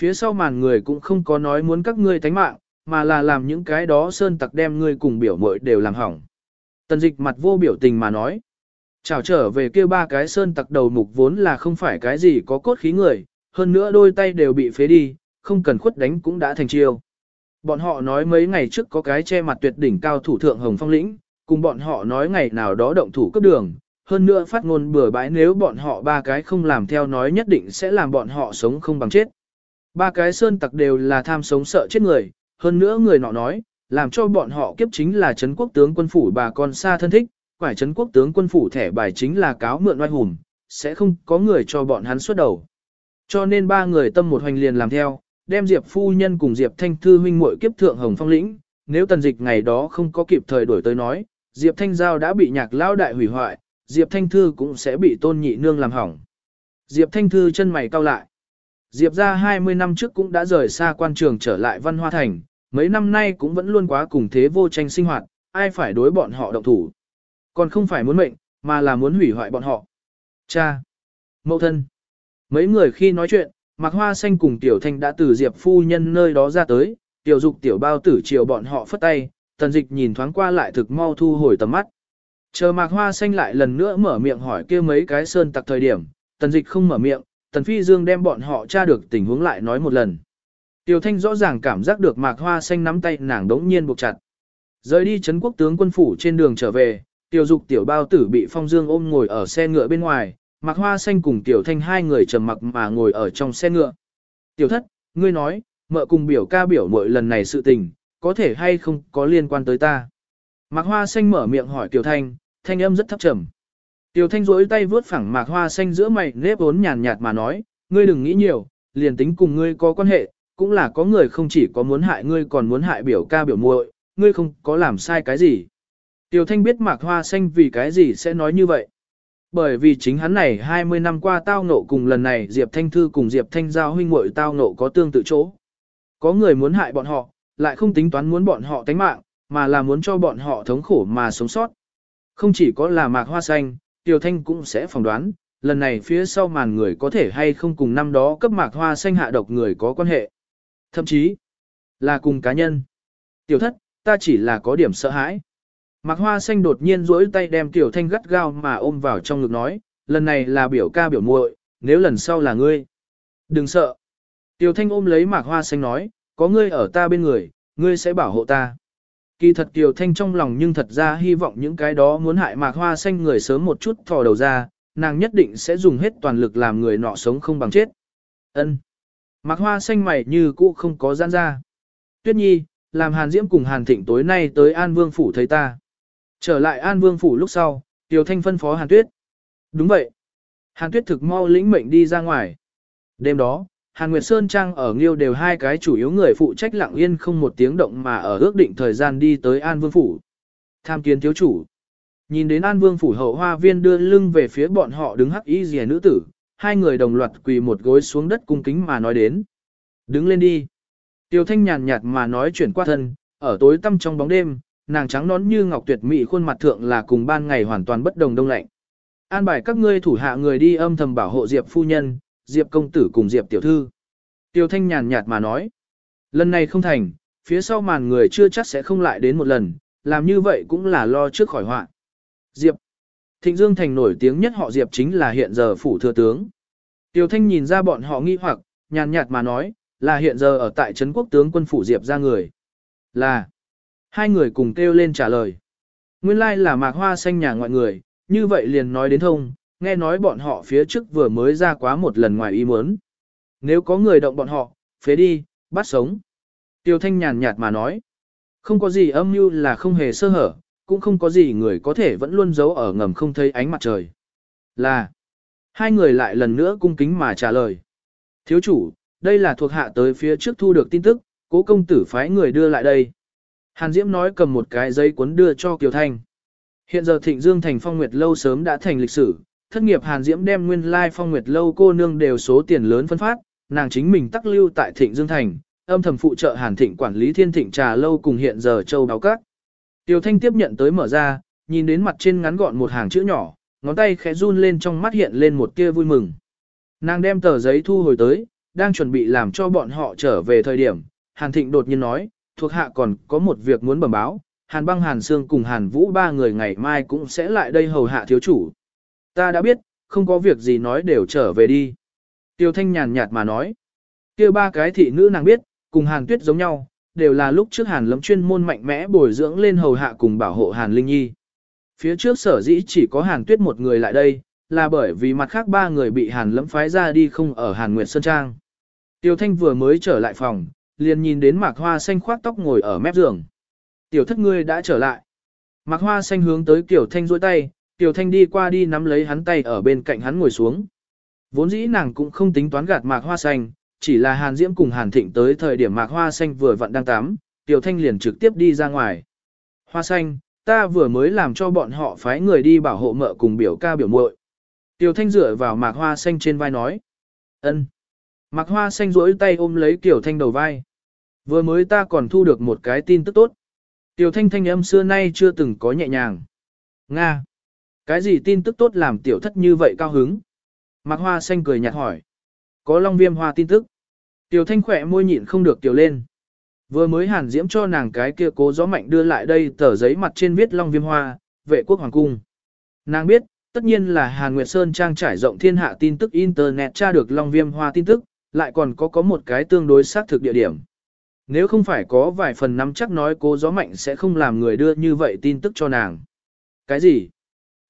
Phía sau màn người cũng không có nói muốn các ngươi tánh mạng, mà là làm những cái đó sơn tặc đem ngươi cùng biểu mội đều làm hỏng. Tần dịch mặt vô biểu tình mà nói. Chào trở về kia ba cái sơn tặc đầu mục vốn là không phải cái gì có cốt khí người, hơn nữa đôi tay đều bị phế đi, không cần khuất đánh cũng đã thành chiêu. Bọn họ nói mấy ngày trước có cái che mặt tuyệt đỉnh cao thủ thượng Hồng Phong lĩnh, cùng bọn họ nói ngày nào đó động thủ cấp đường, hơn nữa phát ngôn bừa bãi nếu bọn họ ba cái không làm theo nói nhất định sẽ làm bọn họ sống không bằng chết. Ba cái sơn tặc đều là tham sống sợ chết người, hơn nữa người nọ nói, làm cho bọn họ kiếp chính là Trấn quốc tướng quân phủ bà con xa thân thích, quải Trấn quốc tướng quân phủ thẻ bài chính là cáo mượn oai hùng, sẽ không có người cho bọn hắn xuất đầu. Cho nên ba người tâm một hoành liền làm theo, đem Diệp phu nhân cùng Diệp Thanh Thư huynh muội kiếp thượng hồng phong lĩnh, nếu tần dịch ngày đó không có kịp thời đổi tới nói, Diệp Thanh Giao đã bị nhạc lao đại hủy hoại, Diệp Thanh Thư cũng sẽ bị tôn nhị nương làm hỏng. Diệp Thanh Thư chân mày cau lại. Diệp ra 20 năm trước cũng đã rời xa quan trường trở lại văn hoa thành, mấy năm nay cũng vẫn luôn quá cùng thế vô tranh sinh hoạt, ai phải đối bọn họ động thủ. Còn không phải muốn mệnh, mà là muốn hủy hoại bọn họ. Cha! Mậu thân! Mấy người khi nói chuyện, Mạc Hoa Xanh cùng Tiểu Thanh đã từ Diệp phu nhân nơi đó ra tới, Tiểu Dục Tiểu Bao tử chiều bọn họ phất tay, Tần Dịch nhìn thoáng qua lại thực mau thu hồi tầm mắt. Chờ Mạc Hoa Xanh lại lần nữa mở miệng hỏi kia mấy cái sơn tặc thời điểm, Tần Dịch không mở miệng, Tần Phi Dương đem bọn họ tra được tình huống lại nói một lần. Tiểu Thanh rõ ràng cảm giác được Mạc Hoa Xanh nắm tay nàng đống nhiên buộc chặt. Rời đi Trấn quốc tướng quân phủ trên đường trở về, Tiểu Dục Tiểu Bao tử bị Phong Dương ôm ngồi ở xe ngựa bên ngoài, Mạc Hoa Xanh cùng Tiểu Thanh hai người trầm mặc mà ngồi ở trong xe ngựa. Tiểu thất, ngươi nói, mợ cùng biểu ca biểu mỗi lần này sự tình, có thể hay không có liên quan tới ta. Mạc Hoa Xanh mở miệng hỏi Tiểu Thanh, thanh âm rất thấp trầm. Tiểu Thanh duỗi tay vướt phẳng Mạc Hoa Xanh giữa mày nếp ốn nhàn nhạt mà nói, ngươi đừng nghĩ nhiều, liền tính cùng ngươi có quan hệ, cũng là có người không chỉ có muốn hại ngươi còn muốn hại biểu ca biểu muội, ngươi không có làm sai cái gì. Tiểu Thanh biết Mạc Hoa Xanh vì cái gì sẽ nói như vậy. Bởi vì chính hắn này 20 năm qua tao ngộ cùng lần này Diệp Thanh Thư cùng Diệp Thanh Giao huynh muội tao ngộ có tương tự chỗ. Có người muốn hại bọn họ, lại không tính toán muốn bọn họ tánh mạng, mà là muốn cho bọn họ thống khổ mà sống sót. Không chỉ có là mạc hoa xanh, Tiểu Thanh cũng sẽ phỏng đoán, lần này phía sau màn người có thể hay không cùng năm đó cấp mạc hoa xanh hạ độc người có quan hệ. Thậm chí, là cùng cá nhân. Tiểu thất, ta chỉ là có điểm sợ hãi. Mạc Hoa Xanh đột nhiên duỗi tay đem Tiểu Thanh gắt gao mà ôm vào trong ngực nói, lần này là biểu ca biểu muội, nếu lần sau là ngươi. Đừng sợ. Tiểu Thanh ôm lấy Mạc Hoa Xanh nói, có ngươi ở ta bên người, ngươi sẽ bảo hộ ta. Kỳ thật Tiểu Thanh trong lòng nhưng thật ra hy vọng những cái đó muốn hại Mạc Hoa Xanh người sớm một chút thò đầu ra, nàng nhất định sẽ dùng hết toàn lực làm người nọ sống không bằng chết. Ân. Mạc Hoa Xanh mày như cũ không có gian ra. Tuyết Nhi, làm Hàn Diễm cùng Hàn Thịnh tối nay tới An Vương Phủ thấy ta. Trở lại An Vương Phủ lúc sau, Tiểu Thanh phân phó Hàn Tuyết. Đúng vậy. Hàn Tuyết thực mau lĩnh mệnh đi ra ngoài. Đêm đó, Hàn Nguyệt Sơn Trang ở Nghiêu đều hai cái chủ yếu người phụ trách lặng yên không một tiếng động mà ở ước định thời gian đi tới An Vương Phủ. Tham kiến thiếu chủ. Nhìn đến An Vương Phủ hậu hoa viên đưa lưng về phía bọn họ đứng hắc y rìa nữ tử, hai người đồng loạt quỳ một gối xuống đất cung kính mà nói đến. Đứng lên đi. Tiêu Thanh nhàn nhạt mà nói chuyển qua thân, ở tối tăm trong bóng đêm, nàng trắng nón như ngọc tuyệt mỹ khuôn mặt thượng là cùng ban ngày hoàn toàn bất đồng đông lạnh. An bài các ngươi thủ hạ người đi âm thầm bảo hộ Diệp phu nhân, Diệp công tử cùng Diệp tiểu thư. Tiêu Thanh nhàn nhạt mà nói, lần này không thành, phía sau màn người chưa chắc sẽ không lại đến một lần, làm như vậy cũng là lo trước khỏi họa. Diệp. Thịnh Dương Thành nổi tiếng nhất họ Diệp chính là hiện giờ phủ thừa tướng. Tiêu Thanh nhìn ra bọn họ nghi hoặc, nhàn nhạt mà nói, là hiện giờ ở tại Trấn Quốc tướng quân phủ Diệp ra người. Là. Hai người cùng kêu lên trả lời. Nguyên lai là mạc hoa xanh nhà ngoại người, như vậy liền nói đến thông, nghe nói bọn họ phía trước vừa mới ra quá một lần ngoài ý muốn. Nếu có người động bọn họ, phế đi, bắt sống. Tiêu Thanh nhàn nhạt mà nói. Không có gì âm mưu là không hề sơ hở, cũng không có gì người có thể vẫn luôn giấu ở ngầm không thấy ánh mặt trời. Là. Hai người lại lần nữa cung kính mà trả lời. Thiếu chủ, đây là thuộc hạ tới phía trước thu được tin tức, cố công tử phái người đưa lại đây. Hàn Diễm nói cầm một cái giấy cuốn đưa cho Kiều Thanh. Hiện giờ Thịnh Dương thành phong nguyệt lâu sớm đã thành lịch sử, thất nghiệp Hàn Diễm đem nguyên lai phong nguyệt lâu cô nương đều số tiền lớn phân phát, nàng chính mình tắc lưu tại Thịnh Dương thành, âm thầm phụ trợ Hàn Thịnh quản lý Thiên Thịnh trà lâu cùng hiện giờ châu báo cát. Tiêu Thanh tiếp nhận tới mở ra, nhìn đến mặt trên ngắn gọn một hàng chữ nhỏ, ngón tay khẽ run lên trong mắt hiện lên một tia vui mừng. Nàng đem tờ giấy thu hồi tới, đang chuẩn bị làm cho bọn họ trở về thời điểm, Hàn Thịnh đột nhiên nói, thuộc hạ còn có một việc muốn bẩm báo, Hàn băng Hàn Sương cùng Hàn Vũ ba người ngày mai cũng sẽ lại đây hầu hạ thiếu chủ. Ta đã biết, không có việc gì nói đều trở về đi. Tiêu Thanh nhàn nhạt mà nói, kia ba cái thị nữ nàng biết, cùng Hàn Tuyết giống nhau, đều là lúc trước Hàn Lâm chuyên môn mạnh mẽ bồi dưỡng lên hầu hạ cùng bảo hộ Hàn Linh Nhi. Phía trước sở dĩ chỉ có Hàn Tuyết một người lại đây, là bởi vì mặt khác ba người bị Hàn Lâm phái ra đi không ở Hàn Nguyệt Sơn Trang. Tiêu Thanh vừa mới trở lại phòng, liền nhìn đến Mạc Hoa xanh khoác tóc ngồi ở mép giường. Tiểu thất ngươi đã trở lại. Mạc Hoa xanh hướng tới Tiểu Thanh duỗi tay, Tiểu Thanh đi qua đi nắm lấy hắn tay ở bên cạnh hắn ngồi xuống. Vốn dĩ nàng cũng không tính toán gạt Mạc Hoa xanh, chỉ là Hàn Diễm cùng Hàn Thịnh tới thời điểm Mạc Hoa xanh vừa vặn đang tắm, Tiểu Thanh liền trực tiếp đi ra ngoài. Hoa xanh, ta vừa mới làm cho bọn họ phái người đi bảo hộ mợ cùng biểu ca biểu muội. Tiểu Thanh dựa vào Mạc Hoa xanh trên vai nói. ân. Mạc Hoa xanh duỗi tay ôm lấy Tiểu Thanh đầu vai. Vừa mới ta còn thu được một cái tin tức tốt. Tiểu thanh thanh âm xưa nay chưa từng có nhẹ nhàng. Nga! Cái gì tin tức tốt làm tiểu thất như vậy cao hứng? Mạc hoa xanh cười nhạt hỏi. Có long viêm hoa tin tức. Tiểu thanh khỏe môi nhịn không được tiểu lên. Vừa mới hàn diễm cho nàng cái kia cố gió mạnh đưa lại đây tờ giấy mặt trên viết long viêm hoa, vệ quốc hoàng cung. Nàng biết, tất nhiên là Hàn Nguyệt Sơn trang trải rộng thiên hạ tin tức Internet tra được long viêm hoa tin tức, lại còn có có một cái tương đối xác thực địa điểm. Nếu không phải có vài phần nắm chắc nói cố gió mạnh sẽ không làm người đưa như vậy tin tức cho nàng. Cái gì?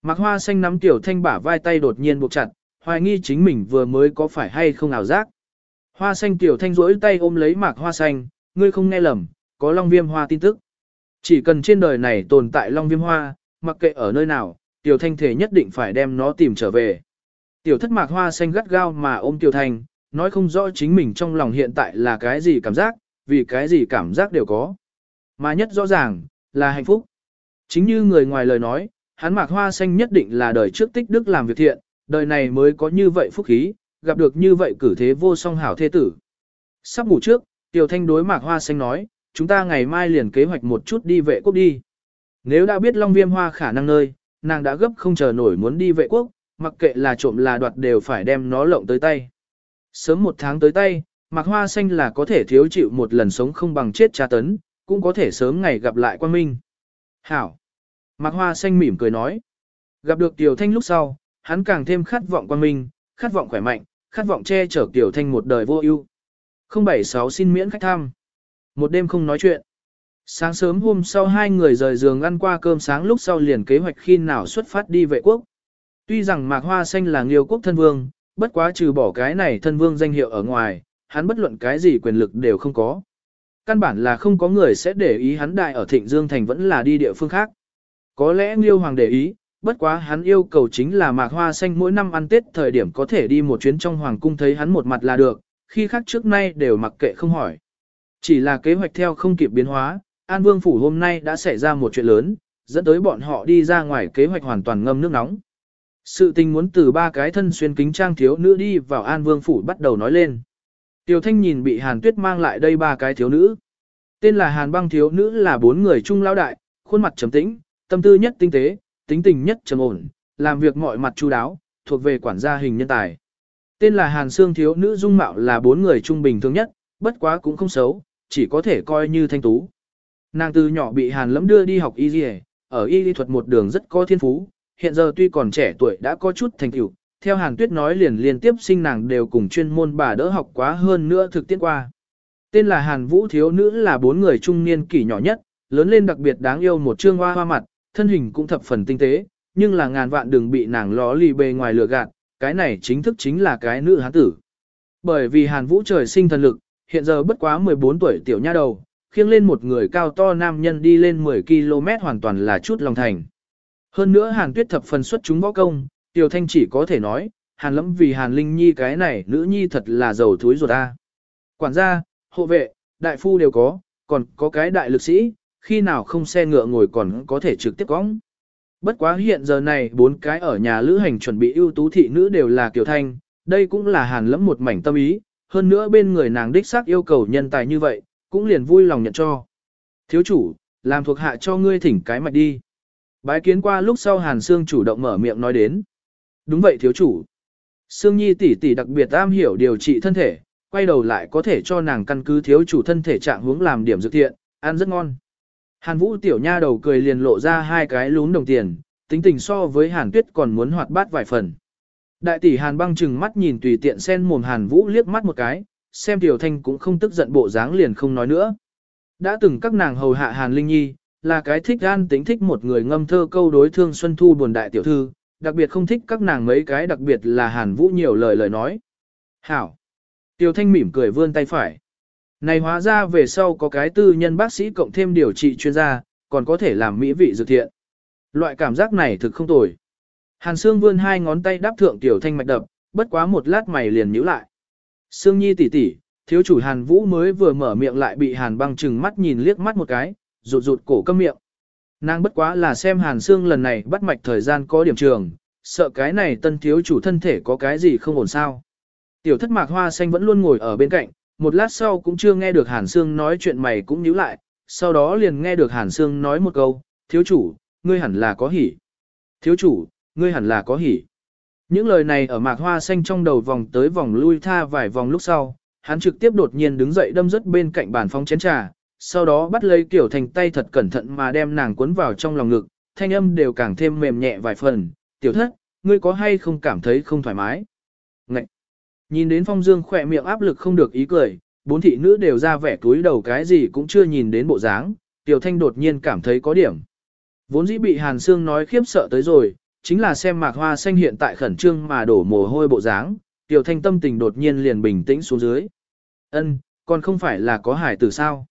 Mạc Hoa Xanh nắm Tiểu Thanh bả vai tay đột nhiên buộc chặt, hoài nghi chính mình vừa mới có phải hay không ảo giác. Hoa Xanh Tiểu Thanh rỗi tay ôm lấy Mạc Hoa Xanh, ngươi không nghe lầm, có Long Viêm Hoa tin tức. Chỉ cần trên đời này tồn tại Long Viêm Hoa, mặc kệ ở nơi nào, Tiểu Thanh thể nhất định phải đem nó tìm trở về. Tiểu thất Mạc Hoa Xanh gắt gao mà ôm Tiểu Thanh, nói không rõ chính mình trong lòng hiện tại là cái gì cảm giác, vì cái gì cảm giác đều có. Mà nhất rõ ràng, là hạnh phúc. Chính như người ngoài lời nói, hắn mạc hoa xanh nhất định là đời trước tích đức làm việc thiện, đời này mới có như vậy phúc khí, gặp được như vậy cử thế vô song hảo thế tử. Sắp ngủ trước, Tiểu Thanh đối mạc hoa xanh nói, chúng ta ngày mai liền kế hoạch một chút đi vệ quốc đi. Nếu đã biết Long Viêm Hoa khả năng nơi, nàng đã gấp không chờ nổi muốn đi vệ quốc, mặc kệ là trộm là đoạt đều phải đem nó lộng tới tay. Sớm một tháng tới tay, Mạc Hoa Xanh là có thể thiếu chịu một lần sống không bằng chết tra tấn, cũng có thể sớm ngày gặp lại quan minh. Hảo! Mạc Hoa Xanh mỉm cười nói. Gặp được Tiểu Thanh lúc sau, hắn càng thêm khát vọng quan minh, khát vọng khỏe mạnh, khát vọng che chở Tiểu Thanh một đời vô ưu. 076 xin miễn khách thăm. Một đêm không nói chuyện. Sáng sớm hôm sau hai người rời giường ăn qua cơm sáng lúc sau liền kế hoạch khi nào xuất phát đi vệ quốc. Tuy rằng Mạc Hoa Xanh là nghiêu quốc thân vương, bất quá trừ bỏ cái này thân vương danh hiệu ở ngoài, hắn bất luận cái gì quyền lực đều không có. Căn bản là không có người sẽ để ý hắn đại ở Thịnh Dương Thành vẫn là đi địa phương khác. Có lẽ Nghiêu Hoàng để ý, bất quá hắn yêu cầu chính là mạc hoa xanh mỗi năm ăn Tết thời điểm có thể đi một chuyến trong Hoàng cung thấy hắn một mặt là được, khi khác trước nay đều mặc kệ không hỏi. Chỉ là kế hoạch theo không kịp biến hóa, An Vương Phủ hôm nay đã xảy ra một chuyện lớn, dẫn tới bọn họ đi ra ngoài kế hoạch hoàn toàn ngâm nước nóng. Sự tình muốn từ ba cái thân xuyên kính trang thiếu nữ đi vào An Vương Phủ bắt đầu nói lên. Tiểu Thanh nhìn bị Hàn Tuyết mang lại đây ba cái thiếu nữ. Tên là Hàn băng thiếu nữ là bốn người trung lão đại, khuôn mặt trầm tĩnh, tâm tư nhất tinh tế, tính tình nhất trầm ổn, làm việc mọi mặt chu đáo, thuộc về quản gia hình nhân tài. Tên là Hàn Sương thiếu nữ dung mạo là bốn người trung bình thường nhất, bất quá cũng không xấu, chỉ có thể coi như thanh tú. Nàng từ nhỏ bị Hàn Lẫm đưa đi học y y, ở y y thuật một đường rất có thiên phú, hiện giờ tuy còn trẻ tuổi đã có chút thành tựu, theo Hàn Tuyết nói liền liên tiếp sinh nàng đều cùng chuyên môn bà đỡ học quá hơn nữa thực tiễn qua. Tên là Hàn Vũ thiếu nữ là bốn người trung niên kỷ nhỏ nhất, lớn lên đặc biệt đáng yêu một trương hoa hoa mặt, thân hình cũng thập phần tinh tế, nhưng là ngàn vạn đừng bị nàng ló lì bề ngoài lừa gạt, cái này chính thức chính là cái nữ hán tử. Bởi vì Hàn Vũ trời sinh thần lực, hiện giờ bất quá 14 tuổi tiểu nha đầu, khiêng lên một người cao to nam nhân đi lên 10 km hoàn toàn là chút lòng thành. Hơn nữa Hàn Tuyết thập phần xuất chúng võ công, Tiểu Thanh chỉ có thể nói, Hàn lẫm vì Hàn Linh Nhi cái này nữ nhi thật là giàu thúi ruột ta. Quản gia, hộ vệ, đại phu đều có, còn có cái đại lực sĩ, khi nào không xe ngựa ngồi còn có thể trực tiếp cõng. Bất quá hiện giờ này bốn cái ở nhà lữ hành chuẩn bị ưu tú thị nữ đều là Kiều Thanh, đây cũng là Hàn lẫm một mảnh tâm ý, hơn nữa bên người nàng đích xác yêu cầu nhân tài như vậy, cũng liền vui lòng nhận cho. Thiếu chủ, làm thuộc hạ cho ngươi thỉnh cái mạch đi. Bái kiến qua lúc sau Hàn Sương chủ động mở miệng nói đến. Đúng vậy thiếu chủ. Sương Nhi tỷ tỷ đặc biệt am hiểu điều trị thân thể, quay đầu lại có thể cho nàng căn cứ thiếu chủ thân thể trạng hướng làm điểm dược thiện, ăn rất ngon. Hàn Vũ tiểu nha đầu cười liền lộ ra hai cái lún đồng tiền, tính tình so với Hàn Tuyết còn muốn hoạt bát vài phần. Đại tỷ Hàn băng chừng mắt nhìn tùy tiện sen mồm Hàn Vũ liếc mắt một cái, xem Tiểu Thanh cũng không tức giận bộ dáng liền không nói nữa. Đã từng các nàng hầu hạ Hàn Linh Nhi, là cái thích gan tính thích một người ngâm thơ câu đối thương Xuân Thu buồn đại tiểu thư, đặc biệt không thích các nàng mấy cái đặc biệt là Hàn Vũ nhiều lời lời nói. Hảo! Tiểu Thanh mỉm cười vươn tay phải. Này hóa ra về sau có cái tư nhân bác sĩ cộng thêm điều trị chuyên gia, còn có thể làm mỹ vị dự thiện. Loại cảm giác này thực không tồi. Hàn Sương vươn hai ngón tay đáp thượng Tiểu Thanh mạch đập, bất quá một lát mày liền nhíu lại. Sương Nhi tỷ tỷ, thiếu chủ Hàn Vũ mới vừa mở miệng lại bị Hàn băng chừng mắt nhìn liếc mắt một cái, rụt rụt cổ câm miệng. Nàng bất quá là xem Hàn Sương lần này bắt mạch thời gian có điểm trường, sợ cái này tân thiếu chủ thân thể có cái gì không ổn sao. Tiểu thất mạc hoa xanh vẫn luôn ngồi ở bên cạnh, một lát sau cũng chưa nghe được Hàn Sương nói chuyện mày cũng nhíu lại, sau đó liền nghe được Hàn Sương nói một câu, thiếu chủ, ngươi hẳn là có hỉ. Thiếu chủ, ngươi hẳn là có hỉ. Những lời này ở mạc hoa xanh trong đầu vòng tới vòng lui tha vài vòng lúc sau, hắn trực tiếp đột nhiên đứng dậy đâm rất bên cạnh bàn phong chén trà, sau đó bắt lấy kiểu thành tay thật cẩn thận mà đem nàng cuốn vào trong lòng ngực, thanh âm đều càng thêm mềm nhẹ vài phần, tiểu thất, ngươi có hay không cảm thấy không thoải mái? Nhìn đến phong dương khỏe miệng áp lực không được ý cười, bốn thị nữ đều ra vẻ túi đầu cái gì cũng chưa nhìn đến bộ dáng, tiểu thanh đột nhiên cảm thấy có điểm. Vốn dĩ bị hàn xương nói khiếp sợ tới rồi, chính là xem mạc hoa xanh hiện tại khẩn trương mà đổ mồ hôi bộ dáng, tiểu thanh tâm tình đột nhiên liền bình tĩnh xuống dưới. Ân, còn không phải là có hải tử sao?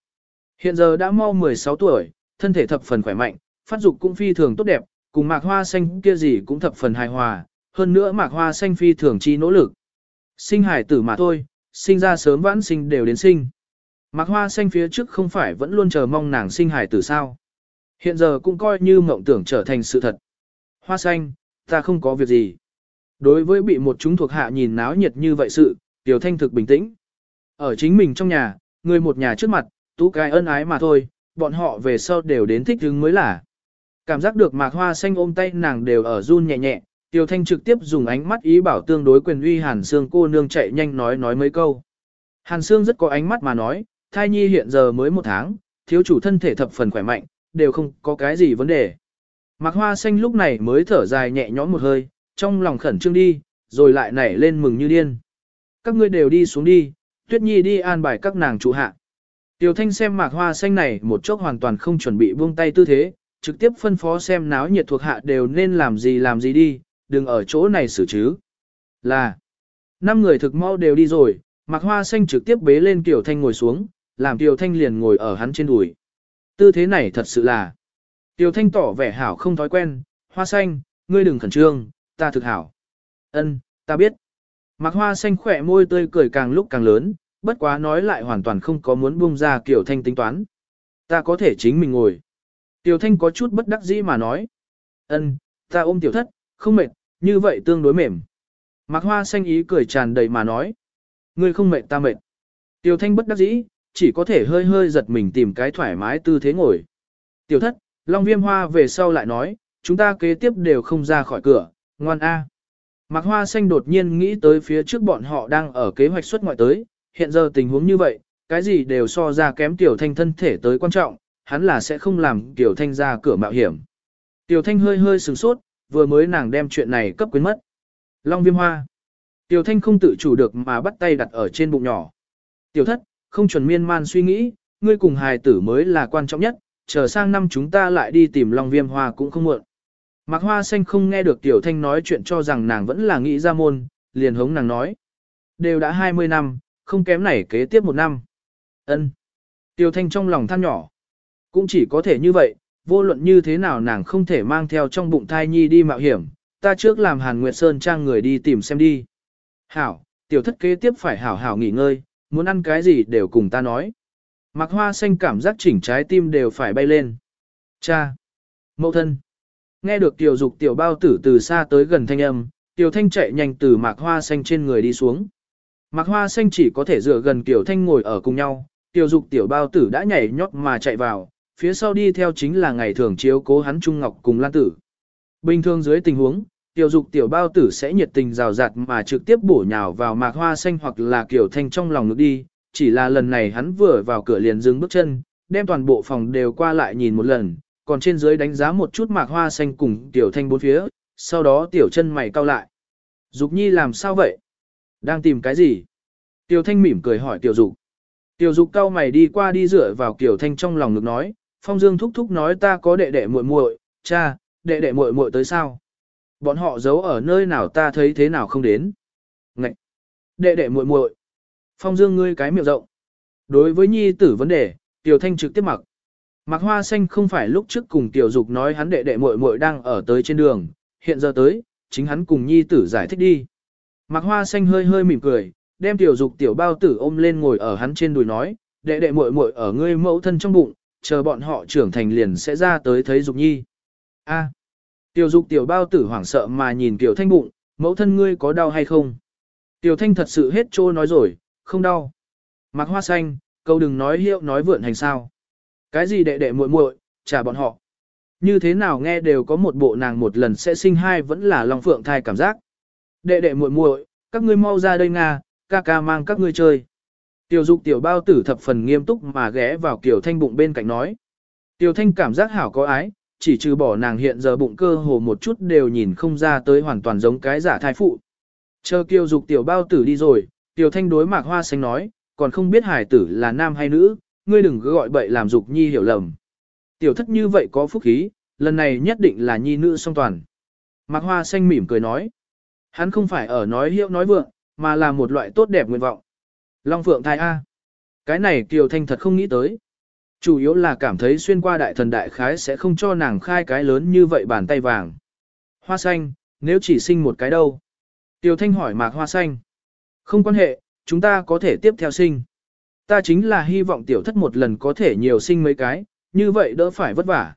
Hiện giờ đã mau 16 tuổi, thân thể thập phần khỏe mạnh, phát dục cũng phi thường tốt đẹp, cùng mạc hoa xanh kia gì cũng thập phần hài hòa, hơn nữa mạc hoa xanh phi thường chi nỗ lực. Sinh hải tử mà thôi, sinh ra sớm vãn sinh đều đến sinh. Mạc hoa xanh phía trước không phải vẫn luôn chờ mong nàng sinh hải tử sao. Hiện giờ cũng coi như mộng tưởng trở thành sự thật. Hoa xanh, ta không có việc gì. Đối với bị một chúng thuộc hạ nhìn náo nhiệt như vậy sự, Tiểu Thanh thực bình tĩnh. Ở chính mình trong nhà, người một nhà trước mặt, tú cái ân ái mà thôi, bọn họ về sau đều đến thích hứng mới là. Cảm giác được mạc hoa xanh ôm tay nàng đều ở run nhẹ nhẹ, Tiêu Thanh trực tiếp dùng ánh mắt ý bảo tương đối quyền uy Hàn Sương cô nương chạy nhanh nói nói mấy câu. Hàn Sương rất có ánh mắt mà nói, thai nhi hiện giờ mới một tháng, thiếu chủ thân thể thập phần khỏe mạnh, đều không có cái gì vấn đề. Mạc Hoa Xanh lúc này mới thở dài nhẹ nhõm một hơi, trong lòng khẩn trương đi, rồi lại nảy lên mừng như điên. Các ngươi đều đi xuống đi, Tuyết Nhi đi an bài các nàng chủ hạ. Tiêu Thanh xem Mạc Hoa Xanh này một chốc hoàn toàn không chuẩn bị buông tay tư thế, trực tiếp phân phó xem náo nhiệt thuộc hạ đều nên làm gì làm gì đi, đừng ở chỗ này xử chứ. Là, năm người thực mau đều đi rồi, mặc Hoa Xanh trực tiếp bế lên Kiều Thanh ngồi xuống, làm Kiều Thanh liền ngồi ở hắn trên đùi. Tư thế này thật sự là. Kiều Thanh tỏ vẻ hảo không thói quen, Hoa Xanh, ngươi đừng khẩn trương, ta thực hảo. Ân, ta biết. Mặc Hoa Xanh khỏe môi tươi cười càng lúc càng lớn, bất quá nói lại hoàn toàn không có muốn buông ra Kiều Thanh tính toán. Ta có thể chính mình ngồi. Tiểu Thanh có chút bất đắc dĩ mà nói. Ân, ta ôm tiểu thất, không mệt, như vậy tương đối mềm. Mạc Hoa xanh ý cười tràn đầy mà nói. Ngươi không mệt ta mệt. Tiểu Thanh bất đắc dĩ, chỉ có thể hơi hơi giật mình tìm cái thoải mái tư thế ngồi. Tiểu thất, Long Viêm Hoa về sau lại nói, chúng ta kế tiếp đều không ra khỏi cửa, ngoan A. Mạc Hoa xanh đột nhiên nghĩ tới phía trước bọn họ đang ở kế hoạch xuất ngoại tới, hiện giờ tình huống như vậy, cái gì đều so ra kém Tiểu Thanh thân thể tới quan trọng, hắn là sẽ không làm Tiểu Thanh ra cửa mạo hiểm. Tiểu Thanh hơi hơi sửng sốt, vừa mới nàng đem chuyện này cấp quyến mất. Long viêm hoa. Tiểu Thanh không tự chủ được mà bắt tay đặt ở trên bụng nhỏ. Tiểu thất, không chuẩn miên man suy nghĩ, ngươi cùng hài tử mới là quan trọng nhất, chờ sang năm chúng ta lại đi tìm Long viêm hoa cũng không muộn. Mạc Hoa Xanh không nghe được Tiểu Thanh nói chuyện cho rằng nàng vẫn là nghĩ ra môn, liền hống nàng nói. Đều đã 20 năm, không kém này kế tiếp một năm. ân Tiểu Thanh trong lòng than nhỏ. Cũng chỉ có thể như vậy, vô luận như thế nào nàng không thể mang theo trong bụng thai nhi đi mạo hiểm, ta trước làm Hàn Nguyệt Sơn trang người đi tìm xem đi. Hảo, tiểu thất kế tiếp phải hảo hảo nghỉ ngơi, muốn ăn cái gì đều cùng ta nói. Mạc Hoa Xanh cảm giác chỉnh trái tim đều phải bay lên. Cha! Mậu thân! Nghe được tiểu dục tiểu bao tử từ xa tới gần thanh âm, tiểu thanh chạy nhanh từ Mạc Hoa Xanh trên người đi xuống. Mạc Hoa Xanh chỉ có thể dựa gần tiểu thanh ngồi ở cùng nhau, tiểu dục tiểu bao tử đã nhảy nhót mà chạy vào, phía sau đi theo chính là ngày thường chiếu cố hắn Trung Ngọc cùng Lan Tử. Bình thường dưới tình huống, tiểu dục tiểu bao tử sẽ nhiệt tình rào rạt mà trực tiếp bổ nhào vào mạc hoa xanh hoặc là kiểu thanh trong lòng ngực đi, chỉ là lần này hắn vừa vào cửa liền dừng bước chân, đem toàn bộ phòng đều qua lại nhìn một lần, còn trên dưới đánh giá một chút mạc hoa xanh cùng tiểu thanh bốn phía, sau đó tiểu chân mày cau lại. Dục nhi làm sao vậy? Đang tìm cái gì? Tiểu thanh mỉm cười hỏi tiểu dục. Tiểu dục cau mày đi qua đi dựa vào tiểu thanh trong lòng ngực nói, phong dương thúc thúc nói ta có đệ đệ muội muội, cha, đệ đệ muội muội tới sao? Bọn họ giấu ở nơi nào ta thấy thế nào không đến. Ngậy! Đệ đệ muội muội. Phong Dương ngươi cái miệng rộng. Đối với nhi tử vấn đề, Tiểu Thanh trực tiếp mặc. Mặc hoa xanh không phải lúc trước cùng Tiểu Dục nói hắn đệ đệ muội muội đang ở tới trên đường, hiện giờ tới, chính hắn cùng nhi tử giải thích đi. Mặc hoa xanh hơi hơi mỉm cười, đem Tiểu Dục Tiểu bao tử ôm lên ngồi ở hắn trên đùi nói, đệ đệ muội muội ở ngươi mẫu thân trong bụng, chờ bọn họ trưởng thành liền sẽ ra tới thấy Dục nhi. A. Tiểu dục tiểu bao tử hoảng sợ mà nhìn tiểu thanh bụng, mẫu thân ngươi có đau hay không? Tiểu thanh thật sự hết trô nói rồi, không đau. Mặc hoa xanh, câu đừng nói hiệu nói vượn hành sao. Cái gì đệ đệ muội muội, trả bọn họ. Như thế nào nghe đều có một bộ nàng một lần sẽ sinh hai vẫn là long phượng thai cảm giác. Đệ đệ muội muội, các ngươi mau ra đây nga, ca ca mang các ngươi chơi. Tiểu dục tiểu bao tử thập phần nghiêm túc mà ghé vào kiểu thanh bụng bên cạnh nói. Tiểu thanh cảm giác hảo có ái, chỉ trừ bỏ nàng hiện giờ bụng cơ hồ một chút đều nhìn không ra tới hoàn toàn giống cái giả thai phụ. Chờ kiều dục tiểu bao tử đi rồi, tiểu thanh đối mạc hoa xanh nói, còn không biết hải tử là nam hay nữ, ngươi đừng cứ gọi bậy làm dục nhi hiểu lầm. Tiểu thất như vậy có phúc khí, lần này nhất định là nhi nữ song toàn. Mạc hoa xanh mỉm cười nói, hắn không phải ở nói hiệu nói vượng, mà là một loại tốt đẹp nguyện vọng. Long phượng thai A. Cái này kiều thanh thật không nghĩ tới. Chủ yếu là cảm thấy xuyên qua đại thần đại khái sẽ không cho nàng khai cái lớn như vậy bàn tay vàng. Hoa xanh, nếu chỉ sinh một cái đâu? Tiêu Thanh hỏi mạc hoa xanh. Không quan hệ, chúng ta có thể tiếp theo sinh. Ta chính là hy vọng tiểu thất một lần có thể nhiều sinh mấy cái, như vậy đỡ phải vất vả.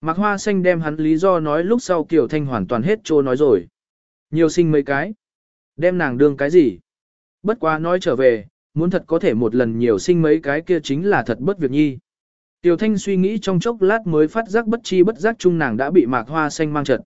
Mạc hoa xanh đem hắn lý do nói lúc sau Kiều Thanh hoàn toàn hết trô nói rồi. Nhiều sinh mấy cái. Đem nàng đương cái gì? Bất quá nói trở về, muốn thật có thể một lần nhiều sinh mấy cái kia chính là thật bất việc nhi. Tiểu Thanh suy nghĩ trong chốc lát mới phát giác bất chi bất giác chung nàng đã bị mạc hoa xanh mang trật.